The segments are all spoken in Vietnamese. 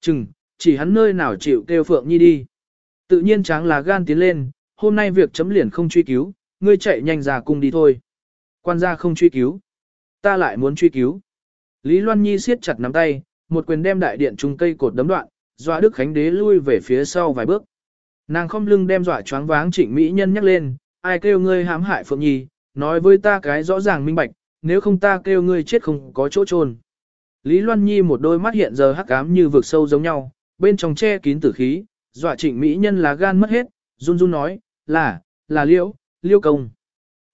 Chừng, chỉ hắn nơi nào chịu kêu Phượng Nhi đi. Tự nhiên tráng là gan tiến lên, hôm nay việc chấm liền không truy cứu, ngươi chạy nhanh ra cung đi thôi. Quan gia không truy cứu. Ta lại muốn truy cứu. Lý Loan Nhi siết chặt nắm tay, một quyền đem đại điện trung cây cột đấm đoạn, dọa Đức Khánh Đế lui về phía sau vài bước. Nàng không lưng đem dọa choáng váng trịnh mỹ nhân nhắc lên, ai kêu ngươi hãm hại Phượng Nhi, nói với ta cái rõ ràng minh bạch, nếu không ta kêu ngươi chết không có chỗ trôn. Lý Loan Nhi một đôi mắt hiện giờ hắc ám như vực sâu giống nhau, bên trong che kín tử khí, dọa trịnh mỹ nhân là gan mất hết, run run nói, là, là liễu, liễu công.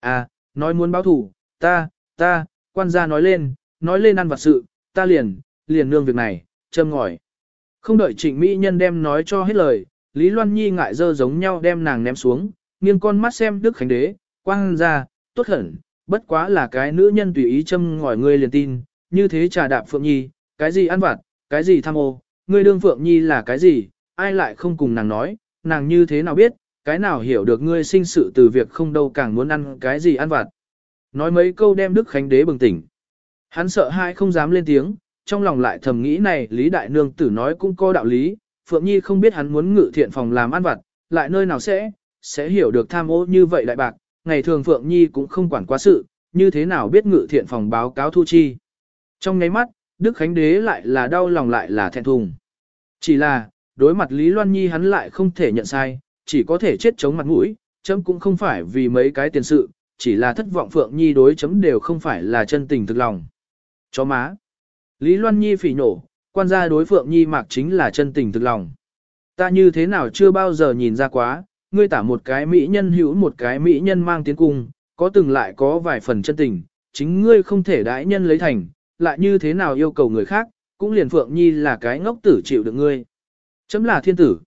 À, nói muốn báo thủ, ta, ta, quan gia nói lên, nói lên ăn vặt sự, ta liền, liền nương việc này, châm ngòi. Không đợi trịnh mỹ nhân đem nói cho hết lời, Lý Loan Nhi ngại dơ giống nhau đem nàng ném xuống, nghiêng con mắt xem Đức Khánh Đế, quan gia, tốt hẳn, bất quá là cái nữ nhân tùy ý châm ngòi ngươi liền tin, như thế trà đạp Phượng Nhi, cái gì ăn vặt, cái gì tham ô, ngươi đương Phượng Nhi là cái gì, ai lại không cùng nàng nói, nàng như thế nào biết, cái nào hiểu được ngươi sinh sự từ việc không đâu càng muốn ăn cái gì ăn vặt. Nói mấy câu đem Đức Khánh Đế bừng tỉnh. Hắn sợ hai không dám lên tiếng, trong lòng lại thầm nghĩ này Lý Đại Nương tử nói cũng có đạo lý, Phượng Nhi không biết hắn muốn ngự thiện phòng làm ăn vặt, lại nơi nào sẽ, sẽ hiểu được tham ô như vậy đại bạc, ngày thường Phượng Nhi cũng không quản quá sự, như thế nào biết ngự thiện phòng báo cáo thu chi. Trong nháy mắt, Đức Khánh Đế lại là đau lòng lại là thẹn thùng. Chỉ là, đối mặt Lý Loan Nhi hắn lại không thể nhận sai, chỉ có thể chết chống mặt mũi, chấm cũng không phải vì mấy cái tiền sự, chỉ là thất vọng Phượng Nhi đối chấm đều không phải là chân tình thực lòng. Chó má. Lý Loan Nhi phỉ nổ, quan gia đối Phượng Nhi mạc chính là chân tình thực lòng. Ta như thế nào chưa bao giờ nhìn ra quá, ngươi tả một cái mỹ nhân hữu một cái mỹ nhân mang tiến cung, có từng lại có vài phần chân tình, chính ngươi không thể đãi nhân lấy thành, lại như thế nào yêu cầu người khác, cũng liền Phượng Nhi là cái ngốc tử chịu được ngươi. Chấm là thiên tử.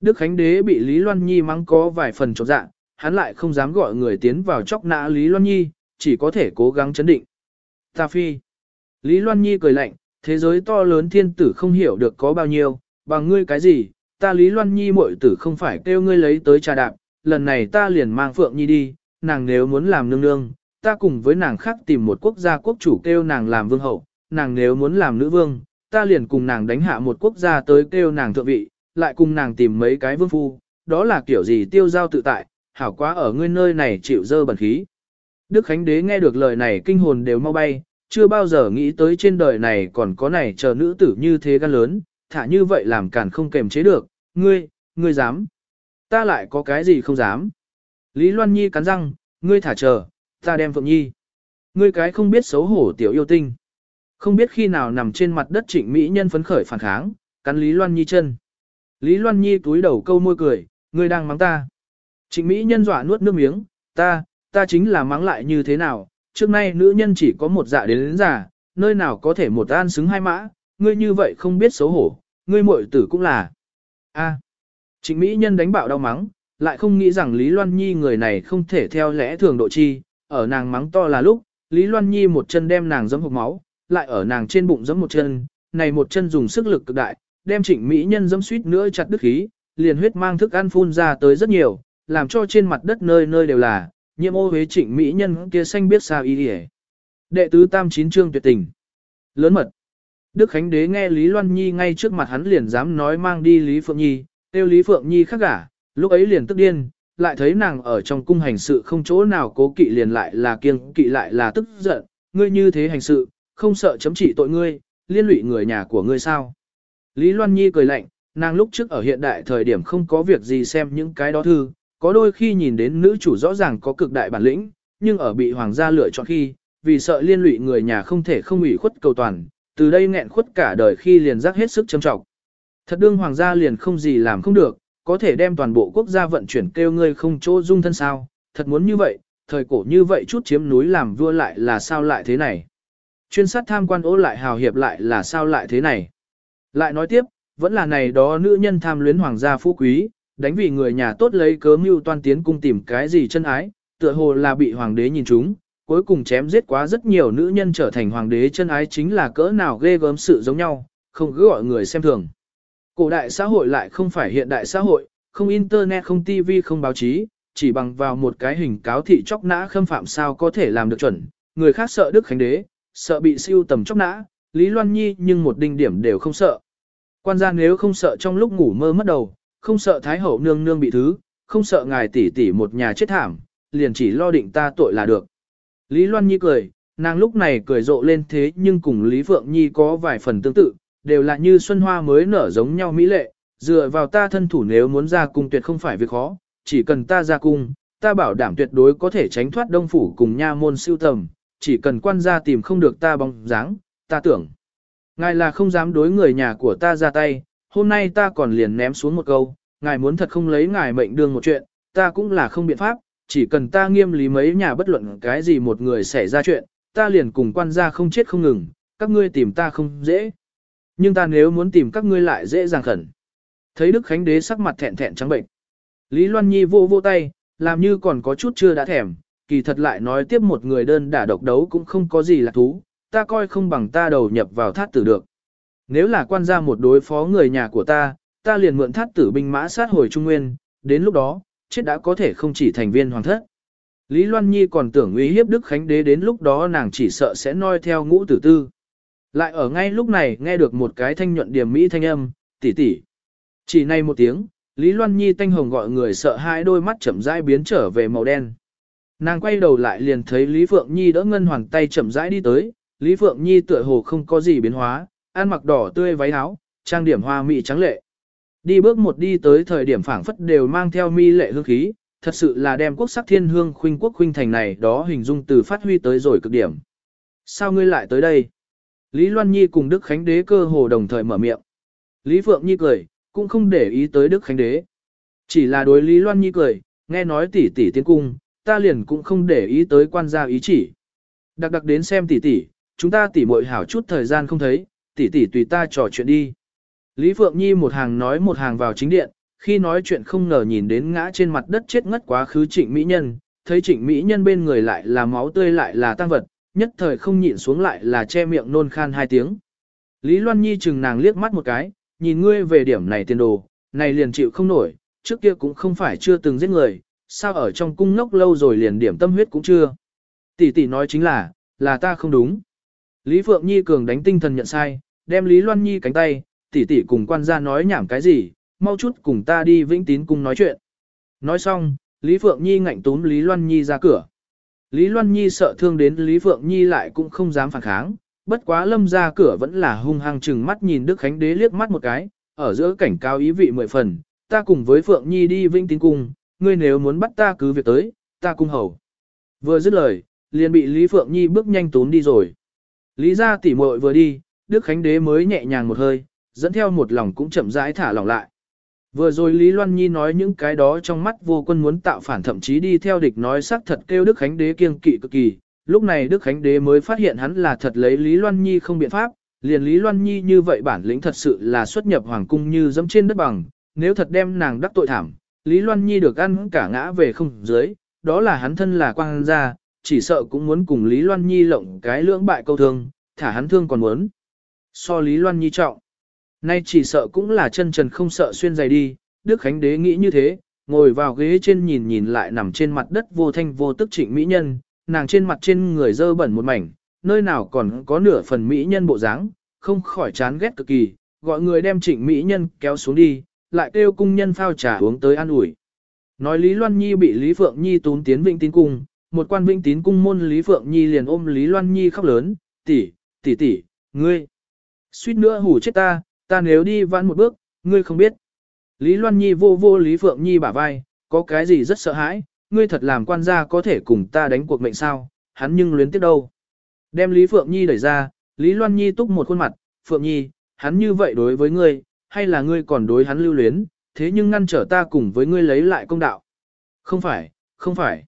Đức Khánh Đế bị Lý Loan Nhi mắng có vài phần trọt dạ, hắn lại không dám gọi người tiến vào chóc nã Lý Loan Nhi, chỉ có thể cố gắng chấn định. Ta phi. Lý Loan Nhi cười lạnh, thế giới to lớn thiên tử không hiểu được có bao nhiêu, bằng ngươi cái gì, ta Lý Loan Nhi muội tử không phải kêu ngươi lấy tới trà đạp, lần này ta liền mang Phượng Nhi đi, nàng nếu muốn làm nương nương, ta cùng với nàng khác tìm một quốc gia quốc chủ kêu nàng làm vương hậu, nàng nếu muốn làm nữ vương, ta liền cùng nàng đánh hạ một quốc gia tới kêu nàng thượng vị, lại cùng nàng tìm mấy cái vương phu, đó là kiểu gì tiêu giao tự tại, hảo quá ở ngươi nơi này chịu dơ bẩn khí. Đức Khánh Đế nghe được lời này kinh hồn đều mau bay, chưa bao giờ nghĩ tới trên đời này còn có này chờ nữ tử như thế gan lớn, thả như vậy làm càn không kềm chế được, ngươi, ngươi dám. Ta lại có cái gì không dám. Lý Loan Nhi cắn răng, ngươi thả chờ, ta đem Phượng Nhi. Ngươi cái không biết xấu hổ tiểu yêu tinh. Không biết khi nào nằm trên mặt đất trịnh Mỹ nhân phấn khởi phản kháng, cắn Lý Loan Nhi chân. Lý Loan Nhi túi đầu câu môi cười, ngươi đang mắng ta. Trịnh Mỹ nhân dọa nuốt nước miếng, ta, ta chính là mắng lại như thế nào, trước nay nữ nhân chỉ có một dạ đến đến giả, nơi nào có thể một an xứng hai mã, ngươi như vậy không biết xấu hổ, ngươi muội tử cũng là. A. Trịnh Mỹ nhân đánh bạo đau mắng, lại không nghĩ rằng Lý Loan Nhi người này không thể theo lẽ thường độ chi, ở nàng mắng to là lúc, Lý Loan Nhi một chân đem nàng giẫm hộc máu, lại ở nàng trên bụng giẫm một chân, này một chân dùng sức lực cực đại, đem Trịnh Mỹ nhân giẫm suýt nữa chặt đứt khí, liền huyết mang thức ăn phun ra tới rất nhiều, làm cho trên mặt đất nơi nơi đều là, nhiễm ô huế Trịnh Mỹ nhân kia xanh biết sao ý đi Đệ tứ tam chín chương tuyệt tình. Lớn mật. Đức Khánh Đế nghe Lý Loan Nhi ngay trước mặt hắn liền dám nói mang đi Lý Phượng Nhi, tiêu Lý Phượng Nhi khác gả, lúc ấy liền tức điên, lại thấy nàng ở trong cung hành sự không chỗ nào cố kỵ liền lại là kiêng kỵ lại là tức giận, ngươi như thế hành sự, không sợ chấm trị tội ngươi, liên lụy người nhà của ngươi sao. Lý Loan Nhi cười lạnh, nàng lúc trước ở hiện đại thời điểm không có việc gì xem những cái đó thư, có đôi khi nhìn đến nữ chủ rõ ràng có cực đại bản lĩnh, nhưng ở bị hoàng gia lựa chọn khi, vì sợ liên lụy người nhà không thể không ủy khuất cầu toàn, từ đây nghẹn khuất cả đời khi liền rắc hết sức châm trọng. Thật đương hoàng gia liền không gì làm không được, có thể đem toàn bộ quốc gia vận chuyển kêu ngươi không chỗ dung thân sao, thật muốn như vậy, thời cổ như vậy chút chiếm núi làm vua lại là sao lại thế này. Chuyên sát tham quan ố lại hào hiệp lại là sao lại thế này. Lại nói tiếp, vẫn là này đó nữ nhân tham luyến hoàng gia phú quý, đánh vì người nhà tốt lấy cớ mưu toan tiến cung tìm cái gì chân ái, tựa hồ là bị hoàng đế nhìn chúng, cuối cùng chém giết quá rất nhiều nữ nhân trở thành hoàng đế chân ái chính là cỡ nào ghê gớm sự giống nhau, không cứ gọi người xem thường. Cổ đại xã hội lại không phải hiện đại xã hội, không internet không TV không báo chí, chỉ bằng vào một cái hình cáo thị chóc nã khâm phạm sao có thể làm được chuẩn, người khác sợ Đức Khánh Đế, sợ bị siêu tầm chóc nã, Lý Loan Nhi nhưng một đinh điểm đều không sợ. Quan gia nếu không sợ trong lúc ngủ mơ mất đầu, không sợ thái hậu nương nương bị thứ, không sợ ngài tỷ tỷ một nhà chết thảm, liền chỉ lo định ta tội là được. Lý Loan Nhi cười, nàng lúc này cười rộ lên thế nhưng cùng Lý Phượng Nhi có vài phần tương tự, đều là như xuân hoa mới nở giống nhau mỹ lệ, dựa vào ta thân thủ nếu muốn ra cung tuyệt không phải việc khó, chỉ cần ta ra cung, ta bảo đảm tuyệt đối có thể tránh thoát đông phủ cùng nha môn siêu tầm, chỉ cần quan gia tìm không được ta bóng dáng, ta tưởng. Ngài là không dám đối người nhà của ta ra tay, hôm nay ta còn liền ném xuống một câu, ngài muốn thật không lấy ngài mệnh đương một chuyện, ta cũng là không biện pháp, chỉ cần ta nghiêm lý mấy nhà bất luận cái gì một người xảy ra chuyện, ta liền cùng quan gia không chết không ngừng, các ngươi tìm ta không dễ. Nhưng ta nếu muốn tìm các ngươi lại dễ dàng khẩn. Thấy Đức Khánh Đế sắc mặt thẹn thẹn trắng bệnh. Lý Loan Nhi vô vô tay, làm như còn có chút chưa đã thèm, kỳ thật lại nói tiếp một người đơn đả độc đấu cũng không có gì là thú, ta coi không bằng ta đầu nhập vào thát tử được. Nếu là quan gia một đối phó người nhà của ta, ta liền mượn thát tử binh mã sát hồi Trung Nguyên, đến lúc đó, chết đã có thể không chỉ thành viên hoàng thất. Lý Loan Nhi còn tưởng uy hiếp Đức Khánh Đế đến lúc đó nàng chỉ sợ sẽ noi theo ngũ tử tư. Lại ở ngay lúc này nghe được một cái thanh nhuận điểm mỹ thanh âm, tỷ tỷ. Chỉ này một tiếng, Lý Loan Nhi tanh hồng gọi người sợ hai đôi mắt chậm rãi biến trở về màu đen. Nàng quay đầu lại liền thấy Lý Phượng Nhi đỡ ngân hoàng tay chậm rãi đi tới, Lý Phượng Nhi tựa hồ không có gì biến hóa, ăn mặc đỏ tươi váy áo, trang điểm hoa mỹ trắng lệ. Đi bước một đi tới thời điểm phảng phất đều mang theo mi lệ hương khí, thật sự là đem quốc sắc thiên hương khuynh quốc khuynh thành này đó hình dung từ phát huy tới rồi cực điểm. Sao ngươi lại tới đây? Lý Loan Nhi cùng Đức Khánh Đế cơ hồ đồng thời mở miệng. Lý Phượng Nhi cười, cũng không để ý tới Đức Khánh Đế. Chỉ là đối Lý Loan Nhi cười, nghe nói tỷ tỷ tiến cung, ta liền cũng không để ý tới quan gia ý chỉ. Đặc đặc đến xem tỷ tỷ, chúng ta tỷ muội hảo chút thời gian không thấy, tỷ tỷ tùy ta trò chuyện đi. Lý Phượng Nhi một hàng nói một hàng vào chính điện, khi nói chuyện không ngờ nhìn đến ngã trên mặt đất chết ngất quá khứ trịnh mỹ nhân, thấy trịnh mỹ nhân bên người lại là máu tươi lại là tăng vật, nhất thời không nhịn xuống lại là che miệng nôn khan hai tiếng. Lý Loan Nhi chừng nàng liếc mắt một cái, nhìn ngươi về điểm này tiền đồ, này liền chịu không nổi, trước kia cũng không phải chưa từng giết người, sao ở trong cung ngốc lâu rồi liền điểm tâm huyết cũng chưa. Tỷ tỷ nói chính là, là ta không đúng. Lý Phượng Nhi cường đánh tinh thần nhận sai, đem Lý Loan Nhi cánh tay, tỷ tỷ cùng quan gia nói nhảm cái gì, mau chút cùng ta đi vĩnh tín cung nói chuyện. Nói xong, Lý Phượng Nhi ngạnh túm Lý Loan Nhi ra cửa. Lý Loan Nhi sợ thương đến Lý Phượng Nhi lại cũng không dám phản kháng, bất quá lâm ra cửa vẫn là hung hăng chừng mắt nhìn Đức Khánh Đế liếc mắt một cái, ở giữa cảnh cao ý vị mười phần, ta cùng với Phượng Nhi đi vinh tín cung, ngươi nếu muốn bắt ta cứ việc tới, ta cung hầu. Vừa dứt lời, liền bị Lý Phượng Nhi bước nhanh tốn đi rồi. Lý ra tỉ muội vừa đi, Đức Khánh Đế mới nhẹ nhàng một hơi, dẫn theo một lòng cũng chậm rãi thả lòng lại. Vừa rồi Lý Loan Nhi nói những cái đó trong mắt vô quân muốn tạo phản thậm chí đi theo địch nói xác thật kêu Đức Khánh Đế kiêng kỵ cực kỳ. Lúc này Đức Khánh Đế mới phát hiện hắn là thật lấy Lý Loan Nhi không biện pháp, liền Lý Loan Nhi như vậy bản lĩnh thật sự là xuất nhập hoàng cung như dẫm trên đất bằng, nếu thật đem nàng đắc tội thảm, Lý Loan Nhi được ăn cả ngã về không dưới, đó là hắn thân là quang gia, chỉ sợ cũng muốn cùng Lý Loan Nhi lộng cái lưỡng bại câu thương, thả hắn thương còn muốn. So Lý Loan Nhi trọng. Nay chỉ sợ cũng là chân trần không sợ xuyên giày đi, Đức Khánh Đế nghĩ như thế, ngồi vào ghế trên nhìn nhìn lại nằm trên mặt đất vô thanh vô tức trịnh mỹ nhân, nàng trên mặt trên người dơ bẩn một mảnh, nơi nào còn có nửa phần mỹ nhân bộ dáng, không khỏi chán ghét cực kỳ, gọi người đem trịnh mỹ nhân kéo xuống đi, lại kêu cung nhân phao trà uống tới ăn ủi. Nói Lý Loan Nhi bị Lý Phượng Nhi tún tiến vĩnh tín cung, một quan vĩnh tín cung môn Lý Phượng Nhi liền ôm Lý Loan Nhi khóc lớn, tỷ, tỷ tỷ, ngươi, suýt nữa hủ chết ta, ta nếu đi vãn một bước, ngươi không biết. Lý Loan Nhi vô vô Lý Phượng Nhi bả vai, có cái gì rất sợ hãi, ngươi thật làm quan gia có thể cùng ta đánh cuộc mệnh sao, hắn nhưng luyến tiếc đâu. Đem Lý Phượng Nhi đẩy ra, Lý Loan Nhi túc một khuôn mặt, Phượng Nhi, hắn như vậy đối với ngươi, hay là ngươi còn đối hắn lưu luyến, thế nhưng ngăn trở ta cùng với ngươi lấy lại công đạo. Không phải, không phải.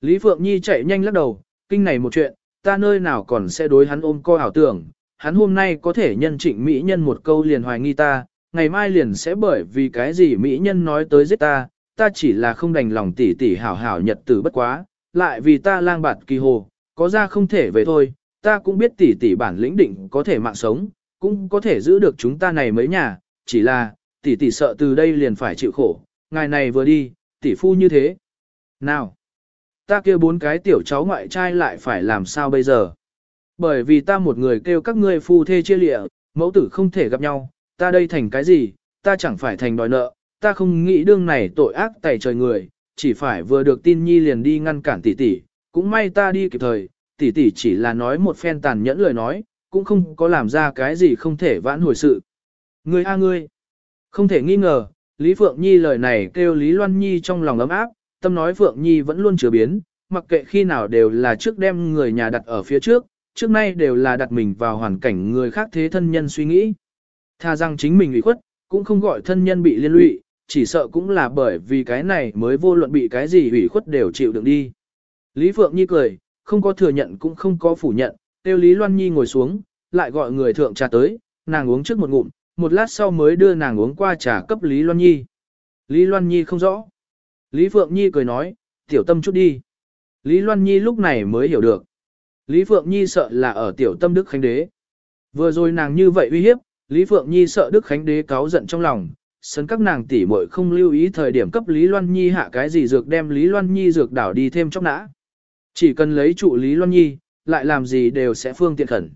Lý Phượng Nhi chạy nhanh lắc đầu, kinh này một chuyện, ta nơi nào còn sẽ đối hắn ôm co ảo tưởng, hắn hôm nay có thể nhân trịnh Mỹ nhân một câu liền hoài nghi ta, ngày mai liền sẽ bởi vì cái gì Mỹ nhân nói tới giết ta, ta chỉ là không đành lòng tỉ tỉ hảo hảo nhật tử bất quá, lại vì ta lang bạt kỳ hồ, có ra không thể về thôi, ta cũng biết tỉ tỉ bản lĩnh định có thể mạng sống, cũng có thể giữ được chúng ta này mấy nhà, chỉ là, tỷ tỷ sợ từ đây liền phải chịu khổ, ngài này vừa đi, tỷ phu như thế. Nào, ta kia bốn cái tiểu cháu ngoại trai lại phải làm sao bây giờ? Bởi vì ta một người kêu các ngươi phu thê chia lịa, mẫu tử không thể gặp nhau, ta đây thành cái gì, ta chẳng phải thành đòi nợ, ta không nghĩ đương này tội ác tẩy trời người, chỉ phải vừa được tin nhi liền đi ngăn cản tỷ tỷ, cũng may ta đi kịp thời, tỷ tỷ chỉ là nói một phen tàn nhẫn lời nói, cũng không có làm ra cái gì không thể vãn hồi sự. Ngươi a ngươi, không thể nghi ngờ, Lý Phượng Nhi lời này kêu Lý Loan Nhi trong lòng ấm áp, tâm nói Phượng Nhi vẫn luôn chứa biến, mặc kệ khi nào đều là trước đem người nhà đặt ở phía trước, trước nay đều là đặt mình vào hoàn cảnh người khác thế thân nhân suy nghĩ. Tha rằng chính mình ủy khuất, cũng không gọi thân nhân bị liên lụy, chỉ sợ cũng là bởi vì cái này mới vô luận bị cái gì ủy khuất đều chịu đựng đi. Lý Phượng Nhi cười, không có thừa nhận cũng không có phủ nhận, tiêu Lý Loan Nhi ngồi xuống, lại gọi người thượng trà tới, nàng uống trước một ngụm, một lát sau mới đưa nàng uống qua trà cấp Lý Loan Nhi. Lý Loan Nhi không rõ. Lý Phượng Nhi cười nói, tiểu tâm chút đi. Lý Loan Nhi lúc này mới hiểu được. Lý Phượng Nhi sợ là ở tiểu tâm Đức Khánh Đế. Vừa rồi nàng như vậy uy hiếp, Lý Phượng Nhi sợ Đức Khánh Đế cáu giận trong lòng, sấn các nàng tỷ muội không lưu ý thời điểm cấp Lý Loan Nhi hạ cái gì dược đem Lý Loan Nhi dược đảo đi thêm chốc nã. Chỉ cần lấy trụ Lý Loan Nhi, lại làm gì đều sẽ phương tiện khẩn.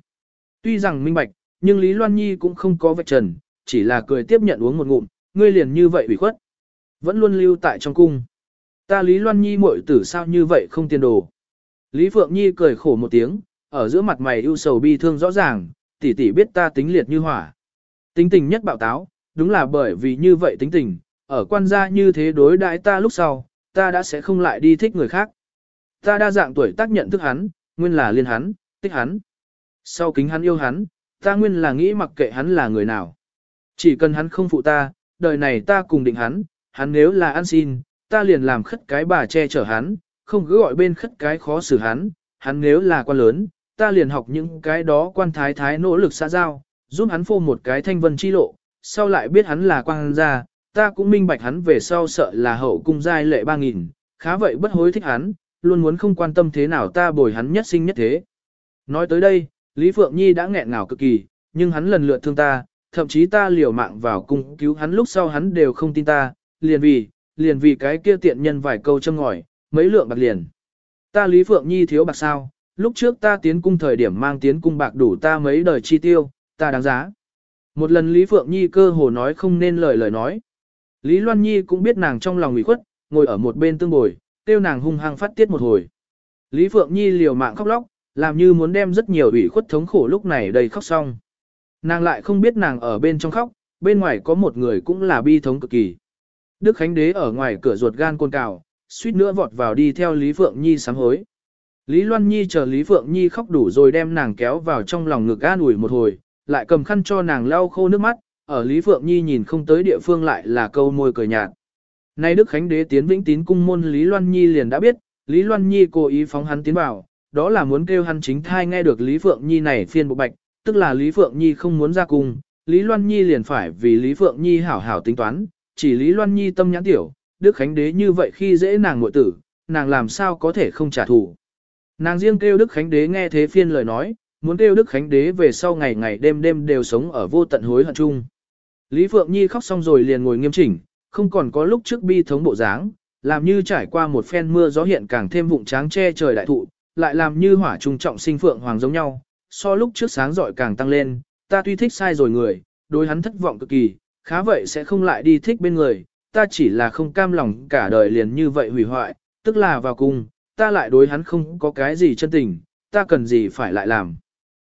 Tuy rằng minh bạch, nhưng Lý Loan Nhi cũng không có vạch trần, chỉ là cười tiếp nhận uống một ngụm, ngươi liền như vậy ủy khuất. Vẫn luôn lưu tại trong cung. Ta Lý Loan Nhi muội tử sao như vậy không tiền đồ. Lý Phượng Nhi cười khổ một tiếng, ở giữa mặt mày ưu sầu bi thương rõ ràng, tỷ tỷ biết ta tính liệt như hỏa. Tính tình nhất bạo táo, đúng là bởi vì như vậy tính tình, ở quan gia như thế đối đãi ta lúc sau, ta đã sẽ không lại đi thích người khác. Ta đa dạng tuổi tác nhận thức hắn, nguyên là liên hắn, tích hắn. Sau kính hắn yêu hắn, ta nguyên là nghĩ mặc kệ hắn là người nào. Chỉ cần hắn không phụ ta, đời này ta cùng định hắn, hắn nếu là ăn xin, ta liền làm khất cái bà che chở hắn, không cứ gọi bên khất cái khó xử hắn, hắn nếu là quan lớn, ta liền học những cái đó quan thái thái nỗ lực xã giao, giúp hắn phô một cái thanh vân chi lộ, sau lại biết hắn là quan gia, ta cũng minh bạch hắn về sau sợ là hậu cung giai lệ ba nghìn, khá vậy bất hối thích hắn, luôn muốn không quan tâm thế nào ta bồi hắn nhất sinh nhất thế. Nói tới đây, Lý Phượng Nhi đã nghẹn ngào cực kỳ, nhưng hắn lần lượt thương ta, thậm chí ta liều mạng vào cung cứu hắn lúc sau hắn đều không tin ta, liền vì, liền vì cái kia tiện nhân vài câu châm ngòi, mấy lượng bạc liền. Ta Lý Phượng Nhi thiếu bạc sao, lúc trước ta tiến cung thời điểm mang tiến cung bạc đủ ta mấy đời chi tiêu, ta đáng giá. Một lần Lý Phượng Nhi cơ hồ nói không nên lời lời nói. Lý Loan Nhi cũng biết nàng trong lòng ủy khuất, ngồi ở một bên tương bồi, tiêu nàng hung hăng phát tiết một hồi. Lý Phượng Nhi liều mạng khóc lóc, làm như muốn đem rất nhiều ủy khuất thống khổ lúc này đầy khóc xong. Nàng lại không biết nàng ở bên trong khóc, bên ngoài có một người cũng là bi thống cực kỳ. Đức Khánh Đế ở ngoài cửa ruột gan côn cào, suýt nữa vọt vào đi theo Lý Phượng Nhi sám hối. Lý Loan Nhi chờ Lý Phượng Nhi khóc đủ rồi đem nàng kéo vào trong lòng ngực an ủi một hồi, lại cầm khăn cho nàng lau khô nước mắt, ở Lý Phượng Nhi nhìn không tới địa phương lại là câu môi cười nhạt. Nay Đức Khánh Đế tiến vĩnh tín cung môn Lý Loan Nhi liền đã biết, Lý Loan Nhi cố ý phóng hắn tiến vào, đó là muốn kêu hắn chính thai nghe được Lý Phượng Nhi này phiên bộ bạch, tức là Lý Phượng Nhi không muốn ra cung, Lý Loan Nhi liền phải vì Lý Phượng Nhi hảo hảo tính toán, chỉ Lý Loan Nhi tâm nhãn tiểu, Đức Khánh Đế như vậy khi dễ nàng muội tử, nàng làm sao có thể không trả thù. Nàng riêng kêu Đức Khánh Đế nghe thế phiên lời nói, muốn kêu Đức Khánh Đế về sau ngày ngày đêm đêm đều sống ở vô tận hối hận chung. Lý Phượng Nhi khóc xong rồi liền ngồi nghiêm chỉnh, không còn có lúc trước bi thống bộ dáng, làm như trải qua một phen mưa gió hiện càng thêm vụng tráng che trời đại thụ, lại làm như hỏa trung trọng sinh phượng hoàng giống nhau, so lúc trước sáng giỏi càng tăng lên, ta tuy thích sai rồi người, đối hắn thất vọng cực kỳ, khá vậy sẽ không lại đi thích bên người, ta chỉ là không cam lòng cả đời liền như vậy hủy hoại, tức là vào cung, ta lại đối hắn không có cái gì chân tình, ta cần gì phải lại làm.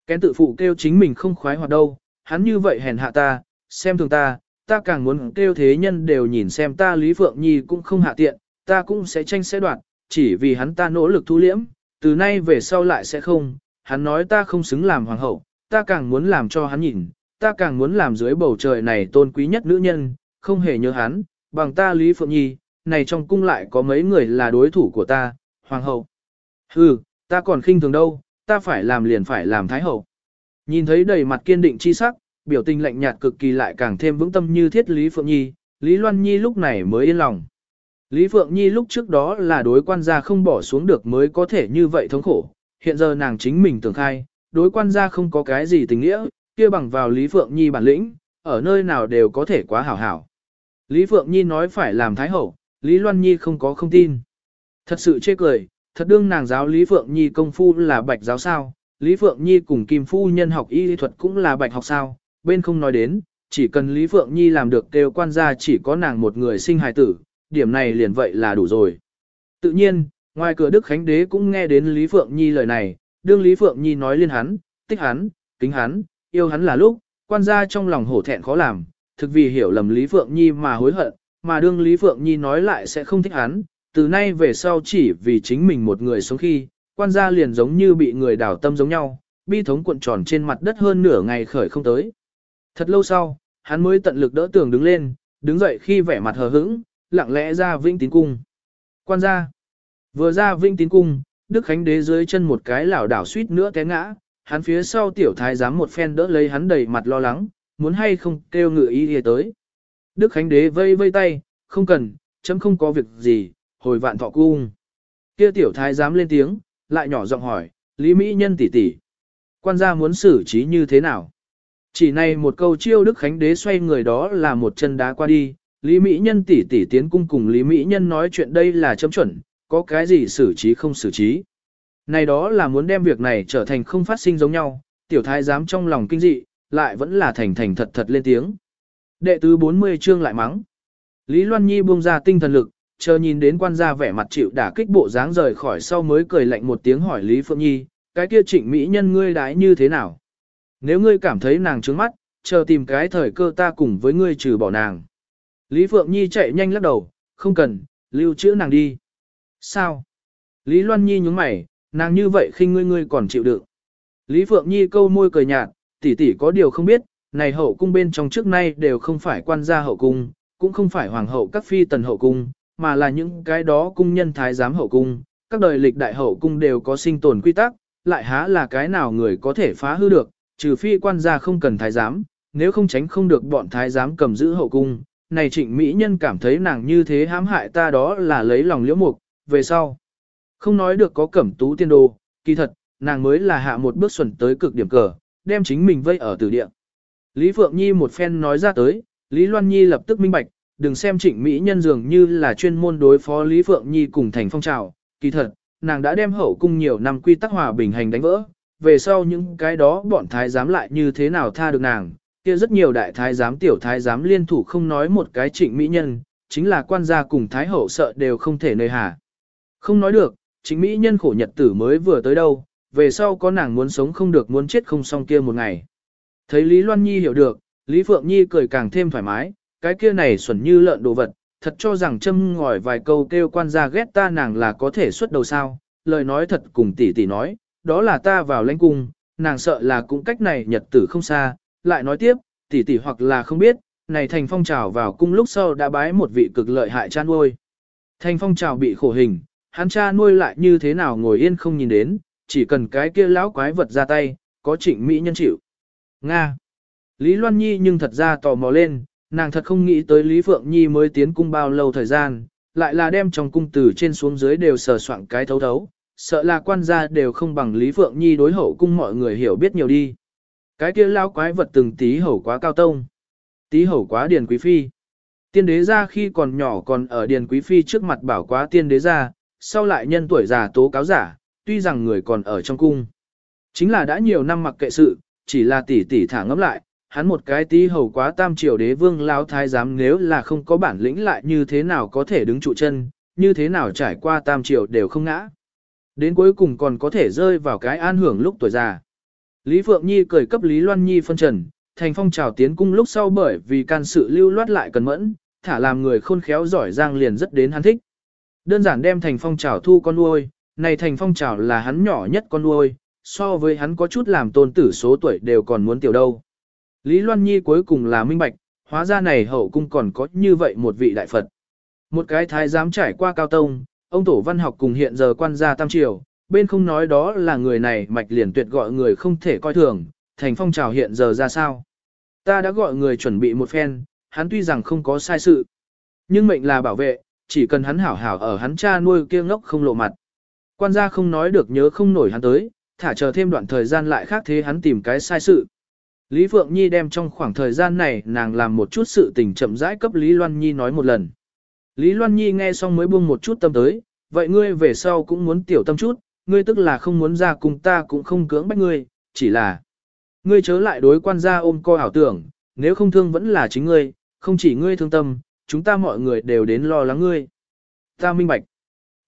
Kén tự phụ kêu chính mình không khoái hoạt đâu, hắn như vậy hèn hạ ta, xem thường ta, ta càng muốn kêu thế nhân đều nhìn xem ta Lý Phượng Nhi cũng không hạ tiện, ta cũng sẽ tranh sẽ đoạt, chỉ vì hắn ta nỗ lực thu liễm, từ nay về sau lại sẽ không, hắn nói ta không xứng làm hoàng hậu, ta càng muốn làm cho hắn nhìn, ta càng muốn làm dưới bầu trời này tôn quý nhất nữ nhân, không hề nhớ hắn, bằng ta Lý Phượng Nhi, này trong cung lại có mấy người là đối thủ của ta, hoàng hậu. Hừ, ta còn khinh thường đâu, ta phải làm liền phải làm thái hậu. Nhìn thấy đầy mặt kiên định chi sắc, biểu tình lạnh nhạt cực kỳ lại càng thêm vững tâm như thiết Lý Phượng Nhi, Lý Loan Nhi lúc này mới yên lòng. Lý Phượng Nhi lúc trước đó là đối quan gia không bỏ xuống được mới có thể như vậy thống khổ, hiện giờ nàng chính mình tưởng khai, đối quan gia không có cái gì tình nghĩa, kia bằng vào Lý Phượng Nhi bản lĩnh, ở nơi nào đều có thể quá hảo hảo. Lý Phượng Nhi nói phải làm thái hậu, Lý Loan Nhi không có không tin. Thật sự chê cười, thật đương nàng giáo Lý Phượng Nhi công phu là bạch giáo sao, Lý Phượng Nhi cùng Kim Phu nhân học y lý thuật cũng là bạch học sao, bên không nói đến, chỉ cần Lý Phượng Nhi làm được kêu quan gia chỉ có nàng một người sinh hài tử, điểm này liền vậy là đủ rồi. Tự nhiên, ngoài cửa Đức Khánh Đế cũng nghe đến Lý Phượng Nhi lời này, đương Lý Phượng Nhi nói liên hắn, tích hắn, kính hắn, yêu hắn là lúc, quan gia trong lòng hổ thẹn khó làm, thực vì hiểu lầm Lý Phượng Nhi mà hối hận, mà đương Lý Phượng Nhi nói lại sẽ không thích hắn, từ nay về sau chỉ vì chính mình một người sống khi, quan gia liền giống như bị người đảo tâm giống nhau, bi thống cuộn tròn trên mặt đất hơn nửa ngày khởi không tới. Thật lâu sau, hắn mới tận lực đỡ tường đứng lên, đứng dậy khi vẻ mặt hờ hững, lặng lẽ ra vinh tín cung. Quan gia, vừa ra vinh tín cung, Đức Khánh đế dưới chân một cái lảo đảo suýt nữa té ngã, hắn phía sau tiểu thái giám một phen đỡ lấy hắn đầy mặt lo lắng, muốn hay không kêu ngự y đi tới. Đức Khánh đế vây vây tay, không cần, chấm không có việc gì, hồi vạn thọ cung. Kia tiểu thái giám lên tiếng, lại nhỏ giọng hỏi, Lý Mỹ Nhân tỷ tỷ, quan gia muốn xử trí như thế nào? Chỉ này một câu chiêu Đức Khánh đế xoay người đó là một chân đá qua đi, Lý Mỹ Nhân tỷ tỷ tiến cung cùng Lý Mỹ Nhân nói chuyện đây là chấm chuẩn, có cái gì xử trí không xử trí. Này đó là muốn đem việc này trở thành không phát sinh giống nhau, tiểu thái giám trong lòng kinh dị, lại vẫn là thành thành thật thật lên tiếng. Đệ tứ 40 chương lại mắng. Lý Loan Nhi buông ra tinh thần lực, chờ nhìn đến quan gia vẻ mặt chịu đả kích bộ dáng rời khỏi sau mới cười lạnh một tiếng hỏi Lý Phượng Nhi, cái kia trịnh mỹ nhân ngươi đái như thế nào? Nếu ngươi cảm thấy nàng trướng mắt, chờ tìm cái thời cơ ta cùng với ngươi trừ bỏ nàng. Lý Phượng Nhi chạy nhanh lắc đầu, không cần, lưu trữ nàng đi. Sao? Lý Loan Nhi nhúng mày, nàng như vậy khinh ngươi ngươi còn chịu đựng. Lý Phượng Nhi câu môi cười nhạt, tỷ tỷ có điều không biết, này hậu cung bên trong trước nay đều không phải quan gia hậu cung, cũng không phải hoàng hậu các phi tần hậu cung, mà là những cái đó cung nhân thái giám hậu cung, các đời lịch đại hậu cung đều có sinh tồn quy tắc, lại há là cái nào người có thể phá hư được, trừ phi quan gia không cần thái giám, nếu không tránh không được bọn thái giám cầm giữ hậu cung. Này trịnh mỹ nhân cảm thấy nàng như thế hãm hại ta đó là lấy lòng liễu mục, về sau. Không nói được có cẩm tú tiên đồ, kỳ thật, nàng mới là hạ một bước xuẩn tới cực điểm cờ, đem chính mình vây ở tử địa. Lý Phượng Nhi một phen nói ra tới, Lý Loan Nhi lập tức minh bạch, đừng xem trịnh Mỹ nhân dường như là chuyên môn đối phó Lý Phượng Nhi cùng thành phong trào, kỳ thật, nàng đã đem hậu cung nhiều năm quy tắc hòa bình hành đánh vỡ, về sau những cái đó bọn thái giám lại như thế nào tha được nàng, kia rất nhiều đại thái giám tiểu thái giám liên thủ không nói một cái trịnh Mỹ nhân, chính là quan gia cùng thái hậu sợ đều không thể nơi hà. Không nói được, trịnh Mỹ nhân khổ nhật tử mới vừa tới đâu, về sau có nàng muốn sống không được muốn chết không xong kia một ngày. Thấy Lý Loan Nhi hiểu được, Lý Phượng Nhi cười càng thêm thoải mái, cái kia này xuẩn như lợn đồ vật, thật cho rằng châm ngòi vài câu kêu quan gia ghét ta nàng là có thể xuất đầu sao, lời nói thật cùng tỷ tỷ nói, đó là ta vào lãnh cung, nàng sợ là cũng cách này nhật tử không xa, lại nói tiếp, tỷ tỷ hoặc là không biết, này thành phong trào vào cung lúc sau đã bái một vị cực lợi hại cha nuôi. Thành phong trào bị khổ hình, hắn cha nuôi lại như thế nào ngồi yên không nhìn đến, chỉ cần cái kia lão quái vật ra tay, có trịnh mỹ nhân chịu. Nga. Lý Loan Nhi nhưng thật ra tò mò lên, nàng thật không nghĩ tới Lý Phượng Nhi mới tiến cung bao lâu thời gian, lại là đem trong cung từ trên xuống dưới đều sờ soạn cái thấu thấu, sợ là quan gia đều không bằng Lý Phượng Nhi đối hậu cung mọi người hiểu biết nhiều đi. Cái kia lão quái vật từng tí hầu quá cao tông, tí hầu quá điền quý phi. Tiên đế ra khi còn nhỏ còn ở điền quý phi trước mặt bảo quá tiên đế ra, sau lại nhân tuổi già tố cáo giả, tuy rằng người còn ở trong cung. Chính là đã nhiều năm mặc kệ sự, chỉ là tỷ tỷ thả ngẫm lại, hắn một cái tí hầu quá tam triều đế vương lão thái giám nếu là không có bản lĩnh lại như thế nào có thể đứng trụ chân, như thế nào trải qua tam triều đều không ngã. Đến cuối cùng còn có thể rơi vào cái an hưởng lúc tuổi già. Lý Phượng Nhi cười cấp Lý Loan Nhi phân trần, thành phong trào tiến cung lúc sau bởi vì can sự lưu loát lại cần mẫn, thả làm người khôn khéo giỏi giang liền rất đến hắn thích. Đơn giản đem thành phong trào thu con nuôi, này thành phong trào là hắn nhỏ nhất con nuôi, so với hắn có chút làm tôn tử số tuổi đều còn muốn tiểu đâu. Lý Loan Nhi cuối cùng là minh bạch, hóa ra này hậu cung còn có như vậy một vị đại Phật. Một cái thái giám trải qua cao tông, ông tổ văn học cùng hiện giờ quan gia tam triều, bên không nói đó là người này mạch liền tuyệt gọi người không thể coi thường, thành phong trào hiện giờ ra sao. Ta đã gọi người chuẩn bị một phen, hắn tuy rằng không có sai sự, nhưng mệnh là bảo vệ, chỉ cần hắn hảo hảo ở hắn cha nuôi kia ngốc không lộ mặt. Quan gia không nói được nhớ không nổi hắn tới, thả chờ thêm đoạn thời gian lại khác thế hắn tìm cái sai sự. Lý Phượng Nhi đem trong khoảng thời gian này nàng làm một chút sự tình chậm rãi cấp Lý Loan Nhi nói một lần. Lý Loan Nhi nghe xong mới buông một chút tâm tới, vậy ngươi về sau cũng muốn tiểu tâm chút, ngươi tức là không muốn ra cùng ta cũng không cưỡng bách ngươi, chỉ là ngươi chớ lại đối quan gia ôm coi ảo tưởng, nếu không thương vẫn là chính ngươi, không chỉ ngươi thương tâm, chúng ta mọi người đều đến lo lắng ngươi. Ta minh bạch.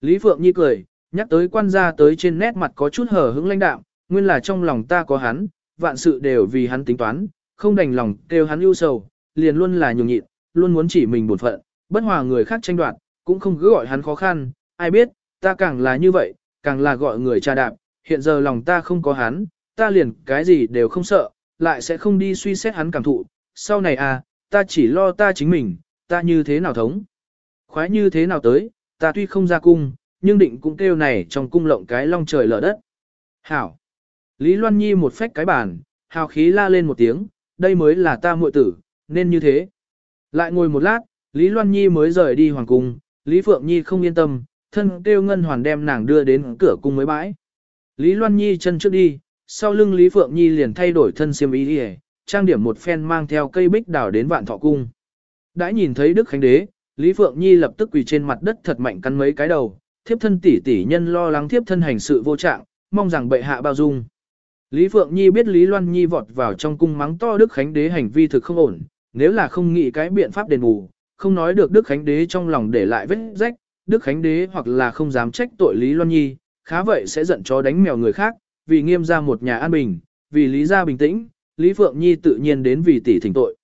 Lý Phượng Nhi cười, nhắc tới quan gia tới trên nét mặt có chút hở hững lãnh đạm, nguyên là trong lòng ta có hắn, vạn sự đều vì hắn tính toán, không đành lòng kêu hắn ưu sầu, liền luôn là nhường nhịn, luôn muốn chỉ mình buồn phận, bất hòa người khác tranh đoạt, cũng không cứ gọi hắn khó khăn, ai biết, ta càng là như vậy, càng là gọi người cha đạp, hiện giờ lòng ta không có hắn, ta liền cái gì đều không sợ, lại sẽ không đi suy xét hắn cảm thụ, sau này à, ta chỉ lo ta chính mình, ta như thế nào thống. Khoái như thế nào tới, ta tuy không ra cung, nhưng định cũng kêu này trong cung lộng cái long trời lở đất. Hảo! Lý Loan Nhi một phách cái bàn, hào khí la lên một tiếng, đây mới là ta muội tử, nên như thế. Lại ngồi một lát, Lý Loan Nhi mới rời đi hoàng cung, Lý Phượng Nhi không yên tâm, thân kêu ngân hoàn đem nàng đưa đến cửa cung mới bãi. Lý Loan Nhi chân trước đi, sau lưng Lý Phượng Nhi liền thay đổi thân xiêm y đi trang điểm một phen mang theo cây bích đào đến vạn thọ cung. Đã nhìn thấy Đức Khánh Đế, Lý Phượng Nhi lập tức quỳ trên mặt đất thật mạnh cắn mấy cái đầu, thiếp thân tỷ tỷ nhân lo lắng thiếp thân hành sự vô trạng, mong rằng bệ hạ bao dung. Lý Phượng Nhi biết Lý Loan Nhi vọt vào trong cung mắng to Đức Khánh Đế hành vi thực không ổn, nếu là không nghĩ cái biện pháp đền bù, không nói được Đức Khánh Đế trong lòng để lại vết rách, Đức Khánh Đế hoặc là không dám trách tội Lý Loan Nhi, khá vậy sẽ giận chó đánh mèo người khác, vì nghiêm ra một nhà an bình, vì lý gia bình tĩnh, Lý Phượng Nhi tự nhiên đến vì tỷ thỉnh tội.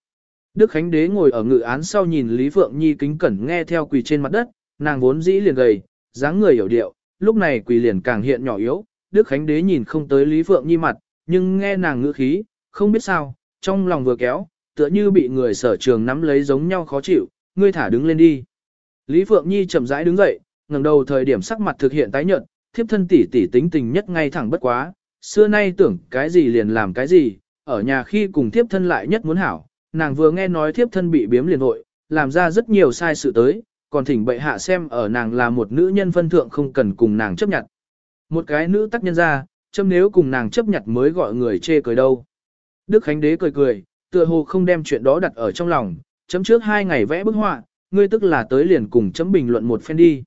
Đức Khánh Đế ngồi ở ngự án sau nhìn Lý Phượng Nhi kính cẩn nghe theo quỳ trên mặt đất, nàng vốn dĩ liền gầy, dáng người hiểu điệu, lúc này quỳ liền càng hiện nhỏ yếu. Đức Khánh Đế nhìn không tới Lý Phượng Nhi mặt, nhưng nghe nàng ngữ khí, không biết sao, trong lòng vừa kéo, tựa như bị người sở trường nắm lấy giống nhau khó chịu, ngươi thả đứng lên đi. Lý Phượng Nhi chậm rãi đứng dậy, ngẩng đầu thời điểm sắc mặt thực hiện tái nhợt, thiếp thân tỷ tỷ tính tình nhất ngay thẳng bất quá, xưa nay tưởng cái gì liền làm cái gì, ở nhà khi cùng thiếp thân lại nhất muốn hảo, nàng vừa nghe nói thiếp thân bị biếm liền hội, làm ra rất nhiều sai sự tới, còn thỉnh bệ hạ xem ở nàng là một nữ nhân phân thượng không cần cùng nàng chấp nhận. Một cái nữ tác nhân ra, châm nếu cùng nàng chấp nhận mới gọi người chê cười đâu. Đức Khánh Đế cười cười, tựa hồ không đem chuyện đó đặt ở trong lòng, chấm trước hai ngày vẽ bức họa, ngươi tức là tới liền cùng chấm bình luận một phen đi.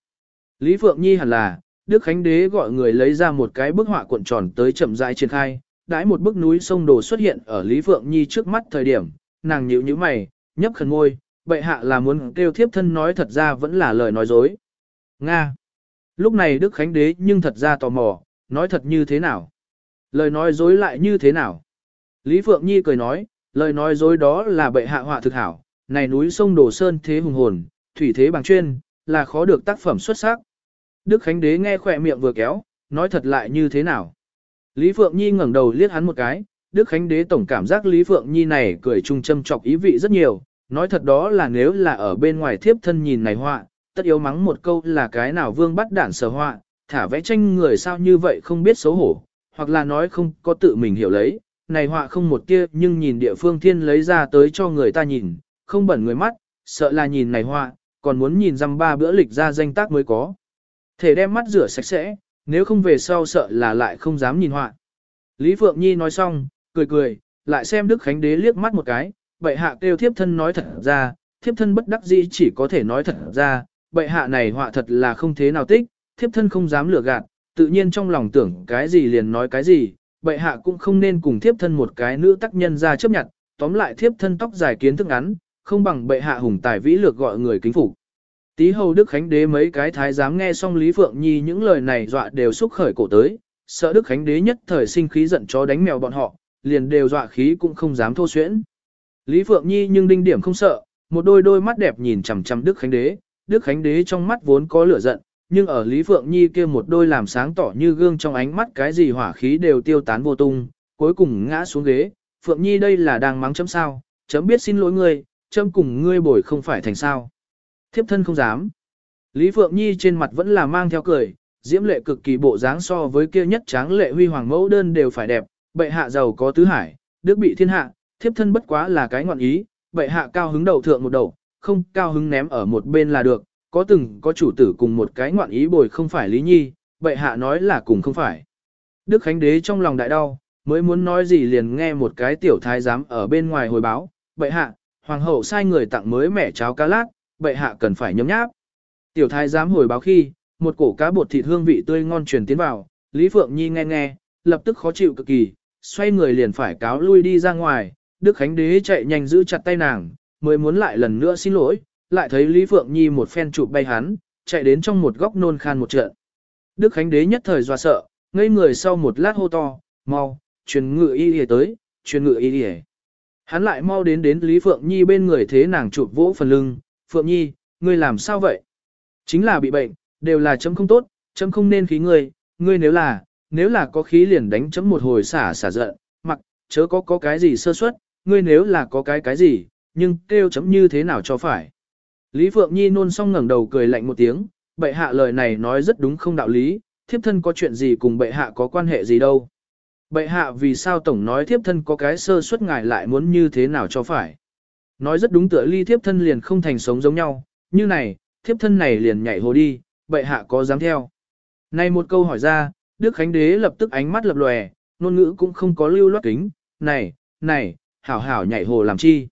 Lý Phượng Nhi hẳn là, Đức Khánh Đế gọi người lấy ra một cái bức họa cuộn tròn tới chậm rãi triển khai, đãi một bức núi sông đồ xuất hiện ở Lý Phượng Nhi trước mắt thời điểm, nàng nhíu nhíu mày, nhấp khẩn môi, bệ hạ là muốn kêu thiếp thân nói thật ra vẫn là lời nói dối. Nga. Lúc này Đức Khánh Đế nhưng thật ra tò mò, nói thật như thế nào? Lời nói dối lại như thế nào? Lý Phượng Nhi cười nói, lời nói dối đó là bệ hạ họa thực hảo, này núi sông Đồ Sơn thế hùng hồn, thủy thế bằng chuyên, là khó được tác phẩm xuất sắc. Đức Khánh Đế nghe khỏe miệng vừa kéo, nói thật lại như thế nào? Lý Phượng Nhi ngẩng đầu liếc hắn một cái, Đức Khánh Đế tổng cảm giác Lý Phượng Nhi này cười trung châm chọc ý vị rất nhiều, nói thật đó là nếu là ở bên ngoài thiếp thân nhìn này họa, tất yếu mắng một câu là cái nào vương bắt đản sở họa, thả vẽ tranh người sao như vậy không biết xấu hổ, hoặc là nói không có tự mình hiểu lấy, này họa không một kia nhưng nhìn địa phương thiên lấy ra tới cho người ta nhìn, không bẩn người mắt, sợ là nhìn này họa, còn muốn nhìn dăm ba bữa lịch ra danh tác mới có. Thể đem mắt rửa sạch sẽ, nếu không về sau sợ là lại không dám nhìn họa. Lý Phượng Nhi nói xong, cười cười, lại xem Đức Khánh Đế liếc mắt một cái, bệ hạ kêu thiếp thân nói thật ra, thiếp thân bất đắc dĩ chỉ có thể nói thật ra, bệ hạ này họa thật là không thế nào tích, thiếp thân không dám lừa gạt, tự nhiên trong lòng tưởng cái gì liền nói cái gì, bệ hạ cũng không nên cùng thiếp thân một cái nữ tác nhân ra chấp nhận, tóm lại thiếp thân tóc dài kiến thức ngắn, không bằng bệ hạ hùng tài vĩ lược gọi người kính phục. Tí hầu Đức Khánh Đế mấy cái thái giám nghe xong Lý Phượng Nhi những lời này dọa đều xúc khởi cổ tới, sợ Đức Khánh Đế nhất thời sinh khí giận chó đánh mèo bọn họ, liền đều dọa khí cũng không dám thô xuyễn. Lý Phượng Nhi nhưng đinh điểm không sợ, một đôi đôi mắt đẹp nhìn chằm chằm Đức Khánh Đế, Đức Khánh Đế trong mắt vốn có lửa giận, nhưng ở Lý Phượng Nhi kia một đôi làm sáng tỏ như gương trong ánh mắt cái gì hỏa khí đều tiêu tán vô tung, cuối cùng ngã xuống ghế, Phượng Nhi đây là đang mắng chấm sao, chấm biết xin lỗi ngươi, chấm cùng ngươi bồi không phải thành sao. Thiếp thân không dám. Lý Phượng Nhi trên mặt vẫn là mang theo cười, diễm lệ cực kỳ bộ dáng so với kia nhất tráng lệ huy hoàng mẫu đơn đều phải đẹp, bệ hạ giàu có tứ hải, đức bị thiên hạ, thiếp thân bất quá là cái ngọn ý, bệ hạ cao hứng đầu thượng một đầu, không cao hứng ném ở một bên là được, có từng có chủ tử cùng một cái ngoạn ý bồi không phải Lý Nhi, bệ hạ nói là cùng không phải. Đức Khánh Đế trong lòng đại đau, mới muốn nói gì liền nghe một cái tiểu thái giám ở bên ngoài hồi báo, bệ hạ, hoàng hậu sai người tặng mới mẻ cháo cá lát, bệ hạ cần phải nhấm nháp. Tiểu thái giám hồi báo khi, một cổ cá bột thịt hương vị tươi ngon truyền tiến vào, Lý Phượng Nhi nghe nghe, lập tức khó chịu cực kỳ, xoay người liền phải cáo lui đi ra ngoài, Đức Khánh Đế chạy nhanh giữ chặt tay nàng, mới muốn lại lần nữa xin lỗi, lại thấy Lý Phượng Nhi một phen chụp bay hắn, chạy đến trong một góc nôn khan một trận. Đức Khánh Đế nhất thời dọa sợ, ngây người sau một lát hô to, mau, truyền ngựa y y tới, truyền ngựa y y. Hắn lại mau đến đến Lý Phượng Nhi bên người thế nàng chụp vỗ phần lưng, Phượng Nhi, ngươi làm sao vậy? Chính là bị bệnh, đều là chấm không tốt, chấm không nên khí ngươi, ngươi nếu là, nếu là có khí liền đánh chấm một hồi xả xả giận, mặc, chớ có có cái gì sơ suất, ngươi nếu là có cái cái gì, nhưng kêu chấm như thế nào cho phải. Lý Phượng Nhi nôn xong ngẩng đầu cười lạnh một tiếng, bệ hạ lời này nói rất đúng không đạo lý, thiếp thân có chuyện gì cùng bệ hạ có quan hệ gì đâu. Bệ hạ vì sao tổng nói thiếp thân có cái sơ suất ngài lại muốn như thế nào cho phải. Nói rất đúng tựa ly thiếp thân liền không thành sống giống nhau, như này, thiếp thân này liền nhảy hồ đi, bệ hạ có dám theo. Này một câu hỏi ra, Đức Khánh Đế lập tức ánh mắt lập lòe, ngôn ngữ cũng không có lưu loát kính, này, này, hảo hảo nhảy hồ làm chi.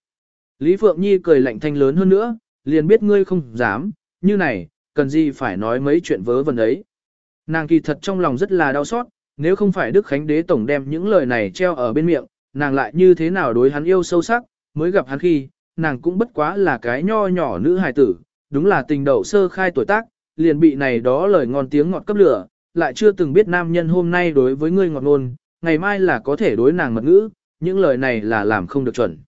Lý Phượng Nhi cười lạnh thanh lớn hơn nữa, liền biết ngươi không dám, như này, cần gì phải nói mấy chuyện vớ vẩn ấy. Nàng kỳ thật trong lòng rất là đau xót, nếu không phải Đức Khánh Đế Tổng đem những lời này treo ở bên miệng, nàng lại như thế nào đối hắn yêu sâu sắc, mới gặp hắn khi, nàng cũng bất quá là cái nho nhỏ nữ hài tử, đúng là tình đầu sơ khai tuổi tác, liền bị này đó lời ngon tiếng ngọt cấp lửa, lại chưa từng biết nam nhân hôm nay đối với ngươi ngọt ngôn, ngày mai là có thể đối nàng mật ngữ, những lời này là làm không được chuẩn.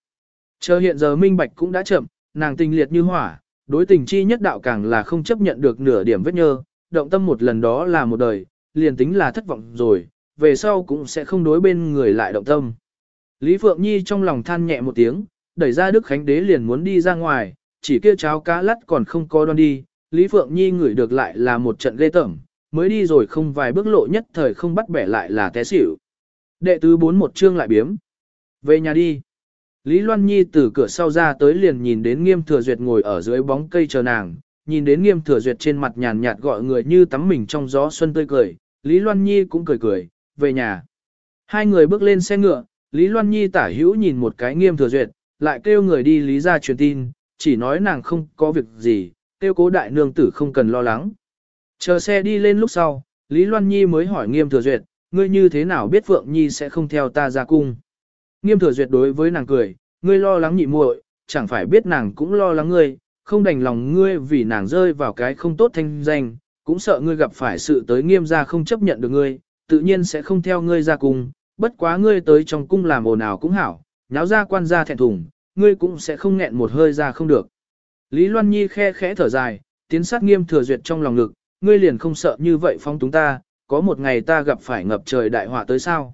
Chờ hiện giờ minh bạch cũng đã chậm, nàng tình liệt như hỏa, đối tình chi nhất đạo càng là không chấp nhận được nửa điểm vết nhơ, động tâm một lần đó là một đời, liền tính là thất vọng rồi, về sau cũng sẽ không đối bên người lại động tâm. Lý Phượng Nhi trong lòng than nhẹ một tiếng, đẩy ra Đức Khánh Đế liền muốn đi ra ngoài, chỉ kia cháo cá lắt còn không có đoan đi, Lý Phượng Nhi ngửi được lại là một trận ghê tởm, mới đi rồi không vài bước lộ nhất thời không bắt bẻ lại là té xỉu. Đệ tứ bốn một chương lại biếm. Về nhà đi. Lý Loan Nhi từ cửa sau ra tới liền nhìn đến nghiêm thừa duyệt ngồi ở dưới bóng cây chờ nàng, nhìn đến nghiêm thừa duyệt trên mặt nhàn nhạt gọi người như tắm mình trong gió xuân tươi cười, Lý Loan Nhi cũng cười cười, về nhà. Hai người bước lên xe ngựa, Lý Loan Nhi tả hữu nhìn một cái nghiêm thừa duyệt, lại kêu người đi lý ra truyền tin, chỉ nói nàng không có việc gì, kêu cố đại nương tử không cần lo lắng. Chờ xe đi lên lúc sau, Lý Loan Nhi mới hỏi nghiêm thừa duyệt, ngươi như thế nào biết Phượng Nhi sẽ không theo ta ra cung. Nghiêm thừa duyệt đối với nàng cười, ngươi lo lắng nhị muội, chẳng phải biết nàng cũng lo lắng ngươi, không đành lòng ngươi vì nàng rơi vào cái không tốt thanh danh, cũng sợ ngươi gặp phải sự tới nghiêm gia không chấp nhận được ngươi, tự nhiên sẽ không theo ngươi ra cùng. bất quá ngươi tới trong cung làm ồn ào cũng hảo, nháo ra quan gia thẹn thùng, ngươi cũng sẽ không nghẹn một hơi ra không được. Lý Loan Nhi khe khẽ thở dài, tiến sát nghiêm thừa duyệt trong lòng ngực, ngươi liền không sợ như vậy phong túng ta, có một ngày ta gặp phải ngập trời đại họa tới sao.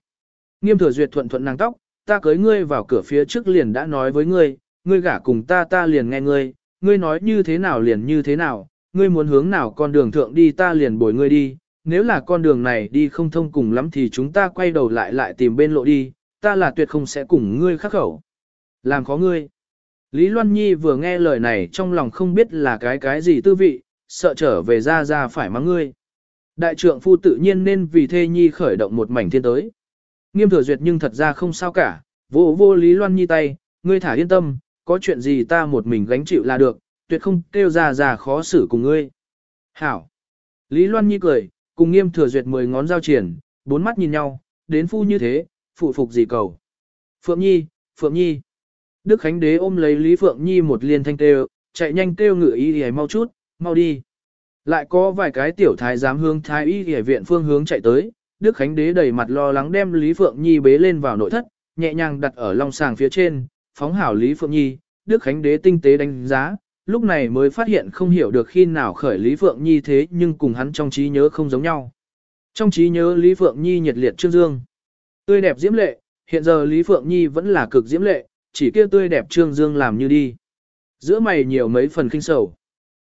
Nghiêm thừa duyệt thuận thuận nàng tóc, ta cưới ngươi vào cửa phía trước liền đã nói với ngươi, ngươi gả cùng ta ta liền nghe ngươi, ngươi nói như thế nào liền như thế nào, ngươi muốn hướng nào con đường thượng đi ta liền bồi ngươi đi, nếu là con đường này đi không thông cùng lắm thì chúng ta quay đầu lại lại tìm bên lộ đi, ta là tuyệt không sẽ cùng ngươi khắc khẩu. Làm khó ngươi. Lý Loan Nhi vừa nghe lời này trong lòng không biết là cái cái gì tư vị, sợ trở về ra ra phải mắng ngươi. Đại trượng phu tự nhiên nên vì thê nhi khởi động một mảnh thiên tới. Nghiêm thừa duyệt nhưng thật ra không sao cả, vô vô Lý Loan Nhi tay, ngươi thả yên tâm, có chuyện gì ta một mình gánh chịu là được, tuyệt không kêu ra ra khó xử cùng ngươi. Hảo. Lý Loan Nhi cười, cùng nghiêm thừa duyệt mười ngón giao triển, bốn mắt nhìn nhau, đến phu như thế, phụ phục gì cầu. Phượng Nhi, Phượng Nhi. Đức Khánh Đế ôm lấy Lý Phượng Nhi một liên thanh kêu, chạy nhanh kêu ngựa y thì mau chút, mau đi. Lại có vài cái tiểu thái giám hương thái y thì viện phương hướng chạy tới, Đức Khánh Đế đầy mặt lo lắng đem Lý Phượng Nhi bế lên vào nội thất, nhẹ nhàng đặt ở long sàng phía trên, phóng hảo Lý Phượng Nhi, Đức Khánh Đế tinh tế đánh giá, lúc này mới phát hiện không hiểu được khi nào khởi Lý Phượng Nhi thế nhưng cùng hắn trong trí nhớ không giống nhau. Trong trí nhớ Lý Phượng Nhi nhiệt liệt trương dương, tươi đẹp diễm lệ, hiện giờ Lý Phượng Nhi vẫn là cực diễm lệ, chỉ kia tươi đẹp trương dương làm như đi. Giữa mày nhiều mấy phần kinh sầu.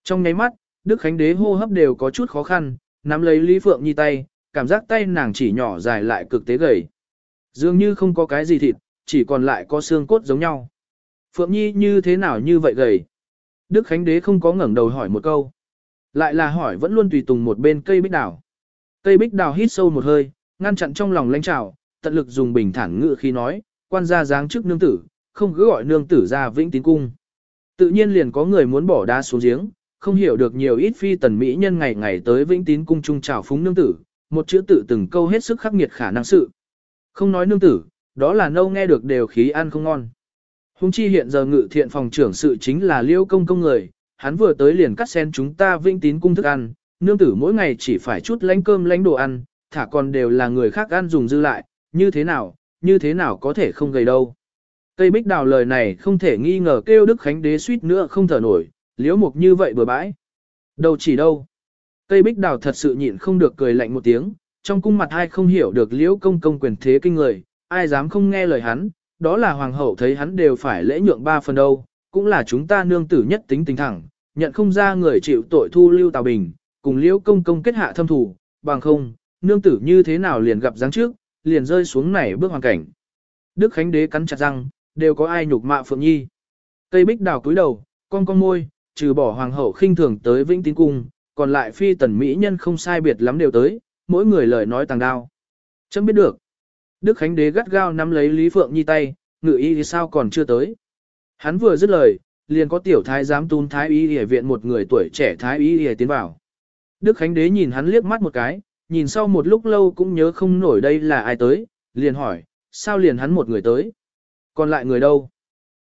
Trong nháy mắt, Đức Khánh Đế hô hấp đều có chút khó khăn, nắm lấy Lý Phượng Nhi tay, cảm giác tay nàng chỉ nhỏ dài lại cực tế gầy. Dường như không có cái gì thịt, chỉ còn lại có xương cốt giống nhau. Phượng Nhi như thế nào như vậy gầy? Đức Khánh Đế không có ngẩng đầu hỏi một câu. Lại là hỏi vẫn luôn tùy tùng một bên cây bích đào. Cây bích đào hít sâu một hơi, ngăn chặn trong lòng lãnh trào, tận lực dùng bình thản ngự khi nói, quan gia dáng trước nương tử, không cứ gọi nương tử ra vĩnh tín cung. Tự nhiên liền có người muốn bỏ đá xuống giếng, không hiểu được nhiều ít phi tần mỹ nhân ngày ngày tới vĩnh tín cung trung trào phúng nương tử, một chữ tự từng câu hết sức khắc nghiệt khả năng sự. Không nói nương tử, đó là nâu nghe được đều khí ăn không ngon. Hùng chi hiện giờ ngự thiện phòng trưởng sự chính là liêu công công người, hắn vừa tới liền cắt sen chúng ta vinh tín cung thức ăn, nương tử mỗi ngày chỉ phải chút lánh cơm lánh đồ ăn, thả còn đều là người khác ăn dùng dư lại, như thế nào, như thế nào có thể không gầy đâu. Tây Bích Đào lời này không thể nghi ngờ kêu Đức Khánh Đế suýt nữa không thở nổi, liễu mục như vậy bừa bãi. Đâu chỉ đâu. Tây Bích Đào thật sự nhịn không được cười lạnh một tiếng, trong cung mặt ai không hiểu được liễu công công quyền thế kinh người, ai dám không nghe lời hắn, đó là hoàng hậu thấy hắn đều phải lễ nhượng ba phần đâu, cũng là chúng ta nương tử nhất tính tính thẳng, nhận không ra người chịu tội thu lưu Tào Bình, cùng liễu công công kết hạ thâm thủ, bằng không, nương tử như thế nào liền gặp dáng trước, liền rơi xuống này bước hoàn cảnh. Đức Khánh Đế cắn chặt răng, đều có ai nhục mạ Phượng Nhi. Cây bích đào cúi đầu, con con môi, trừ bỏ hoàng hậu khinh thường tới vĩnh tín cung, còn lại phi tần mỹ nhân không sai biệt lắm đều tới, mỗi người lời nói tàng đao. Chấm biết được. Đức Khánh Đế gắt gao nắm lấy Lý Phượng Nhi tay, ngự y thì sao còn chưa tới. Hắn vừa dứt lời, liền có tiểu thái giám tún thái y y viện một người tuổi trẻ thái y y tiến vào. Đức Khánh Đế nhìn hắn liếc mắt một cái, nhìn sau một lúc lâu cũng nhớ không nổi đây là ai tới, liền hỏi, sao liền hắn một người tới? Còn lại người đâu?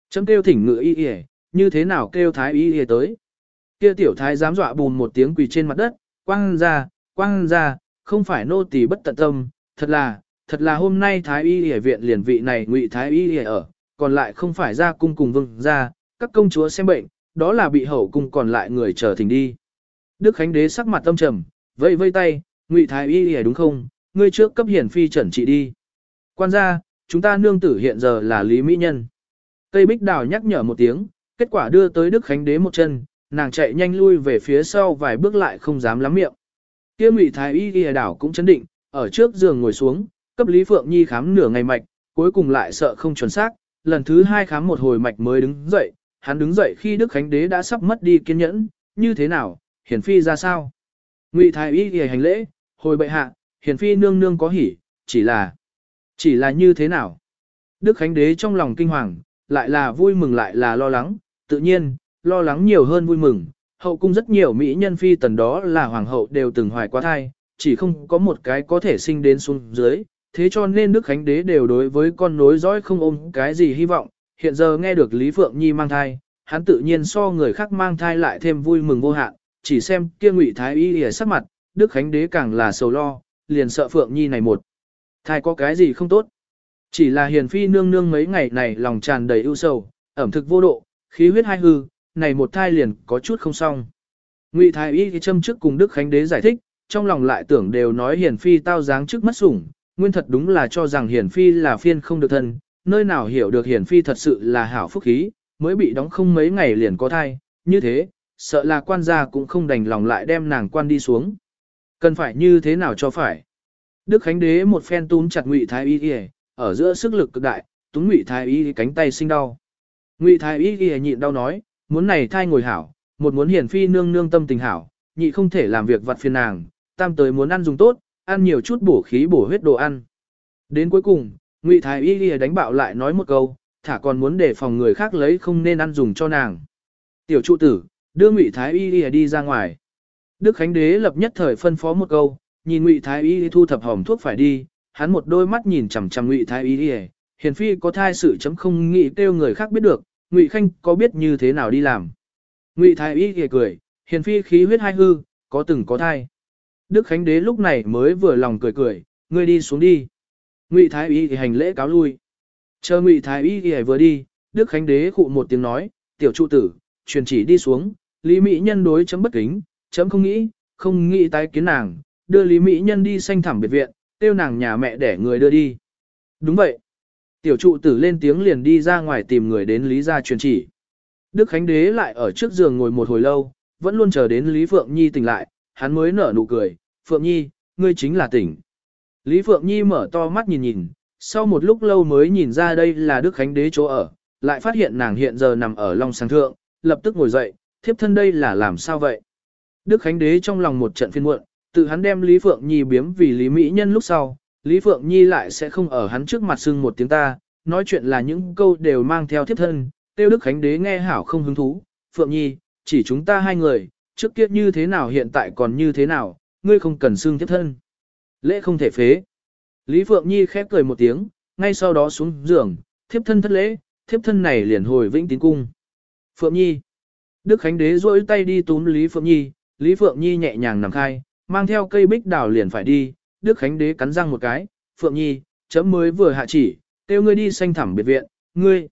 Chấm kêu thỉnh ngự y y, như thế nào kêu thái y y tới? Kia tiểu thái dám dọa bùn một tiếng quỳ trên mặt đất, quang ra, quang ra, không phải nô tỳ bất tận tâm, thật là, thật là hôm nay thái y y viện liền vị này ngụy thái y y ở, còn lại không phải ra cung cùng vương ra, các công chúa xem bệnh, đó là bị hậu cung còn lại người chờ thỉnh đi. Đức Khánh Đế sắc mặt tâm trầm, vây vây tay, ngụy thái y y đúng không, ngươi trước cấp hiển phi trần trị đi. Quan gia, chúng ta nương tử hiện giờ là Lý Mỹ Nhân. Tây Bích Đào nhắc nhở một tiếng, kết quả đưa tới Đức Khánh Đế một chân, nàng chạy nhanh lui về phía sau vài bước lại không dám lắm miệng. Kia Ngụy Thái Y Y đảo cũng chấn định, ở trước giường ngồi xuống, cấp Lý Phượng Nhi khám nửa ngày mạch, cuối cùng lại sợ không chuẩn xác, lần thứ hai khám một hồi mạch mới đứng dậy, hắn đứng dậy khi Đức Khánh Đế đã sắp mất đi kiên nhẫn, như thế nào, hiển phi ra sao? Ngụy Thái Y Y hành lễ, hồi bệ hạ, hiển phi nương nương có hỉ, chỉ là chỉ là như thế nào? Đức Khánh Đế trong lòng kinh hoàng, lại là vui mừng lại là lo lắng, tự nhiên, lo lắng nhiều hơn vui mừng. Hậu cung rất nhiều mỹ nhân phi tần đó là hoàng hậu đều từng hoài quá thai, chỉ không có một cái có thể sinh đến xuống dưới, thế cho nên Đức Khánh Đế đều đối với con nối dõi không ôm cái gì hy vọng, hiện giờ nghe được Lý Phượng Nhi mang thai, hắn tự nhiên so người khác mang thai lại thêm vui mừng vô hạn, chỉ xem kia ngụy thái y ở sắc mặt, Đức Khánh Đế càng là sầu lo, liền sợ Phượng Nhi này một. Thai có cái gì không tốt? Chỉ là hiền phi nương nương mấy ngày này lòng tràn đầy ưu sầu, ẩm thực vô độ, khí huyết hai hư, này một thai liền có chút không xong. Ngụy thái y thì châm trước cùng Đức Khánh Đế giải thích, trong lòng lại tưởng đều nói Hiển phi tao dáng trước mất sủng, nguyên thật đúng là cho rằng Hiển phi là phiên không được thân, nơi nào hiểu được Hiển phi thật sự là hảo phúc khí, mới bị đóng không mấy ngày liền có thai, như thế, sợ là quan gia cũng không đành lòng lại đem nàng quan đi xuống. Cần phải như thế nào cho phải. Đức Khánh Đế một phen túm chặt Ngụy Thái Y Y, ở giữa sức lực cực đại, túm Ngụy Thái Y cánh tay sinh đau. Ngụy Thái Y Y nhịn đau nói, muốn này thai ngồi hảo, một muốn hiển phi nương nương tâm tình hảo, nhị không thể làm việc vặt phiền nàng, tam tới muốn ăn dùng tốt, ăn nhiều chút bổ khí bổ huyết đồ ăn. Đến cuối cùng, Ngụy Thái Y Y đánh bạo lại nói một câu, thả còn muốn để phòng người khác lấy không nên ăn dùng cho nàng. Tiểu trụ tử, đưa Ngụy Thái Y Y đi ra ngoài. Đức Khánh Đế lập nhất thời phân phó một câu, nhìn Ngụy Thái Y thu thập hòm thuốc phải đi, hắn một đôi mắt nhìn chằm chằm Ngụy Thái Y, hiền phi có thai sự chấm không nghĩ kêu người khác biết được, Ngụy Khanh có biết như thế nào đi làm. Ngụy Thái Y cười, hiền phi khí huyết hai hư, có từng có thai. Đức Khánh Đế lúc này mới vừa lòng cười cười, ngươi đi xuống đi. Ngụy Thái Y thì hành lễ cáo lui. Chờ Ngụy Thái Y thì vừa đi, Đức Khánh Đế khụ một tiếng nói, tiểu trụ tử, truyền chỉ đi xuống, Lý Mỹ nhân đối chấm bất kính, chấm không nghĩ, không nghĩ tái kiến nàng, đưa Lý Mỹ Nhân đi sanh thẳm biệt viện, tiêu nàng nhà mẹ để người đưa đi. Đúng vậy. Tiểu trụ tử lên tiếng liền đi ra ngoài tìm người đến Lý gia truyền chỉ. Đức Khánh Đế lại ở trước giường ngồi một hồi lâu, vẫn luôn chờ đến Lý Phượng Nhi tỉnh lại, hắn mới nở nụ cười, Phượng Nhi, ngươi chính là tỉnh. Lý Phượng Nhi mở to mắt nhìn nhìn, sau một lúc lâu mới nhìn ra đây là Đức Khánh Đế chỗ ở, lại phát hiện nàng hiện giờ nằm ở Long Sang Thượng, lập tức ngồi dậy, thiếp thân đây là làm sao vậy? Đức Khánh Đế trong lòng một trận phiên muộn, tự hắn đem Lý Phượng Nhi biếm vì Lý Mỹ Nhân lúc sau, Lý Phượng Nhi lại sẽ không ở hắn trước mặt xưng một tiếng ta, nói chuyện là những câu đều mang theo thiếp thân, tiêu Đức Khánh Đế nghe hảo không hứng thú, Phượng Nhi, chỉ chúng ta hai người, trước kia như thế nào hiện tại còn như thế nào, ngươi không cần xưng thiếp thân. Lễ không thể phế. Lý Phượng Nhi khép cười một tiếng, ngay sau đó xuống giường, thiếp thân thất lễ, thiếp thân này liền hồi vĩnh tín cung. Phượng Nhi. Đức Khánh Đế duỗi tay đi túm Lý Phượng Nhi, Lý Phượng Nhi nhẹ nhàng nằm khai, mang theo cây bích đào liền phải đi, Đức Khánh Đế cắn răng một cái, Phượng Nhi, chấm mới vừa hạ chỉ, kêu ngươi đi xanh thẳm biệt viện, ngươi.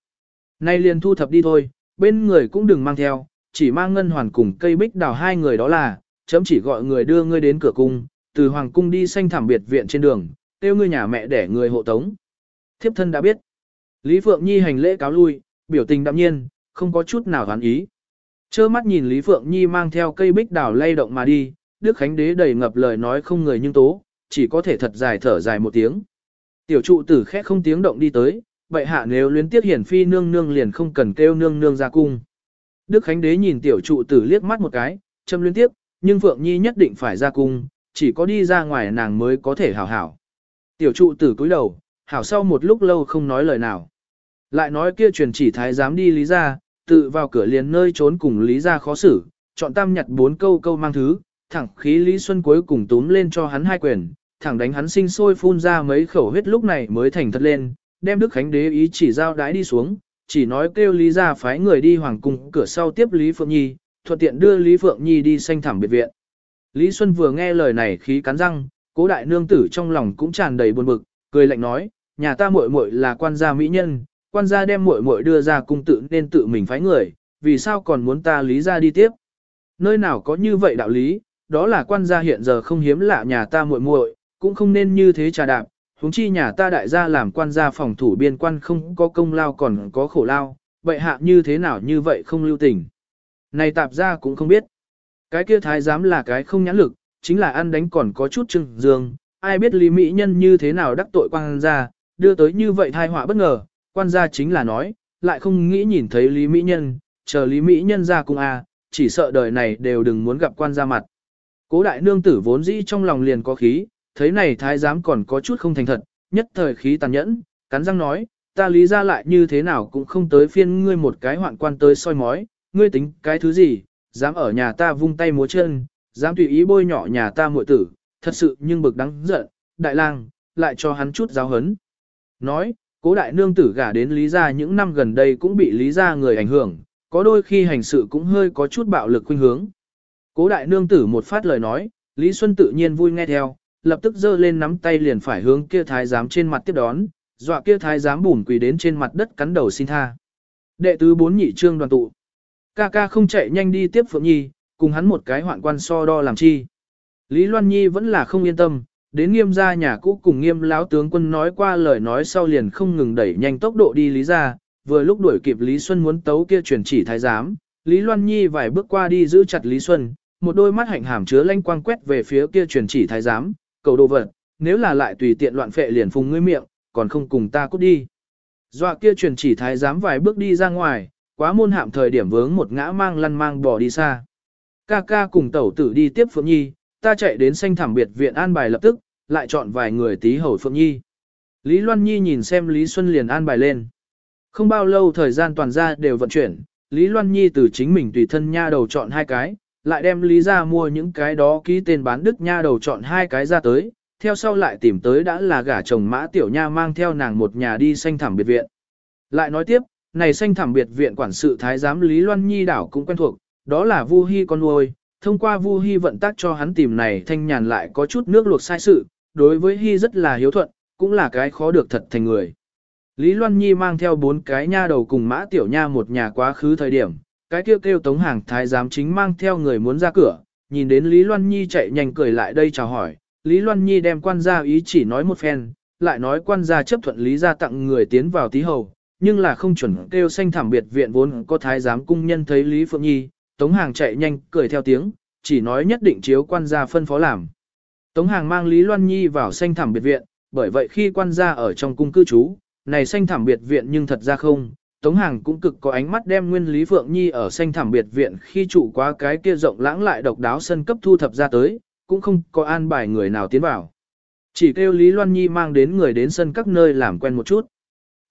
Nay liền thu thập đi thôi, bên người cũng đừng mang theo, chỉ mang ngân hoàn cùng cây bích đào hai người đó là, chấm chỉ gọi người đưa ngươi đến cửa cung, từ hoàng cung đi xanh thẳm biệt viện trên đường, kêu ngươi nhà mẹ để người hộ tống. Thiếp thân đã biết. Lý Phượng Nhi hành lễ cáo lui, biểu tình đạm nhiên, không có chút nào gắn ý. Chơ mắt nhìn Lý Phượng Nhi mang theo cây bích đào lay động mà đi, Đức Khánh Đế đầy ngập lời nói không người nhưng tố, chỉ có thể thật dài thở dài một tiếng. Tiểu trụ tử khẽ không tiếng động đi tới, vậy hạ nếu luyến tiếc hiển phi nương nương liền không cần kêu nương nương ra cung. Đức Khánh Đế nhìn tiểu trụ tử liếc mắt một cái, châm luyến tiếp, nhưng Phượng Nhi nhất định phải ra cung, chỉ có đi ra ngoài nàng mới có thể hảo hảo. Tiểu trụ tử cúi đầu, hảo sau một lúc lâu không nói lời nào. Lại nói kia truyền chỉ thái dám đi lý ra, tự vào cửa liền nơi trốn cùng lý ra khó xử, chọn tam nhặt bốn câu câu mang thứ, thẳng khí Lý Xuân cuối cùng túm lên cho hắn hai quyền, thẳng đánh hắn sinh sôi phun ra mấy khẩu huyết lúc này mới thành thật lên, đem Đức Khánh Đế ý chỉ giao đái đi xuống, chỉ nói kêu Lý gia phái người đi hoàng cung cửa sau tiếp Lý Phượng Nhi, thuận tiện đưa Lý Phượng Nhi đi sanh thảm biệt viện. Lý Xuân vừa nghe lời này khí cắn răng, cố đại nương tử trong lòng cũng tràn đầy buồn bực, cười lạnh nói, nhà ta muội muội là quan gia mỹ nhân, quan gia đem muội muội đưa ra cung tự nên tự mình phái người, vì sao còn muốn ta lý gia đi tiếp? Nơi nào có như vậy đạo lý, đó là quan gia hiện giờ không hiếm lạ nhà ta muội muội, cũng không nên như thế trà đạp, huống chi nhà ta đại gia làm quan gia phòng thủ biên quan không có công lao còn có khổ lao, vậy hạ như thế nào như vậy không lưu tình. Này tạp gia cũng không biết. Cái kia thái giám là cái không nhãn lực, chính là ăn đánh còn có chút trưng dương, ai biết lý mỹ nhân như thế nào đắc tội quan gia, đưa tới như vậy thai họa bất ngờ, quan gia chính là nói, lại không nghĩ nhìn thấy lý mỹ nhân, chờ lý mỹ nhân ra cung a, à, chỉ sợ đời này đều đừng muốn gặp quan gia mặt. Cố đại nương tử vốn dĩ trong lòng liền có khí, thấy này thái giám còn có chút không thành thật, nhất thời khí tàn nhẫn, cắn răng nói, ta lý ra lại như thế nào cũng không tới phiên ngươi một cái hoạn quan tới soi mói, ngươi tính cái thứ gì, dám ở nhà ta vung tay múa chân, dám tùy ý bôi nhỏ nhà ta muội tử, thật sự nhưng bực đắng giận, đại lang, lại cho hắn chút giáo hấn. Nói, cố đại nương tử gả đến lý gia những năm gần đây cũng bị lý gia người ảnh hưởng, có đôi khi hành sự cũng hơi có chút bạo lực khuynh hướng. Cố đại nương tử một phát lời nói, Lý Xuân tự nhiên vui nghe theo, lập tức giơ lên nắm tay liền phải hướng kia thái giám trên mặt tiếp đón, dọa kia thái giám bùn quỳ đến trên mặt đất cắn đầu xin tha. Đệ tứ bốn nhị trương đoàn tụ. Ca ca không chạy nhanh đi tiếp Phượng Nhi, cùng hắn một cái hoạn quan so đo làm chi. Lý Loan Nhi vẫn là không yên tâm, đến nghiêm gia nhà cũ cùng nghiêm lão tướng quân nói qua lời nói sau liền không ngừng đẩy nhanh tốc độ đi Lý gia, vừa lúc đuổi kịp Lý Xuân muốn tấu kia truyền chỉ thái giám, Lý Loan Nhi vài bước qua đi giữ chặt Lý Xuân, một đôi mắt hạnh hàm chứa lanh quang quét về phía kia truyền chỉ thái giám, cầu đồ vật, nếu là lại tùy tiện loạn phệ liền phùng ngươi miệng, còn không cùng ta cút đi. Dọa kia truyền chỉ thái giám vài bước đi ra ngoài, quá môn hạm thời điểm vướng một ngã mang lăn mang bỏ đi xa. Ca ca cùng tẩu tử đi tiếp Phượng Nhi, ta chạy đến xanh thảm biệt viện an bài lập tức, lại chọn vài người tí hầu Phượng Nhi. Lý Loan Nhi nhìn xem Lý Xuân liền an bài lên. Không bao lâu thời gian toàn ra đều vận chuyển, Lý Loan Nhi từ chính mình tùy thân nha đầu chọn hai cái, lại đem Lý ra mua những cái đó ký tên bán đức nha đầu chọn hai cái ra tới, theo sau lại tìm tới đã là gả chồng mã tiểu nha mang theo nàng một nhà đi xanh thảm biệt viện. Lại nói tiếp, này xanh thảm biệt viện quản sự thái giám Lý Loan Nhi đảo cũng quen thuộc, đó là Vu Hi con nuôi, thông qua Vu Hi vận tác cho hắn tìm này thanh nhàn lại có chút nước luộc sai sự, đối với Hi rất là hiếu thuận, cũng là cái khó được thật thành người. Lý Loan Nhi mang theo bốn cái nha đầu cùng mã tiểu nha một nhà quá khứ thời điểm, cái kêu kêu tống hàng thái giám chính mang theo người muốn ra cửa, nhìn đến Lý Loan Nhi chạy nhanh cười lại đây chào hỏi, Lý Loan Nhi đem quan gia ý chỉ nói một phen, lại nói quan gia chấp thuận Lý gia tặng người tiến vào tí hầu, nhưng là không chuẩn kêu xanh thảm biệt viện vốn có thái giám cung nhân thấy Lý Phượng Nhi, Tống Hàng chạy nhanh cười theo tiếng, chỉ nói nhất định chiếu quan gia phân phó làm. Tống Hàng mang Lý Loan Nhi vào xanh thảm biệt viện, bởi vậy khi quan gia ở trong cung cư trú, này xanh thảm biệt viện nhưng thật ra không, Tống Hàng cũng cực có ánh mắt đem nguyên Lý Phượng Nhi ở xanh thảm biệt viện khi trụ qua cái kia rộng lãng lại độc đáo sân cấp thu thập ra tới, cũng không có an bài người nào tiến vào. Chỉ kêu Lý Loan Nhi mang đến người đến sân các nơi làm quen một chút.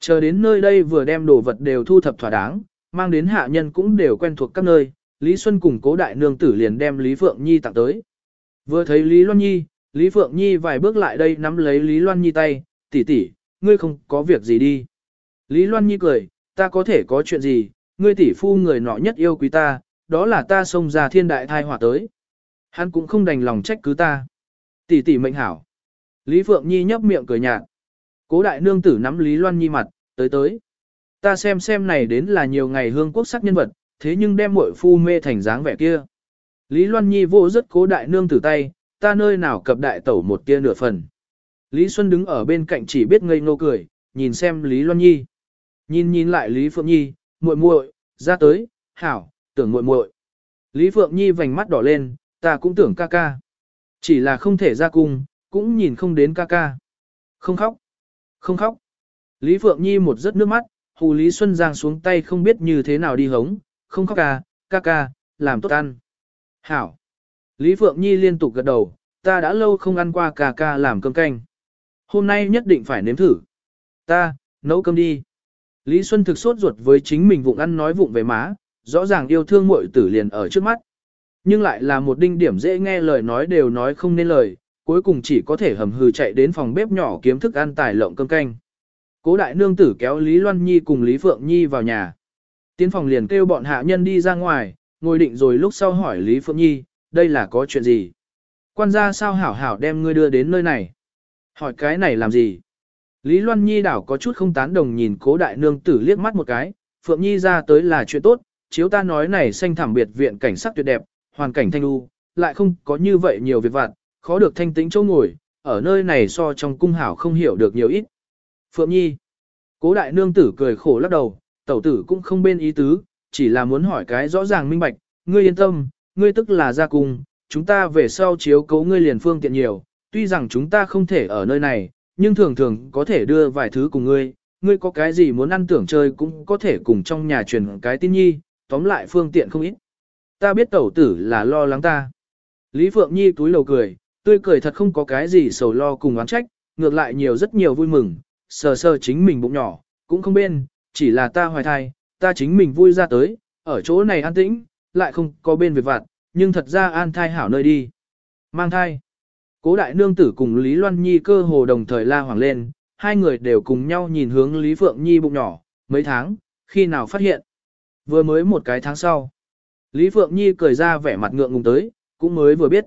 Chờ đến nơi đây vừa đem đồ vật đều thu thập thỏa đáng, mang đến hạ nhân cũng đều quen thuộc các nơi, Lý Xuân cùng cố đại nương tử liền đem Lý Phượng Nhi tặng tới. Vừa thấy Lý Loan Nhi, Lý Phượng Nhi vài bước lại đây nắm lấy Lý Loan Nhi tay, tỷ tỷ, ngươi không có việc gì đi. Lý Loan Nhi cười, ta có thể có chuyện gì, ngươi tỷ phu người nọ nhất yêu quý ta, đó là ta xông ra thiên đại thai hỏa tới. Hắn cũng không đành lòng trách cứ ta. Tỷ tỷ mệnh hảo. Lý Phượng Nhi nhấp miệng cười nhạt. Cố đại nương tử nắm Lý Loan Nhi mặt, tới tới. Ta xem xem này đến là nhiều ngày hương quốc sắc nhân vật, thế nhưng đem muội phu mê thành dáng vẻ kia. Lý Loan Nhi vô rất cố đại nương tử tay, ta nơi nào cập đại tẩu một tia nửa phần. Lý Xuân đứng ở bên cạnh chỉ biết ngây ngô cười, nhìn xem Lý Loan Nhi. Nhìn nhìn lại Lý Phượng Nhi, muội muội, ra tới, hảo, tưởng muội muội. Lý Phượng Nhi vành mắt đỏ lên, ta cũng tưởng ca ca. Chỉ là không thể ra cung, cũng nhìn không đến ca ca. Không khóc, không khóc. Lý Phượng Nhi một giấc nước mắt, hù Lý Xuân Giang xuống tay không biết như thế nào đi hống, không khóc ca, ca ca, làm tốt ăn. Hảo. Lý Phượng Nhi liên tục gật đầu, ta đã lâu không ăn qua ca ca làm cơm canh. Hôm nay nhất định phải nếm thử. Ta, nấu cơm đi. Lý Xuân thực sốt ruột với chính mình vụng ăn nói vụng về má, rõ ràng yêu thương muội tử liền ở trước mắt. Nhưng lại là một đinh điểm dễ nghe lời nói đều nói không nên lời, cuối cùng chỉ có thể hầm hừ chạy đến phòng bếp nhỏ kiếm thức ăn tài lộng cơm canh. Cố đại nương tử kéo Lý Loan Nhi cùng Lý Phượng Nhi vào nhà. Tiến phòng liền kêu bọn hạ nhân đi ra ngoài, ngồi định rồi lúc sau hỏi Lý Phượng Nhi, đây là có chuyện gì? Quan gia sao hảo hảo đem ngươi đưa đến nơi này? Hỏi cái này làm gì? Lý Loan Nhi đảo có chút không tán đồng nhìn cố đại nương tử liếc mắt một cái, Phượng Nhi ra tới là chuyện tốt, chiếu ta nói này xanh thảm biệt viện cảnh sắc tuyệt đẹp, hoàn cảnh thanh lưu, lại không có như vậy nhiều việc vặt, khó được thanh tĩnh chỗ ngồi, ở nơi này so trong cung hảo không hiểu được nhiều ít. Phượng Nhi, cố đại nương tử cười khổ lắc đầu, tẩu tử cũng không bên ý tứ, chỉ là muốn hỏi cái rõ ràng minh bạch, ngươi yên tâm, ngươi tức là gia cung, chúng ta về sau chiếu cấu ngươi liền phương tiện nhiều, tuy rằng chúng ta không thể ở nơi này, nhưng thường thường có thể đưa vài thứ cùng ngươi, ngươi có cái gì muốn ăn tưởng chơi cũng có thể cùng trong nhà truyền cái tin nhi, tóm lại phương tiện không ít. Ta biết tẩu tử là lo lắng ta. Lý Phượng Nhi túi lầu cười, tươi cười thật không có cái gì sầu lo cùng oán trách, ngược lại nhiều rất nhiều vui mừng, sờ sờ chính mình bụng nhỏ, cũng không bên, chỉ là ta hoài thai, ta chính mình vui ra tới, ở chỗ này an tĩnh, lại không có bên việc vặt, nhưng thật ra an thai hảo nơi đi. Mang thai. Cố đại nương tử cùng Lý Loan Nhi cơ hồ đồng thời la hoàng lên, hai người đều cùng nhau nhìn hướng Lý Phượng Nhi bụng nhỏ, mấy tháng, khi nào phát hiện. Vừa mới một cái tháng sau. Lý Phượng Nhi cười ra vẻ mặt ngượng ngùng tới, cũng mới vừa biết.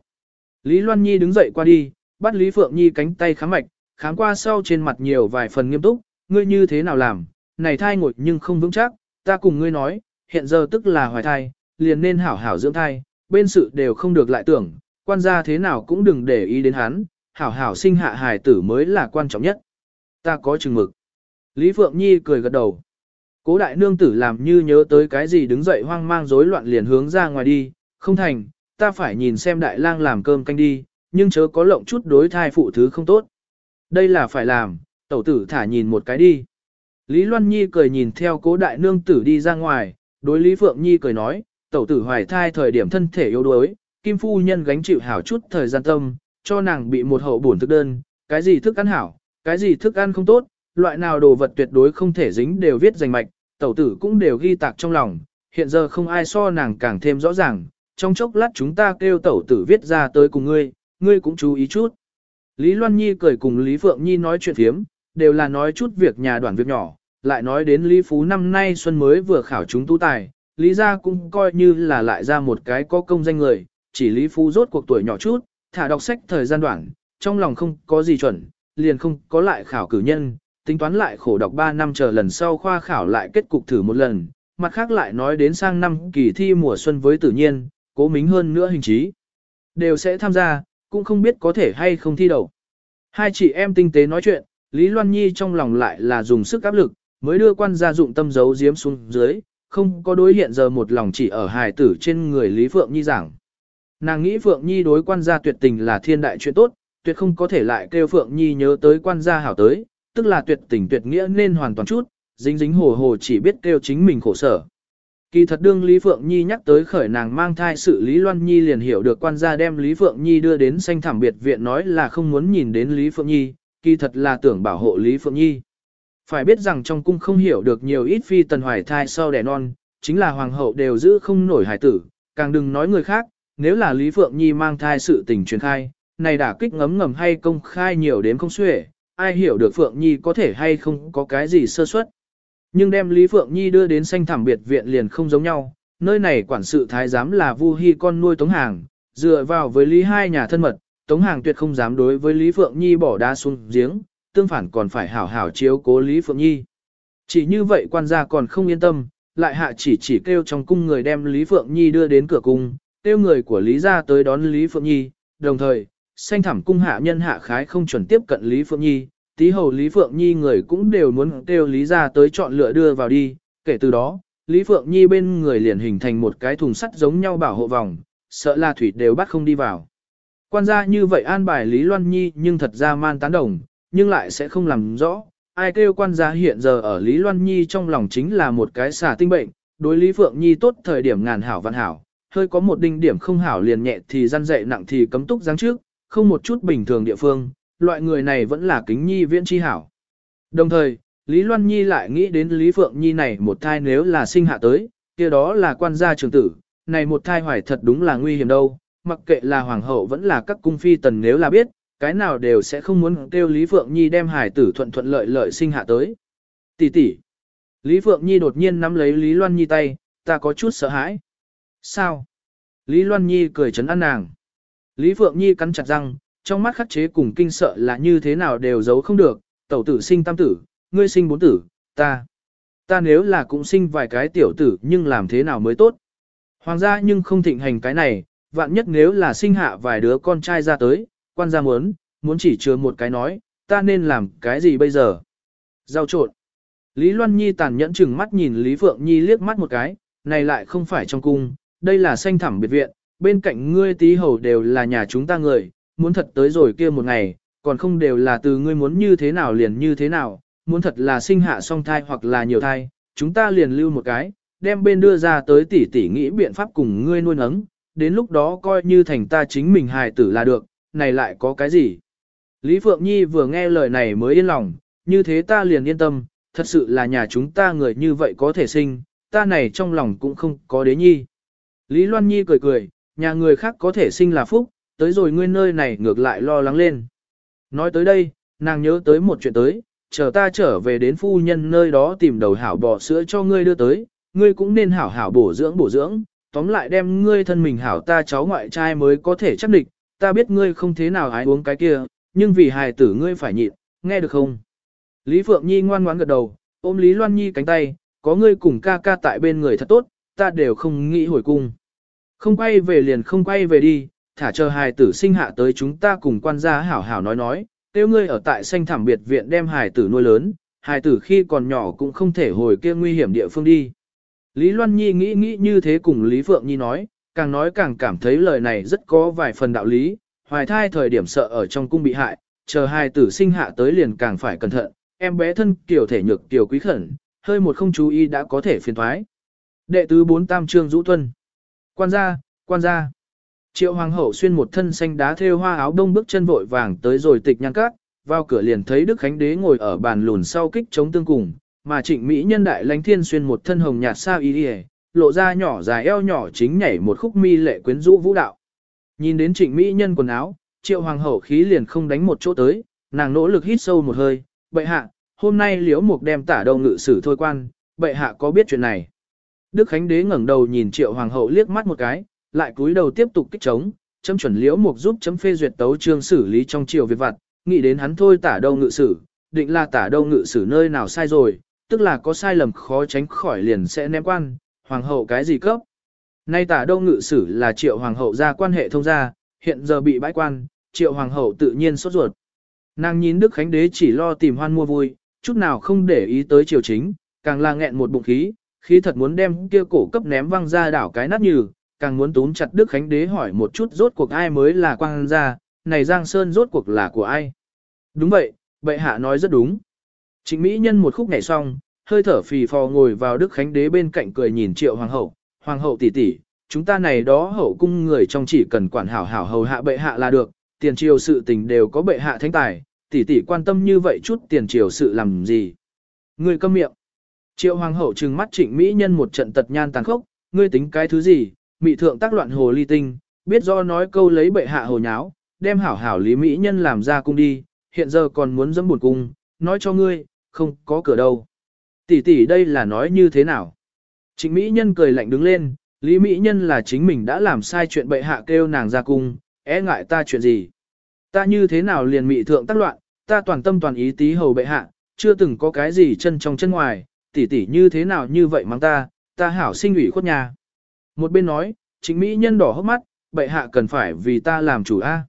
Lý Loan Nhi đứng dậy qua đi, bắt Lý Phượng Nhi cánh tay khám mạch, khám qua sau trên mặt nhiều vài phần nghiêm túc, ngươi như thế nào làm, này thai ngồi nhưng không vững chắc, ta cùng ngươi nói, hiện giờ tức là hoài thai, liền nên hảo hảo dưỡng thai, bên sự đều không được lại tưởng, quan gia thế nào cũng đừng để ý đến hắn, hảo hảo sinh hạ hài tử mới là quan trọng nhất. Ta có chừng mực. Lý Phượng Nhi cười gật đầu. Cố đại nương tử làm như nhớ tới cái gì đứng dậy hoang mang rối loạn liền hướng ra ngoài đi, không thành, ta phải nhìn xem đại lang làm cơm canh đi, nhưng chớ có lộng chút đối thai phụ thứ không tốt. Đây là phải làm, tẩu tử thả nhìn một cái đi. Lý Loan Nhi cười nhìn theo cố đại nương tử đi ra ngoài, đối Lý Phượng Nhi cười nói, tẩu tử hoài thai thời điểm thân thể yếu đuối, Kim Phu Nhân gánh chịu hảo chút thời gian tâm, cho nàng bị một hậu bổn thức đơn, cái gì thức ăn hảo, cái gì thức ăn không tốt, loại nào đồ vật tuyệt đối không thể dính đều viết danh mạch, tẩu tử cũng đều ghi tạc trong lòng, hiện giờ không ai so nàng càng thêm rõ ràng, trong chốc lát chúng ta kêu tẩu tử viết ra tới cùng ngươi, ngươi cũng chú ý chút. Lý Loan Nhi cười cùng Lý Phượng Nhi nói chuyện thiếm, đều là nói chút việc nhà đoàn việc nhỏ, lại nói đến Lý Phú năm nay xuân mới vừa khảo chúng tu tài, Lý gia cũng coi như là lại ra một cái có công danh người, chỉ Lý Phu rốt cuộc tuổi nhỏ chút, thả đọc sách thời gian đoạn, trong lòng không có gì chuẩn, liền không có lại khảo cử nhân, tính toán lại khổ đọc 3 năm chờ lần sau khoa khảo lại kết cục thử một lần, mặt khác lại nói đến sang năm kỳ thi mùa xuân với tự nhiên, cố mính hơn nữa hình trí. Đều sẽ tham gia, cũng không biết có thể hay không thi đầu. Hai chị em tinh tế nói chuyện, Lý Loan Nhi trong lòng lại là dùng sức áp lực, mới đưa quan gia dụng tâm giấu giếm xuống dưới, không có đối hiện giờ một lòng chỉ ở hài tử trên người Lý Phượng Nhi giảng. Nàng nghĩ Phượng Nhi đối quan gia tuyệt tình là thiên đại chuyện tốt, tuyệt không có thể lại kêu Phượng Nhi nhớ tới quan gia hảo tới, tức là tuyệt tình tuyệt nghĩa nên hoàn toàn chút, dính dính hồ hồ chỉ biết kêu chính mình khổ sở. Kỳ thật đương Lý Phượng Nhi nhắc tới khởi nàng mang thai sự Lý Loan Nhi liền hiểu được quan gia đem Lý Phượng Nhi đưa đến xanh thảm biệt viện nói là không muốn nhìn đến Lý Phượng Nhi, kỳ thật là tưởng bảo hộ Lý Phượng Nhi. Phải biết rằng trong cung không hiểu được nhiều ít phi tần hoài thai sau đẻ non, chính là hoàng hậu đều giữ không nổi hài tử, càng đừng nói người khác, nếu là Lý Phượng Nhi mang thai sự tình truyền khai, này đã kích ngấm ngầm hay công khai nhiều đến không xuể, ai hiểu được Phượng Nhi có thể hay không có cái gì sơ suất. Nhưng đem Lý Phượng Nhi đưa đến xanh thảm biệt viện liền không giống nhau, nơi này quản sự thái giám là Vu Hi con nuôi Tống Hàng, dựa vào với Lý hai nhà thân mật, Tống Hàng tuyệt không dám đối với Lý Phượng Nhi bỏ đá xuống giếng, tương phản còn phải hảo hảo chiếu cố Lý Phượng Nhi. Chỉ như vậy quan gia còn không yên tâm, lại hạ chỉ chỉ kêu trong cung người đem Lý Phượng Nhi đưa đến cửa cung, kêu người của Lý gia tới đón Lý Phượng Nhi, đồng thời, xanh thảm cung hạ nhân hạ khái không chuẩn tiếp cận Lý Phượng Nhi, tí hầu Lý Phượng Nhi người cũng đều muốn kêu Lý gia tới chọn lựa đưa vào đi, kể từ đó, Lý Phượng Nhi bên người liền hình thành một cái thùng sắt giống nhau bảo hộ vòng, sợ là thủy đều bắt không đi vào. Quan gia như vậy an bài Lý Loan Nhi nhưng thật ra man tán đồng, nhưng lại sẽ không làm rõ, ai kêu quan gia hiện giờ ở Lý Loan Nhi trong lòng chính là một cái xà tinh bệnh, đối Lý Phượng Nhi tốt thời điểm ngàn hảo văn hảo, hơi có một đinh điểm không hảo liền nhẹ thì răn dậy nặng thì cấm túc giáng trước, không một chút bình thường địa phương, loại người này vẫn là kính nhi viễn chi hảo. Đồng thời, Lý Loan Nhi lại nghĩ đến Lý Phượng Nhi này một thai nếu là sinh hạ tới, kia đó là quan gia trường tử, này một thai hoài thật đúng là nguy hiểm đâu, mặc kệ là hoàng hậu vẫn là các cung phi tần nếu là biết, cái nào đều sẽ không muốn kêu Lý Phượng Nhi đem hải tử thuận thuận lợi lợi sinh hạ tới. Tỷ tỷ. Lý Phượng Nhi đột nhiên nắm lấy Lý Loan Nhi tay, ta có chút sợ hãi. Sao? Lý Loan Nhi cười chấn an nàng. Lý Phượng Nhi cắn chặt răng, trong mắt khắc chế cùng kinh sợ là như thế nào đều giấu không được, tẩu tử sinh tam tử, ngươi sinh bốn tử, ta. Ta nếu là cũng sinh vài cái tiểu tử nhưng làm thế nào mới tốt. Hoàng gia nhưng không thịnh hành cái này, vạn nhất nếu là sinh hạ vài đứa con trai ra tới, quan gia muốn, muốn chỉ chứa một cái nói, ta nên làm cái gì bây giờ? Giao trộn. Lý Loan Nhi tàn nhẫn chừng mắt nhìn Lý Phượng Nhi liếc mắt một cái, này lại không phải trong cung, đây là xanh thẳm biệt viện, bên cạnh ngươi tí hầu đều là nhà chúng ta người, muốn thật tới rồi kia một ngày, còn không đều là từ ngươi muốn như thế nào liền như thế nào, muốn thật là sinh hạ song thai hoặc là nhiều thai, chúng ta liền lưu một cái, đem bên đưa ra tới tỷ tỷ nghĩ biện pháp cùng ngươi nuôi nấng, đến lúc đó coi như thành ta chính mình hài tử là được, này lại có cái gì? Lý Phượng Nhi vừa nghe lời này mới yên lòng, như thế ta liền yên tâm, thật sự là nhà chúng ta người như vậy có thể sinh, ta này trong lòng cũng không có đế nhi. Lý Loan Nhi cười cười, nhà người khác có thể sinh là phúc, tới rồi ngươi nơi này ngược lại lo lắng lên. Nói tới đây, nàng nhớ tới một chuyện tới, chờ ta trở về đến phu nhân nơi đó tìm đầu hảo bò sữa cho ngươi đưa tới, ngươi cũng nên hảo hảo bổ dưỡng bổ dưỡng, tóm lại đem ngươi thân mình hảo ta cháu ngoại trai mới có thể chắc địch, ta biết ngươi không thế nào ái uống cái kia, nhưng vì hài tử ngươi phải nhịn, nghe được không? Lý Phượng Nhi ngoan ngoãn gật đầu, ôm Lý Loan Nhi cánh tay, có ngươi cùng ca ca tại bên người thật tốt, ta đều không nghĩ hồi cung. Không quay về liền không quay về đi, thả chờ hài tử sinh hạ tới chúng ta cùng quan gia hảo hảo nói nói, tiêu ngươi ở tại xanh thảm biệt viện đem hài tử nuôi lớn, hài tử khi còn nhỏ cũng không thể hồi kia nguy hiểm địa phương đi. Lý Loan Nhi nghĩ nghĩ như thế cùng Lý Phượng Nhi nói, càng nói càng cảm thấy lời này rất có vài phần đạo lý, hoài thai thời điểm sợ ở trong cung bị hại, chờ hài tử sinh hạ tới liền càng phải cẩn thận, em bé thân kiểu thể nhược tiểu quý khẩn, hơi một không chú ý đã có thể phiền thoái. Đệ tứ bốn tam trương rũ tuân. Quan gia, quan gia. Triệu hoàng hậu xuyên một thân xanh đá thêu hoa áo đông bước chân vội vàng tới rồi tịch nhang cát, vào cửa liền thấy Đức Khánh Đế ngồi ở bàn lùn sau kích chống tương cùng, mà trịnh Mỹ nhân đại lãnh thiên xuyên một thân hồng nhạt sao y y, lộ ra nhỏ dài eo nhỏ chính nhảy một khúc mi lệ quyến rũ vũ đạo. Nhìn đến trịnh Mỹ nhân quần áo, triệu hoàng hậu khí liền không đánh một chỗ tới, nàng nỗ lực hít sâu một hơi, bệ hạ, hôm nay liễu mục đem tả đầu ngự sử thôi quan, bệ hạ có biết chuyện này. Đức Khánh Đế ngẩng đầu nhìn triệu hoàng hậu liếc mắt một cái, lại cúi đầu tiếp tục kích chống, chấm chuẩn liễu mục giúp chấm phê duyệt tấu chương xử lý trong triều việc vặt, nghĩ đến hắn thôi tả đâu ngự sử, định là tả đâu ngự sử nơi nào sai rồi, tức là có sai lầm khó tránh khỏi liền sẽ ném quan, hoàng hậu cái gì cấp. Nay tả đâu ngự sử là triệu hoàng hậu ra quan hệ thông gia, hiện giờ bị bãi quan, triệu hoàng hậu tự nhiên sốt ruột. Nàng nhìn Đức Khánh Đế chỉ lo tìm hoan mua vui, chút nào không để ý tới triều chính, càng là nghẹn một bụng khí, khí thật muốn đem kia cổ cấp ném văng ra đảo cái nát như, càng muốn túm chặt Đức Khánh Đế hỏi một chút rốt cuộc ai mới là quang gia, này Giang Sơn rốt cuộc là của ai. Đúng vậy, bệ hạ nói rất đúng. Trịnh Mỹ Nhân một khúc nhảy xong, hơi thở phì phò ngồi vào Đức Khánh Đế bên cạnh cười nhìn triệu hoàng hậu, hoàng hậu tỷ tỷ, chúng ta này đó hậu cung người trong chỉ cần quản hảo hảo hầu hạ bệ hạ là được, tiền triều sự tình đều có bệ hạ thánh tài, tỷ tỷ quan tâm như vậy chút tiền triều sự làm gì. Người câm miệng. Triệu hoàng hậu trừng mắt trịnh Mỹ Nhân một trận tật nhan tàn khốc, ngươi tính cái thứ gì, mị thượng tác loạn hồ ly tinh, biết do nói câu lấy bệ hạ hồ nháo, đem hảo hảo lý Mỹ Nhân làm ra cung đi, hiện giờ còn muốn dẫm buồn cung, nói cho ngươi, không có cửa đâu. Tỷ tỷ đây là nói như thế nào? Trịnh Mỹ Nhân cười lạnh đứng lên, Lý Mỹ Nhân là chính mình đã làm sai chuyện bệ hạ kêu nàng ra cung, é e ngại ta chuyện gì? Ta như thế nào liền mị thượng tác loạn, ta toàn tâm toàn ý tí hầu bệ hạ, chưa từng có cái gì chân trong chân ngoài, tỷ tỷ như thế nào như vậy mang ta, ta hảo sinh ủy khuất nhà. Một bên nói, chính Mỹ nhân đỏ hốc mắt, bệ hạ cần phải vì ta làm chủ a.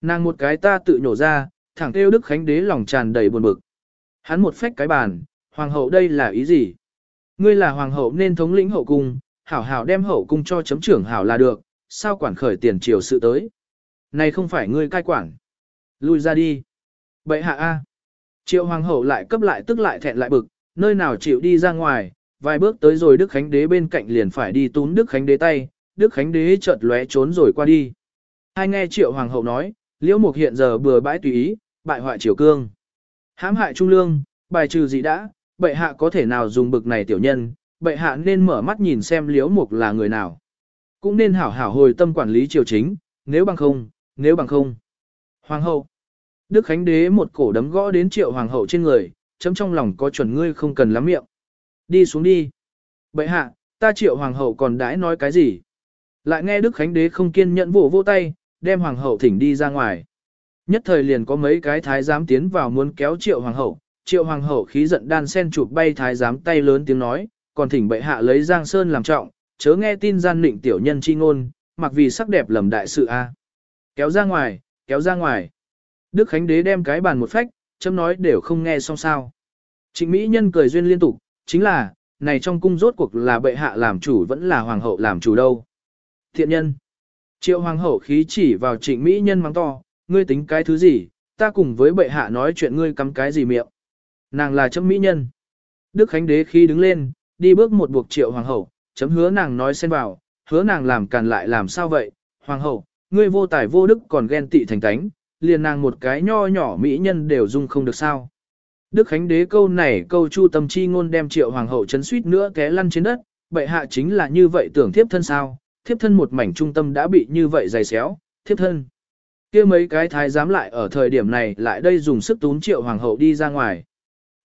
Nàng một cái ta tự nhổ ra, thẳng kêu Đức Khánh Đế lòng tràn đầy buồn bực. Hắn một phách cái bàn, hoàng hậu đây là ý gì? Ngươi là hoàng hậu nên thống lĩnh hậu cung, hảo hảo đem hậu cung cho chấm trưởng hảo là được, sao quản khởi tiền triều sự tới? Này không phải ngươi cai quản. Lui ra đi. Bệ hạ a. Triệu hoàng hậu lại cấp lại tức lại thẹn lại bực, nơi nào chịu đi ra ngoài, vài bước tới rồi Đức Khánh Đế bên cạnh liền phải đi túm Đức Khánh Đế tay, Đức Khánh Đế chợt lóe trốn rồi qua đi. Hai nghe Triệu Hoàng hậu nói, Liễu Mục hiện giờ bừa bãi tùy ý, bại hoại triều cương. hãm hại trung lương, bài trừ gì đã, bệ hạ có thể nào dùng bực này tiểu nhân, bệ hạ nên mở mắt nhìn xem Liễu Mục là người nào. Cũng nên hảo hảo hồi tâm quản lý triều chính, nếu bằng không, nếu bằng không. Hoàng hậu. Đức Khánh Đế một cổ đấm gõ đến Triệu Hoàng hậu trên người, chấm trong lòng có chuẩn ngươi không cần lắm miệng. Đi xuống đi. Bệ hạ, ta triệu hoàng hậu còn đãi nói cái gì? Lại nghe Đức Khánh Đế không kiên nhẫn vỗ vỗ tay, đem hoàng hậu thỉnh đi ra ngoài. Nhất thời liền có mấy cái thái giám tiến vào muốn kéo triệu hoàng hậu, triệu hoàng hậu khí giận đan sen chụp bay thái giám tay lớn tiếng nói, còn thỉnh bệ hạ lấy Giang Sơn làm trọng, chớ nghe tin gian định tiểu nhân chi ngôn, mặc vì sắc đẹp lầm đại sự a. Kéo ra ngoài, kéo ra ngoài. Đức Khánh Đế đem cái bàn một phách, chấm nói đều không nghe xong sao. Trịnh Mỹ Nhân cười duyên liên tục, chính là, này trong cung rốt cuộc là bệ hạ làm chủ vẫn là hoàng hậu làm chủ đâu. Thiện nhân. Triệu hoàng hậu khí chỉ vào trịnh Mỹ Nhân mắng to, ngươi tính cái thứ gì, ta cùng với bệ hạ nói chuyện ngươi cắm cái gì miệng. Nàng là chấm Mỹ Nhân. Đức Khánh Đế khi đứng lên, đi bước một buộc triệu hoàng hậu, chấm hứa nàng nói xen vào, hứa nàng làm càn lại làm sao vậy, hoàng hậu, ngươi vô tài vô đức còn ghen tị thành tánh, liền nàng một cái nho nhỏ mỹ nhân đều dung không được sao. Đức Khánh đế câu này câu chu tâm chi ngôn đem triệu hoàng hậu chấn suýt nữa té lăn trên đất, bệ hạ chính là như vậy tưởng thiếp thân sao, thiếp thân một mảnh trung tâm đã bị như vậy dày xéo, thiếp thân. kia mấy cái thái giám lại ở thời điểm này lại đây dùng sức tún triệu hoàng hậu đi ra ngoài.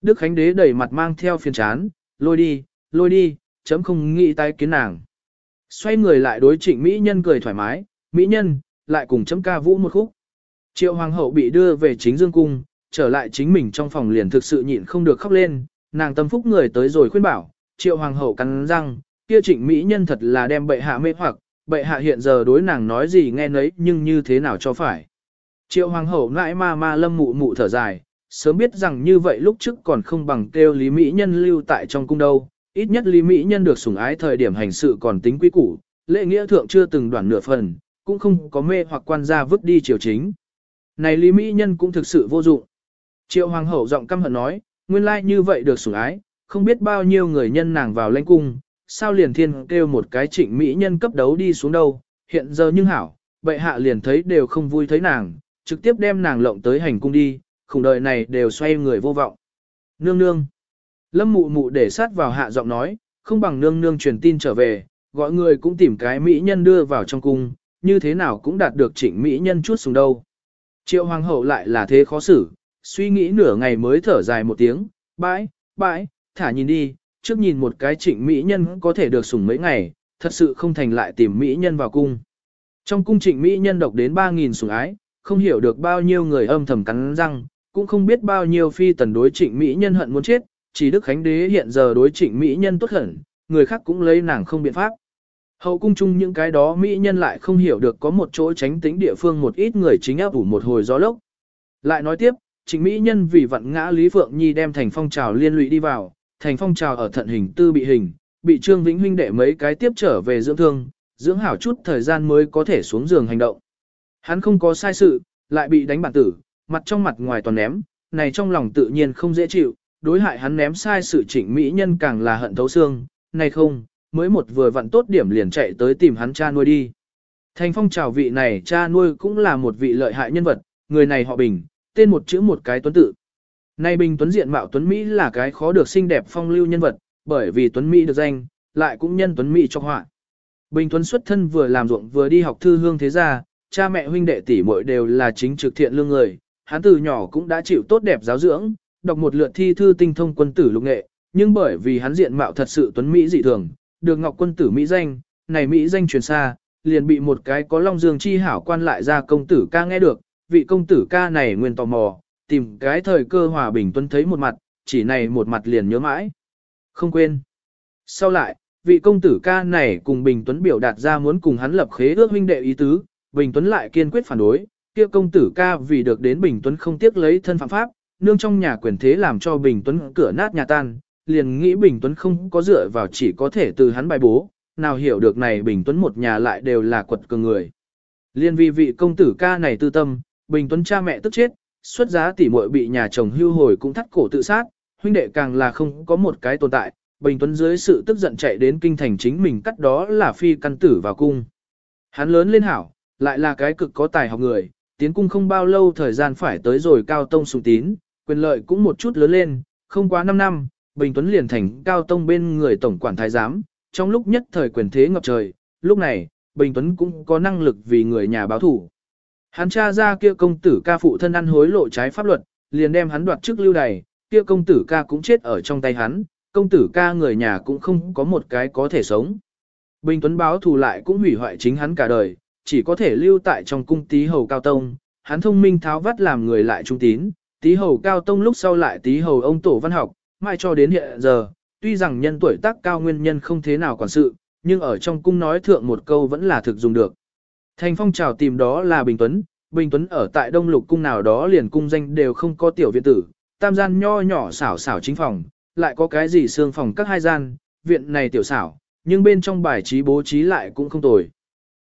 Đức Khánh đế đẩy mặt mang theo phiền chán, lôi đi, lôi đi, chấm không nghĩ tay kiến nàng. Xoay người lại đối trịnh Mỹ nhân cười thoải mái, Mỹ nhân, lại cùng chấm ca vũ một khúc. Triệu hoàng hậu bị đưa về chính dương cung, trở lại chính mình trong phòng liền thực sự nhịn không được khóc lên, nàng tâm phúc người tới rồi khuyên bảo, triệu hoàng hậu cắn răng, kia trịnh mỹ nhân thật là đem bệ hạ mê hoặc, bệ hạ hiện giờ đối nàng nói gì nghe nấy nhưng như thế nào cho phải. Triệu hoàng hậu nãi ma ma lâm mụ mụ thở dài, sớm biết rằng như vậy lúc trước còn không bằng kêu lý mỹ nhân lưu tại trong cung đâu, ít nhất lý mỹ nhân được sủng ái thời điểm hành sự còn tính quý củ, lễ nghĩa thượng chưa từng đoạn nửa phần, cũng không có mê hoặc quan gia vứt đi triều chính. Này lý mỹ nhân cũng thực sự vô dụng. Triệu hoàng hậu giọng căm hận nói, nguyên lai như vậy được sủng ái, không biết bao nhiêu người nhân nàng vào lãnh cung, sao liền thiên kêu một cái trịnh mỹ nhân cấp đấu đi xuống đâu, hiện giờ nhưng hảo, bệ hạ liền thấy đều không vui thấy nàng, trực tiếp đem nàng lộng tới hành cung đi, khủng đời này đều xoay người vô vọng. Nương nương. Lâm mụ mụ để sát vào hạ giọng nói, không bằng nương nương truyền tin trở về, gọi người cũng tìm cái mỹ nhân đưa vào trong cung, như thế nào cũng đạt được trịnh mỹ nhân chút xuống đâu. Triệu hoàng hậu lại là thế khó xử, suy nghĩ nửa ngày mới thở dài một tiếng, bãi, bãi, thả nhìn đi, trước nhìn một cái trịnh mỹ nhân có thể được sủng mấy ngày, thật sự không thành lại tìm mỹ nhân vào cung. Trong cung trịnh mỹ nhân độc đến 3.000 sủng ái, không hiểu được bao nhiêu người âm thầm cắn răng, cũng không biết bao nhiêu phi tần đối trịnh mỹ nhân hận muốn chết, chỉ Đức Khánh Đế hiện giờ đối trịnh mỹ nhân tốt hẳn, người khác cũng lấy nàng không biện pháp. Hậu cung chung những cái đó mỹ nhân lại không hiểu được có một chỗ tránh tính địa phương một ít người chính áp ủ một hồi gió lốc. Lại nói tiếp, chính mỹ nhân vì vặn ngã Lý Phượng Nhi đem thành phong trào liên lụy đi vào, thành phong trào ở thận hình tư bị hình, bị Trương Vĩnh huynh đệ mấy cái tiếp trở về dưỡng thương, dưỡng hảo chút thời gian mới có thể xuống giường hành động. Hắn không có sai sự, lại bị đánh bản tử, mặt trong mặt ngoài toàn ném, này trong lòng tự nhiên không dễ chịu, đối hại hắn ném sai sự chỉnh mỹ nhân càng là hận thấu xương, này không, mới một vừa vặn tốt điểm liền chạy tới tìm hắn cha nuôi đi. Thành phong chào vị này cha nuôi cũng là một vị lợi hại nhân vật, người này họ Bình, tên một chữ một cái tuấn tự. Nay Bình Tuấn diện mạo Tuấn Mỹ là cái khó được xinh đẹp phong lưu nhân vật, bởi vì Tuấn Mỹ được danh, lại cũng nhân Tuấn Mỹ cho họa. Bình Tuấn xuất thân vừa làm ruộng vừa đi học thư hương thế gia, cha mẹ huynh đệ tỷ muội đều là chính trực thiện lương người, hắn từ nhỏ cũng đã chịu tốt đẹp giáo dưỡng, đọc một lượt thi thư tinh thông quân tử lục nghệ, nhưng bởi vì hắn diện mạo thật sự tuấn Mỹ dị thường, được Ngọc quân tử Mỹ danh, này Mỹ danh truyền xa, liền bị một cái có long dương chi hảo quan lại ra công tử ca nghe được, vị công tử ca này nguyên tò mò, tìm cái thời cơ hòa bình tuấn thấy một mặt, chỉ này một mặt liền nhớ mãi. Không quên. Sau lại, vị công tử ca này cùng Bình Tuấn biểu đạt ra muốn cùng hắn lập khế ước huynh đệ ý tứ, Bình Tuấn lại kiên quyết phản đối, kia công tử ca vì được đến Bình Tuấn không tiếc lấy thân phạm pháp, nương trong nhà quyền thế làm cho Bình Tuấn cửa nát nhà tan, liền nghĩ Bình Tuấn không có dựa vào chỉ có thể từ hắn bài bố, nào hiểu được này Bình Tuấn một nhà lại đều là quật cường người. Liên vì vị công tử ca này tư tâm, Bình Tuấn cha mẹ tức chết, xuất giá tỷ muội bị nhà chồng hưu hồi cũng thắt cổ tự sát, huynh đệ càng là không có một cái tồn tại, Bình Tuấn dưới sự tức giận chạy đến kinh thành chính mình cắt đó là phi căn tử vào cung. Hắn lớn lên hảo, lại là cái cực có tài học người, tiến cung không bao lâu thời gian phải tới rồi cao tông sùng tín, quyền lợi cũng một chút lớn lên, không quá 5 năm, Bình Tuấn liền thành cao tông bên người tổng quản thái giám, trong lúc nhất thời quyền thế ngập trời, lúc này, Bình Tuấn cũng có năng lực vì người nhà báo thủ. Hắn cha ra kia công tử ca phụ thân ăn hối lộ trái pháp luật, liền đem hắn đoạt chức lưu đày, kia công tử ca cũng chết ở trong tay hắn, công tử ca người nhà cũng không có một cái có thể sống. Bình Tuấn báo thù lại cũng hủy hoại chính hắn cả đời, chỉ có thể lưu tại trong cung tí hầu cao tông, hắn thông minh tháo vắt làm người lại trung tín, tí hầu cao tông lúc sau lại tí hầu ông tổ văn học, mai cho đến hiện giờ, tuy rằng nhân tuổi tác cao nguyên nhân không thế nào quản sự, nhưng ở trong cung nói thượng một câu vẫn là thực dùng được. Thành phong trào tìm đó là Bình Tuấn, Bình Tuấn ở tại Đông Lục cung nào đó liền cung danh đều không có tiểu viện tử, tam gian nho nhỏ xảo xảo chính phòng, lại có cái gì xương phòng các hai gian, viện này tiểu xảo, nhưng bên trong bài trí bố trí lại cũng không tồi.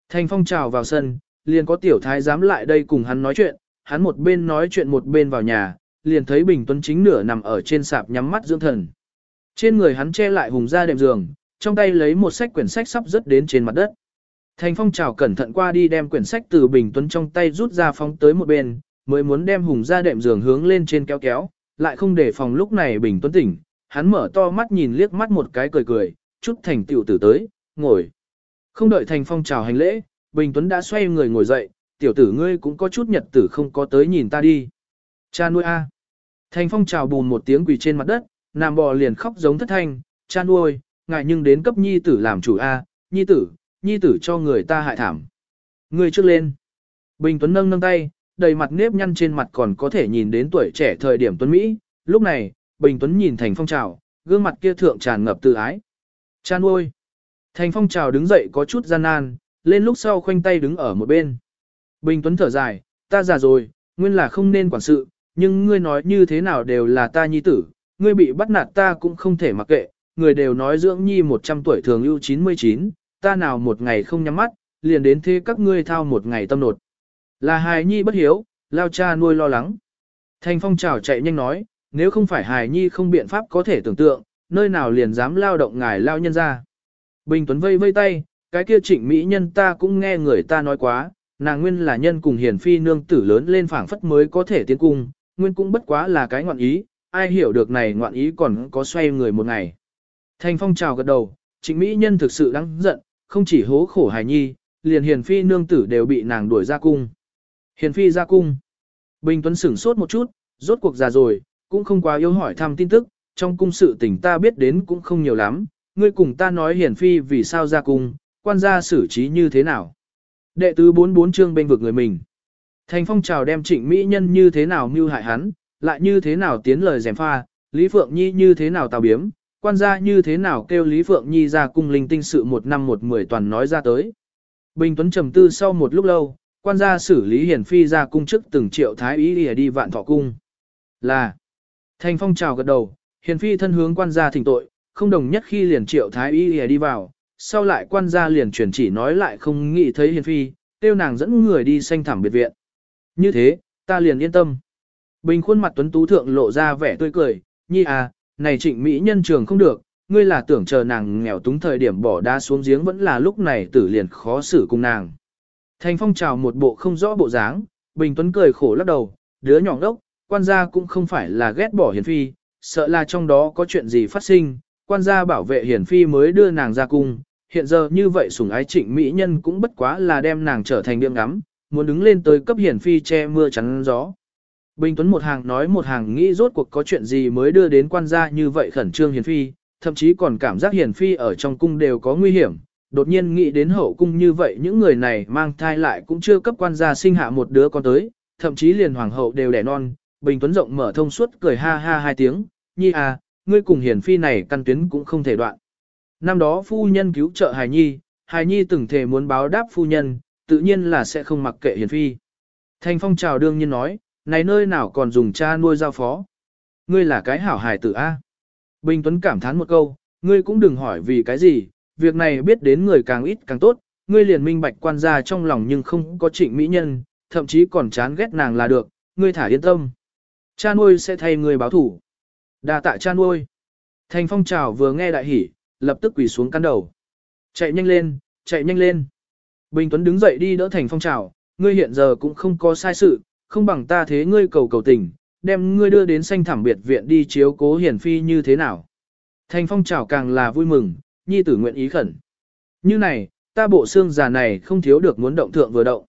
Thành phong trào vào sân, liền có tiểu thái dám lại đây cùng hắn nói chuyện, hắn một bên nói chuyện một bên vào nhà, liền thấy Bình Tuấn chính nửa nằm ở trên sạp nhắm mắt dưỡng thần. Trên người hắn che lại hùng ra đệm giường, trong tay lấy một sách quyển sách sắp rớt đến trên mặt đất. Thành phong chào cẩn thận qua đi đem quyển sách từ Bình Tuấn trong tay rút ra phóng tới một bên, mới muốn đem hùng ra đệm giường hướng lên trên kéo kéo, lại không để phòng lúc này Bình Tuấn tỉnh, hắn mở to mắt nhìn liếc mắt một cái cười cười, chút thành tiểu tử tới, ngồi. Không đợi thành phong chào hành lễ, Bình Tuấn đã xoay người ngồi dậy, tiểu tử ngươi cũng có chút nhật tử không có tới nhìn ta đi. Cha nuôi a. Thành phong trào bùn một tiếng quỳ trên mặt đất, Nam bò liền khóc giống thất thanh, cha nuôi, ngại nhưng đến cấp nhi tử làm chủ a, nhi tử, nhi tử cho người ta hại thảm. người trước lên. Bình Tuấn nâng nâng tay, đầy mặt nếp nhăn trên mặt còn có thể nhìn đến tuổi trẻ thời điểm Tuấn Mỹ, lúc này, Bình Tuấn nhìn Thành Phong Trào, gương mặt kia thượng tràn ngập tự ái. Chan ôi! Thành Phong Trào đứng dậy có chút gian nan, lên lúc sau khoanh tay đứng ở một bên. Bình Tuấn thở dài, ta già rồi, nguyên là không nên quản sự, nhưng ngươi nói như thế nào đều là ta nhi tử, ngươi bị bắt nạt ta cũng không thể mặc kệ, người đều nói dưỡng nhi 100 tuổi thường ưu 99, ta nào một ngày không nhắm mắt, liền đến thế các ngươi thao một ngày tâm nột. Là hài nhi bất hiếu, lao cha nuôi lo lắng. Thành phong trào chạy nhanh nói, nếu không phải hài nhi không biện pháp có thể tưởng tượng, nơi nào liền dám lao động ngài lao nhân ra. Bình Tuấn vây vây tay, cái kia trịnh mỹ nhân ta cũng nghe người ta nói quá, nàng nguyên là nhân cùng hiền phi nương tử lớn lên phảng phất mới có thể tiến cung, nguyên cũng bất quá là cái ngoạn ý, ai hiểu được này ngoạn ý còn có xoay người một ngày. Thành phong trào gật đầu, trịnh mỹ nhân thực sự đáng giận, không chỉ hố khổ hài nhi, liền hiền phi nương tử đều bị nàng đuổi ra cung. Hiền phi ra cung. Bình Tuấn sửng sốt một chút, rốt cuộc già rồi, cũng không quá yêu hỏi thăm tin tức, trong cung sự tình ta biết đến cũng không nhiều lắm, ngươi cùng ta nói hiển phi vì sao ra cung, quan gia xử trí như thế nào. Đệ tứ 44 chương bên vực người mình. Thành phong trào đem trịnh mỹ nhân như thế nào mưu hại hắn, lại như thế nào tiến lời dèm pha, Lý Phượng Nhi như thế nào tào biếm, quan gia như thế nào kêu Lý Phượng Nhi ra cung linh tinh sự một năm một mười toàn nói ra tới. Bình Tuấn trầm tư sau một lúc lâu, quan gia xử lý hiển phi ra cung chức từng triệu thái ý đi vạn thọ cung. Là, Thành phong chào gật đầu, Hiển phi thân hướng quan gia thỉnh tội, không đồng nhất khi liền triệu thái y đi vào, sau lại quan gia liền chuyển chỉ nói lại không nghĩ thấy Hiển phi, tiêu nàng dẫn người đi sanh thảm biệt viện. Như thế, ta liền yên tâm. Bình khuôn mặt tuấn tú thượng lộ ra vẻ tươi cười, nhi à, này trịnh mỹ nhân trường không được, ngươi là tưởng chờ nàng nghèo túng thời điểm bỏ đá xuống giếng vẫn là lúc này tử liền khó xử cùng nàng. Thành phong trào một bộ không rõ bộ dáng, Bình Tuấn cười khổ lắc đầu, đứa nhỏ đốc, quan gia cũng không phải là ghét bỏ hiền phi, sợ là trong đó có chuyện gì phát sinh, quan gia bảo vệ hiền phi mới đưa nàng ra cung, hiện giờ như vậy sủng ái trịnh mỹ nhân cũng bất quá là đem nàng trở thành điểm ngắm, muốn đứng lên tới cấp hiển phi che mưa chắn gió. Bình Tuấn một hàng nói một hàng nghĩ rốt cuộc có chuyện gì mới đưa đến quan gia như vậy khẩn trương hiển phi, thậm chí còn cảm giác hiển phi ở trong cung đều có nguy hiểm. Đột nhiên nghĩ đến hậu cung như vậy những người này mang thai lại cũng chưa cấp quan gia sinh hạ một đứa con tới, thậm chí liền hoàng hậu đều đẻ non. Bình Tuấn rộng mở thông suốt cười ha ha hai tiếng, nhi à, ngươi cùng hiển phi này căn tuyến cũng không thể đoạn. Năm đó phu nhân cứu trợ hài nhi, hài nhi từng thể muốn báo đáp phu nhân, tự nhiên là sẽ không mặc kệ hiền phi. Thành phong trào đương nhiên nói, này nơi nào còn dùng cha nuôi giao phó. Ngươi là cái hảo hài tử A. Bình Tuấn cảm thán một câu, ngươi cũng đừng hỏi vì cái gì, việc này biết đến người càng ít càng tốt, ngươi liền minh bạch quan gia trong lòng nhưng không có trịnh mỹ nhân, thậm chí còn chán ghét nàng là được, ngươi thả yên tâm. Cha nuôi sẽ thay ngươi báo thủ. đa tạ cha nuôi. Thành phong trào vừa nghe đại hỉ, lập tức quỳ xuống căn đầu. Chạy nhanh lên, chạy nhanh lên. Bình Tuấn đứng dậy đi đỡ thành phong trào, ngươi hiện giờ cũng không có sai sự, không bằng ta thế ngươi cầu cầu tình, đem ngươi đưa đến xanh thảm biệt viện đi chiếu cố hiển phi như thế nào. Thành phong trào càng là vui mừng, nhi tử nguyện ý khẩn. Như này, ta bộ xương già này không thiếu được muốn động thượng vừa động.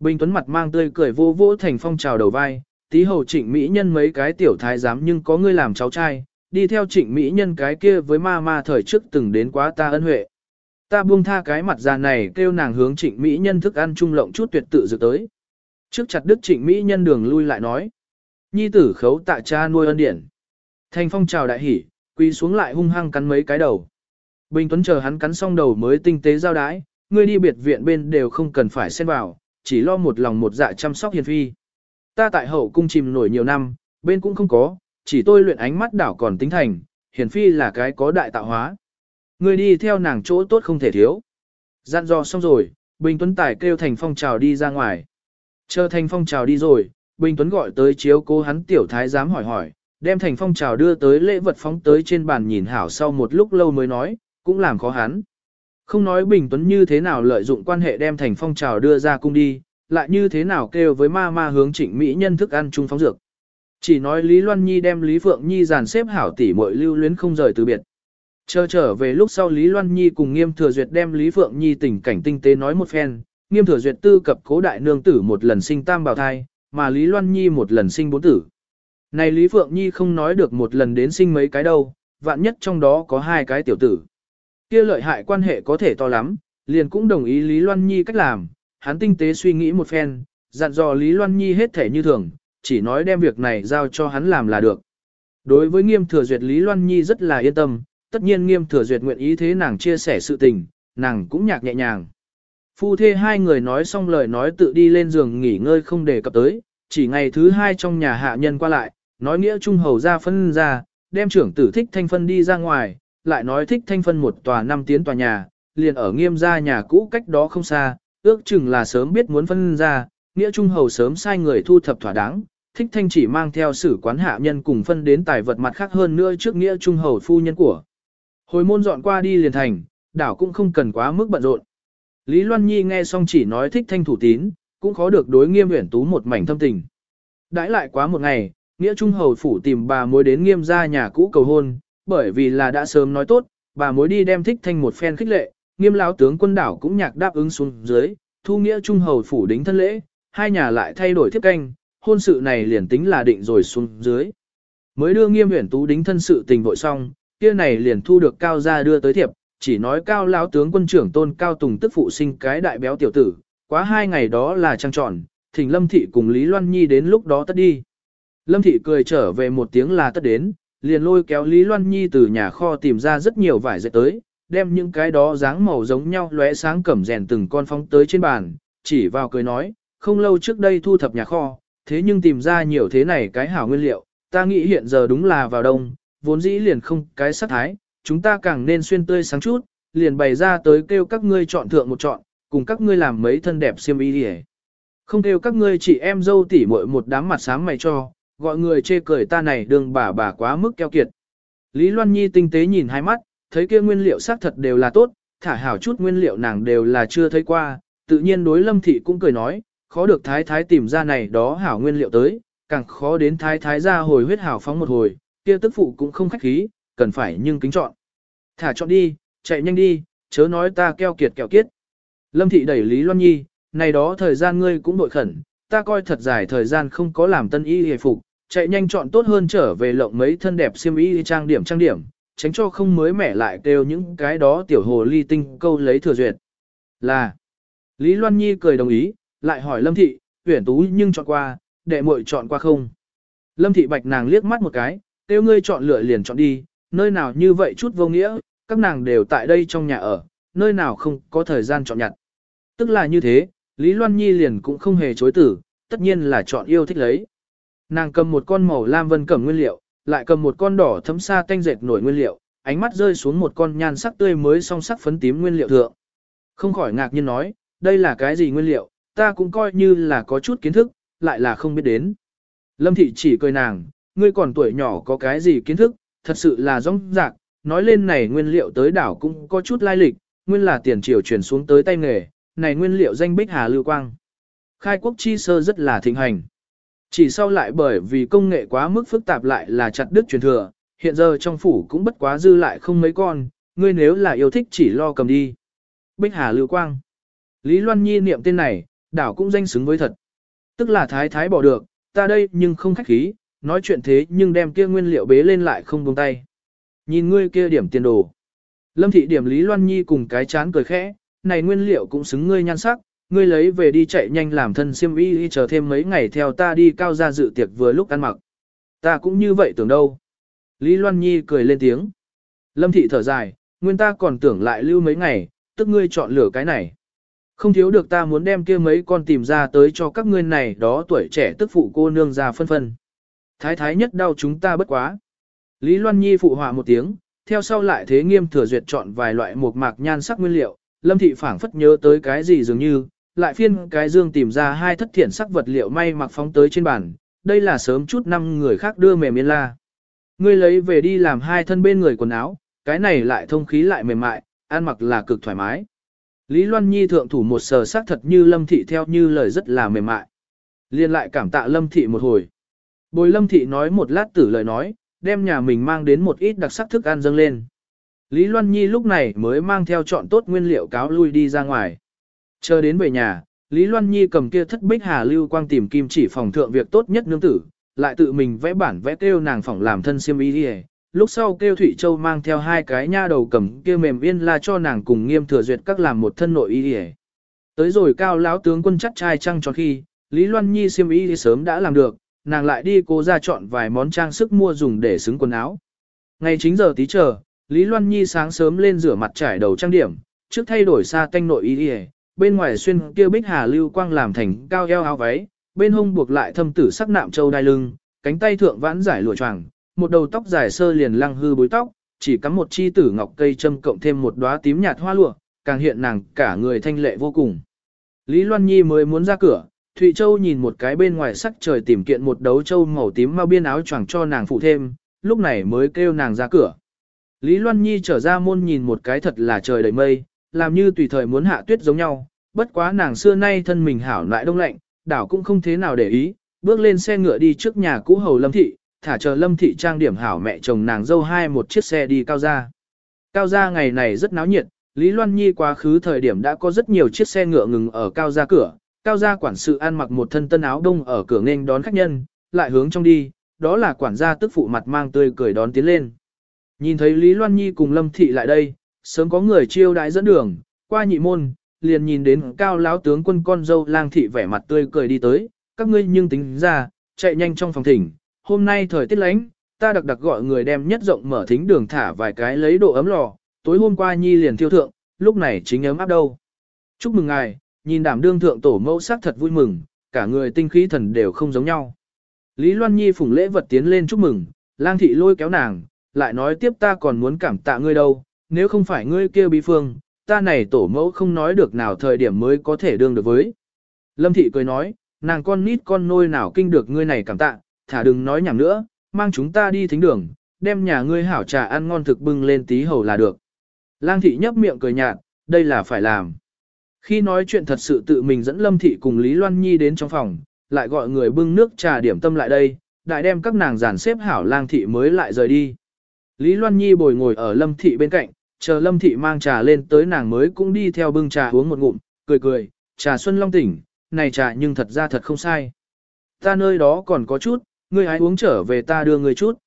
Bình Tuấn mặt mang tươi cười vô vỗ thành phong trào đầu vai, tí hầu trịnh Mỹ nhân mấy cái tiểu thái giám nhưng có ngươi làm cháu trai, đi theo trịnh Mỹ nhân cái kia với ma ma thời trước từng đến quá ta ân huệ. Ta buông tha cái mặt già này kêu nàng hướng trịnh Mỹ nhân thức ăn trung lộng chút tuyệt tự dự tới. Trước chặt đức trịnh Mỹ nhân đường lui lại nói. Nhi tử khấu tạ cha nuôi ân điển. Thành phong chào đại hỉ, quỳ xuống lại hung hăng cắn mấy cái đầu. Bình Tuấn chờ hắn cắn xong đầu mới tinh tế giao đái, ngươi đi biệt viện bên đều không cần phải xen vào, chỉ lo một lòng một dạ chăm sóc hiền phi. Ta tại hậu cung chìm nổi nhiều năm, bên cũng không có, chỉ tôi luyện ánh mắt đảo còn tính thành, hiền phi là cái có đại tạo hóa. Người đi theo nàng chỗ tốt không thể thiếu. Dặn dò xong rồi, Bình Tuấn Tài kêu Thành Phong chào đi ra ngoài. Chờ Thành Phong chào đi rồi, Bình Tuấn gọi tới chiếu cố hắn tiểu thái giám hỏi hỏi, đem Thành Phong chào đưa tới lễ vật phóng tới trên bàn nhìn hảo sau một lúc lâu mới nói, cũng làm khó hắn. Không nói Bình Tuấn như thế nào lợi dụng quan hệ đem Thành Phong chào đưa ra cung đi, lại như thế nào kêu với ma ma hướng trịnh Mỹ nhân thức ăn chung phóng dược. Chỉ nói Lý Loan Nhi đem Lý Phượng Nhi dàn xếp hảo tỉ muội lưu luyến không rời từ biệt. Chờ trở về lúc sau Lý Loan Nhi cùng Nghiêm Thừa Duyệt đem Lý Phượng Nhi tình cảnh tinh tế nói một phen, Nghiêm Thừa Duyệt tư cập cố đại nương tử một lần sinh tam bào thai, mà Lý Loan Nhi một lần sinh bốn tử. Này Lý Phượng Nhi không nói được một lần đến sinh mấy cái đâu, vạn nhất trong đó có hai cái tiểu tử. Kia lợi hại quan hệ có thể to lắm, liền cũng đồng ý Lý Loan Nhi cách làm, hắn tinh tế suy nghĩ một phen, dặn dò Lý Loan Nhi hết thể như thường, chỉ nói đem việc này giao cho hắn làm là được. Đối với nghiêm thừa duyệt Lý Loan Nhi rất là yên tâm, tất nhiên nghiêm thừa duyệt nguyện ý thế nàng chia sẻ sự tình, nàng cũng nhạc nhẹ nhàng. Phu thê hai người nói xong lời nói tự đi lên giường nghỉ ngơi không đề cập tới, chỉ ngày thứ hai trong nhà hạ nhân qua lại, nói nghĩa trung hầu ra phân ra, đem trưởng tử thích thanh phân đi ra ngoài, lại nói thích thanh phân một tòa năm tiến tòa nhà, liền ở nghiêm gia nhà cũ cách đó không xa, ước chừng là sớm biết muốn phân ra, nghĩa trung hầu sớm sai người thu thập thỏa đáng, thích thanh chỉ mang theo sử quán hạ nhân cùng phân đến tài vật mặt khác hơn nữa trước nghĩa trung hầu phu nhân của. Hồi môn dọn qua đi liền thành, đảo cũng không cần quá mức bận rộn. Lý Loan Nhi nghe xong chỉ nói thích thanh thủ tín, cũng khó được đối nghiêm uyển tú một mảnh thâm tình. Đãi lại quá một ngày, nghĩa trung hầu phủ tìm bà mối đến nghiêm gia nhà cũ cầu hôn, bởi vì là đã sớm nói tốt, bà mối đi đem thích thanh một phen khích lệ, nghiêm lão tướng quân đảo cũng nhạc đáp ứng xuống dưới, thu nghĩa trung hầu phủ đính thân lễ, hai nhà lại thay đổi tiếp canh, hôn sự này liền tính là định rồi xuống dưới. Mới đưa nghiêm uyển tú đính thân sự tình vội xong, kia này liền thu được cao gia đưa tới thiệp, chỉ nói cao lão tướng quân trưởng tôn cao tùng tức phụ sinh cái đại béo tiểu tử, quá hai ngày đó là trăng tròn, thỉnh Lâm Thị cùng Lý Loan Nhi đến lúc đó tất đi. Lâm Thị cười trở về một tiếng là tất đến, liền lôi kéo Lý Loan Nhi từ nhà kho tìm ra rất nhiều vải dệt tới, đem những cái đó dáng màu giống nhau lóe sáng cẩm rèn từng con phóng tới trên bàn, chỉ vào cười nói, không lâu trước đây thu thập nhà kho, thế nhưng tìm ra nhiều thế này cái hảo nguyên liệu, ta nghĩ hiện giờ đúng là vào đông, vốn dĩ liền không cái sắc thái, chúng ta càng nên xuyên tươi sáng chút, liền bày ra tới kêu các ngươi chọn thượng một chọn, cùng các ngươi làm mấy thân đẹp xiêm y đi Không kêu các ngươi chị em dâu tỉ muội một đám mặt sáng mày cho, gọi người chê cười ta này đường bà bà quá mức keo kiệt. Lý Loan Nhi tinh tế nhìn hai mắt, thấy kia nguyên liệu xác thật đều là tốt, thả hảo chút nguyên liệu nàng đều là chưa thấy qua, tự nhiên đối lâm thị cũng cười nói, khó được thái thái tìm ra này đó hảo nguyên liệu tới, càng khó đến thái thái ra hồi huyết hảo phóng một hồi, kia tức phụ cũng không khách khí, cần phải nhưng kính chọn. Thả chọn đi, chạy nhanh đi, chớ nói ta keo kiệt kẹo kiết. Lâm thị đẩy Lý Loan Nhi, này đó thời gian ngươi cũng đội khẩn, ta coi thật dài thời gian không có làm tân y hề phục, chạy nhanh chọn tốt hơn trở về lộng mấy thân đẹp xiêm y trang điểm trang điểm, tránh cho không mới mẻ lại kêu những cái đó tiểu hồ ly tinh câu lấy thừa duyệt. Là, Lý Loan Nhi cười đồng ý, lại hỏi Lâm Thị, tuyển tú nhưng chọn qua, đệ muội chọn qua không? Lâm Thị Bạch nàng liếc mắt một cái, kêu ngươi chọn lựa liền chọn đi, nơi nào như vậy chút vô nghĩa, các nàng đều tại đây trong nhà ở, nơi nào không có thời gian chọn nhặt. Tức là như thế, Lý Loan Nhi liền cũng không hề chối tử, tất nhiên là chọn yêu thích lấy. Nàng cầm một con màu lam vân cẩm nguyên liệu, lại cầm một con đỏ thấm sa tanh dệt nổi nguyên liệu, ánh mắt rơi xuống một con nhan sắc tươi mới song sắc phấn tím nguyên liệu thượng. Không khỏi ngạc nhiên nói, đây là cái gì nguyên liệu, ta cũng coi như là có chút kiến thức, lại là không biết đến. Lâm thị chỉ cười nàng, ngươi còn tuổi nhỏ có cái gì kiến thức, thật sự là rong rạc, nói lên này nguyên liệu tới đảo cũng có chút lai lịch, nguyên là tiền triều chuyển xuống tới tay nghề, này nguyên liệu danh bích hà lưu quang. Khai quốc chi sơ rất là thịnh hành. Chỉ sau lại bởi vì công nghệ quá mức phức tạp lại là chặt đứt truyền thừa, hiện giờ trong phủ cũng bất quá dư lại không mấy con, ngươi nếu là yêu thích chỉ lo cầm đi. Bích Hà Lưu Quang. Lý Loan Nhi niệm tên này, đảo cũng danh xứng với thật. Tức là thái thái bỏ được, ta đây nhưng không khách khí, nói chuyện thế nhưng đem kia nguyên liệu bế lên lại không buông tay. Nhìn ngươi kia điểm tiền đồ. Lâm thị điểm Lý Loan Nhi cùng cái chán cười khẽ, này nguyên liệu cũng xứng ngươi nhan sắc, ngươi lấy về đi chạy nhanh làm thân siêm y chờ thêm mấy ngày theo ta đi cao ra dự tiệc vừa lúc ăn mặc. Ta cũng như vậy tưởng đâu. Lý Loan Nhi cười lên tiếng. Lâm thị thở dài, nguyên ta còn tưởng lại lưu mấy ngày, tức ngươi chọn lựa cái này. Không thiếu được ta muốn đem kia mấy con tìm ra tới cho các ngươi này đó tuổi trẻ tức phụ cô nương ra phân phân. Thái thái nhất đau chúng ta bất quá. Lý Loan Nhi phụ họa một tiếng, theo sau lại thế nghiêm thừa duyệt chọn vài loại mộc mạc nhan sắc nguyên liệu, Lâm thị phảng phất nhớ tới cái gì dường như, lại phiên cái dương tìm ra hai thất thiện sắc vật liệu may mặc phóng tới trên bàn, đây là sớm chút năm người khác đưa mềm yên la. Ngươi lấy về đi làm hai thân bên người quần áo, cái này lại thông khí lại mềm mại, ăn mặc là cực thoải mái. Lý Loan Nhi thượng thủ một sờ sắc thật như Lâm Thị theo như lời rất là mềm mại. Liên lại cảm tạ Lâm Thị một hồi. Bồi Lâm Thị nói một lát tử lời nói, đem nhà mình mang đến một ít đặc sắc thức ăn dâng lên. Lý Loan Nhi lúc này mới mang theo chọn tốt nguyên liệu cáo lui đi ra ngoài. Chờ đến về nhà, Lý Loan Nhi cầm kia thất bích hà lưu quang tìm kim chỉ phòng thượng việc tốt nhất nương tử, lại tự mình vẽ bản vẽ kêu nàng phòng làm thân siêm y đi lúc sau kêu Thủy Châu mang theo hai cái nha đầu cầm kia mềm yên la cho nàng cùng nghiêm thừa duyệt các làm một thân nội y đi Tới rồi cao lão tướng quân chắc trai trăng cho khi, Lý Loan Nhi siêm y sớm đã làm được, nàng lại đi cố ra chọn vài món trang sức mua dùng để xứng quần áo. Ngày chính giờ tí chờ, Lý Loan Nhi sáng sớm lên rửa mặt trải đầu trang điểm, trước thay đổi xa tanh nội y bên ngoài xuyên kia bích hà lưu quang làm thành cao eo áo váy, bên hông buộc lại thâm tử sắc nạm châu đai lưng, cánh tay thượng vãn giải lụa choàng, một đầu tóc dài sơ liền lăng hư bối tóc, chỉ cắm một chi tử ngọc cây châm cộng thêm một đóa tím nhạt hoa lụa, càng hiện nàng cả người thanh lệ vô cùng. Lý Loan Nhi mới muốn ra cửa, Thụy Châu nhìn một cái bên ngoài sắc trời tìm kiện một đấu châu màu tím mau biên áo choàng cho nàng phụ thêm, lúc này mới kêu nàng ra cửa. Lý Loan Nhi trở ra môn nhìn một cái thật là trời đầy mây, làm như tùy thời muốn hạ tuyết giống nhau, bất quá nàng xưa nay thân mình hảo lại đông lạnh, đảo cũng không thế nào để ý, bước lên xe ngựa đi trước nhà cũ hầu lâm thị, thả chờ lâm thị trang điểm hảo mẹ chồng nàng dâu hai một chiếc xe đi cao ra. Cao Ra ngày này rất náo nhiệt, Lý Loan Nhi quá khứ thời điểm đã có rất nhiều chiếc xe ngựa ngừng ở cao Ra cửa, cao gia quản sự ăn mặc một thân tân áo đông ở cửa nghênh đón khách nhân, lại hướng trong đi, đó là quản gia tức phụ mặt mang tươi cười đón tiến lên. Nhìn thấy Lý Loan Nhi cùng Lâm Thị lại đây, sớm có người chiêu đãi dẫn đường, qua nhị môn, liền nhìn đến cao lão tướng quân con dâu lang thị vẻ mặt tươi cười đi tới, các ngươi nhưng tính ra, chạy nhanh trong phòng thỉnh, hôm nay thời tiết lánh, ta đặc đặc gọi người đem nhất rộng mở thính đường thả vài cái lấy độ ấm lò, tối hôm qua nhi liền thiêu thượng, lúc này chính ấm áp đâu. Chúc mừng ngài, nhìn đảm đương thượng tổ mẫu sắc thật vui mừng, cả người tinh khí thần đều không giống nhau. Lý Loan Nhi phủng lễ vật tiến lên chúc mừng, lang thị lôi kéo nàng, lại nói tiếp ta còn muốn cảm tạ ngươi đâu, nếu không phải ngươi kêu bí phương, ta này tổ mẫu không nói được nào thời điểm mới có thể đương được với. Lâm thị cười nói, nàng con nít con nôi nào kinh được ngươi này cảm tạ, thả đừng nói nhảm nữa, mang chúng ta đi thính đường, đem nhà ngươi hảo trà ăn ngon thực bưng lên tí hầu là được. Lang thị nhấp miệng cười nhạt, đây là phải làm. Khi nói chuyện thật sự tự mình dẫn Lâm thị cùng Lý Loan Nhi đến trong phòng, lại gọi người bưng nước trà điểm tâm lại đây, đại đem các nàng giản xếp hảo lang thị mới lại rời đi. Lý Loan Nhi bồi ngồi ở Lâm thị bên cạnh, chờ Lâm Thị mang trà lên tới nàng mới cũng đi theo bưng trà uống một ngụm, cười cười, trà xuân long tỉnh, này trà nhưng thật ra thật không sai. Ta nơi đó còn có chút, ngươi hãy uống trở về ta đưa ngươi chút.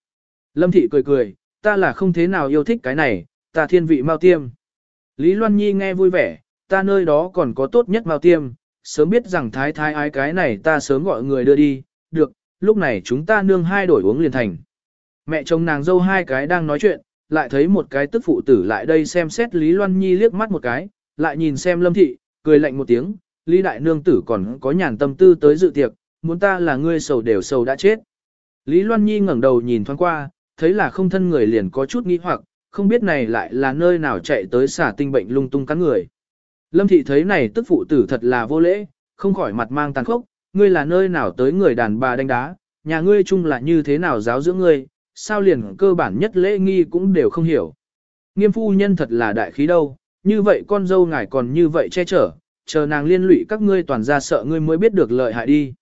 Lâm thị cười cười, ta là không thế nào yêu thích cái này, ta thiên vị mau tiêm. Lý Loan Nhi nghe vui vẻ, ta nơi đó còn có tốt nhất mao tiêm, sớm biết rằng thái thái ái cái này ta sớm gọi người đưa đi, được, lúc này chúng ta nương hai đổi uống liền thành. Mẹ chồng nàng dâu hai cái đang nói chuyện, lại thấy một cái tức phụ tử lại đây xem xét Lý Loan Nhi liếc mắt một cái, lại nhìn xem Lâm Thị, cười lạnh một tiếng, Lý Đại Nương tử còn có nhàn tâm tư tới dự tiệc, muốn ta là ngươi sầu đều sầu đã chết. Lý Loan Nhi ngẩng đầu nhìn thoáng qua, thấy là không thân người liền có chút nghi hoặc, không biết này lại là nơi nào chạy tới xả tinh bệnh lung tung cắn người. Lâm Thị thấy này tức phụ tử thật là vô lễ, không khỏi mặt mang tàn khốc, ngươi là nơi nào tới người đàn bà đánh đá, nhà ngươi chung là như thế nào giáo dưỡng ngươi, sao liền cơ bản nhất lễ nghi cũng đều không hiểu. Nghiêm phu nhân thật là đại khí đâu, như vậy con dâu ngài còn như vậy che chở, chờ nàng liên lụy các ngươi toàn ra sợ ngươi mới biết được lợi hại đi.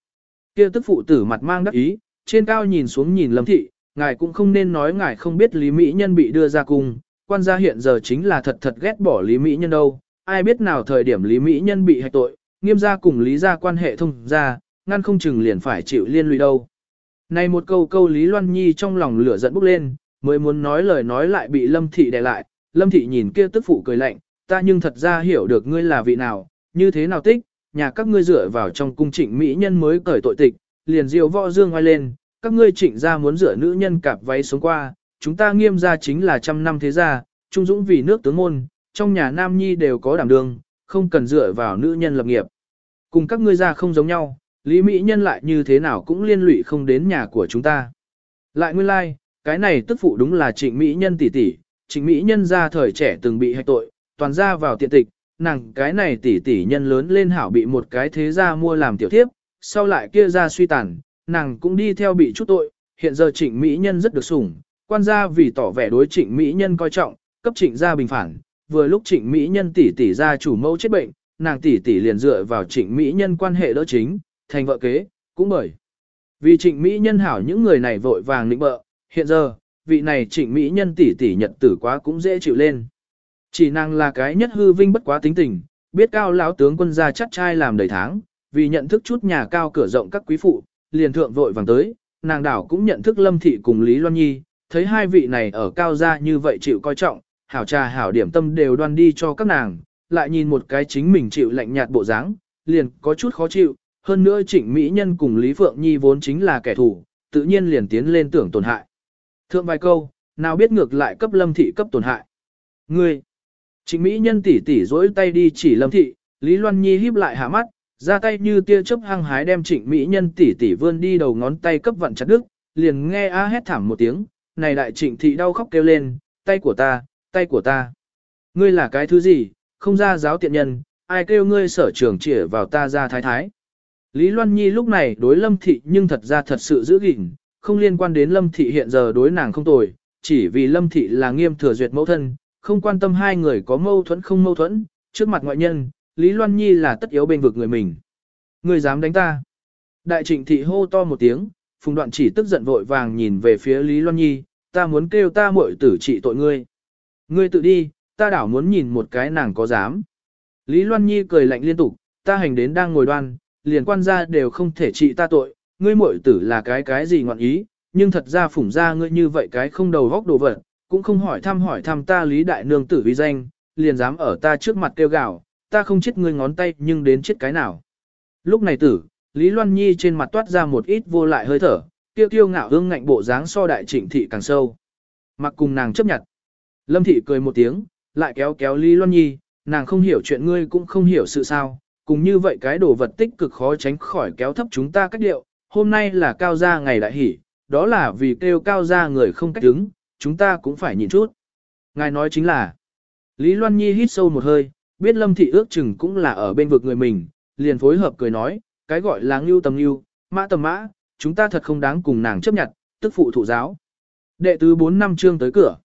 Kia tức phụ tử mặt mang đắc ý, trên cao nhìn xuống nhìn lâm thị, ngài cũng không nên nói ngài không biết Lý Mỹ Nhân bị đưa ra cung, quan gia hiện giờ chính là thật thật ghét bỏ Lý Mỹ Nhân đâu, ai biết nào thời điểm Lý Mỹ Nhân bị hạch tội, nghiêm gia cùng Lý gia quan hệ thông ra, ngăn không chừng liền phải chịu liên lụy đâu. Này một câu câu Lý Loan Nhi trong lòng lửa giận bốc lên, mới muốn nói lời nói lại bị Lâm Thị đè lại, Lâm Thị nhìn kia tức phụ cười lạnh, ta nhưng thật ra hiểu được ngươi là vị nào, như thế nào tích, nhà các ngươi dựa vào trong cung trịnh mỹ nhân mới cởi tội tịch, liền diều võ dương ngoài lên, các ngươi trịnh ra muốn rửa nữ nhân cạp váy xuống qua, chúng ta nghiêm ra chính là trăm năm thế gia, trung dũng vì nước tướng môn, trong nhà nam nhi đều có đảm đương, không cần dựa vào nữ nhân lập nghiệp. Cùng các ngươi ra không giống nhau, Lý Mỹ Nhân lại như thế nào cũng liên lụy không đến nhà của chúng ta. Lại nguyên lai, like, cái này tức phụ đúng là trịnh Mỹ Nhân tỷ tỷ, trịnh Mỹ Nhân ra thời trẻ từng bị hạch tội, toàn ra vào tiện tịch, nàng cái này tỷ tỷ nhân lớn lên hảo bị một cái thế gia mua làm tiểu thiếp, sau lại kia ra suy tàn, nàng cũng đi theo bị chút tội, hiện giờ trịnh Mỹ Nhân rất được sủng, quan gia vì tỏ vẻ đối trịnh Mỹ Nhân coi trọng, cấp trịnh gia bình phản, vừa lúc trịnh Mỹ Nhân tỷ tỷ ra chủ mẫu chết bệnh, nàng tỷ tỷ liền dựa vào trịnh Mỹ Nhân quan hệ đỡ chính, thành vợ kế, cũng bởi. Vì trịnh Mỹ nhân hảo những người này vội vàng lĩnh bợ, hiện giờ, vị này trịnh Mỹ nhân tỷ tỷ nhật tử quá cũng dễ chịu lên. Chỉ nàng là cái nhất hư vinh bất quá tính tình, biết cao lão tướng quân gia chắc trai làm đầy tháng, vì nhận thức chút nhà cao cửa rộng các quý phụ, liền thượng vội vàng tới, nàng đảo cũng nhận thức lâm thị cùng Lý Loan Nhi, thấy hai vị này ở cao gia như vậy chịu coi trọng, hảo trà hảo điểm tâm đều đoan đi cho các nàng, lại nhìn một cái chính mình chịu lạnh nhạt bộ dáng, liền có chút khó chịu, hơn nữa trịnh Mỹ Nhân cùng Lý Phượng Nhi vốn chính là kẻ thù, tự nhiên liền tiến lên tưởng tổn hại. Thượng vài câu, nào biết ngược lại cấp lâm thị cấp tổn hại. Ngươi, trịnh Mỹ Nhân tỉ tỉ dỗi tay đi chỉ lâm thị, Lý Loan Nhi híp lại hạ mắt, ra tay như tia chớp hăng hái đem trịnh Mỹ Nhân tỉ tỉ vươn đi đầu ngón tay cấp vặn chặt đứt, liền nghe a hét thảm một tiếng, này đại trịnh thị đau khóc kêu lên, tay của ta, tay của ta. Ngươi là cái thứ gì, không ra giáo tiện nhân, ai kêu ngươi sở trường chỉ vào ta ra thái thái. Lý Loan Nhi lúc này đối Lâm Thị nhưng thật ra thật sự giữ gìn, không liên quan đến Lâm Thị hiện giờ đối nàng không tồi, chỉ vì Lâm Thị là nghiêm thừa duyệt mẫu thân, không quan tâm hai người có mâu thuẫn không mâu thuẫn, trước mặt ngoại nhân, Lý Loan Nhi là tất yếu bên vực người mình. Ngươi dám đánh ta. Đại trịnh thị hô to một tiếng, phùng đoạn chỉ tức giận vội vàng nhìn về phía Lý Loan Nhi, ta muốn kêu ta muội tử trị tội ngươi. Ngươi tự đi, ta đảo muốn nhìn một cái nàng có dám. Lý Loan Nhi cười lạnh liên tục, ta hành đến đang ngồi đoan, liền quan gia đều không thể trị ta tội, ngươi muội tử là cái cái gì ngọn ý, nhưng thật ra phủng ra ngươi như vậy cái không đầu góc đồ vật, cũng không hỏi thăm hỏi thăm ta lý đại nương tử vi danh, liền dám ở ta trước mặt kêu gào, ta không chết ngươi ngón tay nhưng đến chết cái nào. Lúc này tử, Lý Loan Nhi trên mặt toát ra một ít vô lại hơi thở, tiêu tiêu ngạo hương ngạnh bộ dáng so đại trịnh thị càng sâu. Mặc cùng nàng chấp nhận. Lâm thị cười một tiếng, lại kéo kéo Lý Loan Nhi, nàng không hiểu chuyện ngươi cũng không hiểu sự sao, cùng như vậy cái đồ vật tích cực khó tránh khỏi kéo thấp chúng ta cách điệu, hôm nay là cao gia ngày đại hỷ, đó là vì kêu cao gia người không cách đứng, chúng ta cũng phải nhìn chút. Ngài nói chính là, Lý Loan Nhi hít sâu một hơi, biết lâm thị ước chừng cũng là ở bên vực người mình, liền phối hợp cười nói, cái gọi là ngưu tầm ngưu, mã tầm mã, chúng ta thật không đáng cùng nàng chấp nhận, tức phụ thụ giáo. Đệ tứ 4 năm trương tới cửa.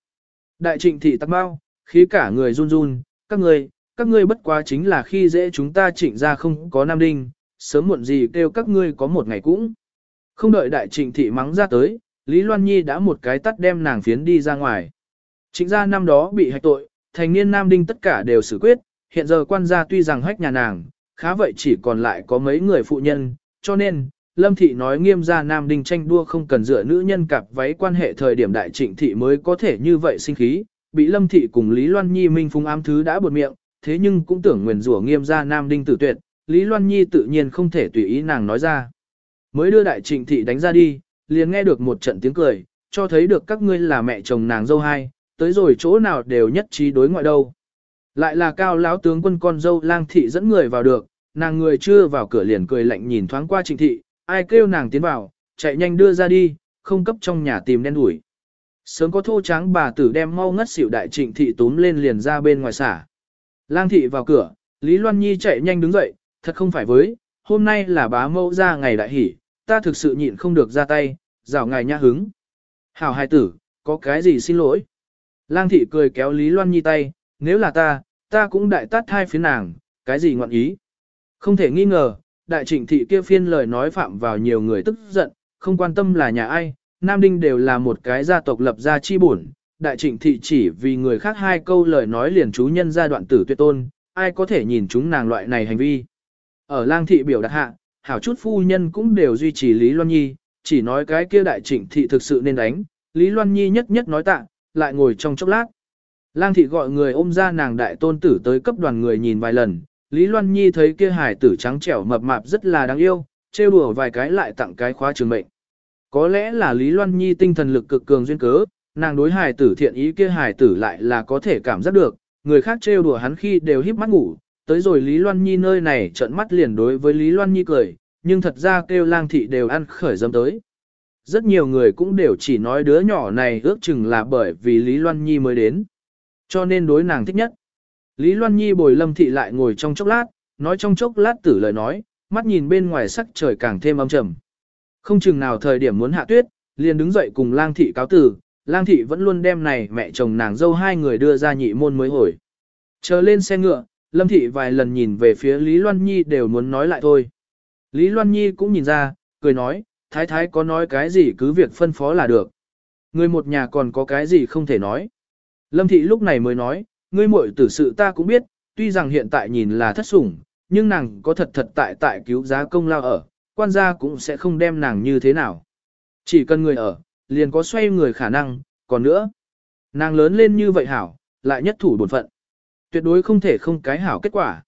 Đại trịnh thị tắc bao, khí cả người run run, các người, các ngươi bất quá chính là khi dễ chúng ta trịnh ra không có nam đinh, sớm muộn gì kêu các ngươi có một ngày cũng. Không đợi đại trịnh thị mắng ra tới, Lý Loan Nhi đã một cái tắt đem nàng phiến đi ra ngoài. Trịnh gia năm đó bị hạch tội, thành niên nam đinh tất cả đều xử quyết, hiện giờ quan gia tuy rằng hách nhà nàng, khá vậy chỉ còn lại có mấy người phụ nhân, cho nên, Lâm Thị nói nghiêm ra Nam Đinh tranh đua không cần dựa nữ nhân cặp váy quan hệ thời điểm đại trịnh thị mới có thể như vậy sinh khí, bị Lâm Thị cùng Lý Loan Nhi minh phung ám thứ đã buột miệng, thế nhưng cũng tưởng nguyền rủa nghiêm ra Nam Đinh tử tuyệt, Lý Loan Nhi tự nhiên không thể tùy ý nàng nói ra. Mới đưa đại trịnh thị đánh ra đi, liền nghe được một trận tiếng cười, cho thấy được các ngươi là mẹ chồng nàng dâu hai, tới rồi chỗ nào đều nhất trí đối ngoại đâu. Lại là cao lão tướng quân con dâu lang thị dẫn người vào được, nàng người chưa vào cửa liền cười lạnh nhìn thoáng qua trịnh thị, ai kêu nàng tiến vào, chạy nhanh đưa ra đi, không cấp trong nhà tìm đen đuổi. Sớm có thô trắng bà tử đem mau ngất xỉu đại trịnh thị túm lên liền ra bên ngoài xả. Lang thị vào cửa, Lý Loan Nhi chạy nhanh đứng dậy, thật không phải với, hôm nay là bá mẫu ra ngày đại hỷ, ta thực sự nhịn không được ra tay, rào ngài nha hứng. Hảo hài tử, có cái gì xin lỗi? Lang thị cười kéo Lý Loan Nhi tay, nếu là ta, ta cũng đại tát hai phía nàng, cái gì ngọn ý? Không thể nghi ngờ, đại trịnh thị kia phiên lời nói phạm vào nhiều người tức giận, không quan tâm là nhà ai, Nam Đinh đều là một cái gia tộc lập gia chi bổn, đại trịnh thị chỉ vì người khác hai câu lời nói liền chú nhân gia đoạn tử tuyệt tôn, ai có thể nhìn chúng nàng loại này hành vi. Ở lang thị biểu đặt hạ, hảo chút phu nhân cũng đều duy trì Lý Loan Nhi, chỉ nói cái kia đại trịnh thị thực sự nên đánh, Lý Loan Nhi nhất nhất nói tạ, lại ngồi trong chốc lát. Lang thị gọi người ôm ra nàng đại tôn tử tới cấp đoàn người nhìn vài lần, Lý Loan Nhi thấy kia hải tử trắng trẻo mập mạp rất là đáng yêu, trêu đùa vài cái lại tặng cái khóa trường mệnh. Có lẽ là Lý Loan Nhi tinh thần lực cực cường duyên cớ, nàng đối hải tử thiện ý kia hải tử lại là có thể cảm giác được, người khác trêu đùa hắn khi đều híp mắt ngủ, tới rồi Lý Loan Nhi nơi này trợn mắt liền đối với Lý Loan Nhi cười, nhưng thật ra kêu lang thị đều ăn khởi dâm tới. Rất nhiều người cũng đều chỉ nói đứa nhỏ này ước chừng là bởi vì Lý Loan Nhi mới đến. Cho nên đối nàng thích nhất. Lý Loan Nhi bồi lâm thị lại ngồi trong chốc lát, nói trong chốc lát tử lời nói, mắt nhìn bên ngoài sắc trời càng thêm âm trầm. Không chừng nào thời điểm muốn hạ tuyết, liền đứng dậy cùng lang thị cáo tử, lang thị vẫn luôn đem này mẹ chồng nàng dâu hai người đưa ra nhị môn mới hồi. Chờ lên xe ngựa, lâm thị vài lần nhìn về phía Lý Loan Nhi đều muốn nói lại thôi. Lý Loan Nhi cũng nhìn ra, cười nói, thái thái có nói cái gì cứ việc phân phó là được. Người một nhà còn có cái gì không thể nói. Lâm thị lúc này mới nói, ngươi muội tử sự ta cũng biết, tuy rằng hiện tại nhìn là thất sủng, nhưng nàng có thật thật tại tại cứu giá công lao ở, quan gia cũng sẽ không đem nàng như thế nào. Chỉ cần người ở, liền có xoay người khả năng, còn nữa. Nàng lớn lên như vậy hảo, lại nhất thủ bổn phận. Tuyệt đối không thể không cái hảo kết quả.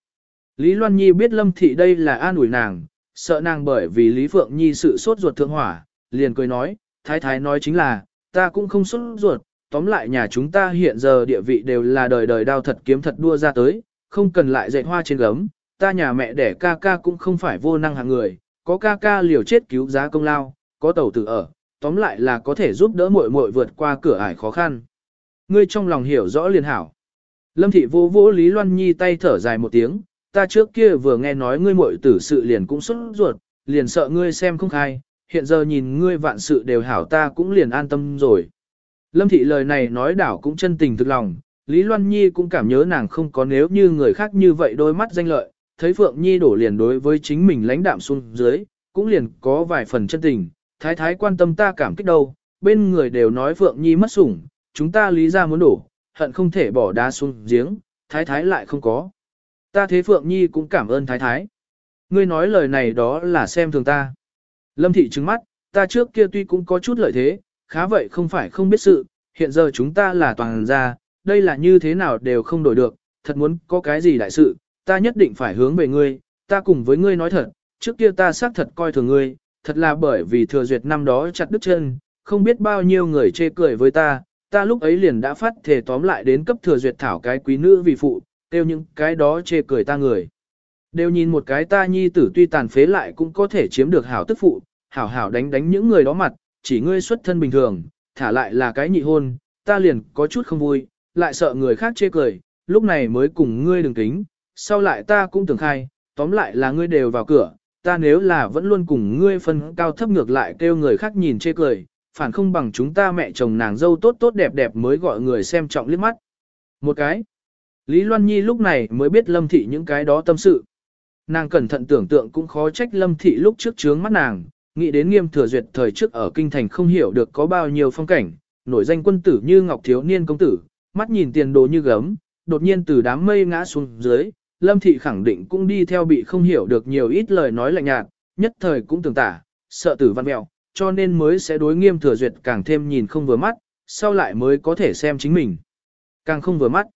Lý Loan Nhi biết Lâm Thị đây là an ủi nàng, sợ nàng bởi vì Lý Phượng Nhi sự sốt ruột thượng hỏa, liền cười nói, thái thái nói chính là, ta cũng không sốt ruột, tóm lại nhà chúng ta hiện giờ địa vị đều là đời đời đao thật kiếm thật đua ra tới, không cần lại dạy hoa trên gấm, ta nhà mẹ đẻ ca ca cũng không phải vô năng hạng người, có ca ca liều chết cứu giá công lao, có tàu tử ở, tóm lại là có thể giúp đỡ muội muội vượt qua cửa ải khó khăn. Ngươi trong lòng hiểu rõ liền hảo. Lâm thị vô vỗ Lý Loan Nhi tay thở dài một tiếng, ta trước kia vừa nghe nói ngươi muội tử sự liền cũng xuất ruột, liền sợ ngươi xem không khai, hiện giờ nhìn ngươi vạn sự đều hảo ta cũng liền an tâm rồi. Lâm thị lời này nói đảo cũng chân tình thực lòng, Lý Loan Nhi cũng cảm nhớ nàng không có nếu như người khác như vậy đôi mắt danh lợi, thấy Phượng Nhi đổ liền đối với chính mình lãnh đạm xuống dưới, cũng liền có vài phần chân tình, thái thái quan tâm ta cảm kích đâu, bên người đều nói Phượng Nhi mất sủng, chúng ta lý ra muốn đổ, hận không thể bỏ đá xuống giếng, thái thái lại không có. Ta thế Phượng Nhi cũng cảm ơn thái thái. Ngươi nói lời này đó là xem thường ta. Lâm thị trừng mắt, ta trước kia tuy cũng có chút lợi thế, khá vậy không phải không biết sự, hiện giờ chúng ta là toàn gia, đây là như thế nào đều không đổi được, thật muốn có cái gì đại sự, ta nhất định phải hướng về ngươi, ta cùng với ngươi nói thật, trước kia ta xác thật coi thường ngươi, thật là bởi vì thừa duyệt năm đó chặt đứt chân, không biết bao nhiêu người chê cười với ta, ta lúc ấy liền đã phát thể tóm lại đến cấp thừa duyệt thảo cái quý nữ vì phụ, tiêu những cái đó chê cười ta người. Đều nhìn một cái ta nhi tử tuy tàn phế lại cũng có thể chiếm được hảo tức phụ, hảo hảo đánh đánh những người đó mặt, chỉ ngươi xuất thân bình thường, thả lại là cái nhị hôn, ta liền có chút không vui, lại sợ người khác chê cười, lúc này mới cùng ngươi đừng kính, sau lại ta cũng tưởng khai, tóm lại là ngươi đều vào cửa, ta nếu là vẫn luôn cùng ngươi phân cao thấp ngược lại kêu người khác nhìn chê cười, phản không bằng chúng ta mẹ chồng nàng dâu tốt tốt đẹp đẹp mới gọi người xem trọng liếc mắt. Một cái, Lý Loan Nhi lúc này mới biết Lâm Thị những cái đó tâm sự. Nàng cẩn thận tưởng tượng cũng khó trách Lâm Thị lúc trước trướng mắt nàng, nghĩ đến nghiêm thừa duyệt thời trước ở kinh thành không hiểu được có bao nhiêu phong cảnh, nổi danh quân tử như Ngọc Thiếu Niên công tử, mắt nhìn tiền đồ như gấm, đột nhiên từ đám mây ngã xuống dưới, Lâm Thị khẳng định cũng đi theo bị không hiểu được nhiều ít lời nói lạnh nhạt, nhất thời cũng tưởng tả, sợ tử văn mẹo, cho nên mới sẽ đối nghiêm thừa duyệt càng thêm nhìn không vừa mắt, sau lại mới có thể xem chính mình. Càng không vừa mắt.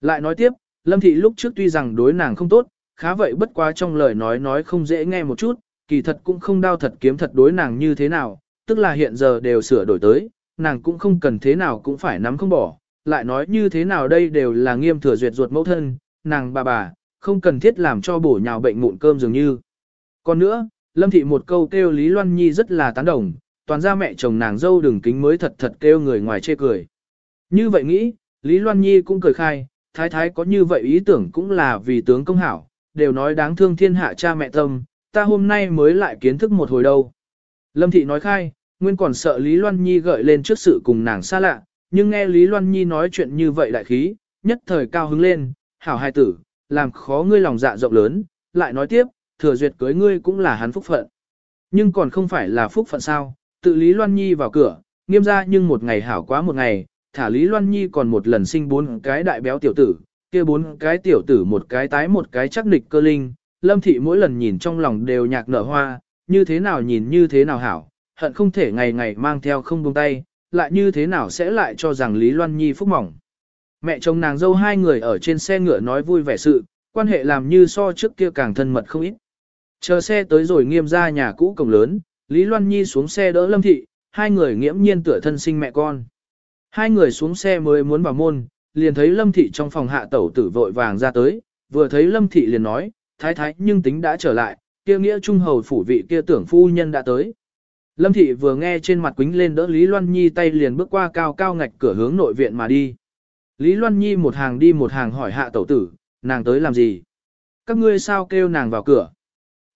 Lại nói tiếp, Lâm Thị lúc trước tuy rằng đối nàng không tốt, khá vậy bất quá trong lời nói nói không dễ nghe một chút, kỳ thật cũng không đao thật kiếm thật đối nàng như thế nào, tức là hiện giờ đều sửa đổi tới, nàng cũng không cần thế nào cũng phải nắm không bỏ, lại nói như thế nào đây đều là nghiêm thừa duyệt ruột mẫu thân, nàng bà bà, không cần thiết làm cho bổ nhào bệnh mụn cơm dường như. Còn nữa, Lâm Thị một câu kêu Lý Loan Nhi rất là tán đồng, toàn ra mẹ chồng nàng dâu đừng kính mới thật thật kêu người ngoài chê cười. Như vậy nghĩ, Lý Loan Nhi cũng cười khai, thái thái có như vậy ý tưởng cũng là vì tướng công hảo, đều nói đáng thương thiên hạ cha mẹ tâm, ta hôm nay mới lại kiến thức một hồi đâu. Lâm Thị nói khai, nguyên còn sợ Lý Loan Nhi gợi lên trước sự cùng nàng xa lạ, nhưng nghe Lý Loan Nhi nói chuyện như vậy đại khí, nhất thời cao hứng lên, hảo hai tử, làm khó ngươi lòng dạ rộng lớn, lại nói tiếp, thừa duyệt cưới ngươi cũng là hắn phúc phận. Nhưng còn không phải là phúc phận sao, tự Lý Loan Nhi vào cửa, nghiêm ra nhưng một ngày hảo quá một ngày, thả Lý Loan Nhi còn một lần sinh bốn cái đại béo tiểu tử, kia bốn cái tiểu tử một cái tái một cái chắc nịch cơ linh, lâm thị mỗi lần nhìn trong lòng đều nhạc nở hoa, như thế nào nhìn như thế nào hảo, hận không thể ngày ngày mang theo không buông tay, lại như thế nào sẽ lại cho rằng Lý Loan Nhi phúc mỏng. Mẹ chồng nàng dâu hai người ở trên xe ngựa nói vui vẻ sự, quan hệ làm như so trước kia càng thân mật không ít. Chờ xe tới rồi nghiêm ra nhà cũ cổng lớn, Lý Loan Nhi xuống xe đỡ Lâm Thị, hai người nghiễm nhiên tựa thân sinh mẹ con. Hai người xuống xe mới muốn vào môn, liền thấy Lâm Thị trong phòng hạ tẩu tử vội vàng ra tới, vừa thấy Lâm Thị liền nói, thái thái nhưng tính đã trở lại, kia nghĩa trung hầu phủ vị kia tưởng phu nhân đã tới. Lâm Thị vừa nghe trên mặt quính lên đỡ Lý Loan Nhi tay liền bước qua cao cao ngạch cửa hướng nội viện mà đi. Lý Loan Nhi một hàng đi một hàng hỏi hạ tẩu tử, nàng tới làm gì? Các ngươi sao kêu nàng vào cửa?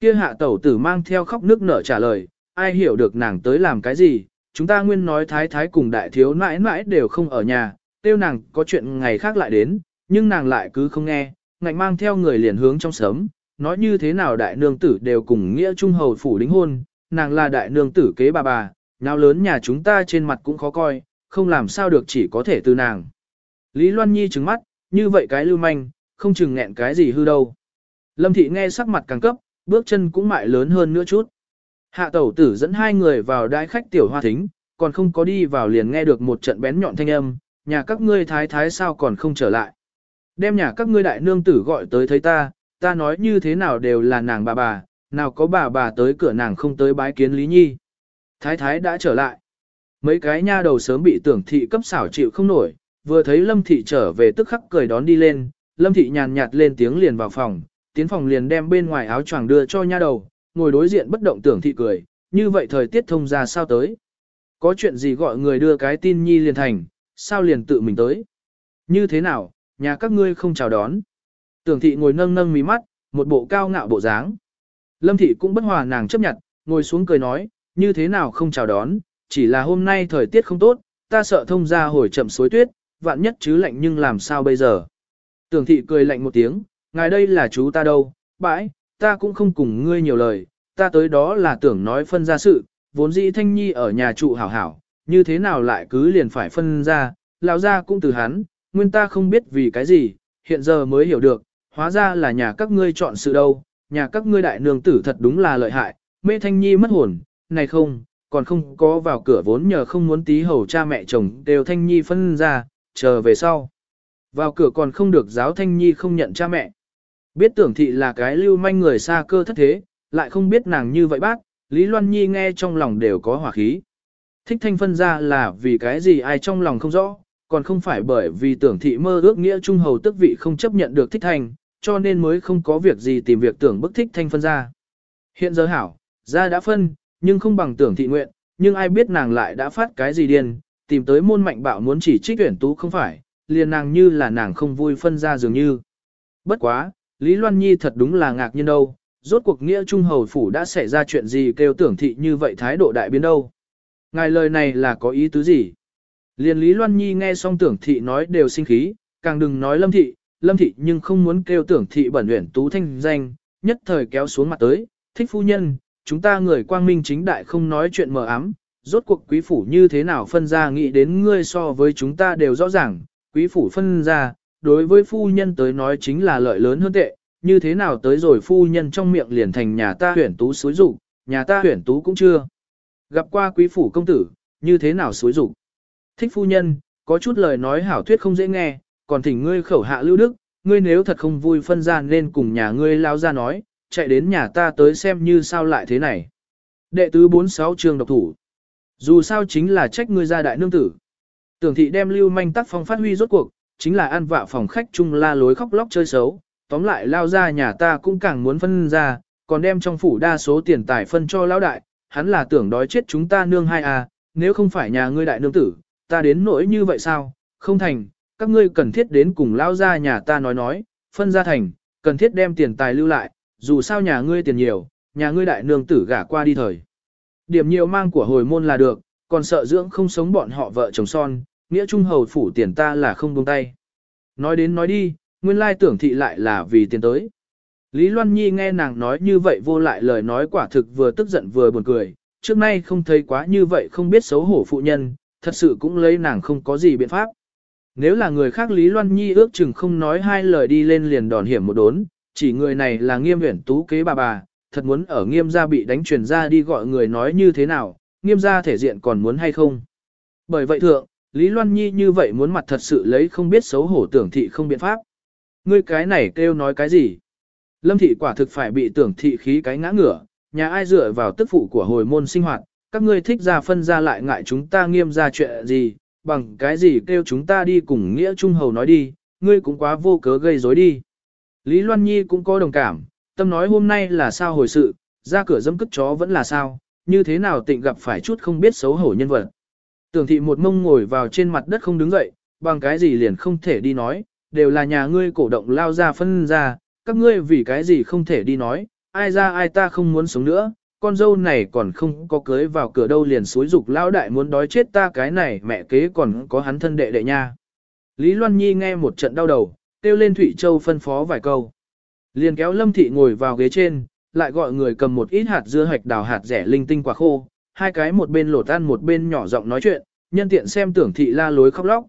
Kia hạ tẩu tử mang theo khóc nước nở trả lời, ai hiểu được nàng tới làm cái gì? Chúng ta nguyên nói thái thái cùng đại thiếu mãi mãi đều không ở nhà, tiêu nàng có chuyện ngày khác lại đến, nhưng nàng lại cứ không nghe, ngạnh mang theo người liền hướng trong sớm, nói như thế nào đại nương tử đều cùng nghĩa trung hầu phủ đính hôn, nàng là đại nương tử kế bà bà, nào lớn nhà chúng ta trên mặt cũng khó coi, không làm sao được chỉ có thể từ nàng. Lý Loan Nhi trừng mắt, như vậy cái lưu manh, không chừng nghẹn cái gì hư đâu. Lâm Thị nghe sắc mặt càng cấp, bước chân cũng mại lớn hơn nữa chút. Hạ tẩu tử dẫn hai người vào đái khách tiểu hoa thính, còn không có đi vào liền nghe được một trận bén nhọn thanh âm, nhà các ngươi thái thái sao còn không trở lại. Đem nhà các ngươi đại nương tử gọi tới thấy ta, ta nói như thế nào đều là nàng bà bà, nào có bà bà tới cửa nàng không tới bái kiến Lý Nhi. Thái thái đã trở lại. Mấy cái nha đầu sớm bị tưởng thị cấp xảo chịu không nổi, vừa thấy Lâm thị trở về tức khắc cười đón đi lên, Lâm thị nhàn nhạt lên tiếng liền vào phòng, tiến phòng liền đem bên ngoài áo choàng đưa cho nha đầu, ngồi đối diện bất động tưởng thị cười, như vậy thời tiết thông ra sao tới. Có chuyện gì gọi người đưa cái tin nhi liền thành, sao liền tự mình tới. Như thế nào, nhà các ngươi không chào đón. Tưởng thị ngồi nâng nâng mí mắt, một bộ cao ngạo bộ dáng. Lâm thị cũng bất hòa nàng chấp nhận, ngồi xuống cười nói, như thế nào không chào đón, chỉ là hôm nay thời tiết không tốt, ta sợ thông ra hồi chậm suối tuyết, vạn nhất chứ lạnh nhưng làm sao bây giờ. Tưởng thị cười lạnh một tiếng, ngài đây là chú ta đâu, bãi, ta cũng không cùng ngươi nhiều lời, ta tới đó là tưởng nói phân ra sự, vốn dĩ thanh nhi ở nhà trụ hảo hảo, như thế nào lại cứ liền phải phân ra, lão ra cũng từ hắn, nguyên ta không biết vì cái gì, hiện giờ mới hiểu được, hóa ra là nhà các ngươi chọn sự đâu, nhà các ngươi đại nương tử thật đúng là lợi hại, mê thanh nhi mất hồn, này không, còn không có vào cửa vốn nhờ không muốn tí hầu cha mẹ chồng đều thanh nhi phân ra, chờ về sau. Vào cửa còn không được giáo thanh nhi không nhận cha mẹ. Biết tưởng thị là cái lưu manh người xa cơ thất thế, lại không biết nàng như vậy bác, Lý Loan Nhi nghe trong lòng đều có hỏa khí. Thích thanh phân ra là vì cái gì ai trong lòng không rõ, còn không phải bởi vì tưởng thị mơ ước nghĩa trung hầu tức vị không chấp nhận được thích thanh, cho nên mới không có việc gì tìm việc tưởng bức thích thanh phân ra. Hiện giờ hảo, ra đã phân, nhưng không bằng tưởng thị nguyện, nhưng ai biết nàng lại đã phát cái gì điên, tìm tới môn mạnh bạo muốn chỉ trích tuyển tú không phải, liền nàng như là nàng không vui phân ra dường như. Bất quá, Lý Loan Nhi thật đúng là ngạc nhiên đâu, rốt cuộc nghĩa trung hầu phủ đã xảy ra chuyện gì kêu tưởng thị như vậy thái độ đại biến đâu. Ngài lời này là có ý tứ gì? Liên Lý Loan Nhi nghe xong tưởng thị nói đều sinh khí, càng đừng nói lâm thị, lâm thị nhưng không muốn kêu tưởng thị bẩn luyện tú thanh danh, nhất thời kéo xuống mặt tới, thích phu nhân, chúng ta người quang minh chính đại không nói chuyện mờ ám, rốt cuộc quý phủ như thế nào phân ra nghĩ đến ngươi so với chúng ta đều rõ ràng, quý phủ phân ra, đối với phu nhân tới nói chính là lợi lớn hơn tệ, như thế nào tới rồi phu nhân trong miệng liền thành nhà ta huyển tú suối rủ, nhà ta huyển tú cũng chưa. Gặp qua quý phủ công tử, như thế nào suối rủ. Thích phu nhân, có chút lời nói hảo thuyết không dễ nghe, còn thỉnh ngươi khẩu hạ lưu đức, ngươi nếu thật không vui phân ra nên cùng nhà ngươi lao ra nói, chạy đến nhà ta tới xem như sao lại thế này. Đệ tứ 46 trường độc thủ. Dù sao chính là trách ngươi ra đại nương tử. Tưởng thị đem lưu manh tác phong phát huy rốt cuộc, chính là ăn vạ phòng khách chung la lối khóc lóc chơi xấu, tóm lại lao ra nhà ta cũng càng muốn phân ra, còn đem trong phủ đa số tiền tài phân cho lão đại, hắn là tưởng đói chết chúng ta nương hai à, nếu không phải nhà ngươi đại nương tử, ta đến nỗi như vậy sao, không thành, các ngươi cần thiết đến cùng lao ra nhà ta nói nói, phân ra thành, cần thiết đem tiền tài lưu lại, dù sao nhà ngươi tiền nhiều, nhà ngươi đại nương tử gả qua đi thời. Điểm nhiều mang của hồi môn là được, còn sợ dưỡng không sống bọn họ vợ chồng son, nghĩa trung hầu phủ tiền ta là không buông tay. Nói đến nói đi, nguyên lai tưởng thị lại là vì tiền tới. Lý Loan Nhi nghe nàng nói như vậy vô lại lời nói quả thực vừa tức giận vừa buồn cười, trước nay không thấy quá như vậy không biết xấu hổ phụ nhân, thật sự cũng lấy nàng không có gì biện pháp. Nếu là người khác Lý Loan Nhi ước chừng không nói hai lời đi lên liền đòn hiểm một đốn, chỉ người này là nghiêm huyển tú kế bà bà, thật muốn ở nghiêm gia bị đánh truyền ra đi gọi người nói như thế nào, nghiêm gia thể diện còn muốn hay không. Bởi vậy thượng, Lý Loan Nhi như vậy muốn mặt thật sự lấy không biết xấu hổ tưởng thị không biện pháp. Ngươi cái này kêu nói cái gì? Lâm thị quả thực phải bị tưởng thị khí cái ngã ngửa, nhà ai dựa vào tức phụ của hồi môn sinh hoạt, các ngươi thích ra phân ra lại ngại chúng ta nghiêm ra chuyện gì, bằng cái gì kêu chúng ta đi cùng nghĩa trung hầu nói đi, ngươi cũng quá vô cớ gây rối đi. Lý Loan Nhi cũng có đồng cảm, tâm nói hôm nay là sao hồi sự, ra cửa dâm cất chó vẫn là sao, như thế nào tịnh gặp phải chút không biết xấu hổ nhân vật. Tưởng thị một mông ngồi vào trên mặt đất không đứng dậy, bằng cái gì liền không thể đi nói, đều là nhà ngươi cổ động lao ra phân ra, các ngươi vì cái gì không thể đi nói, ai ra ai ta không muốn sống nữa, con dâu này còn không có cưới vào cửa đâu liền suối dục lão đại muốn đói chết ta cái này mẹ kế còn có hắn thân đệ đệ nha. Lý Loan Nhi nghe một trận đau đầu, kêu lên Thụy Châu phân phó vài câu. Liền kéo Lâm Thị ngồi vào ghế trên, lại gọi người cầm một ít hạt dưa hạch đào hạt rẻ linh tinh quả khô, hai cái một bên lột ăn một bên nhỏ giọng nói chuyện, nhân tiện xem tưởng thị la lối khóc lóc.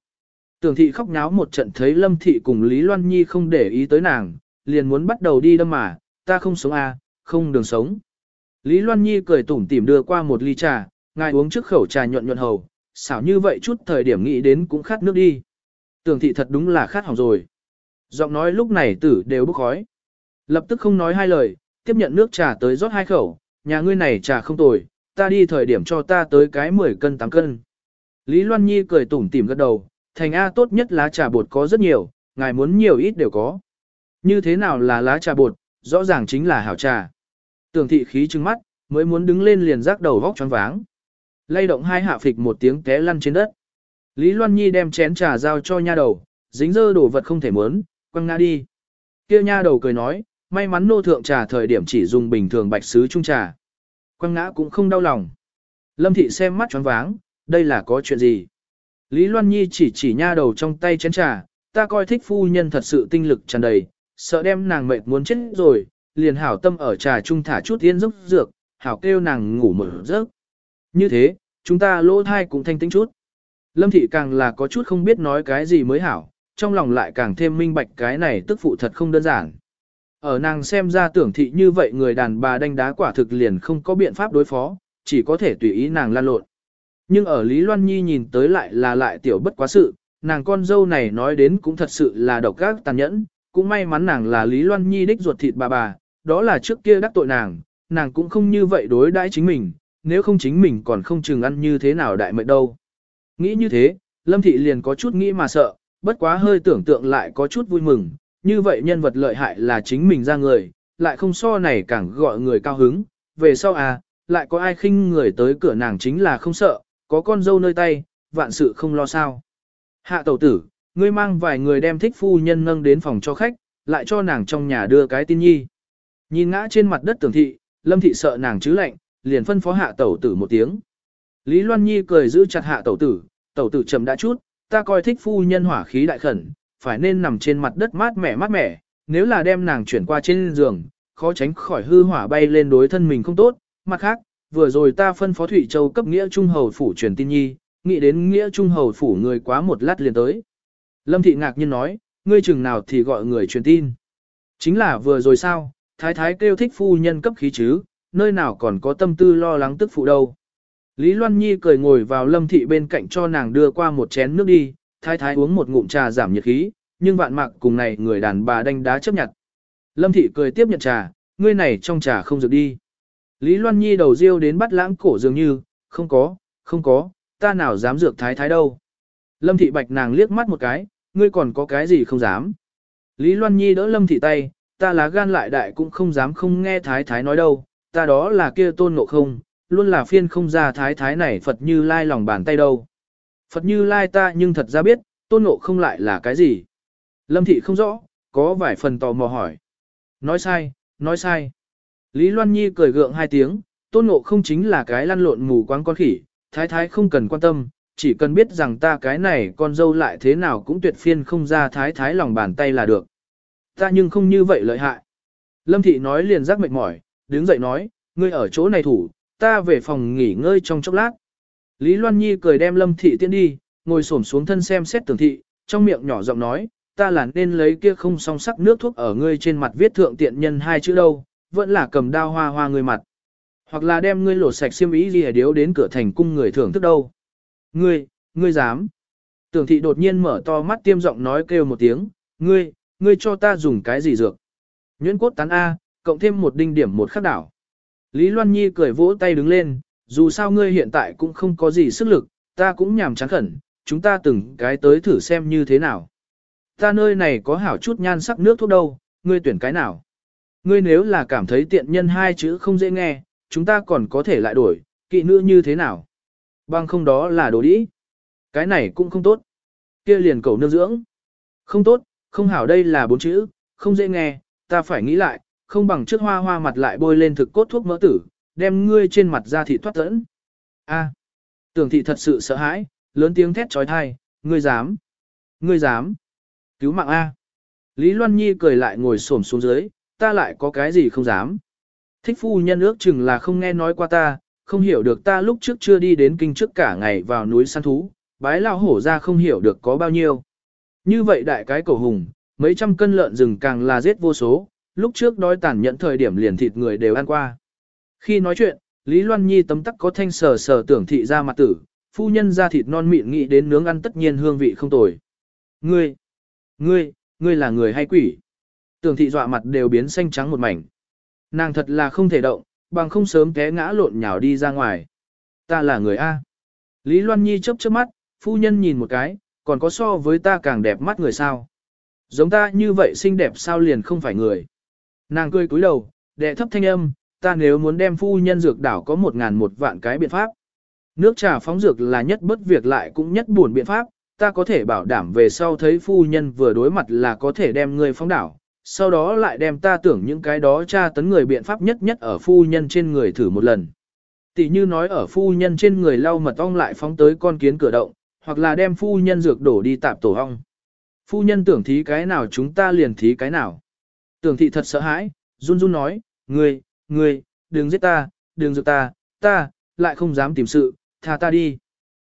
Tưởng thị khóc nháo một trận thấy Lâm Thị cùng Lý Loan Nhi không để ý tới nàng, liền muốn bắt đầu đi đâm mà, ta không sống à, không đường sống. Lý Loan Nhi cười tủm tỉm đưa qua một ly trà, ngài uống trước khẩu trà nhuận nhuận hầu, xảo như vậy chút thời điểm nghĩ đến cũng khát nước đi. Tưởng thị thật đúng là khát hỏng rồi. Giọng nói lúc này tử đều bốc khói. Lập tức không nói hai lời, tiếp nhận nước trà tới rót hai khẩu, nhà ngươi này trà không tồi, ta đi thời điểm cho ta tới cái 10 cân 8 cân. Lý Loan Nhi cười tủm tỉm gật đầu, thành A tốt nhất lá trà bột có rất nhiều, ngài muốn nhiều ít đều có. Như thế nào là lá trà bột, rõ ràng chính là hảo trà. Tưởng thị khí trừng mắt, mới muốn đứng lên liền rác đầu vóc choáng váng. Lay động hai hạ phịch một tiếng té lăn trên đất. Lý Loan Nhi đem chén trà giao cho nha đầu, dính dơ đồ vật không thể muốn, quăng ngã đi. Kia nha đầu cười nói, may mắn nô thượng trà thời điểm chỉ dùng bình thường bạch sứ trung trà. Quăng ngã cũng không đau lòng. Lâm thị xem mắt choáng váng, đây là có chuyện gì? Lý Loan Nhi chỉ chỉ nha đầu trong tay chén trà, ta coi thích phu nhân thật sự tinh lực tràn đầy, sợ đem nàng mệt muốn chết rồi, liền hảo tâm ở trà trung thả chút yên giấc dược, hảo kêu nàng ngủ mở giấc. Như thế, chúng ta lỗ thai cũng thanh tĩnh chút. Lâm thị càng là có chút không biết nói cái gì mới hảo, trong lòng lại càng thêm minh bạch cái này tức phụ thật không đơn giản. Ở nàng xem ra tưởng thị như vậy người đàn bà đánh đá quả thực liền không có biện pháp đối phó, chỉ có thể tùy ý nàng lan lộn. Nhưng ở Lý Loan Nhi nhìn tới lại là lại tiểu bất quá sự, nàng con dâu này nói đến cũng thật sự là độc ác tàn nhẫn, cũng may mắn nàng là Lý Loan Nhi đích ruột thịt bà bà, đó là trước kia đắc tội nàng, nàng cũng không như vậy đối đãi chính mình, nếu không chính mình còn không chừng ăn như thế nào đại mệnh đâu. Nghĩ như thế, Lâm Thị liền có chút nghĩ mà sợ, bất quá hơi tưởng tượng lại có chút vui mừng, như vậy nhân vật lợi hại là chính mình ra người, lại không so này càng gọi người cao hứng, về sau à, lại có ai khinh người tới cửa nàng chính là không sợ, có con dâu nơi tay, vạn sự không lo sao. Hạ tẩu tử, ngươi mang vài người đem thích phu nhân nâng đến phòng cho khách, lại cho nàng trong nhà đưa cái tin nhi. Nhìn ngã trên mặt đất tường thị, lâm thị sợ nàng chứ lạnh, liền phân phó hạ tẩu tử một tiếng. Lý Loan Nhi cười giữ chặt hạ tẩu tử, tẩu tử trầm đã chút, ta coi thích phu nhân hỏa khí đại khẩn, phải nên nằm trên mặt đất mát mẻ mát mẻ, nếu là đem nàng chuyển qua trên giường, khó tránh khỏi hư hỏa bay lên đối thân mình không tốt, mặt khác, vừa rồi ta phân phó Thủy Châu cấp nghĩa trung hầu phủ truyền tin nhi, nghĩ đến nghĩa trung hầu phủ người quá một lát liền tới. Lâm Thị ngạc nhiên nói, ngươi chừng nào thì gọi người truyền tin. Chính là vừa rồi sao, thái thái kêu thích phu nhân cấp khí chứ, nơi nào còn có tâm tư lo lắng tức phụ đâu. Lý Loan Nhi cười ngồi vào lâm thị bên cạnh cho nàng đưa qua một chén nước đi, thái thái uống một ngụm trà giảm nhiệt khí, nhưng vạn mạc cùng này người đàn bà đánh đá chấp nhận. Lâm thị cười tiếp nhận trà, ngươi này trong trà không dược đi. Lý Loan Nhi đầu riêu đến bắt lãng cổ dường như, không có, không có, ta nào dám dược thái thái đâu. Lâm thị bạch nàng liếc mắt một cái, ngươi còn có cái gì không dám. Lý Loan Nhi đỡ Lâm thị tay, ta lá gan lại đại cũng không dám không nghe thái thái nói đâu, ta đó là kia tôn ngộ không, luôn là phiên không ra thái thái này Phật như lai lòng bàn tay đâu. Phật như lai ta nhưng thật ra biết, tôn ngộ không lại là cái gì. Lâm thị không rõ, có vài phần tò mò hỏi. Nói sai, nói sai. Lý Loan Nhi cười gượng hai tiếng, tôn ngộ không chính là cái lăn lộn mù quáng con khỉ, thái thái không cần quan tâm, chỉ cần biết rằng ta cái này con dâu lại thế nào cũng tuyệt phiên không ra thái thái lòng bàn tay là được. Ta nhưng không như vậy lợi hại. Lâm thị nói liền giác mệt mỏi, đứng dậy nói, ngươi ở chỗ này thủ, ta về phòng nghỉ ngơi trong chốc lát. Lý Loan Nhi cười đem Lâm thị tiễn đi, ngồi xổm xuống thân xem xét tường thị, trong miệng nhỏ giọng nói, ta là nên lấy kia không song sắc nước thuốc ở ngươi trên mặt viết thượng tiện nhân hai chữ đâu, vẫn là cầm đao hoa hoa ngươi mặt. Hoặc là đem ngươi lột sạch xiêm ý gì điếu đến cửa thành cung người thưởng thức đâu. Ngươi, ngươi dám. Tưởng thị đột nhiên mở to mắt tiêm giọng nói kêu một tiếng, ngươi, ngươi cho ta dùng cái gì dược. Nhuyễn cốt tán A, cộng thêm một đinh điểm một khắc đảo. Lý Loan Nhi cười vỗ tay đứng lên, dù sao ngươi hiện tại cũng không có gì sức lực, ta cũng nhàm chán khẩn, chúng ta từng cái tới thử xem như thế nào. Ta nơi này có hảo chút nhan sắc nước thuốc đâu, ngươi tuyển cái nào. Ngươi nếu là cảm thấy tiện nhân hai chữ không dễ nghe, chúng ta còn có thể lại đổi, kỵ nữ như thế nào. Bằng không đó là đồ đĩ. Cái này cũng không tốt. kia liền cầu nương dưỡng. Không tốt, không hảo đây là bốn chữ, không dễ nghe, ta phải nghĩ lại, không bằng trước hoa hoa mặt lại bôi lên thực cốt thuốc mỡ tử, đem ngươi trên mặt ra thị thoát dẫn. A. Tưởng thị thật sự sợ hãi, lớn tiếng thét trói thai, ngươi dám. Ngươi dám. Cứu mạng A. Lý Loan Nhi cười lại ngồi xổm xuống dưới, ta lại có cái gì không dám. Thích phu nhân ước chừng là không nghe nói qua ta, không hiểu được ta lúc trước chưa đi đến kinh trước cả ngày vào núi săn thú, bái lao hổ ra không hiểu được có bao nhiêu. Như vậy đại cái cầu hùng, mấy trăm cân lợn rừng càng là giết vô số, lúc trước đói tàn nhẫn thời điểm liền thịt người đều ăn qua. Khi nói chuyện, Lý Loan Nhi tấm tắc có thanh sờ sờ tưởng thị ra mặt tử, phu nhân ra thịt non mịn nghĩ đến nướng ăn tất nhiên hương vị không tồi. Ngươi, ngươi, ngươi là người hay quỷ? Tưởng thị dọa mặt đều biến xanh trắng một mảnh. Nàng thật là không thể động, bằng không sớm té ngã lộn nhào đi ra ngoài. Ta là người A. Lý Loan Nhi chớp chớp mắt, phu nhân nhìn một cái, còn có so với ta càng đẹp mắt người sao. Giống ta như vậy xinh đẹp sao liền không phải người. Nàng cười cúi đầu, đệ thấp thanh âm, ta nếu muốn đem phu nhân dược đảo có một ngàn một vạn cái biện pháp. Nước trà phóng dược là nhất bất việc lại cũng nhất buồn biện pháp, ta có thể bảo đảm về sau thấy phu nhân vừa đối mặt là có thể đem người phóng đảo, sau đó lại đem ta tưởng những cái đó tra tấn người biện pháp nhất nhất ở phu nhân trên người thử một lần. Tỷ như nói ở phu nhân trên người lau mật ong lại phóng tới con kiến cửa động, hoặc là đem phu nhân dược đổ đi tạp tổ ong. Phu nhân tưởng thí cái nào chúng ta liền thí cái nào. Tưởng thị thật sợ hãi, run run nói, ngươi, ngươi, đừng giết ta, đừng giết ta, ta, lại không dám tìm sự, tha ta đi.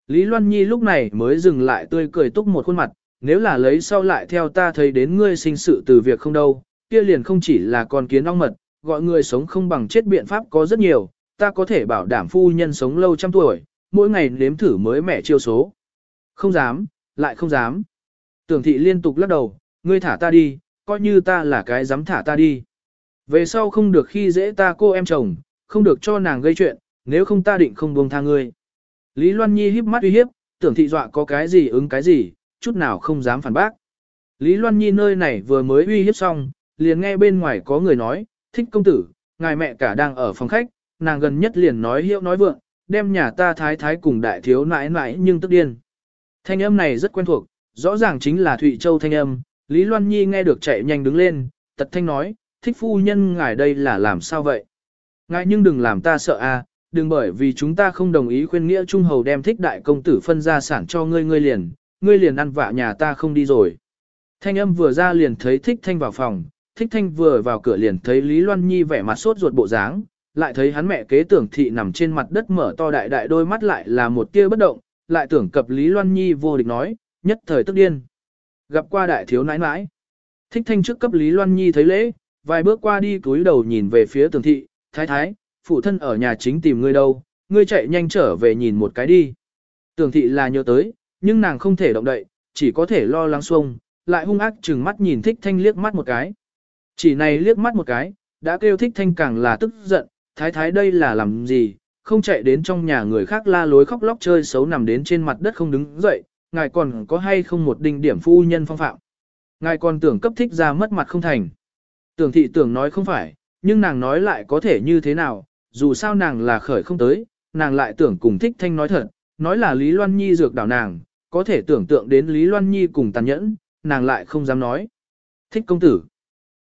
Lý Loan Nhi lúc này mới dừng lại tươi cười túc một khuôn mặt, nếu là lấy sau lại theo ta thấy đến ngươi sinh sự từ việc không đâu, kia liền không chỉ là con kiến ong mật, gọi người sống không bằng chết biện pháp có rất nhiều, ta có thể bảo đảm phu nhân sống lâu trăm tuổi, mỗi ngày nếm thử mới mẻ chiêu số. Không dám, lại không dám. Tưởng thị liên tục lắc đầu, ngươi thả ta đi, coi như ta là cái dám thả ta đi. Về sau không được khi dễ ta cô em chồng, không được cho nàng gây chuyện, nếu không ta định không buông tha ngươi. Lý Loan Nhi híp mắt uy hiếp, tưởng thị dọa có cái gì ứng cái gì, chút nào không dám phản bác. Lý Loan Nhi nơi này vừa mới uy hiếp xong, liền nghe bên ngoài có người nói, thích công tử, ngài mẹ cả đang ở phòng khách, nàng gần nhất liền nói hiệu nói vượng, đem nhà ta thái thái cùng đại thiếu nãi nãi nhưng tức điên. Thanh âm này rất quen thuộc, rõ ràng chính là Thụy Châu thanh âm, Lý Loan Nhi nghe được chạy nhanh đứng lên, tật thanh nói, thích phu nhân ngài đây là làm sao vậy? Ngài nhưng đừng làm ta sợ a, đừng bởi vì chúng ta không đồng ý khuyên nghĩa trung hầu đem thích đại công tử phân gia sản cho ngươi ngươi liền, ngươi liền ăn vạ nhà ta không đi rồi. Thanh âm vừa ra liền thấy thích thanh vào phòng, thích thanh vừa vào cửa liền thấy Lý Loan Nhi vẻ mặt sốt ruột bộ dáng, lại thấy hắn mẹ kế tưởng thị nằm trên mặt đất mở to đại đại đôi mắt lại là một tia bất động, lại tưởng cập Lý Loan Nhi vô địch nói, nhất thời tức điên. Gặp qua đại thiếu nãi nãi. Thích thanh trước cấp Lý Loan Nhi thấy lễ, vài bước qua đi cúi đầu nhìn về phía tường thị, thái thái, phụ thân ở nhà chính tìm ngươi đâu, ngươi chạy nhanh trở về nhìn một cái đi. Tường thị là nhớ tới, nhưng nàng không thể động đậy, chỉ có thể lo lắng xuông, lại hung ác chừng mắt nhìn thích thanh liếc mắt một cái. Chỉ này liếc mắt một cái, đã kêu thích thanh càng là tức giận, thái thái đây là làm gì, không chạy đến trong nhà người khác la lối khóc lóc chơi xấu nằm đến trên mặt đất không đứng dậy, ngài còn có hay không một đinh điểm phu nhân phong phạm. Ngài còn tưởng cấp thích ra mất mặt không thành. Tưởng thị tưởng nói không phải, nhưng nàng nói lại có thể như thế nào, dù sao nàng là khởi không tới, nàng lại tưởng cùng thích thanh nói thật, nói là Lý Loan Nhi dược đảo nàng, có thể tưởng tượng đến Lý Loan Nhi cùng tàn nhẫn, nàng lại không dám nói. Thích công tử.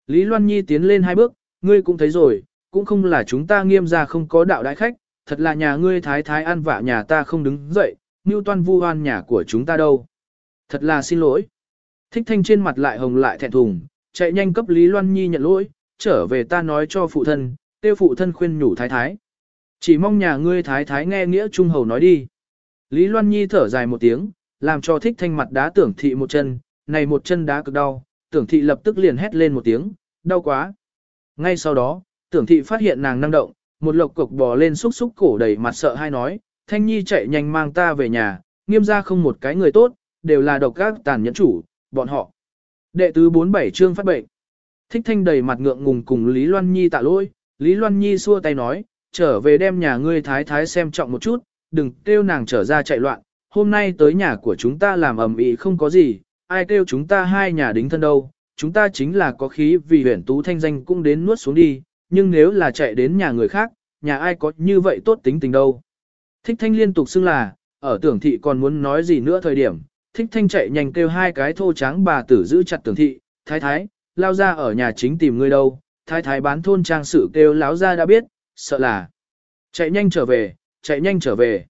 Lý Loan Nhi tiến lên hai bước, ngươi cũng thấy rồi, cũng không là chúng ta nghiêm ra không có đạo đại khách, thật là nhà ngươi thái thái ăn vạ nhà ta không đứng dậy, như toan vu hoan nhà của chúng ta đâu. Thật là xin lỗi. Thích thanh trên mặt lại hồng lại thẹn thùng, chạy nhanh cấp Lý Loan Nhi nhận lỗi, trở về ta nói cho phụ thân, tiêu phụ thân khuyên nhủ thái thái. Chỉ mong nhà ngươi thái thái nghe nghĩa trung hầu nói đi. Lý Loan Nhi thở dài một tiếng, làm cho thích thanh mặt đá tưởng thị một chân, này một chân đá cực đau, tưởng thị lập tức liền hét lên một tiếng, đau quá. Ngay sau đó, tưởng thị phát hiện nàng năng động, một lộc cục bò lên xúc xúc cổ đầy mặt sợ hai nói, thanh nhi chạy nhanh mang ta về nhà, nghiêm ra không một cái người tốt, đều là độc các tàn nhẫn chủ, bọn họ. Đệ tứ 47 chương phát bệnh. Thích thanh đầy mặt ngượng ngùng cùng Lý Loan Nhi tạ lỗi, Lý Loan Nhi xua tay nói, trở về đem nhà ngươi thái thái xem trọng một chút, đừng kêu nàng trở ra chạy loạn, hôm nay tới nhà của chúng ta làm ầm ĩ không có gì, ai kêu chúng ta hai nhà đính thân đâu, chúng ta chính là có khí vì huyền tú thanh danh cũng đến nuốt xuống đi, nhưng nếu là chạy đến nhà người khác, nhà ai có như vậy tốt tính tình đâu. Thích thanh liên tục xưng là, ở tưởng thị còn muốn nói gì nữa thời điểm, thích thanh chạy nhanh kêu hai cái thô tráng bà tử giữ chặt tưởng thị, thái thái, lao ra ở nhà chính tìm ngươi đâu, thái thái bán thôn trang sự kêu láo ra đã biết, sợ là. Chạy nhanh trở về, chạy nhanh trở về.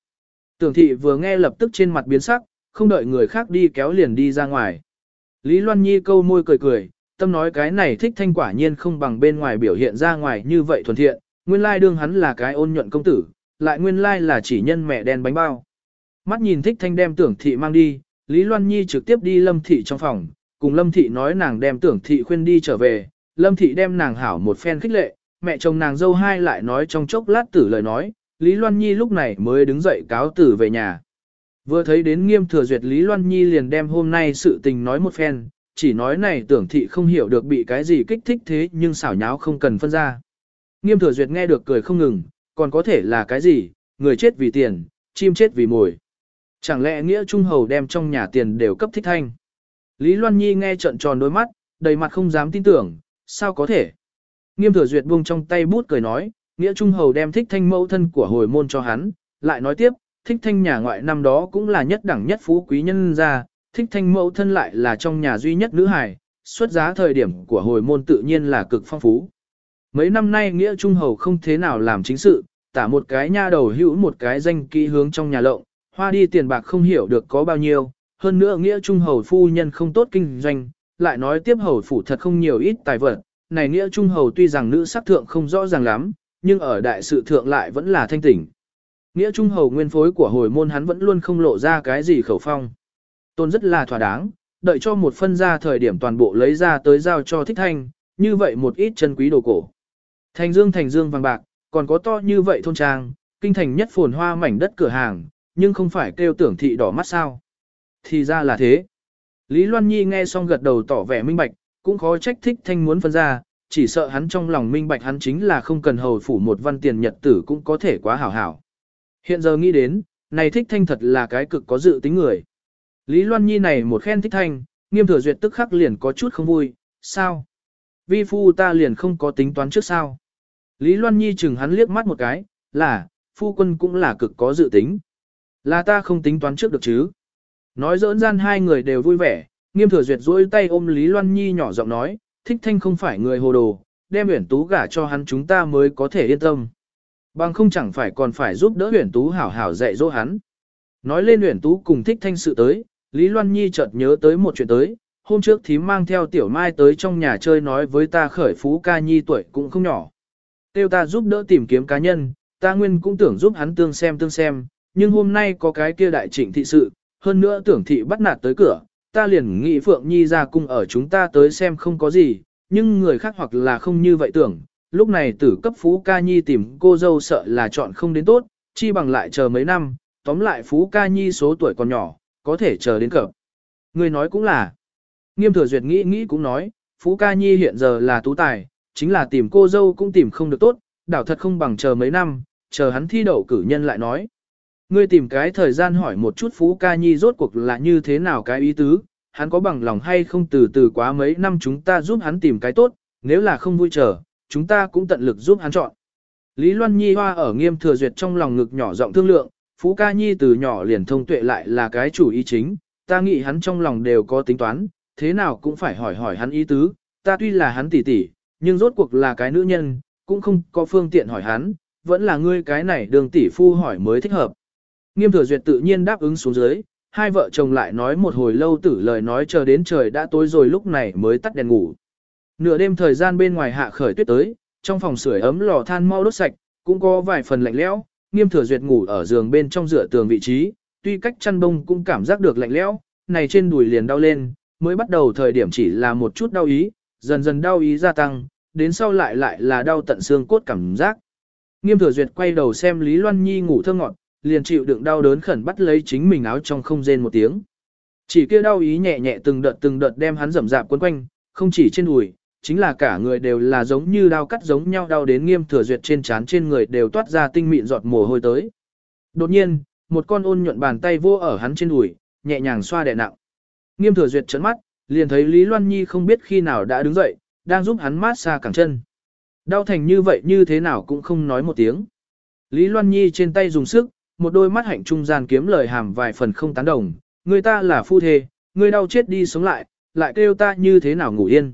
Tưởng thị vừa nghe lập tức trên mặt biến sắc, không đợi người khác đi kéo liền đi ra ngoài. Lý Loan Nhi câu môi cười cười, tâm nói cái này thích thanh quả nhiên không bằng bên ngoài biểu hiện ra ngoài như vậy thuần thiện, nguyên lai đương hắn là cái ôn nhuận công tử, lại nguyên lai là chỉ nhân mẹ đen bánh bao. Mắt nhìn thích thanh đem tưởng thị mang đi, Lý Loan Nhi trực tiếp đi lâm thị trong phòng, cùng lâm thị nói nàng đem tưởng thị khuyên đi trở về, lâm thị đem nàng hảo một phen khích lệ, mẹ chồng nàng dâu hai lại nói trong chốc lát tử lời nói, Lý Loan Nhi lúc này mới đứng dậy cáo tử về nhà. Vừa thấy đến nghiêm thừa duyệt Lý Loan Nhi liền đem hôm nay sự tình nói một phen, chỉ nói này tưởng thị không hiểu được bị cái gì kích thích thế nhưng xảo nháo không cần phân ra. Nghiêm thừa duyệt nghe được cười không ngừng, còn có thể là cái gì, người chết vì tiền, chim chết vì mồi. Chẳng lẽ nghĩa trung hầu đem trong nhà tiền đều cấp thích thanh. Lý Loan Nhi nghe trận tròn đôi mắt, đầy mặt không dám tin tưởng, sao có thể. Nghiêm thừa duyệt buông trong tay bút cười nói, nghĩa trung hầu đem thích thanh mẫu thân của hồi môn cho hắn, lại nói tiếp, thích thanh nhà ngoại năm đó cũng là nhất đẳng nhất phú quý nhân gia, thích thanh mẫu thân lại là trong nhà duy nhất nữ hài, xuất giá thời điểm của hồi môn tự nhiên là cực phong phú. Mấy năm nay nghĩa trung hầu không thế nào làm chính sự, tả một cái nha đầu hữu một cái danh kỹ hướng trong nhà lộng, hoa đi tiền bạc không hiểu được có bao nhiêu, hơn nữa nghĩa trung hầu phu nhân không tốt kinh doanh, lại nói tiếp hầu phủ thật không nhiều ít tài vật, này nghĩa trung hầu tuy rằng nữ sắc thượng không rõ ràng lắm, nhưng ở đại sự thượng lại vẫn là thanh tỉnh. Nghĩa trung hầu nguyên phối của hồi môn hắn vẫn luôn không lộ ra cái gì khẩu phong. Tôn rất là thỏa đáng, đợi cho một phân ra thời điểm toàn bộ lấy ra tới giao cho thích thanh, như vậy một ít chân quý đồ cổ. Thành dương thành dương vàng bạc, còn có to như vậy thôn trang, kinh thành nhất phồn hoa mảnh đất cửa hàng, nhưng không phải kêu tưởng thị đỏ mắt sao. Thì ra là thế. Lý Loan Nhi nghe xong gật đầu tỏ vẻ minh bạch, cũng khó trách thích thanh muốn phân ra, chỉ sợ hắn trong lòng minh bạch hắn chính là không cần hầu phủ một văn tiền nhật tử cũng có thể quá hảo hảo. Hiện giờ nghĩ đến, này thích thanh thật là cái cực có dự tính người. Lý Loan Nhi này một khen thích thanh, nghiêm thừa duyệt tức khắc liền có chút không vui, sao? Vi phu ta liền không có tính toán trước sao? Lý Loan Nhi chừng hắn liếc mắt một cái, là, phu quân cũng là cực có dự tính. Là ta không tính toán trước được chứ? Nói dỡn gian hai người đều vui vẻ, nghiêm thừa duyệt duỗi tay ôm Lý Loan Nhi nhỏ giọng nói, thích thanh không phải người hồ đồ, đem huyển tú gả cho hắn chúng ta mới có thể yên tâm. Bằng không chẳng phải còn phải giúp đỡ huyển tú hảo hảo dạy dỗ hắn. Nói lên huyển tú cùng thích thanh sự tới, Lý Loan Nhi chợt nhớ tới một chuyện tới, hôm trước thím mang theo tiểu mai tới trong nhà chơi nói với ta khởi phú ca nhi tuổi cũng không nhỏ. Tiêu ta giúp đỡ tìm kiếm cá nhân, ta nguyên cũng tưởng giúp hắn tương xem tương xem, nhưng hôm nay có cái kia đại trịnh thị sự, hơn nữa tưởng thị bắt nạt tới cửa, ta liền nghĩ Phượng Nhi ra cung ở chúng ta tới xem không có gì, nhưng người khác hoặc là không như vậy tưởng, lúc này tử cấp Phú Ca Nhi tìm cô dâu sợ là chọn không đến tốt, chi bằng lại chờ mấy năm, tóm lại Phú Ca Nhi số tuổi còn nhỏ, có thể chờ đến cập. Người nói cũng là, nghiêm thừa duyệt nghĩ nghĩ cũng nói, Phú Ca Nhi hiện giờ là tú tài, chính là tìm cô dâu cũng tìm không được tốt, đảo thật không bằng chờ mấy năm, chờ hắn thi đậu cử nhân lại nói. Ngươi tìm cái thời gian hỏi một chút Phú Ca Nhi rốt cuộc là như thế nào cái ý tứ, hắn có bằng lòng hay không từ từ quá mấy năm chúng ta giúp hắn tìm cái tốt, nếu là không vui chờ, chúng ta cũng tận lực giúp hắn chọn. Lý Loan Nhi hoa ở nghiêm thừa duyệt trong lòng ngực nhỏ giọng thương lượng, Phú Ca Nhi từ nhỏ liền thông tuệ lại là cái chủ ý chính, ta nghĩ hắn trong lòng đều có tính toán, thế nào cũng phải hỏi hỏi hắn ý tứ, ta tuy là hắn tỷ tỷ, nhưng rốt cuộc là cái nữ nhân, cũng không có phương tiện hỏi hắn, vẫn là ngươi cái này đường tỷ phu hỏi mới thích hợp. Nghiêm thừa duyệt tự nhiên đáp ứng xuống dưới, hai vợ chồng lại nói một hồi lâu tử lời nói chờ đến trời đã tối rồi lúc này mới tắt đèn ngủ. Nửa đêm thời gian bên ngoài hạ khởi tuyết tới, trong phòng sưởi ấm lò than mau đốt sạch, cũng có vài phần lạnh lẽo. Nghiêm thừa duyệt ngủ ở giường bên trong dựa tường vị trí, tuy cách chăn bông cũng cảm giác được lạnh lẽo, này trên đùi liền đau lên, mới bắt đầu thời điểm chỉ là một chút đau ý, dần dần đau ý gia tăng, đến sau lại lại là đau tận xương cốt cảm giác. Nghiêm thừa duyệt quay đầu xem Lý Loan Nhi ngủ thơ ngọt, liền chịu đựng đau đớn khẩn bắt lấy chính mình áo trong không rên một tiếng. Chỉ kia đau ý nhẹ nhẹ từng đợt từng đợt đem hắn rầm rạp quấn quanh, không chỉ trên đùi, chính là cả người đều là giống như đau cắt giống nhau đau đến nghiêm thừa duyệt trên trán trên người đều toát ra tinh mịn giọt mồ hôi tới. Đột nhiên, một con ôn nhuận bàn tay vô ở hắn trên đùi, nhẹ nhàng xoa đè nặng. Nghiêm thừa duyệt trấn mắt, liền thấy Lý Loan Nhi không biết khi nào đã đứng dậy, đang giúp hắn mát xa cẳng chân. Đau thành như vậy như thế nào cũng không nói một tiếng. Lý Loan Nhi trên tay dùng sức, một đôi mắt hạnh trung gian kiếm lời hàm vài phần không tán đồng, người ta là phu thê, người đau chết đi sống lại, lại kêu ta như thế nào ngủ yên.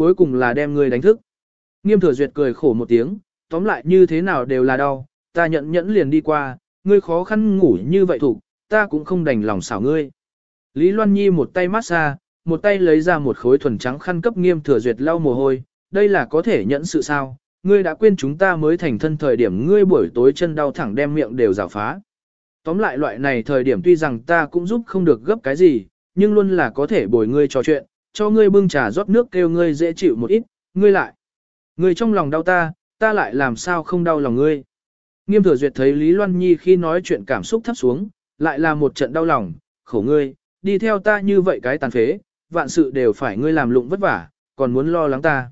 Cuối cùng là đem người đánh thức. Nghiêm thừa duyệt cười khổ một tiếng, tóm lại như thế nào đều là đau, ta nhận nhẫn liền đi qua, ngươi khó khăn ngủ như vậy thủ, ta cũng không đành lòng xảo ngươi. Lý Loan Nhi một tay mát xa, một tay lấy ra một khối thuần trắng khăn cấp nghiêm thừa duyệt lau mồ hôi, đây là có thể nhẫn sự sao, ngươi đã quên chúng ta mới thành thân thời điểm ngươi buổi tối chân đau thẳng đem miệng đều rào phá. Tóm lại loại này thời điểm tuy rằng ta cũng giúp không được gấp cái gì, nhưng luôn là có thể bồi ngươi trò chuyện, cho ngươi bưng trà rót nước kêu ngươi dễ chịu một ít, ngươi lại. Ngươi trong lòng đau ta, ta lại làm sao không đau lòng ngươi. Nghiêm thừa duyệt thấy Lý Loan Nhi khi nói chuyện cảm xúc thấp xuống, lại là một trận đau lòng, khổ ngươi, đi theo ta như vậy cái tàn phế, vạn sự đều phải ngươi làm lụng vất vả, còn muốn lo lắng ta.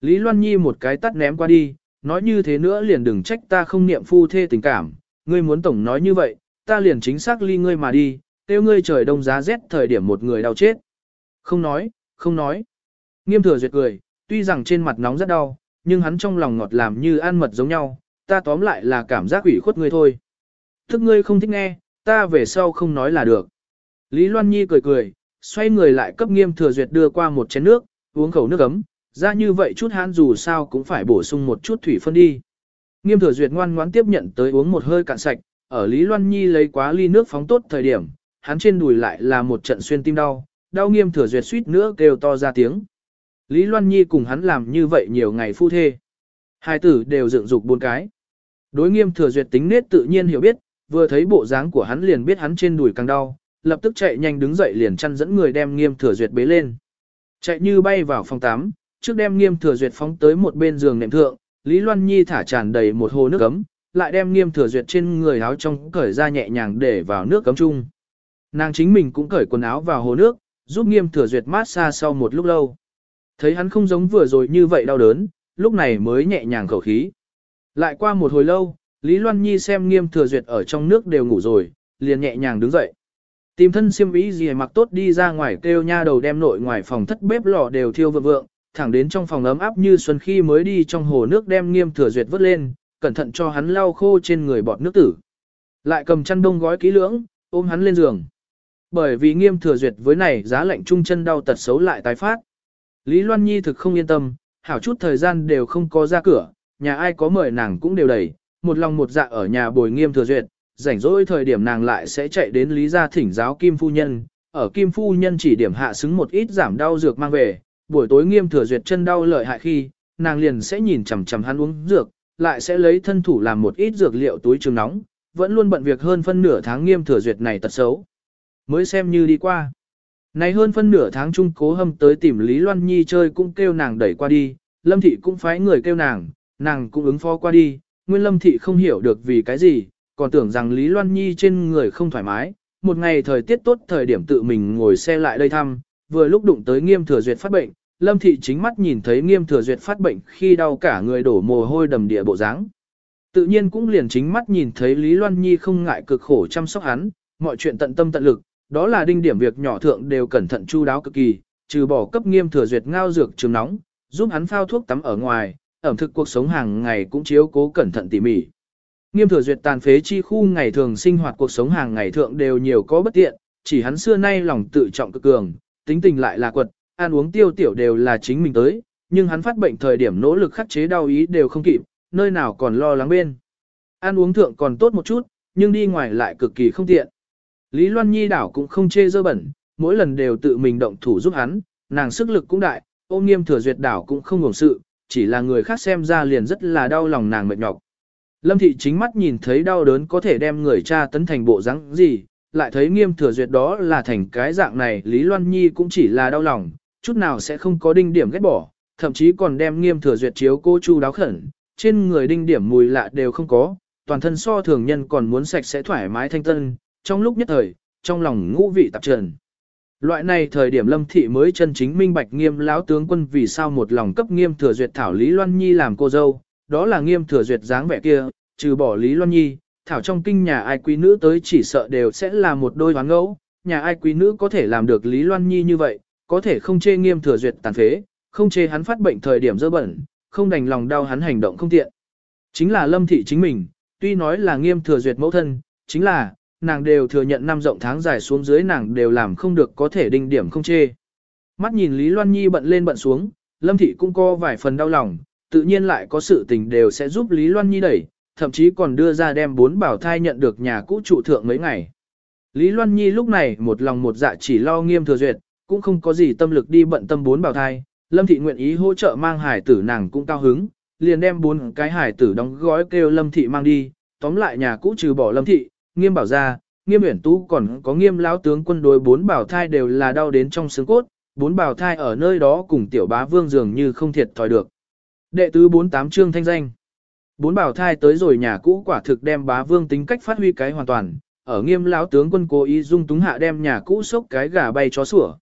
Lý Loan Nhi một cái tắt ném qua đi, nói như thế nữa liền đừng trách ta không niệm phu thê tình cảm, ngươi muốn tổng nói như vậy, ta liền chính xác ly ngươi mà đi, tiêu ngươi trời đông giá rét thời điểm một người đau chết. Không nói, không nói. Nghiêm thừa duyệt cười, tuy rằng trên mặt nóng rất đau, nhưng hắn trong lòng ngọt làm như ăn mật giống nhau, ta tóm lại là cảm giác ủy khuất ngươi thôi. Thức ngươi không thích nghe, ta về sau không nói là được. Lý Loan Nhi cười cười, xoay người lại cấp nghiêm thừa duyệt đưa qua một chén nước, uống khẩu nước ấm, ra như vậy chút hán dù sao cũng phải bổ sung một chút thủy phân đi. Nghiêm thừa duyệt ngoan ngoãn tiếp nhận tới uống một hơi cạn sạch, ở Lý Loan Nhi lấy quá ly nước phóng tốt thời điểm, hắn trên đùi lại là một trận xuyên tim đau, đau nghiêm thừa duyệt suýt nữa kêu to ra tiếng. Lý Loan Nhi cùng hắn làm như vậy nhiều ngày phu thê. Hai tử đều dựng dục bốn cái. Đối nghiêm thừa duyệt tính nết tự nhiên hiểu biết, vừa thấy bộ dáng của hắn liền biết hắn trên đùi càng đau, lập tức chạy nhanh đứng dậy liền chăn dẫn người đem nghiêm thừa duyệt bế lên. Chạy như bay vào phòng 8, trước đem nghiêm thừa duyệt phóng tới một bên giường nệm thượng, Lý Loan Nhi thả tràn đầy một hồ nước cấm, lại đem nghiêm thừa duyệt trên người áo trong cởi ra nhẹ nhàng để vào nước cấm chung. Nàng chính mình cũng cởi quần áo vào hồ nước, giúp nghiêm thừa duyệt mát xa sau một lúc lâu. Thấy hắn không giống vừa rồi như vậy đau đớn, lúc này mới nhẹ nhàng khẩu khí. Lại qua một hồi lâu, Lý Loan Nhi xem nghiêm thừa duyệt ở trong nước đều ngủ rồi, liền nhẹ nhàng đứng dậy. Tìm thân xiêm ý gì mặc tốt đi ra ngoài kêu nha đầu đem nội ngoài phòng thất bếp lò đều thiêu vượng vượng, thẳng đến trong phòng ấm áp như xuân khi mới đi trong hồ nước đem nghiêm thừa duyệt vớt lên, cẩn thận cho hắn lau khô trên người bọt nước tử. Lại cầm chăn đông gói kỹ lưỡng, ôm hắn lên giường. Bởi vì nghiêm thừa duyệt với này giá lạnh trung chân đau tật xấu lại tái phát. Lý Loan Nhi thực không yên tâm, hảo chút thời gian đều không có ra cửa, nhà ai có mời nàng cũng đều đẩy, một lòng một dạ ở nhà bồi nghiêm thừa duyệt, rảnh rỗi thời điểm nàng lại sẽ chạy đến Lý gia thỉnh giáo Kim Phu Nhân, ở Kim Phu Nhân chỉ điểm hạ xứng một ít giảm đau dược mang về, buổi tối nghiêm thừa duyệt chân đau lợi hại khi, nàng liền sẽ nhìn chằm chằm hắn uống dược, lại sẽ lấy thân thủ làm một ít dược liệu túi trường nóng, vẫn luôn bận việc hơn phân nửa tháng nghiêm thừa duyệt này tật xấu. Mới xem như đi qua. Này hơn phân nửa tháng trung cố hâm tới tìm Lý Loan Nhi chơi cũng kêu nàng đẩy qua đi, Lâm Thị cũng phái người kêu nàng, nàng cũng ứng phó qua đi, nguyên Lâm Thị không hiểu được vì cái gì, còn tưởng rằng Lý Loan Nhi trên người không thoải mái, một ngày thời tiết tốt thời điểm tự mình ngồi xe lại đây thăm, vừa lúc đụng tới nghiêm thừa duyệt phát bệnh, Lâm Thị chính mắt nhìn thấy nghiêm thừa duyệt phát bệnh khi đau cả người đổ mồ hôi đầm địa bộ dáng. Tự nhiên cũng liền chính mắt nhìn thấy Lý Loan Nhi không ngại cực khổ chăm sóc hắn, mọi chuyện tận tâm tận lực, đó là đinh điểm việc nhỏ thượng đều cẩn thận chu đáo cực kỳ, trừ bỏ cấp nghiêm thừa duyệt ngao dược trường nóng, giúp hắn phao thuốc tắm ở ngoài, ẩm thực cuộc sống hàng ngày cũng chiếu cố cẩn thận tỉ mỉ. Nghiêm thừa duyệt tàn phế chi khu ngày thường sinh hoạt cuộc sống hàng ngày thượng đều nhiều có bất tiện, chỉ hắn xưa nay lòng tự trọng cực cường, tính tình lại là quật, ăn uống tiêu tiểu đều là chính mình tới, nhưng hắn phát bệnh thời điểm nỗ lực khắc chế đau ý đều không kịp, nơi nào còn lo lắng bên. Ăn uống thượng còn tốt một chút, nhưng đi ngoài lại cực kỳ không tiện. Lý Loan Nhi đảo cũng không chê dơ bẩn, mỗi lần đều tự mình động thủ giúp hắn, nàng sức lực cũng đại, ôm nghiêm thừa duyệt đảo cũng không ngủng sự, chỉ là người khác xem ra liền rất là đau lòng nàng mệt nhọc. Lâm thị chính mắt nhìn thấy đau đớn có thể đem người cha tấn thành bộ dáng gì, lại thấy nghiêm thừa duyệt đó là thành cái dạng này Lý Loan Nhi cũng chỉ là đau lòng, chút nào sẽ không có đinh điểm ghét bỏ, thậm chí còn đem nghiêm thừa duyệt chiếu cô chu đáo khẩn, trên người đinh điểm mùi lạ đều không có, toàn thân so thường nhân còn muốn sạch sẽ thoải mái thanh tân, trong lúc nhất thời, trong lòng ngũ vị tạp trần. Loại này thời điểm Lâm Thị mới chân chính minh bạch nghiêm lão tướng quân vì sao một lòng cấp nghiêm thừa duyệt thảo Lý Loan Nhi làm cô dâu, đó là nghiêm thừa duyệt dáng vẻ kia, trừ bỏ Lý Loan Nhi, thảo trong kinh nhà ai quý nữ tới chỉ sợ đều sẽ là một đôi hoán ngẫu, nhà ai quý nữ có thể làm được Lý Loan Nhi như vậy, có thể không chê nghiêm thừa duyệt tàn phế, không chê hắn phát bệnh thời điểm dơ bẩn, không đành lòng đau hắn hành động không tiện. Chính là Lâm Thị chính mình, tuy nói là nghiêm thừa duyệt mẫu thân, chính là, nàng đều thừa nhận năm rộng tháng dài xuống dưới nàng đều làm không được có thể đinh điểm không chê. Mắt nhìn Lý Loan Nhi bận lên bận xuống, Lâm Thị cũng có vài phần đau lòng, tự nhiên lại có sự tình đều sẽ giúp Lý Loan Nhi đẩy, thậm chí còn đưa ra đem bốn bảo thai nhận được nhà cũ trụ thượng mấy ngày. Lý Loan Nhi lúc này một lòng một dạ chỉ lo nghiêm thừa duyệt, cũng không có gì tâm lực đi bận tâm bốn bảo thai, Lâm Thị nguyện ý hỗ trợ mang hải tử nàng cũng cao hứng, liền đem bốn cái hải tử đóng gói kêu Lâm Thị mang đi, tóm lại nhà cũ trừ bỏ Lâm Thị, nghiêm bảo ra, nghiêm uyển tú còn có nghiêm lão tướng quân đối bốn bảo thai đều là đau đến trong xương cốt, bốn bảo thai ở nơi đó cùng tiểu bá vương dường như không thiệt thòi được. Đệ tứ 48 chương thanh danh. Bốn bảo thai tới rồi nhà cũ quả thực đem bá vương tính cách phát huy cái hoàn toàn, ở nghiêm lão tướng quân cố ý dung túng hạ đem nhà cũ sốc cái gà bay chó sủa.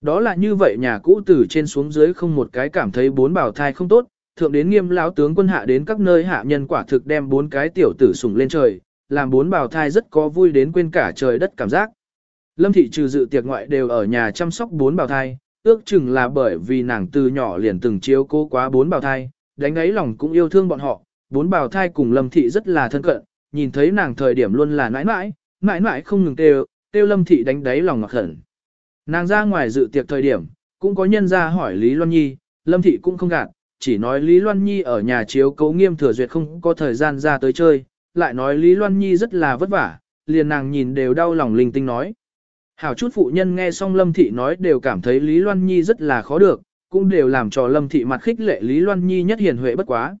Đó là như vậy nhà cũ từ trên xuống dưới không một cái cảm thấy bốn bảo thai không tốt, thượng đến nghiêm lão tướng quân hạ đến các nơi hạ nhân quả thực đem bốn cái tiểu tử sủng lên trời, làm bốn bào thai rất có vui đến quên cả trời đất cảm giác. Lâm thị trừ dự tiệc ngoại đều ở nhà chăm sóc bốn bào thai, ước chừng là bởi vì nàng từ nhỏ liền từng chiếu cố quá bốn bào thai, đánh ấy lòng cũng yêu thương bọn họ, bốn bào thai cùng Lâm thị rất là thân cận, nhìn thấy nàng thời điểm luôn là nãi nãi, nãi nãi không ngừng kêu, kêu Lâm thị đánh đáy lòng ngọt khẩn. Nàng ra ngoài dự tiệc thời điểm, cũng có nhân ra hỏi Lý Loan Nhi, Lâm thị cũng không gạt, chỉ nói Lý Loan Nhi ở nhà chiếu cố nghiêm thừa duyệt không có thời gian ra tới chơi, lại nói Lý Loan Nhi rất là vất vả, liền nàng nhìn đều đau lòng linh tinh nói. Hảo chút phụ nhân nghe xong Lâm Thị nói đều cảm thấy Lý Loan Nhi rất là khó được, cũng đều làm cho Lâm Thị mặt khích lệ Lý Loan Nhi nhất hiền huệ bất quá.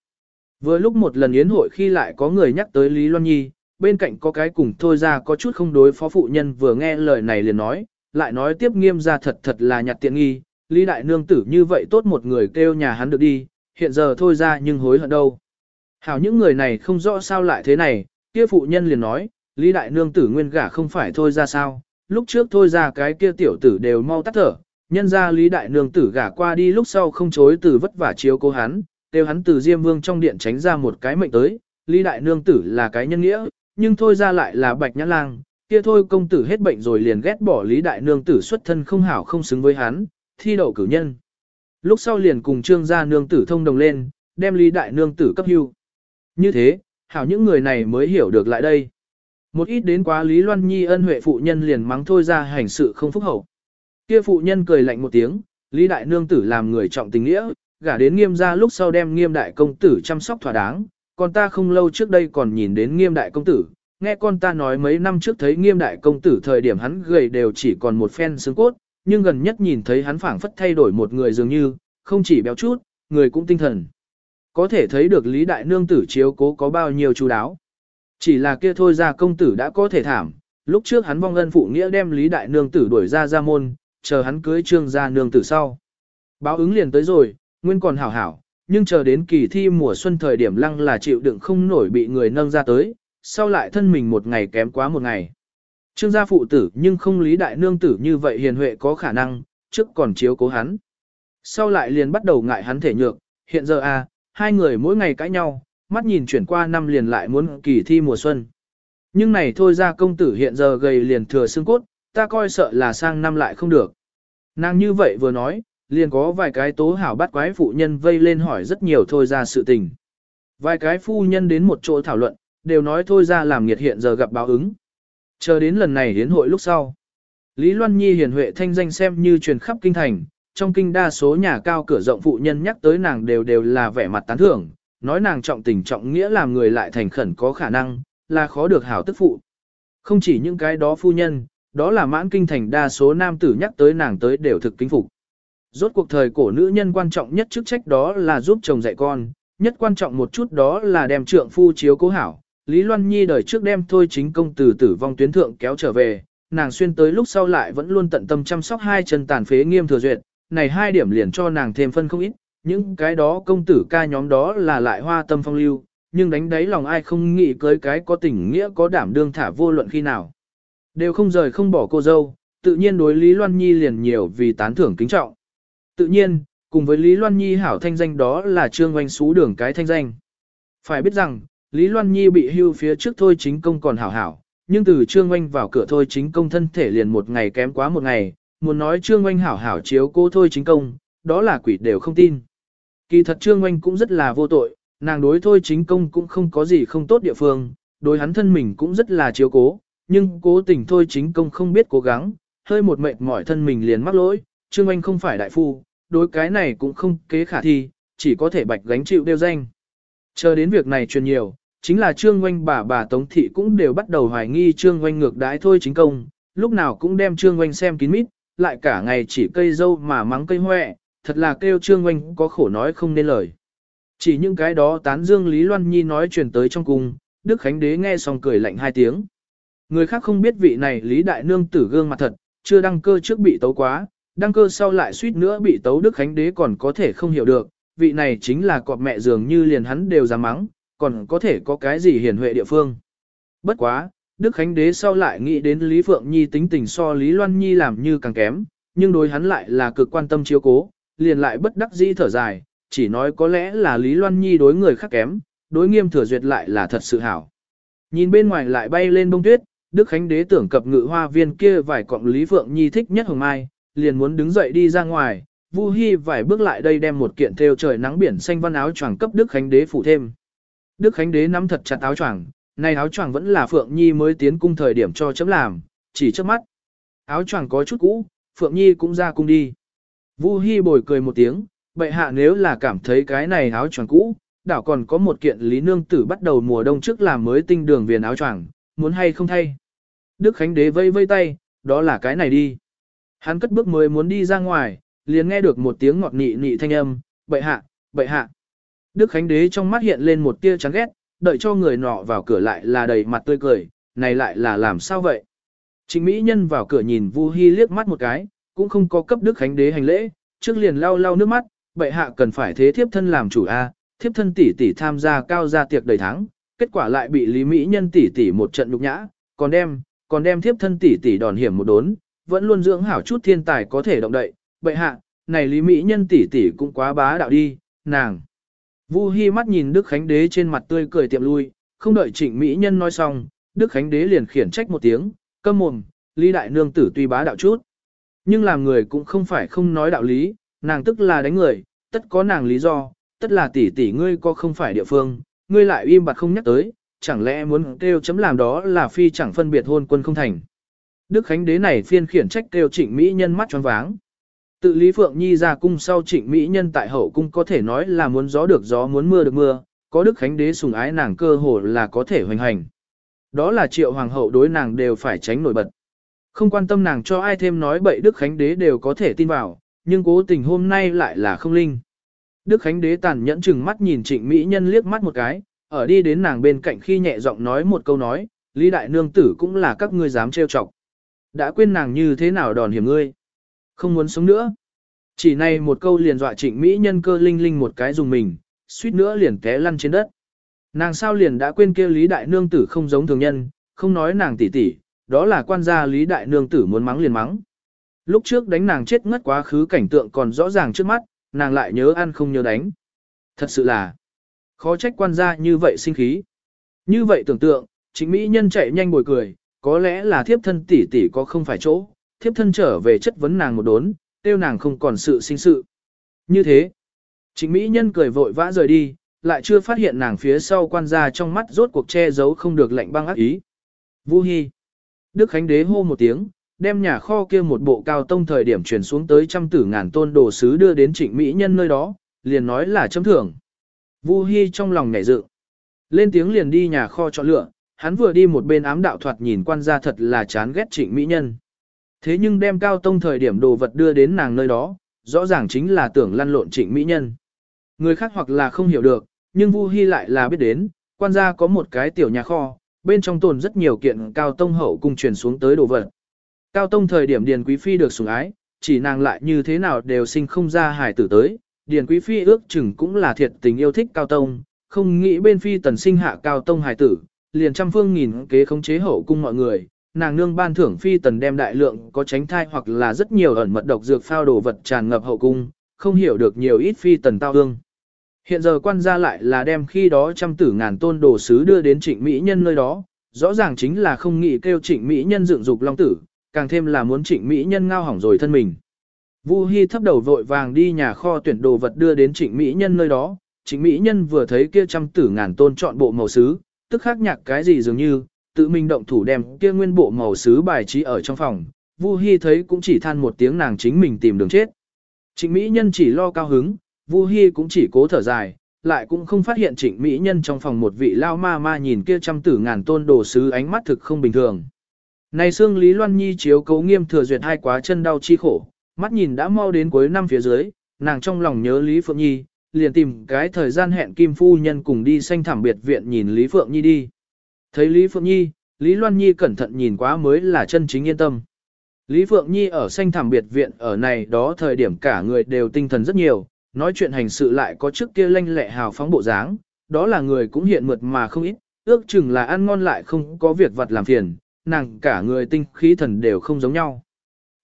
Vừa lúc một lần yến hội khi lại có người nhắc tới Lý Loan Nhi, bên cạnh có cái cùng thôi ra có chút không đối phó phụ nhân vừa nghe lời này liền nói, lại nói tiếp nghiêm ra thật thật là nhặt tiện nghi, Lý Đại Nương tử như vậy tốt một người kêu nhà hắn được đi, hiện giờ thôi ra nhưng hối hận đâu. Hảo những người này không rõ sao lại thế này, kia phụ nhân liền nói, Lý Đại Nương tử nguyên gả không phải thôi ra sao, lúc trước thôi ra cái kia tiểu tử đều mau tắt thở, nhân ra Lý Đại Nương tử gả qua đi lúc sau không chối từ vất vả chiếu cố hắn, đều hắn từ Diêm Vương trong điện tránh ra một cái mệnh tới, Lý Đại Nương tử là cái nhân nghĩa, nhưng thôi ra lại là bạch nhã lang, kia thôi công tử hết bệnh rồi liền ghét bỏ Lý Đại Nương tử xuất thân không hảo không xứng với hắn, thi đậu cử nhân. Lúc sau liền cùng trương gia nương tử thông đồng lên, đem Lý Đại Nương tử cấp hưu. Như thế, hảo những người này mới hiểu được lại đây. Một ít đến quá Lý Loan Nhi ân huệ phụ nhân liền mắng thôi ra hành sự không phúc hậu. Kia phụ nhân cười lạnh một tiếng, Lý Đại Nương tử làm người trọng tình nghĩa, gả đến nghiêm gia lúc sau đem nghiêm đại công tử chăm sóc thỏa đáng, còn ta không lâu trước đây còn nhìn đến nghiêm đại công tử, nghe con ta nói mấy năm trước thấy nghiêm đại công tử thời điểm hắn gầy đều chỉ còn một phen xương cốt, nhưng gần nhất nhìn thấy hắn phảng phất thay đổi một người dường như, không chỉ béo chút, người cũng tinh thần. Có thể thấy được Lý Đại Nương tử chiếu cố có bao nhiêu chú đáo. Chỉ là kia thôi ra công tử đã có thể thảm, lúc trước hắn vong ân phụ nghĩa đem Lý Đại Nương tử đuổi ra ra môn, chờ hắn cưới trương gia nương tử sau. Báo ứng liền tới rồi, nguyên còn hảo hảo, nhưng chờ đến kỳ thi mùa xuân thời điểm lăng là chịu đựng không nổi bị người nâng ra tới, sau lại thân mình một ngày kém quá một ngày. Trương gia phụ tử nhưng không lý đại nương tử như vậy hiền huệ có khả năng, trước còn chiếu cố hắn. Sau lại liền bắt đầu ngại hắn thể nhược, hiện giờ à, hai người mỗi ngày cãi nhau, mắt nhìn chuyển qua năm liền lại muốn kỳ thi mùa xuân. Nhưng này thôi ra công tử hiện giờ gầy liền thừa xương cốt, ta coi sợ là sang năm lại không được. Nàng như vậy vừa nói, liền có vài cái tố hảo bắt quái phụ nhân vây lên hỏi rất nhiều thôi ra sự tình. Vài cái phu nhân đến một chỗ thảo luận, đều nói thôi ra làm nghiệt hiện giờ gặp báo ứng. Chờ đến lần này hiến hội lúc sau. Lý Loan Nhi hiền huệ thanh danh xem như truyền khắp kinh thành, trong kinh đa số nhà cao cửa rộng phụ nhân nhắc tới nàng đều đều là vẻ mặt tán thưởng, nói nàng trọng tình trọng nghĩa làm người lại thành khẩn có khả năng, là khó được hảo tức phụ. Không chỉ những cái đó phu nhân, đó là mãn kinh thành đa số nam tử nhắc tới nàng tới đều thực kính phục. Rốt cuộc thời cổ nữ nhân quan trọng nhất chức trách đó là giúp chồng dạy con, nhất quan trọng một chút đó là đem trượng phu chiếu cố hảo. Lý Loan Nhi đời trước đem thôi chính công từ tử vong tuyến thượng kéo trở về, nàng xuyên tới lúc sau lại vẫn luôn tận tâm chăm sóc hai chân tàn phế nghiêm thừa duyệt, này hai điểm liền cho nàng thêm phân không ít, những cái đó công tử ca nhóm đó là lại hoa tâm phong lưu, nhưng đánh đáy lòng ai không nghĩ cưới cái có tình nghĩa có đảm đương thả vô luận khi nào. Đều không rời không bỏ cô dâu, tự nhiên đối Lý Loan Nhi liền nhiều vì tán thưởng kính trọng. Tự nhiên, cùng với Lý Loan Nhi hảo thanh danh đó là trương oanh xú đường cái thanh danh. Phải biết rằng, Lý Loan Nhi bị hưu phía trước thôi chính công còn hảo hảo, nhưng từ trương oanh vào cửa thôi chính công thân thể liền một ngày kém quá một ngày, muốn nói trương oanh hảo hảo chiếu cô thôi chính công, đó là quỷ đều không tin. Kỳ thật trương oanh cũng rất là vô tội, nàng đối thôi chính công cũng không có gì không tốt địa phương, đối hắn thân mình cũng rất là chiếu cố, nhưng cố tình thôi chính công không biết cố gắng, hơi một mệt mỏi thân mình liền mắc lỗi, Trương Anh không phải đại phu, đối cái này cũng không kế khả thi, chỉ có thể bạch gánh chịu đeo danh. Chờ đến việc này truyền nhiều, chính là Trương Oanh bà bà Tống Thị cũng đều bắt đầu hoài nghi Trương Oanh ngược đãi thôi chính công, lúc nào cũng đem Trương Oanh xem kín mít, lại cả ngày chỉ cây dâu mà mắng cây hoẹ, thật là kêu Trương Oanh có khổ nói không nên lời. Chỉ những cái đó tán dương Lý Loan Nhi nói truyền tới trong cung, Đức Khánh Đế nghe xong cười lạnh hai tiếng. Người khác không biết vị này Lý Đại Nương tử gương mặt thật, chưa đăng cơ trước bị tấu quá, đăng cơ sau lại suýt nữa bị tấu Đức Khánh Đế còn có thể không hiểu được, vị này chính là cọp mẹ dường như liền hắn đều dám mắng, còn có thể có cái gì hiển huệ địa phương. Bất quá, Đức Khánh Đế sau lại nghĩ đến Lý Phượng Nhi tính tình so Lý Loan Nhi làm như càng kém, nhưng đối hắn lại là cực quan tâm chiếu cố, liền lại bất đắc dĩ thở dài, chỉ nói có lẽ là Lý Loan Nhi đối người khác kém, đối nghiêm thừa duyệt lại là thật sự hảo. Nhìn bên ngoài lại bay lên bông tuyết, Đức Khánh Đế tưởng cập ngự hoa viên kia vài cọng Lý Phượng Nhi thích nhất hồng mai, liền muốn đứng dậy đi ra ngoài, Vu Hi vài bước lại đây đem một kiện thêu trời nắng biển xanh văn áo choàng cấp Đức Khánh Đế phủ thêm. Đức Khánh Đế nắm thật chặt áo choàng, này áo choàng vẫn là Phượng Nhi mới tiến cung thời điểm cho chấm làm, chỉ trước mắt. Áo choàng có chút cũ, Phượng Nhi cũng ra cung đi. Vu Hi bồi cười một tiếng, bệ hạ nếu là cảm thấy cái này áo choàng cũ, đảo còn có một kiện lý nương tử bắt đầu mùa đông trước làm mới tinh đường viền áo choàng, muốn hay không thay. Đức Khánh Đế vây vây tay, đó là cái này đi. Hắn cất bước mới muốn đi ra ngoài, liền nghe được một tiếng ngọt nị nị thanh âm, bệ hạ, bệ hạ. Đức Khánh Đế trong mắt hiện lên một tia chán ghét, đợi cho người nọ vào cửa lại là đầy mặt tươi cười, này lại là làm sao vậy? Trịnh Mỹ Nhân vào cửa nhìn Vu Hi liếc mắt một cái, cũng không có cấp Đức Khánh Đế hành lễ, trước liền lau lau nước mắt, bệ hạ cần phải thế thiếp thân làm chủ a, thiếp thân tỷ tỷ tham gia cao gia tiệc đầy thắng, kết quả lại bị Lý Mỹ Nhân tỷ tỷ một trận nhục nhã, còn đem, còn đem thiếp thân tỷ tỷ đòn hiểm một đốn, vẫn luôn dưỡng hảo chút thiên tài có thể động đậy, bệ hạ, này Lý Mỹ Nhân tỷ tỷ cũng quá bá đạo đi, nàng. Vu Hi mắt nhìn Đức Khánh Đế trên mặt tươi cười tiệm lui, không đợi Trịnh Mỹ Nhân nói xong, Đức Khánh Đế liền khiển trách một tiếng, câm mồm, Lý Đại Nương tử tuy bá đạo chút. Nhưng làm người cũng không phải không nói đạo lý, nàng tức là đánh người, tất có nàng lý do, tất là tỷ tỷ ngươi có không phải địa phương, ngươi lại im bặt không nhắc tới, chẳng lẽ muốn kêu chấm làm đó là phi chẳng phân biệt hôn quân không thành. Đức Khánh Đế này phiên khiển trách kêu trịnh Mỹ nhân mắt tròn váng. Tự Lý Phượng Nhi ra cung sau trịnh Mỹ nhân tại hậu cung có thể nói là muốn gió được gió muốn mưa được mưa, có Đức Khánh Đế sùng ái nàng cơ hồ là có thể hoành hành. Đó là triệu hoàng hậu đối nàng đều phải tránh nổi bật. Không quan tâm nàng cho ai thêm nói bậy Đức Khánh Đế đều có thể tin vào, nhưng cố tình hôm nay lại là không linh. Đức Khánh Đế tàn nhẫn chừng mắt nhìn trịnh Mỹ nhân liếc mắt một cái, ở đi đến nàng bên cạnh khi nhẹ giọng nói một câu nói, Lý Đại Nương Tử cũng là các ngươi dám trêu chọc. Đã quên nàng như thế nào đòn hiểm ngươi. Không muốn sống nữa. Chỉ này một câu liền dọa trịnh Mỹ nhân cơ linh linh một cái dùng mình, suýt nữa liền té lăn trên đất. Nàng sao liền đã quên kia Lý Đại Nương Tử không giống thường nhân, không nói nàng tỷ tỷ, đó là quan gia Lý Đại Nương Tử muốn mắng liền mắng. Lúc trước đánh nàng chết ngất quá khứ cảnh tượng còn rõ ràng trước mắt, nàng lại nhớ ăn không nhớ đánh. Thật sự là khó trách quan gia như vậy sinh khí. Như vậy tưởng tượng, chính Mỹ nhân chạy nhanh bồi cười, có lẽ là thiếp thân tỷ tỷ có không phải chỗ, thiếp thân trở về chất vấn nàng một đốn, tiêu nàng không còn sự sinh sự. Như thế, chính Mỹ nhân cười vội vã rời đi, lại chưa phát hiện nàng phía sau quan gia trong mắt rốt cuộc che giấu không được lạnh băng ác ý. Vu Hi. Đức Khánh Đế hô một tiếng, đem nhà kho kia một bộ cao tông thời điểm chuyển xuống tới trăm tử ngàn tôn đồ sứ đưa đến trịnh Mỹ nhân nơi đó, liền nói là chấm thưởng. Vu Hi trong lòng nhảy dự, lên tiếng liền đi nhà kho chọn lựa, hắn vừa đi một bên ám đạo thoạt nhìn quan gia thật là chán ghét trịnh Mỹ nhân. Thế nhưng đem cao tông thời điểm đồ vật đưa đến nàng nơi đó, rõ ràng chính là tưởng lăn lộn trịnh Mỹ nhân. Người khác hoặc là không hiểu được, nhưng Vu Hi lại là biết đến, quan gia có một cái tiểu nhà kho, bên trong tồn rất nhiều kiện cao tông hậu cung truyền xuống tới đồ vật. Cao tông thời điểm Điền Quý Phi được sủng ái, chỉ nàng lại như thế nào đều sinh không ra hài tử tới, Điền Quý Phi ước chừng cũng là thiệt tình yêu thích cao tông, không nghĩ bên Phi tần sinh hạ cao tông hài tử, liền trăm phương nghìn kế khống chế hậu cung mọi người, nàng nương ban thưởng Phi tần đem đại lượng có tránh thai hoặc là rất nhiều ẩn mật độc dược phao đồ vật tràn ngập hậu cung, không hiểu được nhiều ít Phi tần tao hương. Hiện giờ quan gia lại là đem khi đó trăm tử ngàn tôn đồ sứ đưa đến trịnh Mỹ nhân nơi đó, rõ ràng chính là không nghĩ kêu trịnh Mỹ nhân dựng dục long tử, càng thêm là muốn trịnh Mỹ nhân ngao hỏng rồi thân mình. Vu Hi thấp đầu vội vàng đi nhà kho tuyển đồ vật đưa đến trịnh Mỹ nhân nơi đó, trịnh Mỹ nhân vừa thấy kia trăm tử ngàn tôn chọn bộ màu sứ, tức khắc nhạc cái gì dường như, tự mình động thủ đem kia nguyên bộ màu sứ bài trí ở trong phòng, Vu Hi thấy cũng chỉ than một tiếng nàng chính mình tìm đường chết. Trịnh Mỹ nhân chỉ lo cao hứng, Vu Hi cũng chỉ cố thở dài, lại cũng không phát hiện trịnh Mỹ nhân trong phòng một vị lao ma ma nhìn kia trăm tử ngàn tôn đồ sứ ánh mắt thực không bình thường. Này xương Lý Loan Nhi chiếu cấu nghiêm thừa duyệt hai quá chân đau chi khổ, mắt nhìn đã mau đến cuối năm phía dưới, nàng trong lòng nhớ Lý Phượng Nhi, liền tìm cái thời gian hẹn Kim Phu Nhân cùng đi xanh thảm biệt viện nhìn Lý Phượng Nhi đi. Thấy Lý Phượng Nhi, Lý Loan Nhi cẩn thận nhìn quá mới là chân chính yên tâm. Lý Phượng Nhi ở xanh thảm biệt viện ở này đó thời điểm cả người đều tinh thần rất nhiều, nói chuyện hành sự lại có trước kia lanh lẹ hào phóng bộ dáng, đó là người cũng hiện mượt mà không ít, ước chừng là ăn ngon lại không có việc vật làm phiền, nàng cả người tinh khí thần đều không giống nhau.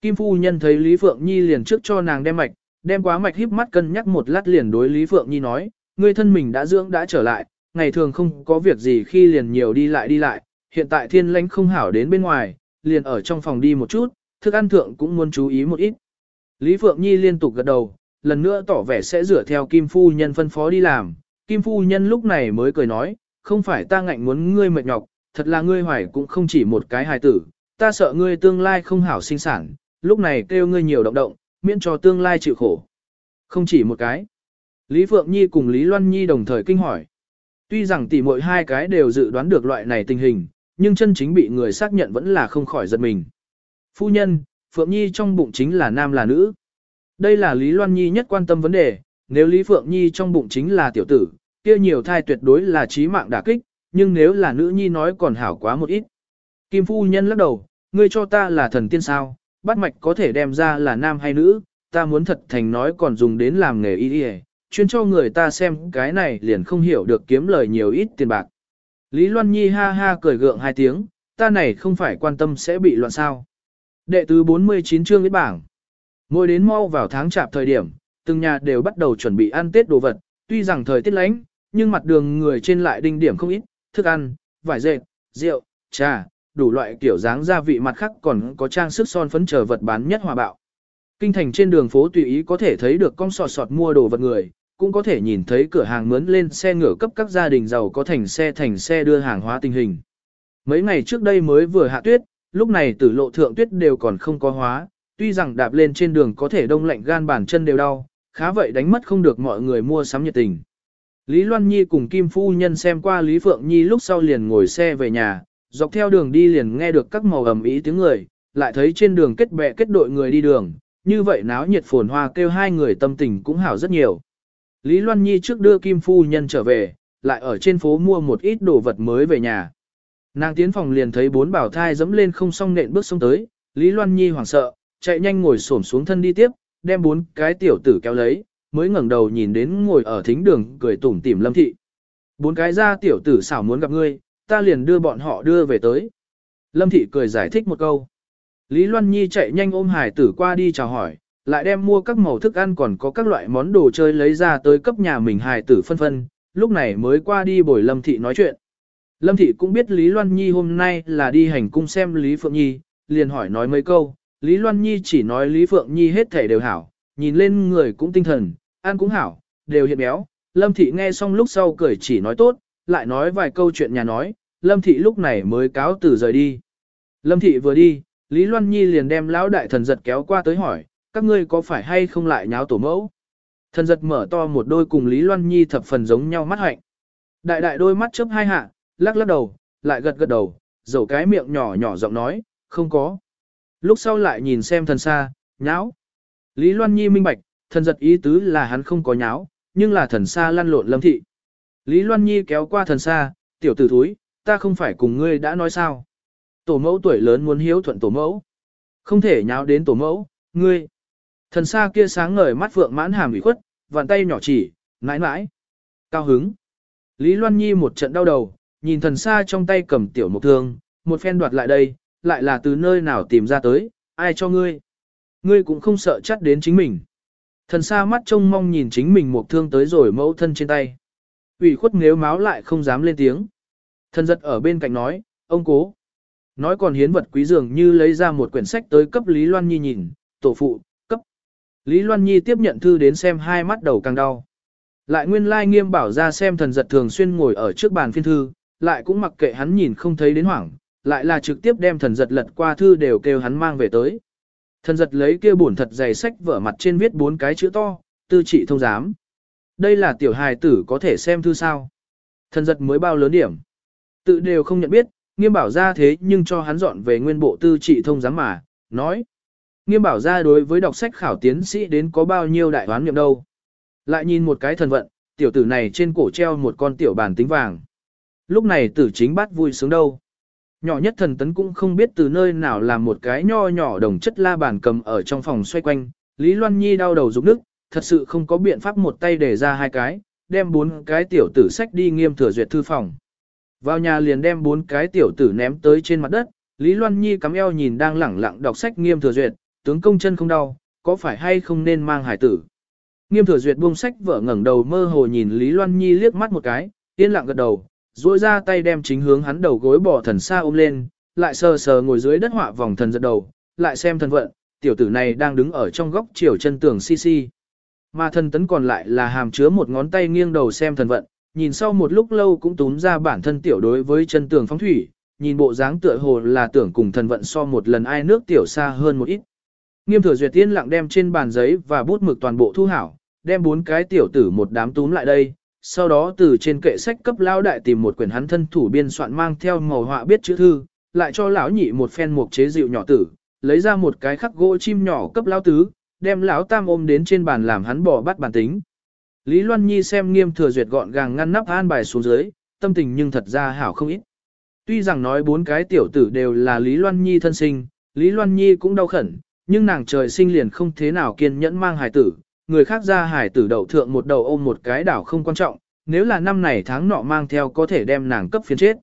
Kim phu nhân thấy Lý Phượng Nhi liền trước cho nàng đem mạch, đem quá mạch híp mắt cân nhắc một lát liền đối Lý Phượng Nhi nói, người thân mình đã dưỡng đã trở lại, ngày thường không có việc gì khi liền nhiều đi lại đi lại, hiện tại thiên lãnh không hảo đến bên ngoài, liền ở trong phòng đi một chút, thức ăn thượng cũng muốn chú ý một ít. Lý Phượng Nhi liên tục gật đầu, lần nữa tỏ vẻ sẽ rửa theo Kim Phu Nhân phân phó đi làm. Kim Phu Nhân lúc này mới cười nói, không phải ta ngạnh muốn ngươi mệt nhọc, thật là ngươi hoài cũng không chỉ một cái hài tử, ta sợ ngươi tương lai không hảo sinh sản, lúc này kêu ngươi nhiều động động, miễn cho tương lai chịu khổ. Không chỉ một cái. Lý Phượng Nhi cùng Lý Loan Nhi đồng thời kinh hỏi. Tuy rằng tỷ muội hai cái đều dự đoán được loại này tình hình, nhưng chân chính bị người xác nhận vẫn là không khỏi giật mình. Phu nhân, Phượng Nhi trong bụng chính là nam là nữ. Đây là Lý Loan Nhi nhất quan tâm vấn đề, nếu Lý Phượng Nhi trong bụng chính là tiểu tử, kia nhiều thai tuyệt đối là chí mạng đả kích, nhưng nếu là nữ nhi nói còn hảo quá một ít. Kim phu nhân lắc đầu, ngươi cho ta là thần tiên sao, bắt mạch có thể đem ra là nam hay nữ, ta muốn thật thành nói còn dùng đến làm nghề y y, chuyên cho người ta xem cái này liền không hiểu được kiếm lời nhiều ít tiền bạc. Lý Loan Nhi ha ha cười gượng hai tiếng, ta này không phải quan tâm sẽ bị loạn sao. Đệ tứ 49 chương ít bảng. ngồi đến mau vào tháng chạp thời điểm, từng nhà đều bắt đầu chuẩn bị ăn Tết đồ vật, tuy rằng thời tiết lạnh, nhưng mặt đường người trên lại đinh điểm không ít, thức ăn, vải dệt, rượu, trà, đủ loại kiểu dáng gia vị mặt khác còn có trang sức son phấn chờ vật bán nhất hòa bạo. Kinh thành trên đường phố tùy ý có thể thấy được con sọt sọt mua đồ vật người, cũng có thể nhìn thấy cửa hàng mướn lên xe ngựa cấp các gia đình giàu có thành xe thành xe đưa hàng hóa tình hình. Mấy ngày trước đây mới vừa hạ tuyết, lúc này tử lộ thượng tuyết đều còn không có hóa, tuy rằng đạp lên trên đường có thể đông lạnh gan bàn chân đều đau, khá vậy đánh mất không được mọi người mua sắm nhiệt tình. Lý Loan Nhi cùng Kim Phu Nhân xem qua Lý Phượng Nhi lúc sau liền ngồi xe về nhà, dọc theo đường đi liền nghe được các màu ầm ý tiếng người, lại thấy trên đường kết bè kết đội người đi đường, như vậy náo nhiệt phồn hoa kêu hai người tâm tình cũng hảo rất nhiều. Lý Loan Nhi trước đưa Kim Phu Nhân trở về, lại ở trên phố mua một ít đồ vật mới về nhà. Nàng tiến phòng liền thấy bốn bảo thai dẫm lên không song nện bước xuống tới, Lý Loan Nhi hoảng sợ, chạy nhanh ngồi xổm xuống thân đi tiếp, đem bốn cái tiểu tử kéo lấy, mới ngẩng đầu nhìn đến ngồi ở thính đường cười tủm tỉm lâm thị. Bốn cái ra tiểu tử xảo muốn gặp ngươi, ta liền đưa bọn họ đưa về tới. Lâm thị cười giải thích một câu. Lý Loan Nhi chạy nhanh ôm hải tử qua đi chào hỏi, lại đem mua các màu thức ăn còn có các loại món đồ chơi lấy ra tới cấp nhà mình hài tử phân phân, lúc này mới qua đi bồi Lâm thị nói chuyện. Lâm thị cũng biết Lý Loan Nhi hôm nay là đi hành cung xem Lý Phượng Nhi, liền hỏi nói mấy câu, Lý Loan Nhi chỉ nói Lý Phượng Nhi hết thể đều hảo, nhìn lên người cũng tinh thần, ăn cũng hảo, đều hiện béo. Lâm Thị nghe xong lúc sau cười chỉ nói tốt, lại nói vài câu chuyện nhà nói, Lâm Thị lúc này mới cáo từ rời đi. Lâm Thị vừa đi, Lý Loan Nhi liền đem lão đại thần giật kéo qua tới hỏi, các ngươi có phải hay không lại nháo tổ mẫu? Thần giật mở to một đôi cùng Lý Loan Nhi thập phần giống nhau mắt hạnh. Đại đại đôi mắt chớp hai hạ, lắc lắc đầu, lại gật gật đầu, dầu cái miệng nhỏ nhỏ giọng nói, không có. Lúc sau lại nhìn xem thần xa, nháo. Lý Loan Nhi minh bạch, thần giật ý tứ là hắn không có nháo, nhưng là thần xa lăn lộn lâm thị. Lý Loan Nhi kéo qua thần xa, tiểu tử thúi, ta không phải cùng ngươi đã nói sao. Tổ mẫu tuổi lớn muốn hiếu thuận tổ mẫu. Không thể nháo đến tổ mẫu, ngươi. Thần xa kia sáng ngời mắt phượng mãn hàm ủy khuất, vbàn tay nhỏ chỉ, nãi nãi Cao hứng. Lý Loan Nhi một trận đau đầu, nhìn thần xa trong tay cầm tiểu mục thương, một phen đoạt lại đây, lại là từ nơi nào tìm ra tới, ai cho ngươi. Ngươi cũng không sợ chắc đến chính mình. Thần xa mắt trông mong nhìn chính mình mục thương tới rồi mẫu thân trên tay. ủy khuất nếu máu lại không dám lên tiếng. Thần giật ở bên cạnh nói, ông cố. Nói còn hiến vật quý dường như lấy ra một quyển sách tới cấp Lý Loan Nhi nhìn, tổ phụ. Lý Loan Nhi tiếp nhận thư đến xem hai mắt đầu càng đau. Lại nguyên lai nghiêm bảo ra xem thần giật thường xuyên ngồi ở trước bàn phiên thư, lại cũng mặc kệ hắn nhìn không thấy đến hoảng, lại là trực tiếp đem thần giật lật qua thư đều kêu hắn mang về tới. Thần giật lấy kia bổn thật dày sách vở mặt trên viết bốn cái chữ to, tư trị thông giám. Đây là tiểu hài tử có thể xem thư sao. Thần giật mới bao lớn điểm. Tự đều không nhận biết, nghiêm bảo ra thế nhưng cho hắn dọn về nguyên bộ tư trị thông giám mà, nói. Nghiêm bảo ra đối với đọc sách khảo tiến sĩ đến có bao nhiêu đại đoán nghiệm đâu. Lại nhìn một cái thần vận, tiểu tử này trên cổ treo một con tiểu bàn tính vàng. Lúc này tử chính bắt vui sướng đâu. Nhỏ nhất thần tấn cũng không biết từ nơi nào làm một cái nho nhỏ đồng chất la bàn cầm ở trong phòng xoay quanh, Lý Loan Nhi đau đầu rụng nước, thật sự không có biện pháp một tay để ra hai cái, đem bốn cái tiểu tử sách đi nghiêm thừa duyệt thư phòng. Vào nhà liền đem bốn cái tiểu tử ném tới trên mặt đất, Lý Loan Nhi cắm eo nhìn đang lẳng lặng đọc sách nghiêm thừa duyệt, tướng công chân không đau, có phải hay không nên mang hải tử. Nghiêm thừa duyệt buông sách vợ ngẩng đầu mơ hồ nhìn Lý Loan Nhi liếc mắt một cái, yên lặng gật đầu, duỗi ra tay đem chính hướng hắn đầu gối bỏ thần xa ôm lên, lại sờ sờ ngồi dưới đất họa vòng thần giật đầu, lại xem thần vận, tiểu tử này đang đứng ở trong góc chiều chân tường si si. Mà thần tấn còn lại là hàm chứa một ngón tay nghiêng đầu xem thần vận, nhìn sau một lúc lâu cũng túm ra bản thân tiểu đối với chân tường phóng thủy, nhìn bộ dáng tựa hồ là tưởng cùng thần vận so một lần ai nước tiểu xa hơn một ít. Nghiêm thừa duyệt tiên lặng đem trên bàn giấy và bút mực toàn bộ thu hảo, đem bốn cái tiểu tử một đám túm lại đây, sau đó từ trên kệ sách cấp lão đại tìm một quyển hắn thân thủ biên soạn mang theo màu họa biết chữ thư, lại cho lão nhị một phen mục chế dịu nhỏ tử, lấy ra một cái khắc gỗ chim nhỏ cấp lão tứ, đem lão tam ôm đến trên bàn làm hắn bỏ bắt bản tính. Lý Loan Nhi xem nghiêm thừa duyệt gọn gàng ngăn nắp an bài xuống dưới, tâm tình nhưng thật ra hảo không ít. Tuy rằng nói bốn cái tiểu tử đều là Lý Loan Nhi thân sinh, Lý Loan Nhi cũng đau khẩn, nhưng nàng trời sinh liền không thế nào kiên nhẫn mang hài tử, người khác ra hài tử đậu thượng một đầu ôm một cái đảo không quan trọng, nếu là năm này tháng nọ mang theo có thể đem nàng cấp phiến chết.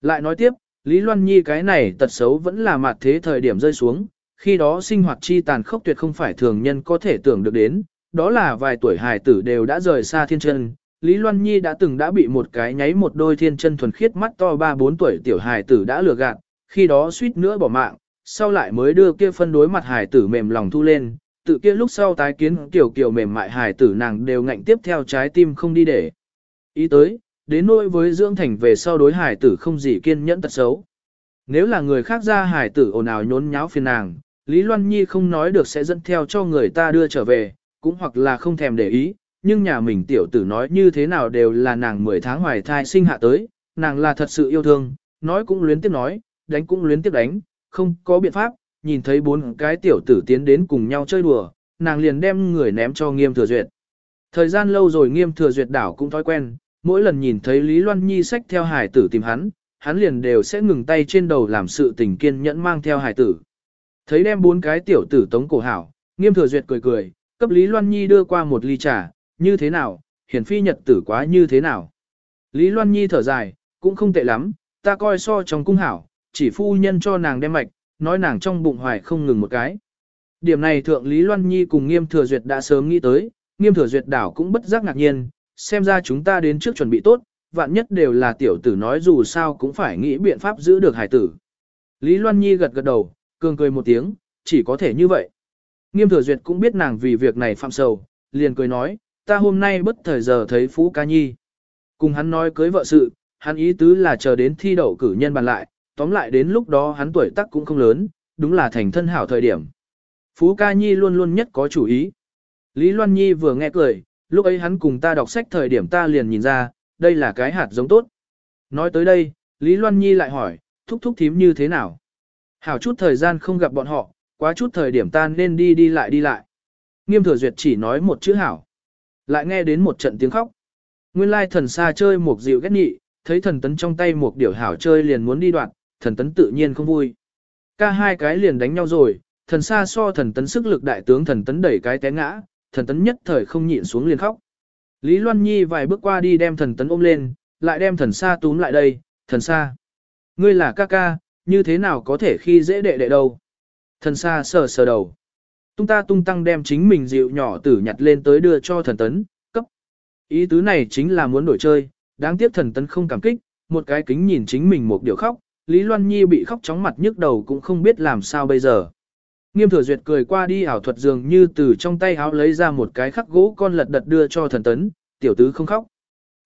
Lại nói tiếp, Lý Loan Nhi cái này tật xấu vẫn là mặt thế thời điểm rơi xuống, khi đó sinh hoạt chi tàn khốc tuyệt không phải thường nhân có thể tưởng được đến, đó là vài tuổi hài tử đều đã rời xa thiên chân. Lý Loan Nhi đã từng đã bị một cái nháy một đôi thiên chân thuần khiết mắt to 3-4 tuổi tiểu hài tử đã lừa gạt, khi đó suýt nữa bỏ mạng, sau lại mới đưa kia phân đối mặt hải tử mềm lòng thu lên, tự kia lúc sau tái kiến kiểu kiểu mềm mại hải tử nàng đều ngạnh tiếp theo trái tim không đi để. Ý tới, đến nỗi với dưỡng thành về sau đối hải tử không gì kiên nhẫn tật xấu. Nếu là người khác ra hải tử ồn ào nhốn nháo phiền nàng, Lý Loan Nhi không nói được sẽ dẫn theo cho người ta đưa trở về, cũng hoặc là không thèm để ý, nhưng nhà mình tiểu tử nói như thế nào đều là nàng 10 tháng hoài thai sinh hạ tới, nàng là thật sự yêu thương, nói cũng luyến tiếp nói, đánh cũng luyến tiếp đánh, không có biện pháp, nhìn thấy bốn cái tiểu tử tiến đến cùng nhau chơi đùa, nàng liền đem người ném cho nghiêm thừa duyệt. Thời gian lâu rồi nghiêm thừa duyệt đảo cũng thói quen, mỗi lần nhìn thấy Lý Loan Nhi sách theo hải tử tìm hắn, hắn liền đều sẽ ngừng tay trên đầu làm sự tình kiên nhẫn mang theo hải tử. Thấy đem bốn cái tiểu tử tống cổ hảo, nghiêm thừa duyệt cười cười, cấp Lý Loan Nhi đưa qua một ly trà, như thế nào, hiển phi nhật tử quá như thế nào. Lý Loan Nhi thở dài, cũng không tệ lắm, ta coi so trong cung hảo, chỉ phu nhân cho nàng đem mạch, nói nàng trong bụng hoài không ngừng một cái. Điểm này thượng Lý Loan Nhi cùng nghiêm thừa duyệt đã sớm nghĩ tới, nghiêm thừa duyệt đảo cũng bất giác ngạc nhiên, xem ra chúng ta đến trước chuẩn bị tốt, vạn nhất đều là tiểu tử nói dù sao cũng phải nghĩ biện pháp giữ được hải tử. Lý Loan Nhi gật gật đầu, cường cười một tiếng, chỉ có thể như vậy. Nghiêm thừa duyệt cũng biết nàng vì việc này phạm sầu, liền cười nói, ta hôm nay bất thời giờ thấy Phú Ca Nhi. Cùng hắn nói cưới vợ sự, hắn ý tứ là chờ đến thi đậu cử nhân bàn lại, tóm lại đến lúc đó hắn tuổi tác cũng không lớn, đúng là thành thân hảo thời điểm. Phú Ca Nhi luôn luôn nhất có chủ ý. Lý Loan Nhi vừa nghe cười, lúc ấy hắn cùng ta đọc sách thời điểm ta liền nhìn ra, đây là cái hạt giống tốt. Nói tới đây, Lý Loan Nhi lại hỏi, thúc thúc thím như thế nào? Hảo chút thời gian không gặp bọn họ, quá chút thời điểm ta nên đi đi lại đi lại. Nghiêm thừa duyệt chỉ nói một chữ hảo. Lại nghe đến một trận tiếng khóc. Nguyên lai thần xa chơi một dịu ghét nhị, thấy thần tấn trong tay một điểu hảo chơi liền muốn đi đoạn, thần tấn tự nhiên không vui. Ca hai cái liền đánh nhau rồi, thần xa so thần tấn sức lực đại tướng thần tấn đẩy cái té ngã, thần tấn nhất thời không nhịn xuống liền khóc. Lý Loan Nhi vài bước qua đi đem thần tấn ôm lên, lại đem thần xa túm lại đây, thần xa. Ngươi là ca ca, như thế nào có thể khi dễ đệ đệ đâu. Thần xa sờ sờ đầu. Tung ta tung tăng đem chính mình dịu nhỏ tử nhặt lên tới đưa cho thần tấn, cấp. Ý tứ này chính là muốn đổi chơi, đáng tiếc thần tấn không cảm kích, một cái kính nhìn chính mình một điều khóc, Lý Loan Nhi bị khóc chóng mặt nhức đầu cũng không biết làm sao bây giờ. Nghiêm thừa duyệt cười qua đi ảo thuật dường như từ trong tay áo lấy ra một cái khắc gỗ con lật đật đưa cho thần tấn, tiểu tứ không khóc.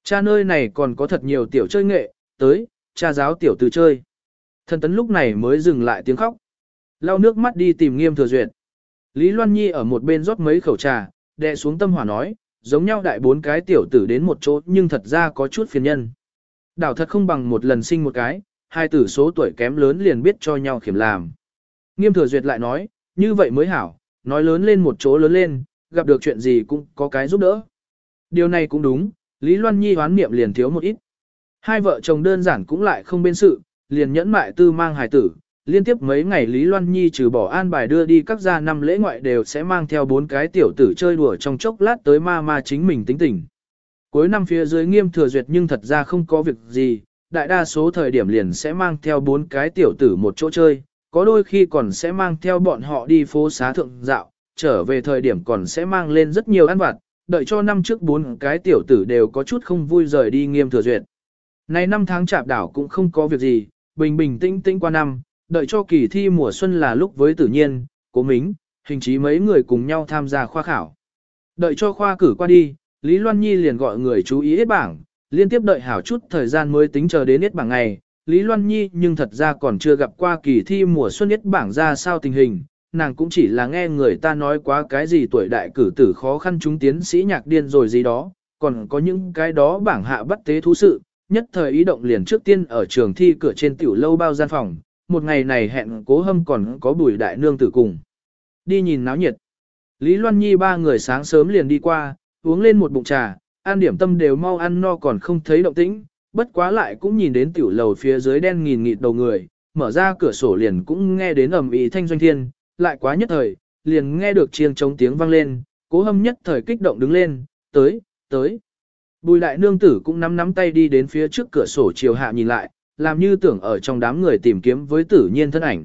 Cha nơi này còn có thật nhiều tiểu chơi nghệ, tới, cha giáo tiểu tứ chơi. Thần tấn lúc này mới dừng lại tiếng khóc. Lau nước mắt đi tìm nghiêm thừa duyệt. Lý Loan Nhi ở một bên rót mấy khẩu trà, đè xuống tâm hỏa nói, giống nhau đại bốn cái tiểu tử đến một chỗ nhưng thật ra có chút phiền nhân. Đảo thật không bằng một lần sinh một cái, hai tử số tuổi kém lớn liền biết cho nhau khiểm làm. Nghiêm thừa duyệt lại nói, như vậy mới hảo, nói lớn lên một chỗ lớn lên, gặp được chuyện gì cũng có cái giúp đỡ. Điều này cũng đúng, Lý Loan Nhi hoán niệm liền thiếu một ít. Hai vợ chồng đơn giản cũng lại không bên sự, liền nhẫn mại tư mang hài tử. Liên tiếp mấy ngày Lý Loan Nhi trừ bỏ an bài đưa đi các gia năm lễ ngoại đều sẽ mang theo bốn cái tiểu tử chơi đùa trong chốc lát tới ma ma chính mình tính tình. Cuối năm phía dưới nghiêm thừa duyệt nhưng thật ra không có việc gì, đại đa số thời điểm liền sẽ mang theo bốn cái tiểu tử một chỗ chơi, có đôi khi còn sẽ mang theo bọn họ đi phố xá thượng dạo, trở về thời điểm còn sẽ mang lên rất nhiều ăn vặt, đợi cho năm trước bốn cái tiểu tử đều có chút không vui rời đi nghiêm thừa duyệt. Này năm tháng chạp đảo cũng không có việc gì, bình bình tĩnh tĩnh qua năm, đợi cho kỳ thi mùa xuân là lúc với tự nhiên, cố mính, hình chí mấy người cùng nhau tham gia khoa khảo. Đợi cho khoa cử qua đi, Lý Loan Nhi liền gọi người chú ý hết bảng, liên tiếp đợi hảo chút thời gian mới tính chờ đến hết bảng ngày, Lý Loan Nhi nhưng thật ra còn chưa gặp qua kỳ thi mùa xuân nhất bảng ra sao tình hình, nàng cũng chỉ là nghe người ta nói quá cái gì tuổi đại cử tử khó khăn chúng tiến sĩ nhạc điên rồi gì đó, còn có những cái đó bảng hạ bắt tế thú sự, nhất thời ý động liền trước tiên ở trường thi cửa trên tiểu lâu bao gian phòng, một ngày này hẹn cố hâm còn có bùi đại nương tử cùng. Đi nhìn náo nhiệt. Lý Loan Nhi ba người sáng sớm liền đi qua, uống lên một bụng trà, ăn điểm tâm đều mau ăn no còn không thấy động tĩnh, bất quá lại cũng nhìn đến tiểu lầu phía dưới đen nghìn nghịt đầu người, mở ra cửa sổ liền cũng nghe đến ầm ĩ thanh doanh thiên, lại quá nhất thời, liền nghe được chiêng trống tiếng vang lên, cố hâm nhất thời kích động đứng lên, tới, tới. Bùi đại nương tử cũng nắm nắm tay đi đến phía trước cửa sổ chiều hạ nhìn lại, làm như tưởng ở trong đám người tìm kiếm với tử nhiên thân ảnh.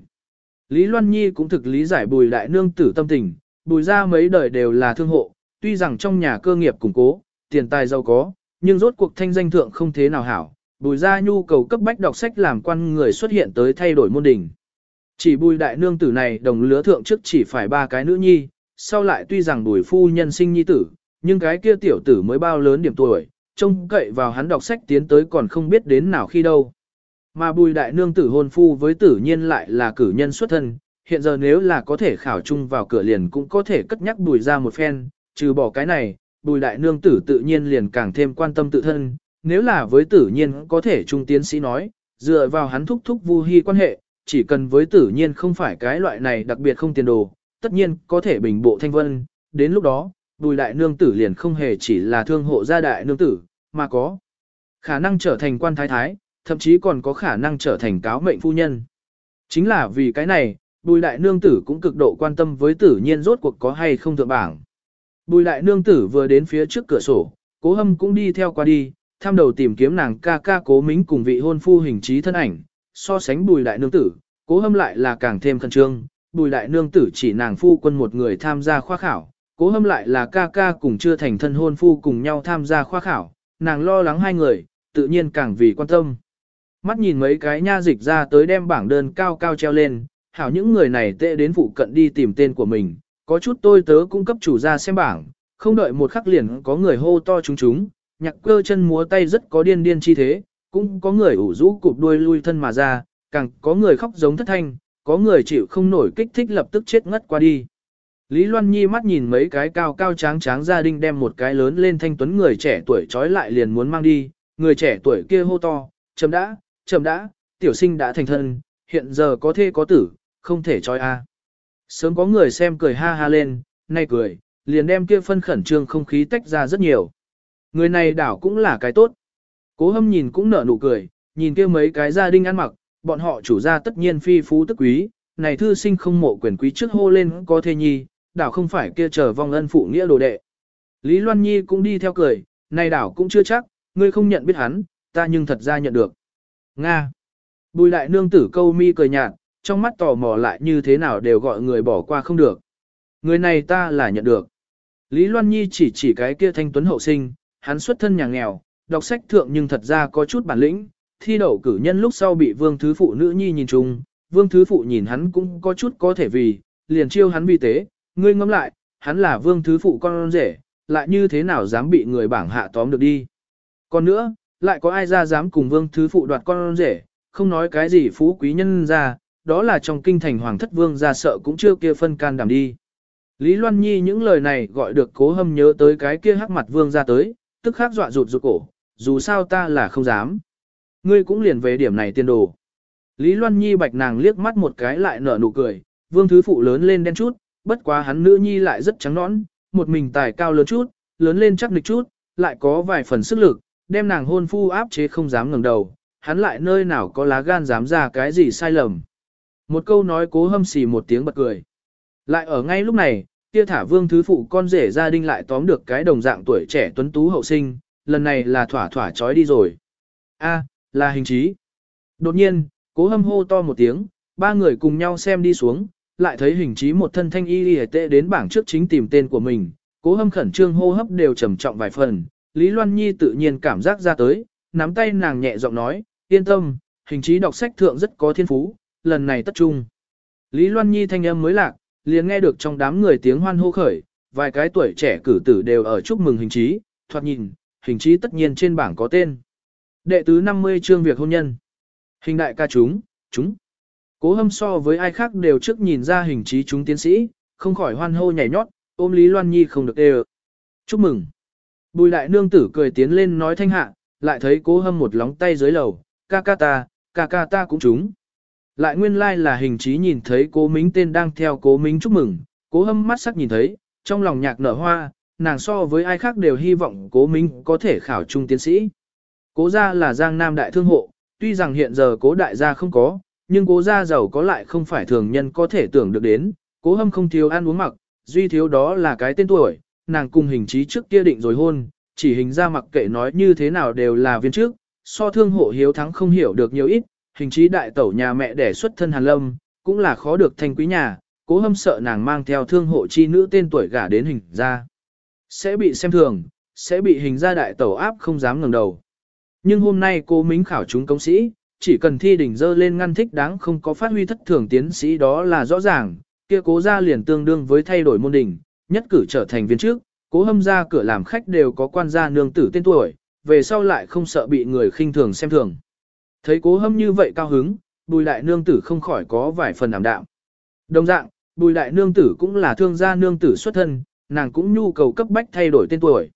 Lý Loan Nhi cũng thực lý giải bùi đại nương tử tâm tình, bùi ra mấy đời đều là thương hộ, tuy rằng trong nhà cơ nghiệp củng cố, tiền tài giàu có, nhưng rốt cuộc thanh danh thượng không thế nào hảo, bùi ra nhu cầu cấp bách đọc sách làm quan người xuất hiện tới thay đổi môn đình. Chỉ bùi đại nương tử này đồng lứa thượng trước chỉ phải ba cái nữ nhi, sau lại tuy rằng bùi phu nhân sinh nhi tử, nhưng cái kia tiểu tử mới bao lớn điểm tuổi, trông cậy vào hắn đọc sách tiến tới còn không biết đến nào khi đâu. Mà bùi đại nương tử hôn phu với tử nhiên lại là cử nhân xuất thân, hiện giờ nếu là có thể khảo chung vào cửa liền cũng có thể cất nhắc bùi ra một phen, trừ bỏ cái này, bùi đại nương tử tự nhiên liền càng thêm quan tâm tự thân, nếu là với tử nhiên có thể trung tiến sĩ nói, dựa vào hắn thúc thúc vu hy quan hệ, chỉ cần với tử nhiên không phải cái loại này đặc biệt không tiền đồ, tất nhiên có thể bình bộ thanh vân, đến lúc đó, bùi đại nương tử liền không hề chỉ là thương hộ gia đại nương tử, mà có khả năng trở thành quan thái thái, thậm chí còn có khả năng trở thành cáo mệnh phu nhân. Chính là vì cái này, bùi đại nương tử cũng cực độ quan tâm với tử nhiên rốt cuộc có hay không thượng bảng. Bùi đại nương tử vừa đến phía trước cửa sổ, cố hâm cũng đi theo qua đi, tham đầu tìm kiếm nàng ca ca cố mính cùng vị hôn phu hình trí thân ảnh, so sánh bùi đại nương tử, cố hâm lại là càng thêm khẩn trương, bùi đại nương tử chỉ nàng phu quân một người tham gia khoa khảo, cố hâm lại là ca ca cùng chưa thành thân hôn phu cùng nhau tham gia khoa khảo, nàng lo lắng hai người, tự nhiên càng vì quan tâm. Mắt nhìn mấy cái nha dịch ra tới đem bảng đơn cao cao treo lên, hảo những người này tệ đến phụ cận đi tìm tên của mình, có chút tôi tớ cung cấp chủ ra xem bảng, không đợi một khắc liền có người hô to chúng chúng, nhạc cơ chân múa tay rất có điên điên chi thế, cũng có người ủ rũ cụp đuôi lui thân mà ra, càng có người khóc giống thất thanh, có người chịu không nổi kích thích lập tức chết ngất qua đi. Lý Loan Nhi mắt nhìn mấy cái cao cao tráng tráng gia đình đem một cái lớn lên thanh tuấn người trẻ tuổi trói lại liền muốn mang đi, người trẻ tuổi kia hô to, chậm đã, chậm đã, tiểu sinh đã thành thân, hiện giờ có thê có tử, không thể trói a. Sớm có người xem cười ha ha lên, nay cười, liền đem kia phân khẩn trương không khí tách ra rất nhiều. Người này đảo cũng là cái tốt. Cố hâm nhìn cũng nở nụ cười, nhìn kia mấy cái gia đình ăn mặc, bọn họ chủ gia tất nhiên phi phú tức quý, này thư sinh không mộ quyền quý trước hô lên có thê nhi, đảo không phải kia chờ vong ân phụ nghĩa đồ đệ. Lý Loan Nhi cũng đi theo cười, này đảo cũng chưa chắc, ngươi không nhận biết hắn, ta nhưng thật ra nhận được. Nga. Bùi đại nương tử câu mi cười nhạt, trong mắt tò mò lại như thế nào đều gọi người bỏ qua không được. Người này ta là nhận được. Lý Loan Nhi chỉ chỉ cái kia thanh tuấn hậu sinh, hắn xuất thân nhà nghèo, đọc sách thượng nhưng thật ra có chút bản lĩnh, thi đậu cử nhân lúc sau bị vương thứ phụ nữ nhi nhìn chung, vương thứ phụ nhìn hắn cũng có chút có thể vì, liền chiêu hắn vi tế, ngươi ngẫm lại, hắn là vương thứ phụ con rể, lại như thế nào dám bị người bảng hạ tóm được đi. Còn nữa, lại có ai ra dám cùng vương thứ phụ đoạt con rể, không nói cái gì phú quý nhân ra, đó là trong kinh thành hoàng thất vương ra sợ cũng chưa kia phân can đảm đi. Lý Loan Nhi những lời này gọi được cố hâm nhớ tới cái kia hắc mặt vương ra tới, tức khắc dọa rụt rụt cổ, dù sao ta là không dám. Ngươi cũng liền về điểm này tiên đồ. Lý Loan Nhi bạch nàng liếc mắt một cái lại nở nụ cười, vương thứ phụ lớn lên đen chút, bất quá hắn nữ nhi lại rất trắng nõn, một mình tài cao lớn chút, lớn lên chắc nịch chút, lại có vài phần sức lực, đem nàng hôn phu áp chế không dám ngẩng đầu, hắn lại nơi nào có lá gan dám ra cái gì sai lầm. Một câu nói cố hâm xì một tiếng bật cười. Lại ở ngay lúc này, kia thả vương thứ phụ con rể gia đình lại tóm được cái đồng dạng tuổi trẻ tuấn tú hậu sinh, lần này là thỏa thỏa trói đi rồi. A, là hình trí. Đột nhiên, cố hâm hô to một tiếng, ba người cùng nhau xem đi xuống, lại thấy hình trí một thân thanh y đi tệ đến bảng trước chính tìm tên của mình, cố hâm khẩn trương hô hấp đều trầm trọng vài phần, Lý Loan Nhi tự nhiên cảm giác ra tới, nắm tay nàng nhẹ giọng nói, yên tâm, hình trí đọc sách thượng rất có thiên phú, lần này tất trung. Lý Loan Nhi thanh âm mới lạc, liền nghe được trong đám người tiếng hoan hô khởi, vài cái tuổi trẻ cử tử đều ở chúc mừng hình trí, thoạt nhìn, hình trí tất nhiên trên bảng có tên. Đệ tứ 50 chương việc hôn nhân. Hình đại ca chúng, chúng. Cố hâm so với ai khác đều trước nhìn ra hình trí chúng tiến sĩ, không khỏi hoan hô nhảy nhót, ôm Lý Loan Nhi không được đê Chúc mừng. Bùi đại nương tử cười tiến lên nói thanh hạ, lại thấy cố hâm một lóng tay dưới lầu, ca ca ta, ca ca ta cũng chúng. Lại nguyên lai like là hình trí nhìn thấy cố mính tên đang theo cố mính chúc mừng, cố hâm mắt sắc nhìn thấy, trong lòng nhạc nở hoa, nàng so với ai khác đều hy vọng cố mính có thể khảo trung tiến sĩ. Cố gia là giang nam đại thương hộ, tuy rằng hiện giờ cố đại gia không có, nhưng cố gia giàu có lại không phải thường nhân có thể tưởng được đến, cố hâm không thiếu ăn uống mặc, duy thiếu đó là cái tên tuổi, nàng cùng hình trí trước kia định rồi hôn, chỉ hình ra mặc kệ nói như thế nào đều là viên trước, so thương hộ hiếu thắng không hiểu được nhiều ít, hình trí đại tẩu nhà mẹ đẻ xuất thân Hàn Lâm, cũng là khó được thanh quý nhà, cố hâm sợ nàng mang theo thương hộ chi nữ tên tuổi gả đến hình gia Sẽ bị xem thường, sẽ bị hình gia đại tẩu áp không dám ngẩng đầu. Nhưng hôm nay cô mính khảo chúng công sĩ, chỉ cần thi đỉnh dơ lên ngăn thích đáng không có phát huy thất thường tiến sĩ đó là rõ ràng, kia cố gia liền tương đương với thay đổi môn đỉnh, nhất cử trở thành viên trước, cố hâm ra cửa làm khách đều có quan gia nương tử tên tuổi, về sau lại không sợ bị người khinh thường xem thường. Thấy cố hâm như vậy cao hứng, bùi đại nương tử không khỏi có vài phần ảm đạm. Đồng dạng, bùi đại nương tử cũng là thương gia nương tử xuất thân, nàng cũng nhu cầu cấp bách thay đổi tên tuổi.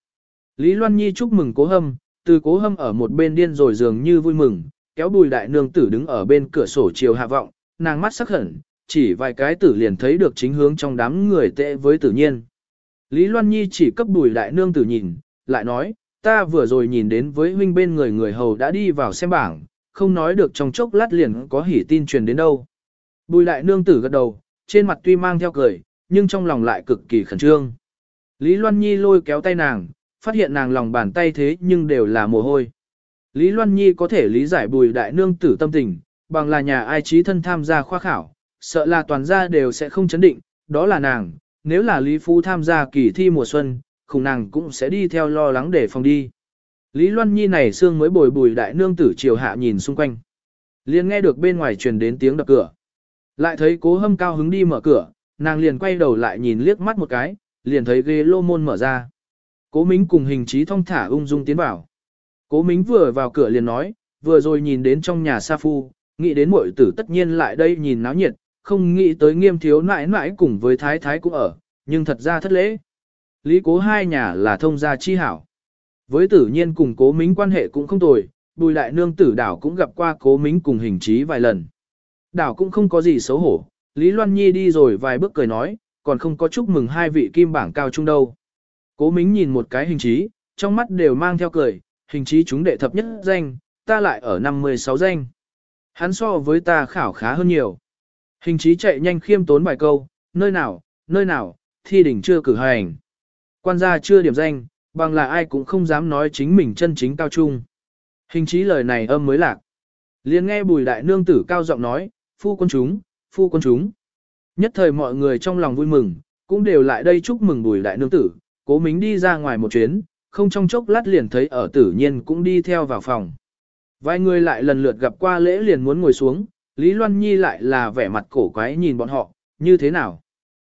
Lý Loan Nhi chúc mừng cố hâm, từ cố hâm ở một bên điên rồi dường như vui mừng, kéo bùi đại nương tử đứng ở bên cửa sổ chiều hạ vọng, nàng mắt sắc hẳn, chỉ vài cái tử liền thấy được chính hướng trong đám người tệ với tự nhiên. Lý Loan Nhi chỉ cấp bùi đại nương tử nhìn, lại nói, ta vừa rồi nhìn đến với huynh bên người người hầu đã đi vào xem bảng, không nói được trong chốc lát liền có hỉ tin truyền đến đâu. Bùi đại nương tử gật đầu, trên mặt tuy mang theo cười, nhưng trong lòng lại cực kỳ khẩn trương. Lý Loan Nhi lôi kéo tay nàng, phát hiện nàng lòng bàn tay thế nhưng đều là mồ hôi. Lý Loan Nhi có thể lý giải bùi đại nương tử tâm tình, bằng là nhà ai trí thân tham gia khoa khảo, sợ là toàn gia đều sẽ không chấn định, đó là nàng, nếu là Lý Phú tham gia kỳ thi mùa xuân, khủng nàng cũng sẽ đi theo lo lắng để phòng đi. Lý Loan Nhi này xương mới bồi bùi đại nương tử chiều hạ nhìn xung quanh. liền nghe được bên ngoài truyền đến tiếng đập cửa. Lại thấy cố hâm cao hứng đi mở cửa, nàng liền quay đầu lại nhìn liếc mắt một cái, liền thấy ghế lô môn mở ra. Cố Mính cùng hình trí thong thả ung dung tiến vào. Cố Mính vừa vào cửa liền nói, vừa rồi nhìn đến trong nhà Sa Phu, nghĩ đến muội tử tất nhiên lại đây nhìn náo nhiệt, không nghĩ tới nghiêm thiếu nãi nãi cùng với thái thái cũng ở, nhưng thật ra thất lễ. Lý cố hai nhà là thông gia chi hảo. Với tử nhiên cùng cố mính quan hệ cũng không tồi, bùi đại nương tử đảo cũng gặp qua cố mính cùng hình trí vài lần. Đảo cũng không có gì xấu hổ, Lý Loan Nhi đi rồi vài bước cười nói, còn không có chúc mừng hai vị kim bảng cao trung đâu. Cố mính nhìn một cái hình trí, trong mắt đều mang theo cười, hình trí chúng đệ thập nhất danh, ta lại ở năm 16 danh. Hắn so với ta khảo khá hơn nhiều. Hình trí chạy nhanh khiêm tốn vài câu, nơi nào, nơi nào, thi đỉnh chưa cử hành. Quan gia chưa điểm danh, bằng là ai cũng không dám nói chính mình chân chính cao trung. Hình chí lời này âm mới lạc. liền nghe bùi đại nương tử cao giọng nói, phu quân chúng, phu quân chúng. Nhất thời mọi người trong lòng vui mừng, cũng đều lại đây chúc mừng bùi đại nương tử, cố mính đi ra ngoài một chuyến, không trong chốc lát liền thấy ở tử nhiên cũng đi theo vào phòng. Vài người lại lần lượt gặp qua lễ liền muốn ngồi xuống, Lý Loan Nhi lại là vẻ mặt cổ quái nhìn bọn họ, như thế nào?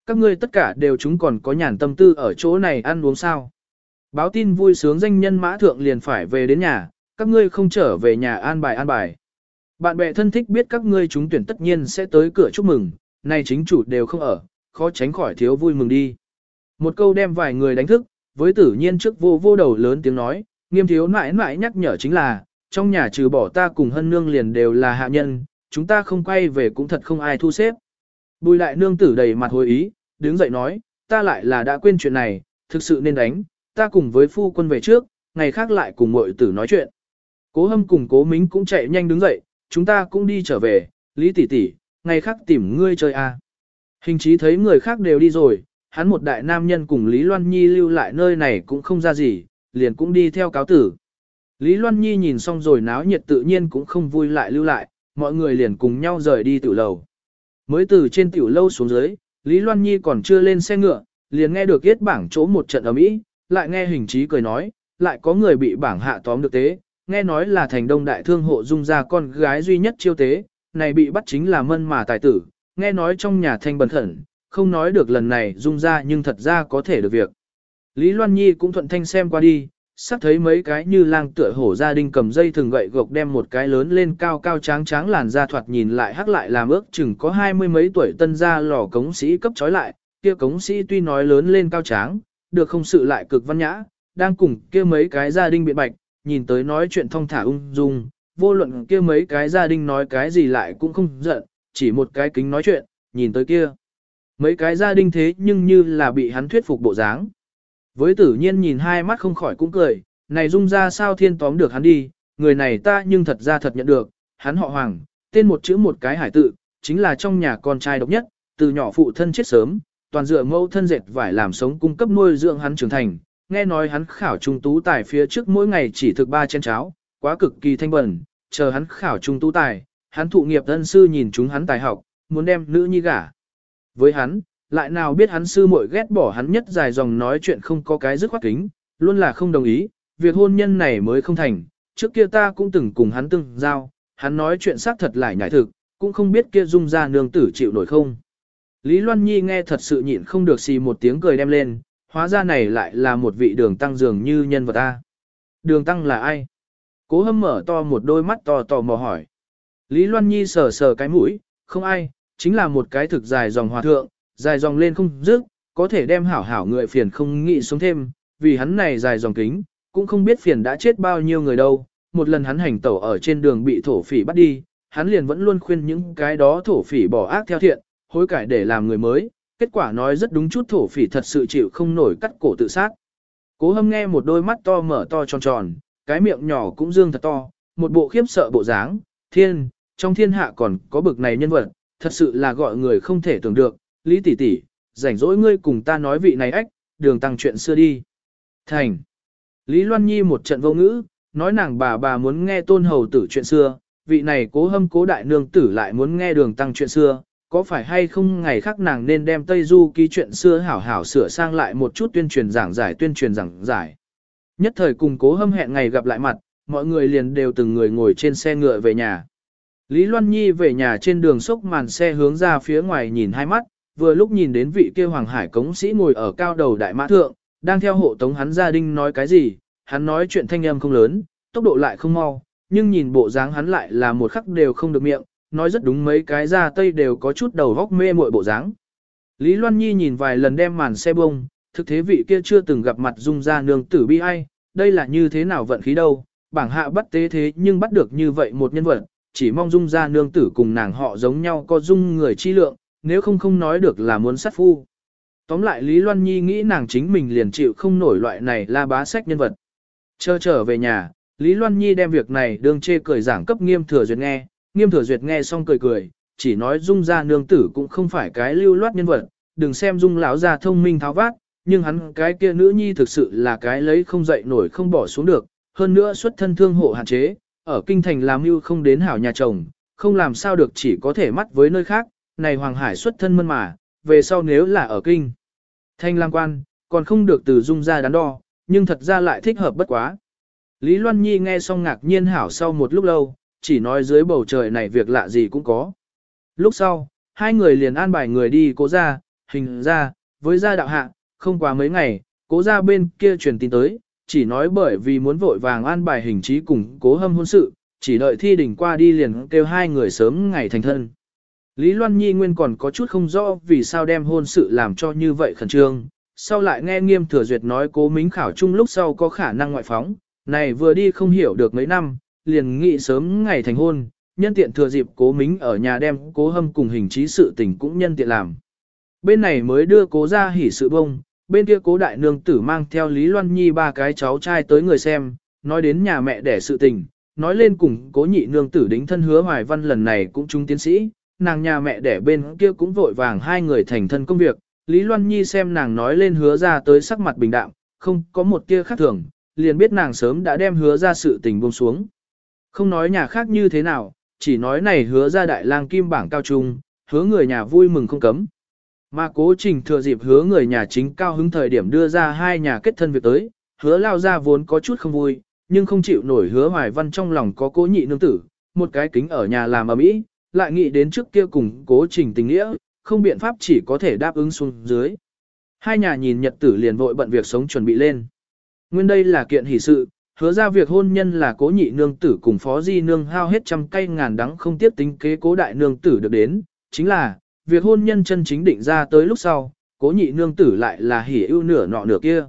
Các ngươi tất cả đều chúng còn có nhàn tâm tư ở chỗ này ăn uống sao? Báo tin vui sướng danh nhân mã thượng liền phải về đến nhà, các ngươi không trở về nhà an bài an bài. Bạn bè thân thích biết các ngươi chúng tuyển tất nhiên sẽ tới cửa chúc mừng, nay chính chủ đều không ở, khó tránh khỏi thiếu vui mừng đi. Một câu đem vài người đánh thức, với tử nhiên trước vô vô đầu lớn tiếng nói, nghiêm thiếu mãi mãi nhắc nhở chính là, trong nhà trừ bỏ ta cùng hân nương liền đều là hạ nhân, chúng ta không quay về cũng thật không ai thu xếp. Bùi lại nương tử đầy mặt hồi ý, đứng dậy nói, ta lại là đã quên chuyện này, thực sự nên đánh, ta cùng với phu quân về trước, ngày khác lại cùng muội tử nói chuyện. Cố hâm cùng cố mính cũng chạy nhanh đứng dậy, chúng ta cũng đi trở về, lý tỷ tỷ, ngày khác tìm ngươi chơi à. Hình chí thấy người khác đều đi rồi, hắn một đại nam nhân cùng Lý Loan Nhi lưu lại nơi này cũng không ra gì, liền cũng đi theo cáo tử. Lý Loan Nhi nhìn xong rồi náo nhiệt tự nhiên cũng không vui lại lưu lại, mọi người liền cùng nhau rời đi tiểu lầu. Mới từ trên tiểu lâu xuống dưới, Lý Loan Nhi còn chưa lên xe ngựa, liền nghe được yết bảng chỗ một trận ầm ĩ, lại nghe hình trí cười nói, lại có người bị bảng hạ tóm được tế, nghe nói là thành đông đại thương hộ dung ra con gái duy nhất chiêu tế, này bị bắt chính là mân mà tài tử, nghe nói trong nhà thanh bần khẩn, không nói được lần này dung ra nhưng thật ra có thể được việc. Lý Loan Nhi cũng thuận thanh xem qua đi, sắp thấy mấy cái như lang tựa hổ gia đình cầm dây thường gậy gộc đem một cái lớn lên cao cao tráng tráng làn da thoạt nhìn lại hắc lại làm ước chừng có hai mươi mấy tuổi tân gia lò cống sĩ cấp trói lại, kia cống sĩ tuy nói lớn lên cao tráng, được không sự lại cực văn nhã, đang cùng kia mấy cái gia đình biện bạch, nhìn tới nói chuyện thông thả ung dung, vô luận kia mấy cái gia đình nói cái gì lại cũng không giận, chỉ một cái kính nói chuyện, nhìn tới kia. Mấy cái gia đình thế nhưng như là bị hắn thuyết phục bộ dáng. Với tử nhiên nhìn hai mắt không khỏi cũng cười, này dung ra sao thiên tóm được hắn đi, người này ta nhưng thật ra thật nhận được, hắn họ Hoàng, tên một chữ một cái hải tự, chính là trong nhà con trai độc nhất, từ nhỏ phụ thân chết sớm, toàn dựa mẫu thân dệt vải làm sống cung cấp nuôi dưỡng hắn trưởng thành, nghe nói hắn khảo trung tú tài phía trước mỗi ngày chỉ thực ba chén cháo, quá cực kỳ thanh bẩn, chờ hắn khảo trung tú tài, hắn thụ nghiệp thân sư nhìn chúng hắn tài học, muốn đem nữ nhi gả. Với hắn, lại nào biết hắn sư muội ghét bỏ hắn nhất dài dòng nói chuyện không có cái dứt khoát kính, luôn là không đồng ý, việc hôn nhân này mới không thành, trước kia ta cũng từng cùng hắn từng giao, hắn nói chuyện xác thật lại nhảy thực, cũng không biết kia dung ra nương tử chịu nổi không. Lý Loan Nhi nghe thật sự nhịn không được xì một tiếng cười đem lên, hóa ra này lại là một vị đường tăng dường như nhân vật ta. Đường tăng là ai? Cố hâm mở to một đôi mắt to tò mò hỏi. Lý Loan Nhi sờ sờ cái mũi, không ai, chính là một cái thực dài dòng hòa thượng, dài dòng lên không dứt, có thể đem hảo hảo người phiền không nghĩ sống thêm, vì hắn này dài dòng kính, cũng không biết phiền đã chết bao nhiêu người đâu. Một lần hắn hành tẩu ở trên đường bị thổ phỉ bắt đi, hắn liền vẫn luôn khuyên những cái đó thổ phỉ bỏ ác theo thiện, hối cải để làm người mới, kết quả nói rất đúng chút thổ phỉ thật sự chịu không nổi cắt cổ tự sát. Cố hâm nghe một đôi mắt to mở to tròn tròn, cái miệng nhỏ cũng dương thật to, một bộ khiếp sợ bộ dáng, thiên, trong thiên hạ còn có bực này nhân vật, thật sự là gọi người không thể tưởng được, Lý tỷ tỷ, rảnh rỗi ngươi cùng ta nói vị này ách, đường tăng chuyện xưa đi. Thành. Lý Loan Nhi một trận vô ngữ, nói nàng bà bà muốn nghe tôn hầu tử chuyện xưa, vị này cố hâm cố đại nương tử lại muốn nghe đường tăng chuyện xưa, có phải hay không ngày khác nàng nên đem Tây Du ký chuyện xưa hảo hảo sửa sang lại một chút tuyên truyền giảng giải tuyên truyền giảng giải. Nhất thời cùng cố hâm hẹn ngày gặp lại mặt, mọi người liền đều từng người ngồi trên xe ngựa về nhà. Lý Loan Nhi về nhà trên đường sốc màn xe hướng ra phía ngoài nhìn hai mắt, vừa lúc nhìn đến vị kia Hoàng Hải cống sĩ ngồi ở cao đầu đại mã thượng, đang theo hộ tống hắn gia đình nói cái gì, hắn nói chuyện thanh âm không lớn, tốc độ lại không mau, nhưng nhìn bộ dáng hắn lại là một khắc đều không được miệng, nói rất đúng mấy cái ra tây đều có chút đầu góc mê muội bộ dáng. Lý Loan Nhi nhìn vài lần đem màn xe bông, thực thế vị kia chưa từng gặp mặt dung ra nương tử bi ai, đây là như thế nào vận khí đâu, bảng hạ bắt tế thế nhưng bắt được như vậy một nhân vật, chỉ mong dung ra nương tử cùng nàng họ giống nhau có dung người chi lượng, nếu không không nói được là muốn sát phu. Tóm lại Lý Loan Nhi nghĩ nàng chính mình liền chịu không nổi loại này la bá sách nhân vật. Chờ trở về nhà, Lý Loan Nhi đem việc này đương chê cười giảng cấp nghiêm thừa duyệt nghe, nghiêm thừa duyệt nghe xong cười cười, chỉ nói dung ra nương tử cũng không phải cái lưu loát nhân vật, đừng xem dung lão ra thông minh tháo vát, nhưng hắn cái kia nữ nhi thực sự là cái lấy không dậy nổi không bỏ xuống được, hơn nữa xuất thân thương hộ hạn chế, ở kinh thành làm mưu không đến hảo nhà chồng, không làm sao được chỉ có thể mắt với nơi khác, này Hoàng Hải xuất thân mân mà, về sau nếu là ở kinh. Thanh lang quan, còn không được từ dung ra đắn đo, nhưng thật ra lại thích hợp bất quá. Lý Loan Nhi nghe xong ngạc nhiên hảo sau một lúc lâu, chỉ nói dưới bầu trời này việc lạ gì cũng có. Lúc sau, hai người liền an bài người đi cố ra, hình ra, với gia đạo hạ, không quá mấy ngày, cố ra bên kia truyền tin tới, chỉ nói bởi vì muốn vội vàng an bài hình trí cùng cố hâm hôn sự, chỉ đợi thi đỉnh qua đi liền kêu hai người sớm ngày thành thân. Lý Loan Nhi nguyên còn có chút không rõ vì sao đem hôn sự làm cho như vậy khẩn trương, sau lại nghe nghiêm thừa duyệt nói cố mính khảo chung lúc sau có khả năng ngoại phóng, này vừa đi không hiểu được mấy năm, liền nghĩ sớm ngày thành hôn, nhân tiện thừa dịp cố mính ở nhà đem cố hâm cùng hình trí sự tình cũng nhân tiện làm. Bên này mới đưa cố ra hỉ sự bông, bên kia cố đại nương tử mang theo Lý Loan Nhi ba cái cháu trai tới người xem, nói đến nhà mẹ đẻ sự tình, nói lên cùng cố nhị nương tử đính thân hứa hoài văn lần này cũng trung tiến sĩ, nàng nhà mẹ đẻ bên kia cũng vội vàng hai người thành thân công việc, Lý Loan Nhi xem nàng nói lên hứa ra tới sắc mặt bình đạm, không có một kia khác thường, liền biết nàng sớm đã đem hứa ra sự tình buông xuống. Không nói nhà khác như thế nào, chỉ nói này hứa ra đại lang kim bảng cao trung, hứa người nhà vui mừng không cấm. Mà cố trình thừa dịp hứa người nhà chính cao hứng thời điểm đưa ra hai nhà kết thân việc tới, hứa lao ra vốn có chút không vui, nhưng không chịu nổi hứa hoài văn trong lòng có cố nhị nương tử, một cái kính ở nhà làm ở mỹ, lại nghĩ đến trước kia cùng cố trình tình nghĩa, không biện pháp chỉ có thể đáp ứng xuống dưới. Hai nhà nhìn nhật tử liền vội bận việc sống chuẩn bị lên. Nguyên đây là kiện hỷ sự, hứa ra việc hôn nhân là cố nhị nương tử cùng phó di nương hao hết trăm cây ngàn đắng không tiếp tính kế cố đại nương tử được đến, chính là, việc hôn nhân chân chính định ra tới lúc sau, cố nhị nương tử lại là hỉ ưu nửa nọ nửa kia.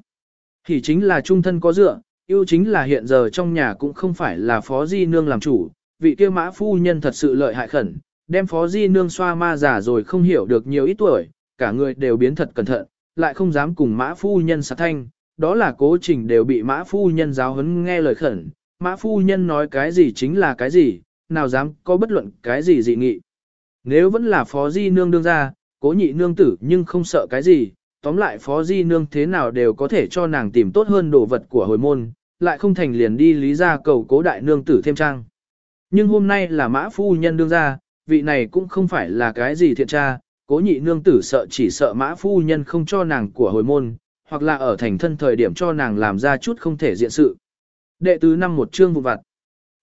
Hỉ chính là trung thân có dựa, ưu chính là hiện giờ trong nhà cũng không phải là phó di nương làm chủ, vị kia mã phu nhân thật sự lợi hại khẩn, đem phó di nương xoa ma giả rồi không hiểu được nhiều ít tuổi, cả người đều biến thật cẩn thận, lại không dám cùng mã phu nhân sát thanh, đó là cố trình đều bị mã phu nhân giáo huấn nghe lời khẩn, mã phu nhân nói cái gì chính là cái gì, nào dám có bất luận cái gì dị nghị. Nếu vẫn là phó di nương đương ra, cố nhị nương tử nhưng không sợ cái gì, tóm lại phó di nương thế nào đều có thể cho nàng tìm tốt hơn đồ vật của hồi môn, lại không thành liền đi lý ra cầu cố đại nương tử thêm trang. Nhưng hôm nay là mã phu nhân đương ra, vị này cũng không phải là cái gì thiện tra, cố nhị nương tử sợ chỉ sợ mã phu nhân không cho nàng của hồi môn, hoặc là ở thành thân thời điểm cho nàng làm ra chút không thể diện sự. Đệ tứ năm một chương vụ vặt.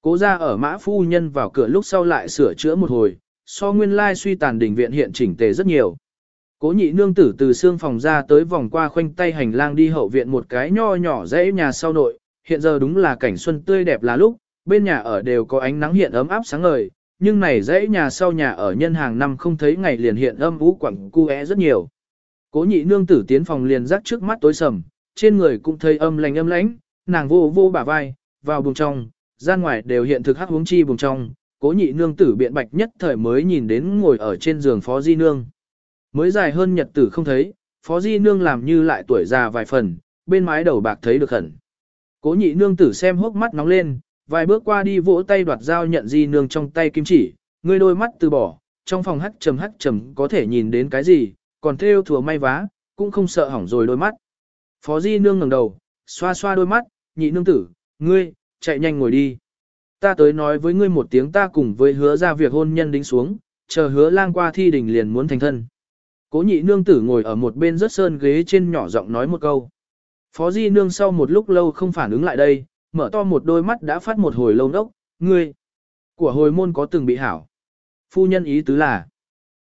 Cố ra ở mã phu nhân vào cửa lúc sau lại sửa chữa một hồi, so nguyên lai suy tàn đình viện hiện chỉnh tề rất nhiều. Cố nhị nương tử từ xương phòng ra tới vòng qua khoanh tay hành lang đi hậu viện một cái nho nhỏ dãy nhà sau nội, hiện giờ đúng là cảnh xuân tươi đẹp là lúc, bên nhà ở đều có ánh nắng hiện ấm áp sáng ngời, nhưng này dãy nhà sau nhà ở nhân hàng năm không thấy ngày liền hiện âm ú quẳng cu é rất nhiều. Cố nhị nương tử tiến phòng liền rắc trước mắt tối sầm, trên người cũng thấy âm lành âm lãnh, nàng vô vô bả vai, vào buồng trong, gian ngoài đều hiện thực hắc huống chi buồng trong, cố nhị nương tử biện bạch nhất thời mới nhìn đến ngồi ở trên giường phó di nương. Mới dài hơn nhật tử không thấy, phó di nương làm như lại tuổi già vài phần, bên mái đầu bạc thấy được hẳn. Cố nhị nương tử xem hốc mắt nóng lên, vài bước qua đi vỗ tay đoạt dao nhận di nương trong tay kim chỉ, ngươi đôi mắt từ bỏ, trong phòng hắt trầm hắt trầm có thể nhìn đến cái gì, còn theo thừa may vá, cũng không sợ hỏng rồi đôi mắt. Phó Di Nương ngẩng đầu, xoa xoa đôi mắt, nhị nương tử, ngươi, chạy nhanh ngồi đi. Ta tới nói với ngươi một tiếng ta cùng với hứa ra việc hôn nhân đính xuống, chờ hứa lang qua thi đình liền muốn thành thân. Cố nhị nương tử ngồi ở một bên rất sơn ghế trên nhỏ giọng nói một câu. Phó Di Nương sau một lúc lâu không phản ứng lại đây, mở to một đôi mắt đã phát một hồi lâu đốc, ngươi, của hồi môn có từng bị hảo. Phu nhân ý tứ là,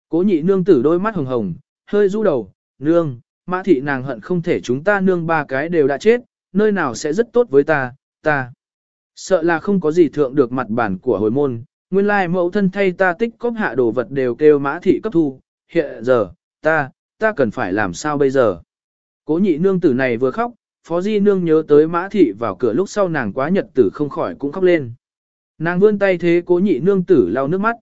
cố nhị nương tử đôi mắt hồng hồng, hơi rũ đầu, nương, mã thị nàng hận không thể chúng ta nương ba cái đều đã chết, nơi nào sẽ rất tốt với ta, ta. Sợ là không có gì thượng được mặt bản của hồi môn, nguyên lai mẫu thân thay ta tích cóp hạ đồ vật đều kêu mã thị cấp thu, hiện giờ, ta, ta cần phải làm sao bây giờ. Cố nhị nương tử này vừa khóc, phó di nương nhớ tới mã thị vào cửa lúc sau nàng quá nhật tử không khỏi cũng khóc lên. Nàng vươn tay thế cố nhị nương tử lau nước mắt.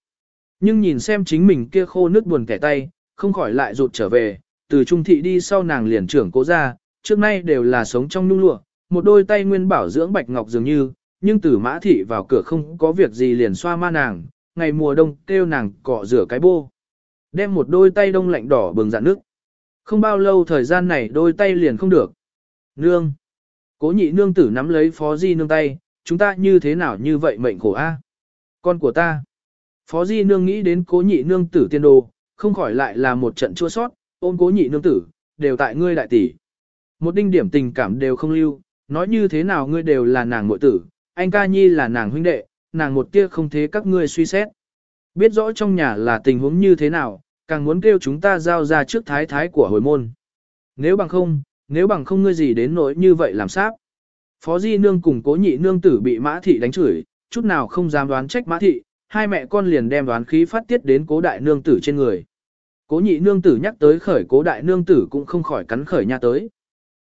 Nhưng nhìn xem chính mình kia khô nước buồn kẻ tay, không khỏi lại rụt trở về, từ trung thị đi sau nàng liền trưởng cố ra, trước nay đều là sống trong nung lụa, một đôi tay nguyên bảo dưỡng bạch ngọc dường như, nhưng từ mã thị vào cửa không có việc gì liền xoa ma nàng, ngày mùa đông kêu nàng cọ rửa cái bô. Đem một đôi tay đông lạnh đỏ bừng dạn nước. Không bao lâu thời gian này đôi tay liền không được. Nương. Cố nhị nương tử nắm lấy phó di nương tay, chúng ta như thế nào như vậy mệnh khổ a? Con của ta. Phó di nương nghĩ đến cố nhị nương tử tiên đồ, không khỏi lại là một trận chua sót, ôm cố nhị nương tử, đều tại ngươi đại tỷ. Một đinh điểm tình cảm đều không lưu, nói như thế nào ngươi đều là nàng muội tử, anh ca nhi là nàng huynh đệ, nàng một tia không thế các ngươi suy xét. Biết rõ trong nhà là tình huống như thế nào, càng muốn kêu chúng ta giao ra trước thái thái của hồi môn. Nếu bằng không, nếu bằng không ngươi gì đến nỗi như vậy làm sao? Phó Di Nương cùng cố nhị nương tử bị mã thị đánh chửi, chút nào không dám đoán trách mã thị, hai mẹ con liền đem đoán khí phát tiết đến cố đại nương tử trên người. Cố nhị nương tử nhắc tới khởi cố đại nương tử cũng không khỏi cắn khởi nha tới.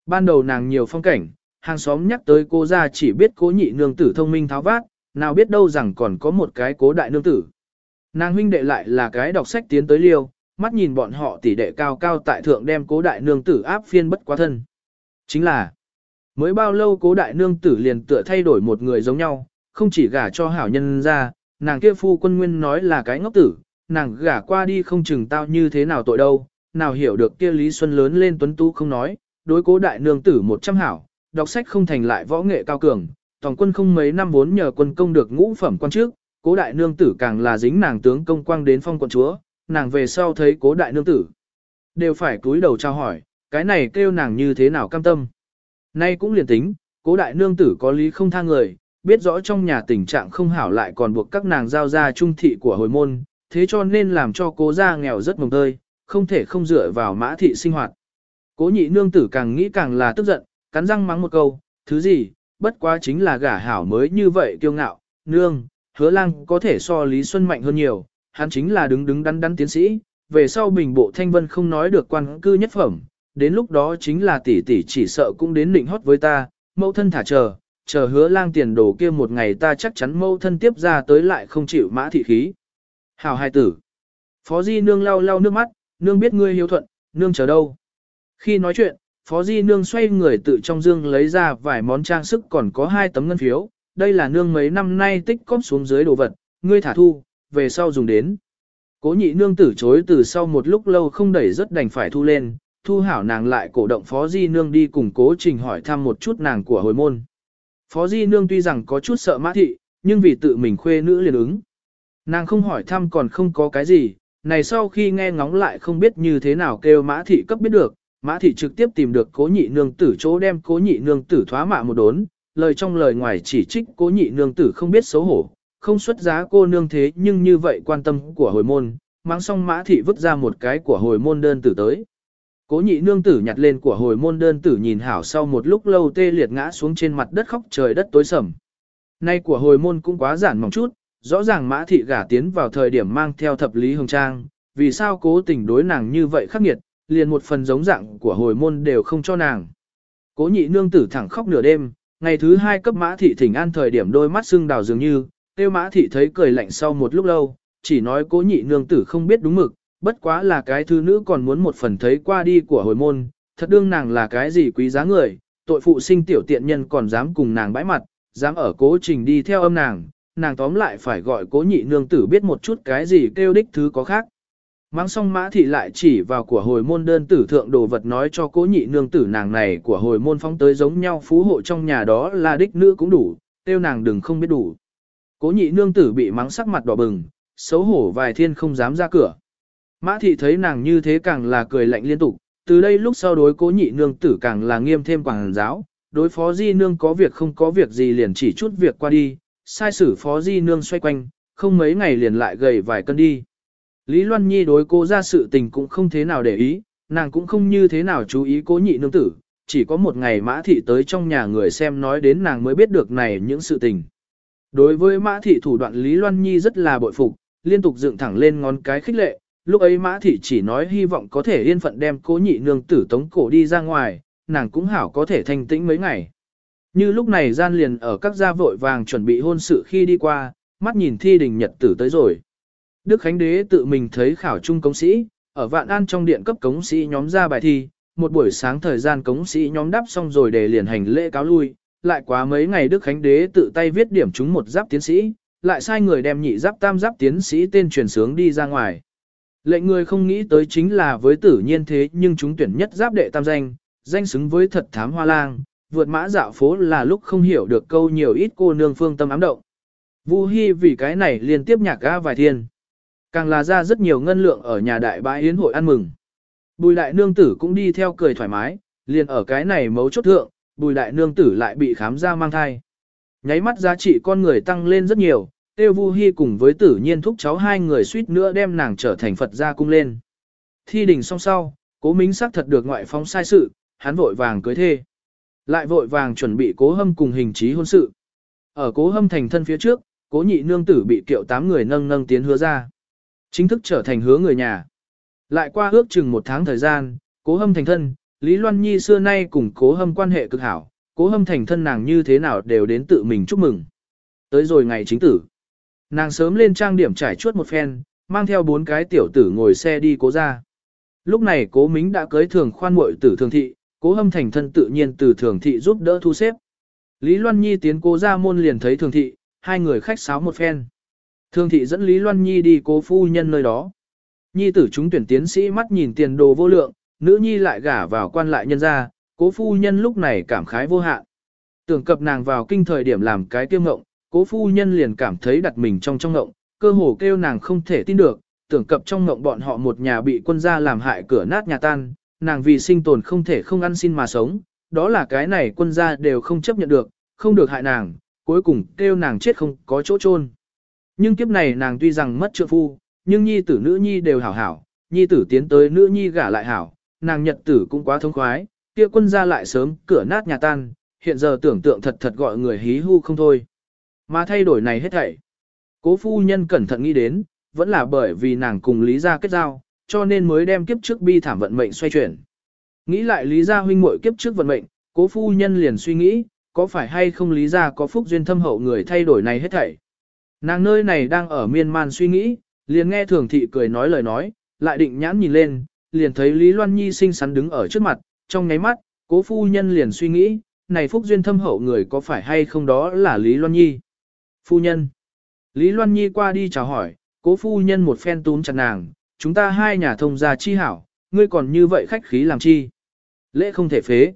Ban đầu nàng nhiều phong cảnh, hàng xóm nhắc tới cô ra chỉ biết cố nhị nương tử thông minh tháo vát, nào biết đâu rằng còn có một cái cố đại nương tử. Nàng huynh đệ lại là cái đọc sách tiến tới liêu, mắt nhìn bọn họ tỷ đệ cao cao tại thượng đem cố đại nương tử áp phiên bất quá thân. Chính là, mới bao lâu cố đại nương tử liền tựa thay đổi một người giống nhau, không chỉ gả cho hảo nhân ra, nàng kia phu quân nguyên nói là cái ngốc tử, nàng gả qua đi không chừng tao như thế nào tội đâu, nào hiểu được kia Lý Xuân lớn lên tuấn tú không nói, đối cố đại nương tử một trăm hảo, đọc sách không thành lại võ nghệ cao cường, toàn quân không mấy năm vốn nhờ quân công được ngũ phẩm quan trước, cố đại nương tử càng là dính nàng tướng công quang đến phong quận chúa, nàng về sau thấy cố đại nương tử. Đều phải cúi đầu trao hỏi, cái này kêu nàng như thế nào cam tâm. Nay cũng liền tính, cố đại nương tử có lý không tha người, biết rõ trong nhà tình trạng không hảo lại còn buộc các nàng giao ra trung thị của hồi môn, thế cho nên làm cho cố gia nghèo rất mồng tơi, không thể không dựa vào mã thị sinh hoạt. Cố nhị nương tử càng nghĩ càng là tức giận, cắn răng mắng một câu, thứ gì, bất quá chính là gả hảo mới như vậy kiêu ngạo, nương, hứa lang có thể so Lý Xuân mạnh hơn nhiều, hắn chính là đứng đứng đắn đắn tiến sĩ, về sau bình bộ thanh vân không nói được quan cư nhất phẩm, đến lúc đó chính là tỷ tỷ chỉ sợ cũng đến định hót với ta, mẫu thân thả chờ, chờ hứa lang tiền đồ kia một ngày ta chắc chắn mâu thân tiếp ra tới lại không chịu mã thị khí. Hảo hai tử. Phó Di nương lau lau nước mắt, nương biết ngươi hiếu thuận, nương chờ đâu. Khi nói chuyện, Phó Di nương xoay người tự trong dương lấy ra vài món trang sức còn có hai tấm ngân phiếu, đây là nương mấy năm nay tích cóp xuống dưới đồ vật, ngươi thả thu, về sau dùng đến. Cố nhị nương từ chối từ sau một lúc lâu không đẩy rất đành phải thu lên, thu hảo nàng lại cổ động Phó Di nương đi cùng cố trình hỏi thăm một chút nàng của hồi môn. Phó Di nương tuy rằng có chút sợ mã thị, nhưng vì tự mình khuê nữ liền ứng. Nàng không hỏi thăm còn không có cái gì, này sau khi nghe ngóng lại không biết như thế nào kêu mã thị cấp biết được, mã thị trực tiếp tìm được cố nhị nương tử chỗ đem cố nhị nương tử thoá mạ một đốn, lời trong lời ngoài chỉ trích cố nhị nương tử không biết xấu hổ, không xuất giá cô nương thế nhưng như vậy quan tâm của hồi môn, mang xong mã thị vứt ra một cái của hồi môn đơn tử tới. Cố nhị nương tử nhặt lên của hồi môn đơn tử nhìn hảo sau một lúc lâu tê liệt ngã xuống trên mặt đất khóc trời đất tối sầm. Nay của hồi môn cũng quá giản mỏng chút, rõ ràng mã thị gả tiến vào thời điểm mang theo thập lý hồng trang, vì sao cố tình đối nàng như vậy khắc nghiệt, liền một phần giống dạng của hồi môn đều không cho nàng. Cố nhị nương tử thẳng khóc nửa đêm, ngày thứ hai cấp mã thị thỉnh an thời điểm đôi mắt sưng đào dường như, tiêu mã thị thấy cười lạnh sau một lúc lâu, chỉ nói cố nhị nương tử không biết đúng mực, bất quá là cái thư nữ còn muốn một phần thấy qua đi của hồi môn, thật đương nàng là cái gì quý giá người, tội phụ sinh tiểu tiện nhân còn dám cùng nàng bãi mặt, dám ở cố trình đi theo âm nàng, nàng tóm lại phải gọi cố nhị nương tử biết một chút cái gì kêu đích thứ có khác. Mang xong mã thị lại chỉ vào của hồi môn đơn tử thượng đồ vật nói cho cố nhị nương tử nàng này của hồi môn phóng tới giống nhau phú hộ trong nhà đó là đích nữ cũng đủ, tiêu nàng đừng không biết đủ. Cố nhị nương tử bị mắng sắc mặt đỏ bừng, xấu hổ vài thiên không dám ra cửa. Mã thị thấy nàng như thế càng là cười lạnh liên tục, từ đây lúc sau đối cố nhị nương tử càng là nghiêm thêm quảng giáo, đối phó di nương có việc không có việc gì liền chỉ chút việc qua đi, sai sử phó di nương xoay quanh, không mấy ngày liền lại gầy vài cân đi. Lý Loan Nhi đối cô ra sự tình cũng không thế nào để ý, nàng cũng không như thế nào chú ý cố nhị nương tử, chỉ có một ngày mã thị tới trong nhà người xem nói đến nàng mới biết được này những sự tình. Đối với mã thị thủ đoạn Lý Loan Nhi rất là bội phục, liên tục dựng thẳng lên ngón cái khích lệ, lúc ấy mã thị chỉ nói hy vọng có thể yên phận đem cố nhị nương tử tống cổ đi ra ngoài, nàng cũng hảo có thể thanh tĩnh mấy ngày. Như lúc này gian liền ở các gia vội vàng chuẩn bị hôn sự khi đi qua, mắt nhìn thi đình nhật tử tới rồi. Đức Khánh Đế tự mình thấy khảo trung cống sĩ, ở vạn an trong điện cấp cống sĩ nhóm ra bài thi, một buổi sáng thời gian cống sĩ nhóm đáp xong rồi để liền hành lễ cáo lui, lại quá mấy ngày Đức Khánh Đế tự tay viết điểm chúng một giáp tiến sĩ, lại sai người đem nhị giáp tam giáp tiến sĩ tên truyền sướng đi ra ngoài. Lệnh người không nghĩ tới chính là với tử nhiên thế nhưng chúng tuyển nhất giáp đệ tam danh, danh xứng với thật thám hoa lang, vượt mã dạo phố là lúc không hiểu được câu nhiều ít cô nương phương tâm ám động. Vu Hi vì cái này liên tiếp nhạc ga vài thiên. Càng là ra rất nhiều ngân lượng ở nhà đại bãi yến hội ăn mừng. Bùi đại nương tử cũng đi theo cười thoải mái, liền ở cái này mấu chốt thượng, bùi đại nương tử lại bị khám ra mang thai. Nháy mắt giá trị con người tăng lên rất nhiều, tiêu vu Hi cùng với tử nhiên thúc cháu hai người suýt nữa đem nàng trở thành Phật gia cung lên. Thi đình xong sau, cố minh xác thật được ngoại phóng sai sự, hắn vội vàng cưới thê. Lại vội vàng chuẩn bị cố hâm cùng hình trí hôn sự. Ở cố hâm thành thân phía trước, cố nhị nương tử bị kiệu tám người nâng nâng tiến hứa ra. Chính thức trở thành hứa người nhà. Lại qua ước chừng một tháng thời gian, cố hâm thành thân, Lý Loan Nhi xưa nay cùng cố hâm quan hệ cực hảo, cố hâm thành thân nàng như thế nào đều đến tự mình chúc mừng. Tới rồi ngày chính tử. Nàng sớm lên trang điểm trải chuốt một phen, mang theo bốn cái tiểu tử ngồi xe đi cố ra. Lúc này cố mính đã cưới thường khoan muội tử thường thị, cố hâm thành thân tự nhiên từ thường thị giúp đỡ thu xếp. Lý Loan Nhi tiến cố ra môn liền thấy thường thị, hai người khách sáo một phen. Thường thị dẫn Lý Loan Nhi đi cố phu nhân nơi đó. Nhi tử chúng tuyển tiến sĩ mắt nhìn tiền đồ vô lượng, nữ nhi lại gả vào quan lại nhân gia, cố phu nhân lúc này cảm khái vô hạn. Tưởng cập nàng vào kinh thời điểm làm cái tiêu ngộng, cố phu nhân liền cảm thấy đặt mình trong trong ngộng, cơ hồ kêu nàng không thể tin được, tưởng cập trong ngộng bọn họ một nhà bị quân gia làm hại cửa nát nhà tan, nàng vì sinh tồn không thể không ăn xin mà sống, đó là cái này quân gia đều không chấp nhận được, không được hại nàng, cuối cùng kêu nàng chết không có chỗ chôn. Nhưng kiếp này nàng tuy rằng mất trượng phu, nhưng nhi tử nữ nhi đều hảo hảo, nhi tử tiến tới nữ nhi gả lại hảo, nàng nhật tử cũng quá thông khoái, kia quân gia lại sớm, cửa nát nhà tan, hiện giờ tưởng tượng thật thật gọi người hí hu không thôi. Mà thay đổi này hết thảy. Cố phu nhân cẩn thận nghĩ đến, vẫn là bởi vì nàng cùng Lý gia kết giao, cho nên mới đem kiếp trước bi thảm vận mệnh xoay chuyển. Nghĩ lại Lý gia huynh muội kiếp trước vận mệnh, cố phu nhân liền suy nghĩ, có phải hay không Lý gia có phúc duyên thâm hậu người thay đổi này hết thảy. Nàng nơi này đang ở miên man suy nghĩ, liền nghe thường thị cười nói lời nói, lại định nhãn nhìn lên, liền thấy Lý Loan Nhi xinh xắn đứng ở trước mặt, trong nháy mắt, cố phu nhân liền suy nghĩ, này phúc duyên thâm hậu người có phải hay không đó là Lý Loan Nhi. Phu nhân. Lý Loan Nhi qua đi chào hỏi, cố phu nhân một phen túm chặt nàng, chúng ta hai nhà thông gia chi hảo, ngươi còn như vậy khách khí làm chi. Lễ không thể phế.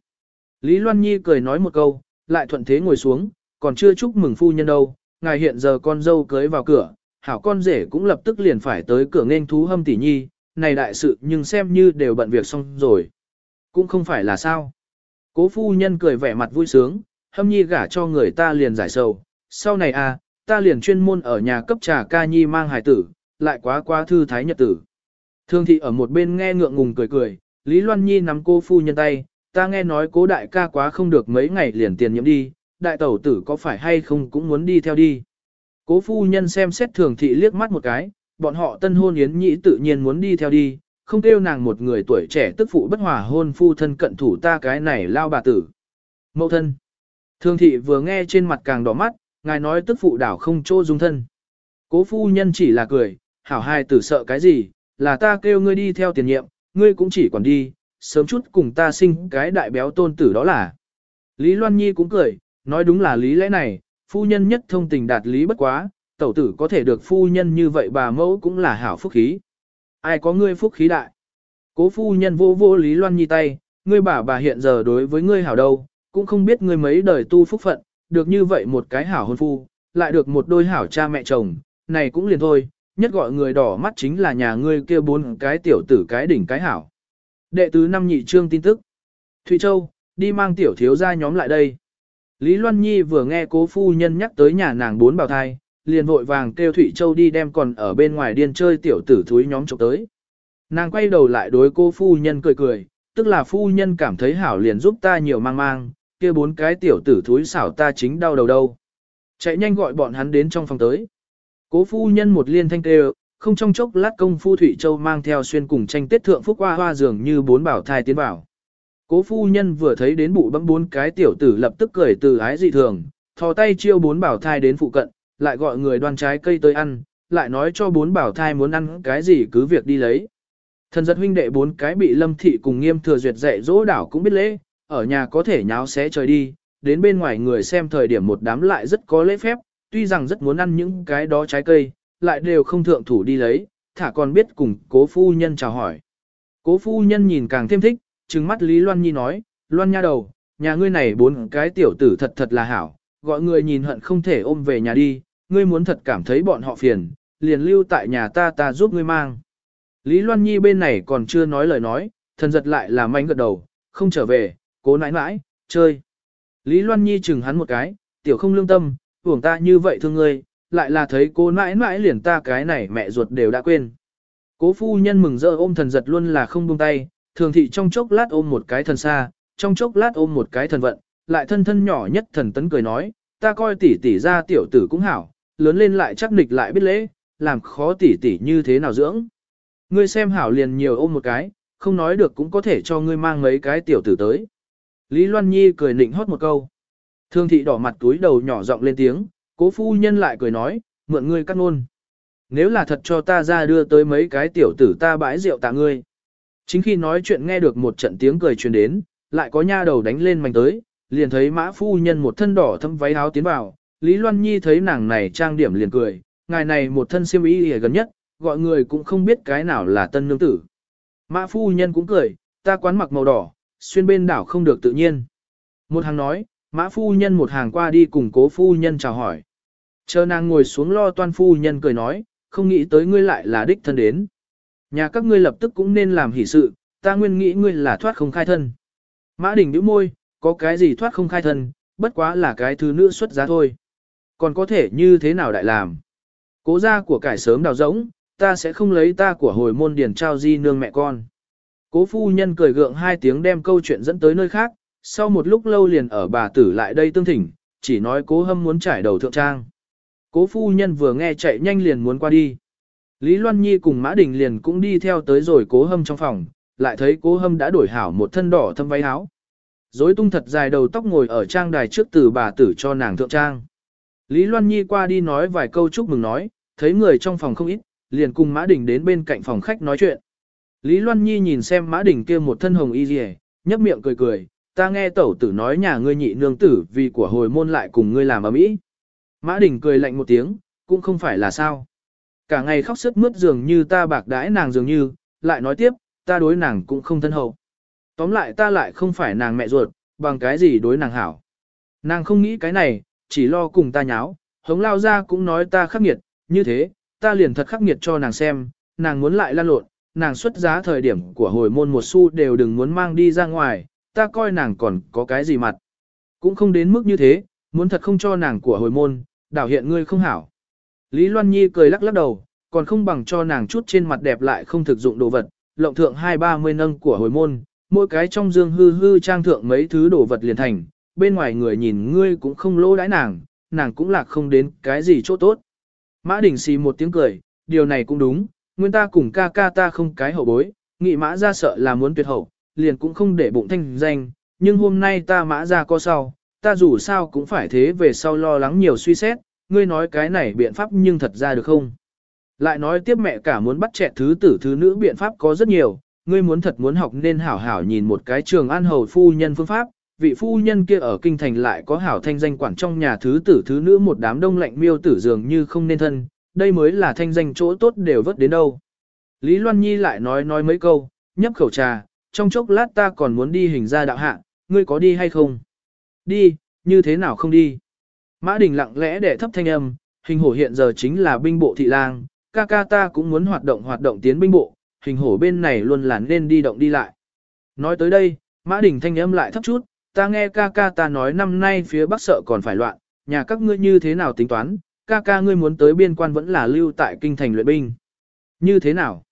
Lý Loan Nhi cười nói một câu, lại thuận thế ngồi xuống, còn chưa chúc mừng phu nhân đâu, ngài hiện giờ con dâu cưới vào cửa, hảo con rể cũng lập tức liền phải tới cửa nên thú hâm tỷ nhi, này đại sự nhưng xem như đều bận việc xong rồi. Cũng không phải là sao. Cố phu nhân cười vẻ mặt vui sướng, hâm nhi gả cho người ta liền giải sầu, sau này à, ta liền chuyên môn ở nhà cấp trà ca nhi mang hài tử, lại quá quá thư thái nhật tử. Thương thị ở một bên nghe ngượng ngùng cười cười, Lý Loan Nhi nắm cô phu nhân tay, ta nghe nói cố đại ca quá không được mấy ngày liền tiền nhiễm đi, đại tẩu tử có phải hay không cũng muốn đi theo đi. Cố phu nhân xem xét thường thị liếc mắt một cái, bọn họ tân hôn yến nhĩ tự nhiên muốn đi theo đi, không kêu nàng một người tuổi trẻ tức phụ bất hòa hôn phu thân cận thủ ta cái này lao bà tử. Mậu thân. Thường thị vừa nghe trên mặt càng đỏ mắt, ngài nói tức phụ đảo không chỗ dung thân. Cố phu nhân chỉ là cười, hảo hai tử sợ cái gì, là ta kêu ngươi đi theo tiền nhiệm, ngươi cũng chỉ còn đi, sớm chút cùng ta sinh cái đại béo tôn tử đó là. Lý Loan Nhi cũng cười, nói đúng là lý lẽ này, phu nhân nhất thông tình đạt lý bất quá, tẩu tử có thể được phu nhân như vậy bà mẫu cũng là hảo phúc khí. Ai có ngươi phúc khí đại? Cố phu nhân vô vô Lý Loan Nhi tay, ngươi bà bà hiện giờ đối với ngươi hảo đâu, cũng không biết ngươi mấy đời tu phúc phận, được như vậy một cái hảo hôn phu, lại được một đôi hảo cha mẹ chồng, này cũng liền thôi, nhất gọi người đỏ mắt chính là nhà ngươi kia bốn cái tiểu tử cái đỉnh cái hảo. Đệ tứ năm nhị trương tin tức. Thụy Châu, đi mang tiểu thiếu gia nhóm lại đây. Lý Loan Nhi vừa nghe cố phu nhân nhắc tới nhà nàng bốn bào thai, liền vội vàng kêu Thụy Châu đi đem còn ở bên ngoài điên chơi tiểu tử thúi nhóm chụp tới. Nàng quay đầu lại đối cô phu nhân cười cười, tức là phu nhân cảm thấy hảo liền giúp ta nhiều mang mang, kia bốn cái tiểu tử thúi xảo ta chính đau đầu đâu. Chạy nhanh gọi bọn hắn đến trong phòng tới. Cố phu nhân một liên thanh kêu, không trong chốc lát công phu Thụy Châu mang theo xuyên cùng tranh tết thượng phúc hoa hoa dường như bốn bảo thai tiến bảo Cố phu nhân vừa thấy đến bụ bấm bốn cái tiểu tử lập tức cười từ ái dị thường, thò tay chiêu bốn bảo thai đến phụ cận, lại gọi người đoan trái cây tới ăn, lại nói cho bốn bảo thai muốn ăn cái gì cứ việc đi lấy. Thần giật huynh đệ bốn cái bị lâm thị cùng nghiêm thừa duyệt dạy dỗ đảo cũng biết lễ, ở nhà có thể nháo xé trời đi, đến bên ngoài người xem thời điểm một đám lại rất có lễ phép, tuy rằng rất muốn ăn những cái đó trái cây, lại đều không thượng thủ đi lấy, thả còn biết cùng cố phu nhân chào hỏi. Cố phu nhân nhìn càng thêm thích, trừng mắt Lý Loan Nhi nói, Loan nha đầu, nhà ngươi này bốn cái tiểu tử thật thật là hảo, gọi người nhìn hận không thể ôm về nhà đi, ngươi muốn thật cảm thấy bọn họ phiền, liền lưu tại nhà ta ta giúp ngươi mang. Lý Loan Nhi bên này còn chưa nói lời nói, thần giật lại là manh gật đầu, không trở về, cố nãi nãi, chơi. Lý Loan Nhi chừng hắn một cái, tiểu không lương tâm, hưởng ta như vậy thương ngươi, lại là thấy cô nãi nãi liền ta cái này mẹ ruột đều đã quên. Cố phu nhân mừng rỡ ôm thần giật luôn là không buông tay, thường thị trong chốc lát ôm một cái thần xa, trong chốc lát ôm một cái thần vận, lại thân thân nhỏ nhất thần tấn cười nói, ta coi tỷ tỷ ra tiểu tử cũng hảo, lớn lên lại chắc nịch lại biết lễ, làm khó tỷ tỷ như thế nào dưỡng. Ngươi xem hảo liền nhiều ôm một cái, không nói được cũng có thể cho ngươi mang mấy cái tiểu tử tới. Lý Loan Nhi cười nịnh hót một câu. Thương thị đỏ mặt túi đầu nhỏ giọng lên tiếng, cố phu nhân lại cười nói, mượn ngươi cắt ngôn. Nếu là thật cho ta ra đưa tới mấy cái tiểu tử ta bãi rượu tạ ngươi. Chính khi nói chuyện nghe được một trận tiếng cười truyền đến, lại có nha đầu đánh lên mảnh tới, liền thấy mã phu nhân một thân đỏ thâm váy áo tiến vào, Lý Loan Nhi thấy nàng này trang điểm liền cười, ngài này một thân siêm y gần nhất, gọi người cũng không biết cái nào là tân nương tử. Mã phu nhân cũng cười, ta quán mặc màu đỏ, xuyên bên đảo không được tự nhiên. Một hàng nói, mã phu nhân một hàng qua đi cùng cố phu nhân chào hỏi. Chờ nàng ngồi xuống lo toan phu nhân cười nói, không nghĩ tới ngươi lại là đích thân đến. Nhà các ngươi lập tức cũng nên làm hỷ sự, ta nguyên nghĩ ngươi là thoát không khai thân. Mã đình nhíu môi, có cái gì thoát không khai thân, bất quá là cái thứ nữ xuất giá thôi. Còn có thể như thế nào đại làm? Cố gia của cải sớm đào rỗng, ta sẽ không lấy ta của hồi môn điển trao di nương mẹ con. Cố phu nhân cười gượng hai tiếng đem câu chuyện dẫn tới nơi khác, sau một lúc lâu liền ở bà tử lại đây tương thỉnh, chỉ nói cố hâm muốn trải đầu thượng trang. Cố phu nhân vừa nghe chạy nhanh liền muốn qua đi. Lý Loan Nhi cùng Mã Đình liền cũng đi theo tới rồi cố hâm trong phòng, lại thấy cố hâm đã đổi hảo một thân đỏ thâm váy áo. Dối tung thật dài đầu tóc ngồi ở trang đài trước từ bà tử cho nàng thượng trang. Lý Loan Nhi qua đi nói vài câu chúc mừng nói, thấy người trong phòng không ít, liền cùng Mã Đình đến bên cạnh phòng khách nói chuyện. Lý Loan Nhi nhìn xem Mã Đình kia một thân hồng y rìa, nhấp miệng cười cười, ta nghe tẩu tử nói nhà ngươi nhị nương tử vì của hồi môn lại cùng ngươi làm ở mỹ. Mã Đình cười lạnh một tiếng, cũng không phải là sao. Cả ngày khóc sức mướt dường như ta bạc đãi nàng dường như, lại nói tiếp, ta đối nàng cũng không thân hậu. Tóm lại ta lại không phải nàng mẹ ruột, bằng cái gì đối nàng hảo. Nàng không nghĩ cái này, chỉ lo cùng ta nháo, hống lao ra cũng nói ta khắc nghiệt, như thế, ta liền thật khắc nghiệt cho nàng xem, nàng muốn lại lan lộn, nàng xuất giá thời điểm của hồi môn một xu đều đừng muốn mang đi ra ngoài, ta coi nàng còn có cái gì mặt. Cũng không đến mức như thế, muốn thật không cho nàng của hồi môn, đảo hiện ngươi không hảo. Lý Loan Nhi cười lắc lắc đầu, còn không bằng cho nàng chút trên mặt đẹp lại không thực dụng đồ vật, lộng thượng hai ba mươi nâng của hồi môn, mỗi cái trong dương hư hư trang thượng mấy thứ đồ vật liền thành, bên ngoài người nhìn ngươi cũng không lỗ đãi nàng, nàng cũng lạc không đến cái gì chỗ tốt. Mã Đình xì một tiếng cười, điều này cũng đúng, nguyên ta cùng ca ca ta không cái hậu bối, nghị mã ra sợ là muốn tuyệt hậu, liền cũng không để bụng thanh danh, nhưng hôm nay ta mã ra có sau, ta dù sao cũng phải thế về sau lo lắng nhiều suy xét, ngươi nói cái này biện pháp nhưng thật ra được không? Lại nói tiếp mẹ cả muốn bắt trẻ thứ tử thứ nữ biện pháp có rất nhiều, ngươi muốn thật muốn học nên hảo hảo nhìn một cái trường an hầu phu nhân phương pháp, vị phu nhân kia ở kinh thành lại có hảo thanh danh quản trong nhà thứ tử thứ nữ một đám đông lạnh miêu tử dường như không nên thân, đây mới là thanh danh chỗ tốt đều vớt đến đâu. Lý Loan Nhi lại nói nói mấy câu, nhấp khẩu trà, trong chốc lát ta còn muốn đi hình ra đạo hạ, ngươi có đi hay không? Đi, như thế nào không đi? Mã Đình lặng lẽ để thấp thanh âm, hình hổ hiện giờ chính là binh bộ thị lang, ca ca ta cũng muốn hoạt động hoạt động tiến binh bộ, hình hổ bên này luôn là nên đi động đi lại. Nói tới đây, Mã Đình thanh âm lại thấp chút, ta nghe ca ca ta nói năm nay phía bắc sợ còn phải loạn, nhà các ngươi như thế nào tính toán, ca ca ngươi muốn tới biên quan vẫn là lưu tại kinh thành luyện binh. Như thế nào?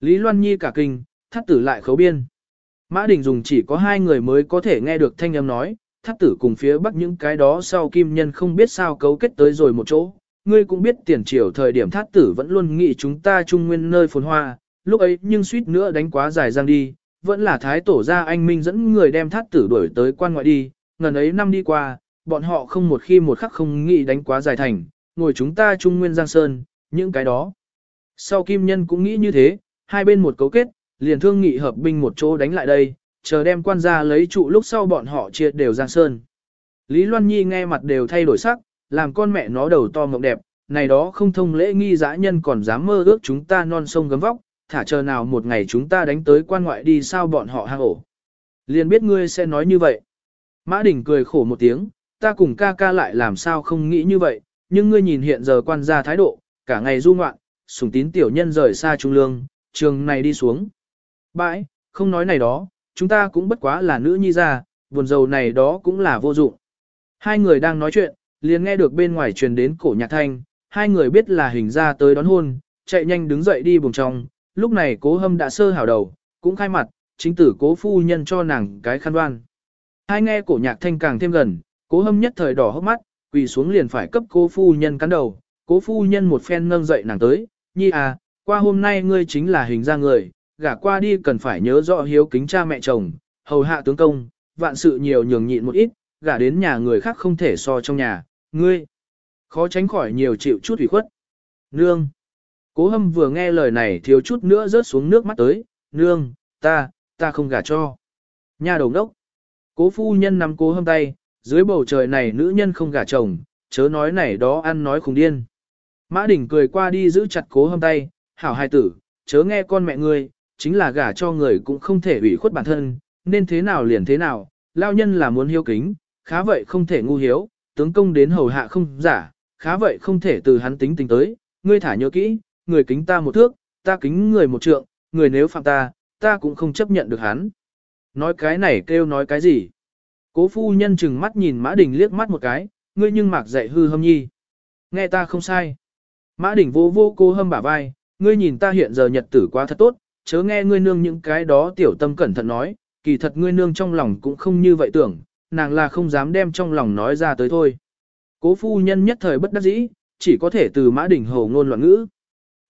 Lý Loan Nhi cả kinh, thắt tử lại khấu biên. Mã Đình dùng chỉ có hai người mới có thể nghe được thanh âm nói, thắt tử cùng phía bắc những cái đó sau kim nhân không biết sao cấu kết tới rồi một chỗ. Ngươi cũng biết tiền triều thời điểm thát tử vẫn luôn nghĩ chúng ta trung nguyên nơi phồn hoa, lúc ấy nhưng suýt nữa đánh quá dài giang đi, vẫn là thái tổ gia anh Minh dẫn người đem thát tử đuổi tới quan ngoại đi, ngần ấy năm đi qua, bọn họ không một khi một khắc không nghĩ đánh quá dài thành, ngồi chúng ta trung nguyên giang sơn, những cái đó. Sau kim nhân cũng nghĩ như thế, hai bên một cấu kết, liền thương nghị hợp binh một chỗ đánh lại đây, chờ đem quan gia lấy trụ lúc sau bọn họ chia đều giang sơn. Lý Loan Nhi nghe mặt đều thay đổi sắc, làm con mẹ nó đầu to mộng đẹp, này đó không thông lễ nghi dã nhân còn dám mơ ước chúng ta non sông gấm vóc, thả chờ nào một ngày chúng ta đánh tới quan ngoại đi sao bọn họ hang ổ. Liền biết ngươi sẽ nói như vậy. Mã Đình cười khổ một tiếng, ta cùng ca ca lại làm sao không nghĩ như vậy, nhưng ngươi nhìn hiện giờ quan gia thái độ, cả ngày du ngoạn, sùng tín tiểu nhân rời xa trung lương, trường này đi xuống. Bãi, không nói này đó, chúng ta cũng bất quá là nữ nhi ra, buồn dầu này đó cũng là vô dụng. Hai người đang nói chuyện, liền nghe được bên ngoài truyền đến cổ nhạc thanh, hai người biết là hình ra tới đón hôn, chạy nhanh đứng dậy đi buồng trong, lúc này cố hâm đã sơ hảo đầu, cũng khai mặt, chính tử cố phu nhân cho nàng cái khăn đoan. Hai nghe cổ nhạc thanh càng thêm gần, cố hâm nhất thời đỏ hốc mắt, quỳ xuống liền phải cấp cô phu nhân cắn đầu, cố phu nhân một phen nâng dậy nàng tới, nhi à, qua hôm nay ngươi chính là hình ra người, gả qua đi cần phải nhớ rõ hiếu kính cha mẹ chồng, hầu hạ tướng công, vạn sự nhiều nhường nhịn một ít, gả đến nhà người khác không thể so trong nhà, ngươi. Khó tránh khỏi nhiều chịu chút ủy khuất. Nương. Cố hâm vừa nghe lời này thiếu chút nữa rớt xuống nước mắt tới, nương, ta, ta không gả cho. Nhà đầu đốc. Cố phu nhân nắm cố hâm tay, dưới bầu trời này nữ nhân không gả chồng, chớ nói này đó ăn nói khùng điên. Mã đỉnh cười qua đi giữ chặt cố hâm tay, hảo hai tử, chớ nghe con mẹ ngươi, chính là gả cho người cũng không thể ủy khuất bản thân, nên thế nào liền thế nào, lao nhân là muốn hiếu kính, khá vậy không thể ngu hiếu, tướng công đến hầu hạ không giả, khá vậy không thể từ hắn tính tình tới, ngươi thả nhớ kỹ, người kính ta một thước, ta kính người một trượng, người nếu phạm ta, ta cũng không chấp nhận được hắn. Nói cái này kêu nói cái gì? Cố phu nhân chừng mắt nhìn Mã Đình liếc mắt một cái, ngươi nhưng mạc dạy hư hâm nhi. Nghe ta không sai. Mã Đình vô vô cô hâm bả vai, ngươi nhìn ta hiện giờ nhật tử quá thật tốt, chớ nghe ngươi nương những cái đó tiểu tâm cẩn thận nói, kỳ thật ngươi nương trong lòng cũng không như vậy tưởng, nàng là không dám đem trong lòng nói ra tới thôi. Cố phu nhân nhất thời bất đắc dĩ, chỉ có thể từ mã Đình hầu ngôn loạn ngữ.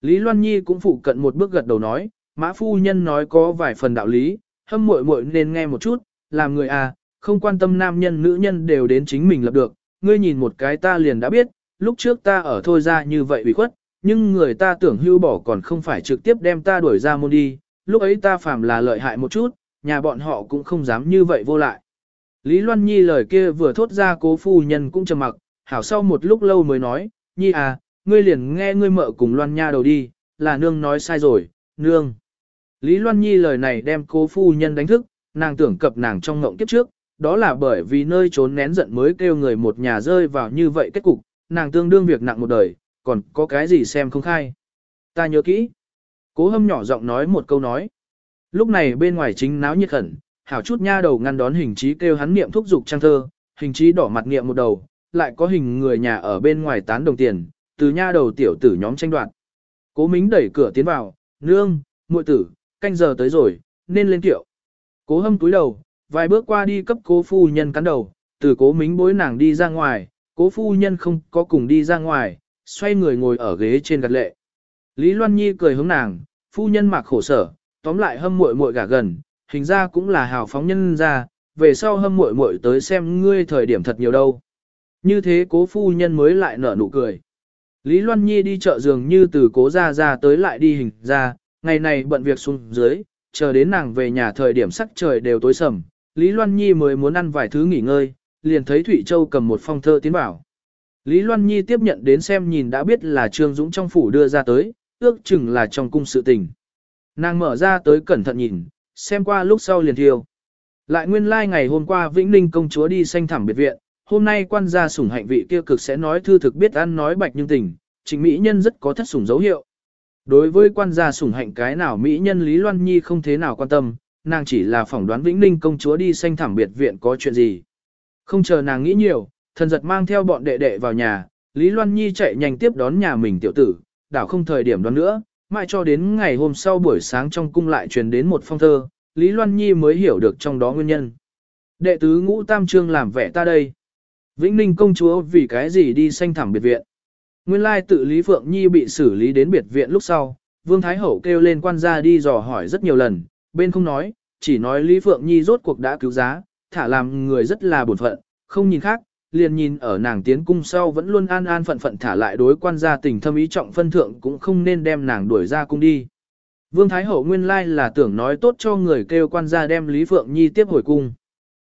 Lý Loan Nhi cũng phụ cận một bước gật đầu nói, mã phu nhân nói có vài phần đạo lý, hâm muội muội nên nghe một chút, làm người à, không quan tâm nam nhân nữ nhân đều đến chính mình lập được, ngươi nhìn một cái ta liền đã biết, lúc trước ta ở thôi ra như vậy bị khuất, nhưng người ta tưởng hưu bỏ còn không phải trực tiếp đem ta đuổi ra môn đi, lúc ấy ta phàm là lợi hại một chút, nhà bọn họ cũng không dám như vậy vô lại. Lý Loan Nhi lời kia vừa thốt ra cố phu nhân cũng trầm mặc, hảo sau một lúc lâu mới nói, Nhi à, ngươi liền nghe ngươi mợ cùng Loan Nha đầu đi, là nương nói sai rồi, nương. Lý Loan Nhi lời này đem cố phu nhân đánh thức, nàng tưởng cập nàng trong ngộng kiếp trước, đó là bởi vì nơi trốn nén giận mới kêu người một nhà rơi vào như vậy kết cục, nàng tương đương việc nặng một đời, còn có cái gì xem không khai. Ta nhớ kỹ. Cố hâm nhỏ giọng nói một câu nói. Lúc này bên ngoài chính náo nhiệt khẩn, hảo chút nha đầu ngăn đón hình trí kêu hắn niệm thúc dục trang thơ, hình trí đỏ mặt niệm một đầu, lại có hình người nhà ở bên ngoài tán đồng tiền, từ nha đầu tiểu tử nhóm tranh đoạt. Cố Mính đẩy cửa tiến vào, nương, muội tử, canh giờ tới rồi, nên lên tiệu. Cố hâm túi đầu, vài bước qua đi cấp cố phu nhân cắn đầu, từ cố Mính bối nàng đi ra ngoài, cố phu nhân không có cùng đi ra ngoài, xoay người ngồi ở ghế trên gật lệ. Lý Loan Nhi cười hướng nàng, phu nhân mặc khổ sở, tóm lại hâm muội muội gả gần, hình ra cũng là hào phóng nhân ra, về sau hâm muội muội tới xem ngươi thời điểm thật nhiều đâu. Như thế cố phu nhân mới lại nở nụ cười. Lý Loan Nhi đi chợ dường như từ cố ra ra tới lại đi hình ra, ngày này bận việc xuống dưới, chờ đến nàng về nhà thời điểm sắc trời đều tối sầm, Lý Loan Nhi mới muốn ăn vài thứ nghỉ ngơi, liền thấy Thủy Châu cầm một phong thơ tiến bảo. Lý Loan Nhi tiếp nhận đến xem nhìn đã biết là Trương Dũng trong phủ đưa ra tới, ước chừng là trong cung sự tình. Nàng mở ra tới cẩn thận nhìn, xem qua lúc sau liền thiêu. Lại nguyên lai like ngày hôm qua Vĩnh Ninh công chúa đi xanh thẳm biệt viện, hôm nay quan gia sủng hạnh vị kia cực sẽ nói thư thực biết ăn nói bạch nhưng tình, chính mỹ nhân rất có thất sủng dấu hiệu. Đối với quan gia sủng hạnh cái nào mỹ nhân Lý Loan Nhi không thế nào quan tâm, nàng chỉ là phỏng đoán Vĩnh Ninh công chúa đi xanh thẳng biệt viện có chuyện gì. Không chờ nàng nghĩ nhiều, thần giật mang theo bọn đệ đệ vào nhà, Lý Loan Nhi chạy nhanh tiếp đón nhà mình tiểu tử, đảo không thời điểm đón nữa, mãi cho đến ngày hôm sau buổi sáng trong cung lại truyền đến một phong thơ, Lý Loan Nhi mới hiểu được trong đó nguyên nhân. Đệ tứ ngũ tam trương làm vẻ ta đây. Vĩnh Ninh công chúa vì cái gì đi xanh thẳng biệt viện. Nguyên lai tự Lý Phượng Nhi bị xử lý đến biệt viện lúc sau, Vương Thái Hậu kêu lên quan gia đi dò hỏi rất nhiều lần, bên không nói, chỉ nói Lý Phượng Nhi rốt cuộc đã cứu giá, thả làm người rất là buồn phận, không nhìn khác, liền nhìn ở nàng tiến cung sau vẫn luôn an an phận phận thả lại đối quan gia tình thâm ý trọng phân thượng cũng không nên đem nàng đuổi ra cung đi. Vương Thái Hậu nguyên lai là tưởng nói tốt cho người kêu quan gia đem Lý Phượng Nhi tiếp hồi cung.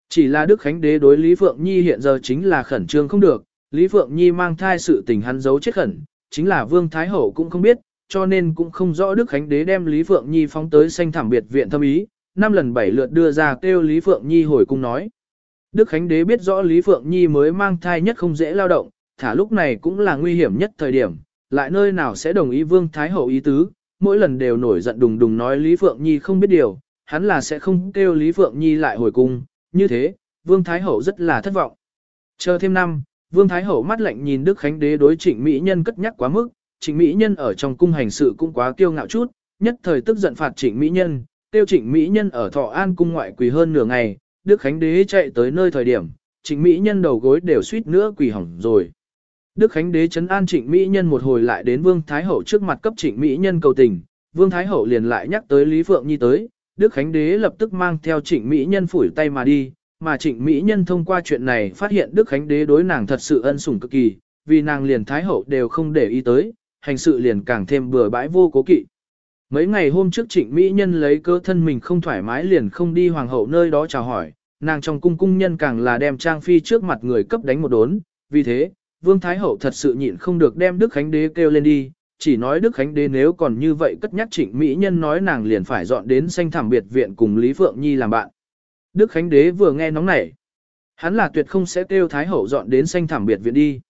Chỉ là Đức Khánh Đế đối Lý Phượng Nhi hiện giờ chính là khẩn trương không được, Lý Phượng Nhi mang thai sự tình hắn giấu chết khẩn, chính là Vương Thái Hậu cũng không biết, cho nên cũng không rõ Đức Khánh Đế đem Lý Phượng Nhi phóng tới sanh thảm biệt viện thâm ý, năm lần bảy lượt đưa ra kêu Lý Phượng Nhi hồi cung nói. Đức Khánh Đế biết rõ Lý Phượng Nhi mới mang thai nhất không dễ lao động, thả lúc này cũng là nguy hiểm nhất thời điểm, lại nơi nào sẽ đồng ý Vương Thái Hậu ý tứ, mỗi lần đều nổi giận đùng đùng nói Lý Phượng Nhi không biết điều, hắn là sẽ không kêu Lý Phượng Nhi lại hồi cung, như thế, Vương Thái Hậu rất là thất vọng. Chờ thêm năm, Vương Thái Hậu mắt lạnh nhìn Đức Khánh Đế đối trịnh Mỹ Nhân cất nhắc quá mức, trịnh Mỹ Nhân ở trong cung hành sự cũng quá kiêu ngạo chút, nhất thời tức giận phạt trịnh Mỹ Nhân, tiêu trịnh Mỹ Nhân ở Thọ An cung ngoại quỳ hơn nửa ngày, Đức Khánh Đế chạy tới nơi thời điểm, trịnh Mỹ Nhân đầu gối đều suýt nữa quỳ hỏng rồi. Đức Khánh Đế chấn an trịnh Mỹ Nhân một hồi lại đến Vương Thái Hậu trước mặt cấp trịnh Mỹ Nhân cầu tình, Vương Thái Hậu liền lại nhắc tới Lý Phượng Nhi tới, Đức Khánh Đế lập tức mang theo trịnh Mỹ Nhân phủi tay mà đi, mà trịnh Mỹ Nhân thông qua chuyện này phát hiện Đức Khánh Đế đối nàng thật sự ân sủng cực kỳ, vì nàng liền Thái Hậu đều không để ý tới, hành sự liền càng thêm bừa bãi vô cố kỵ. Mấy ngày hôm trước trịnh Mỹ Nhân lấy cơ thân mình không thoải mái liền không đi Hoàng hậu nơi đó chào hỏi, nàng trong cung cung nhân càng là đem Trang Phi trước mặt người cấp đánh một đốn, vì thế, Vương Thái Hậu thật sự nhịn không được đem Đức Khánh Đế kêu lên đi, chỉ nói Đức Khánh Đế nếu còn như vậy cất nhắc trịnh Mỹ Nhân nói nàng liền phải dọn đến sanh thảm biệt viện cùng Lý Phượng Nhi làm bạn. Đức Khánh Đế vừa nghe nóng nảy. Hắn là tuyệt không sẽ kêu Thái Hậu dọn đến sanh thảm biệt viện đi.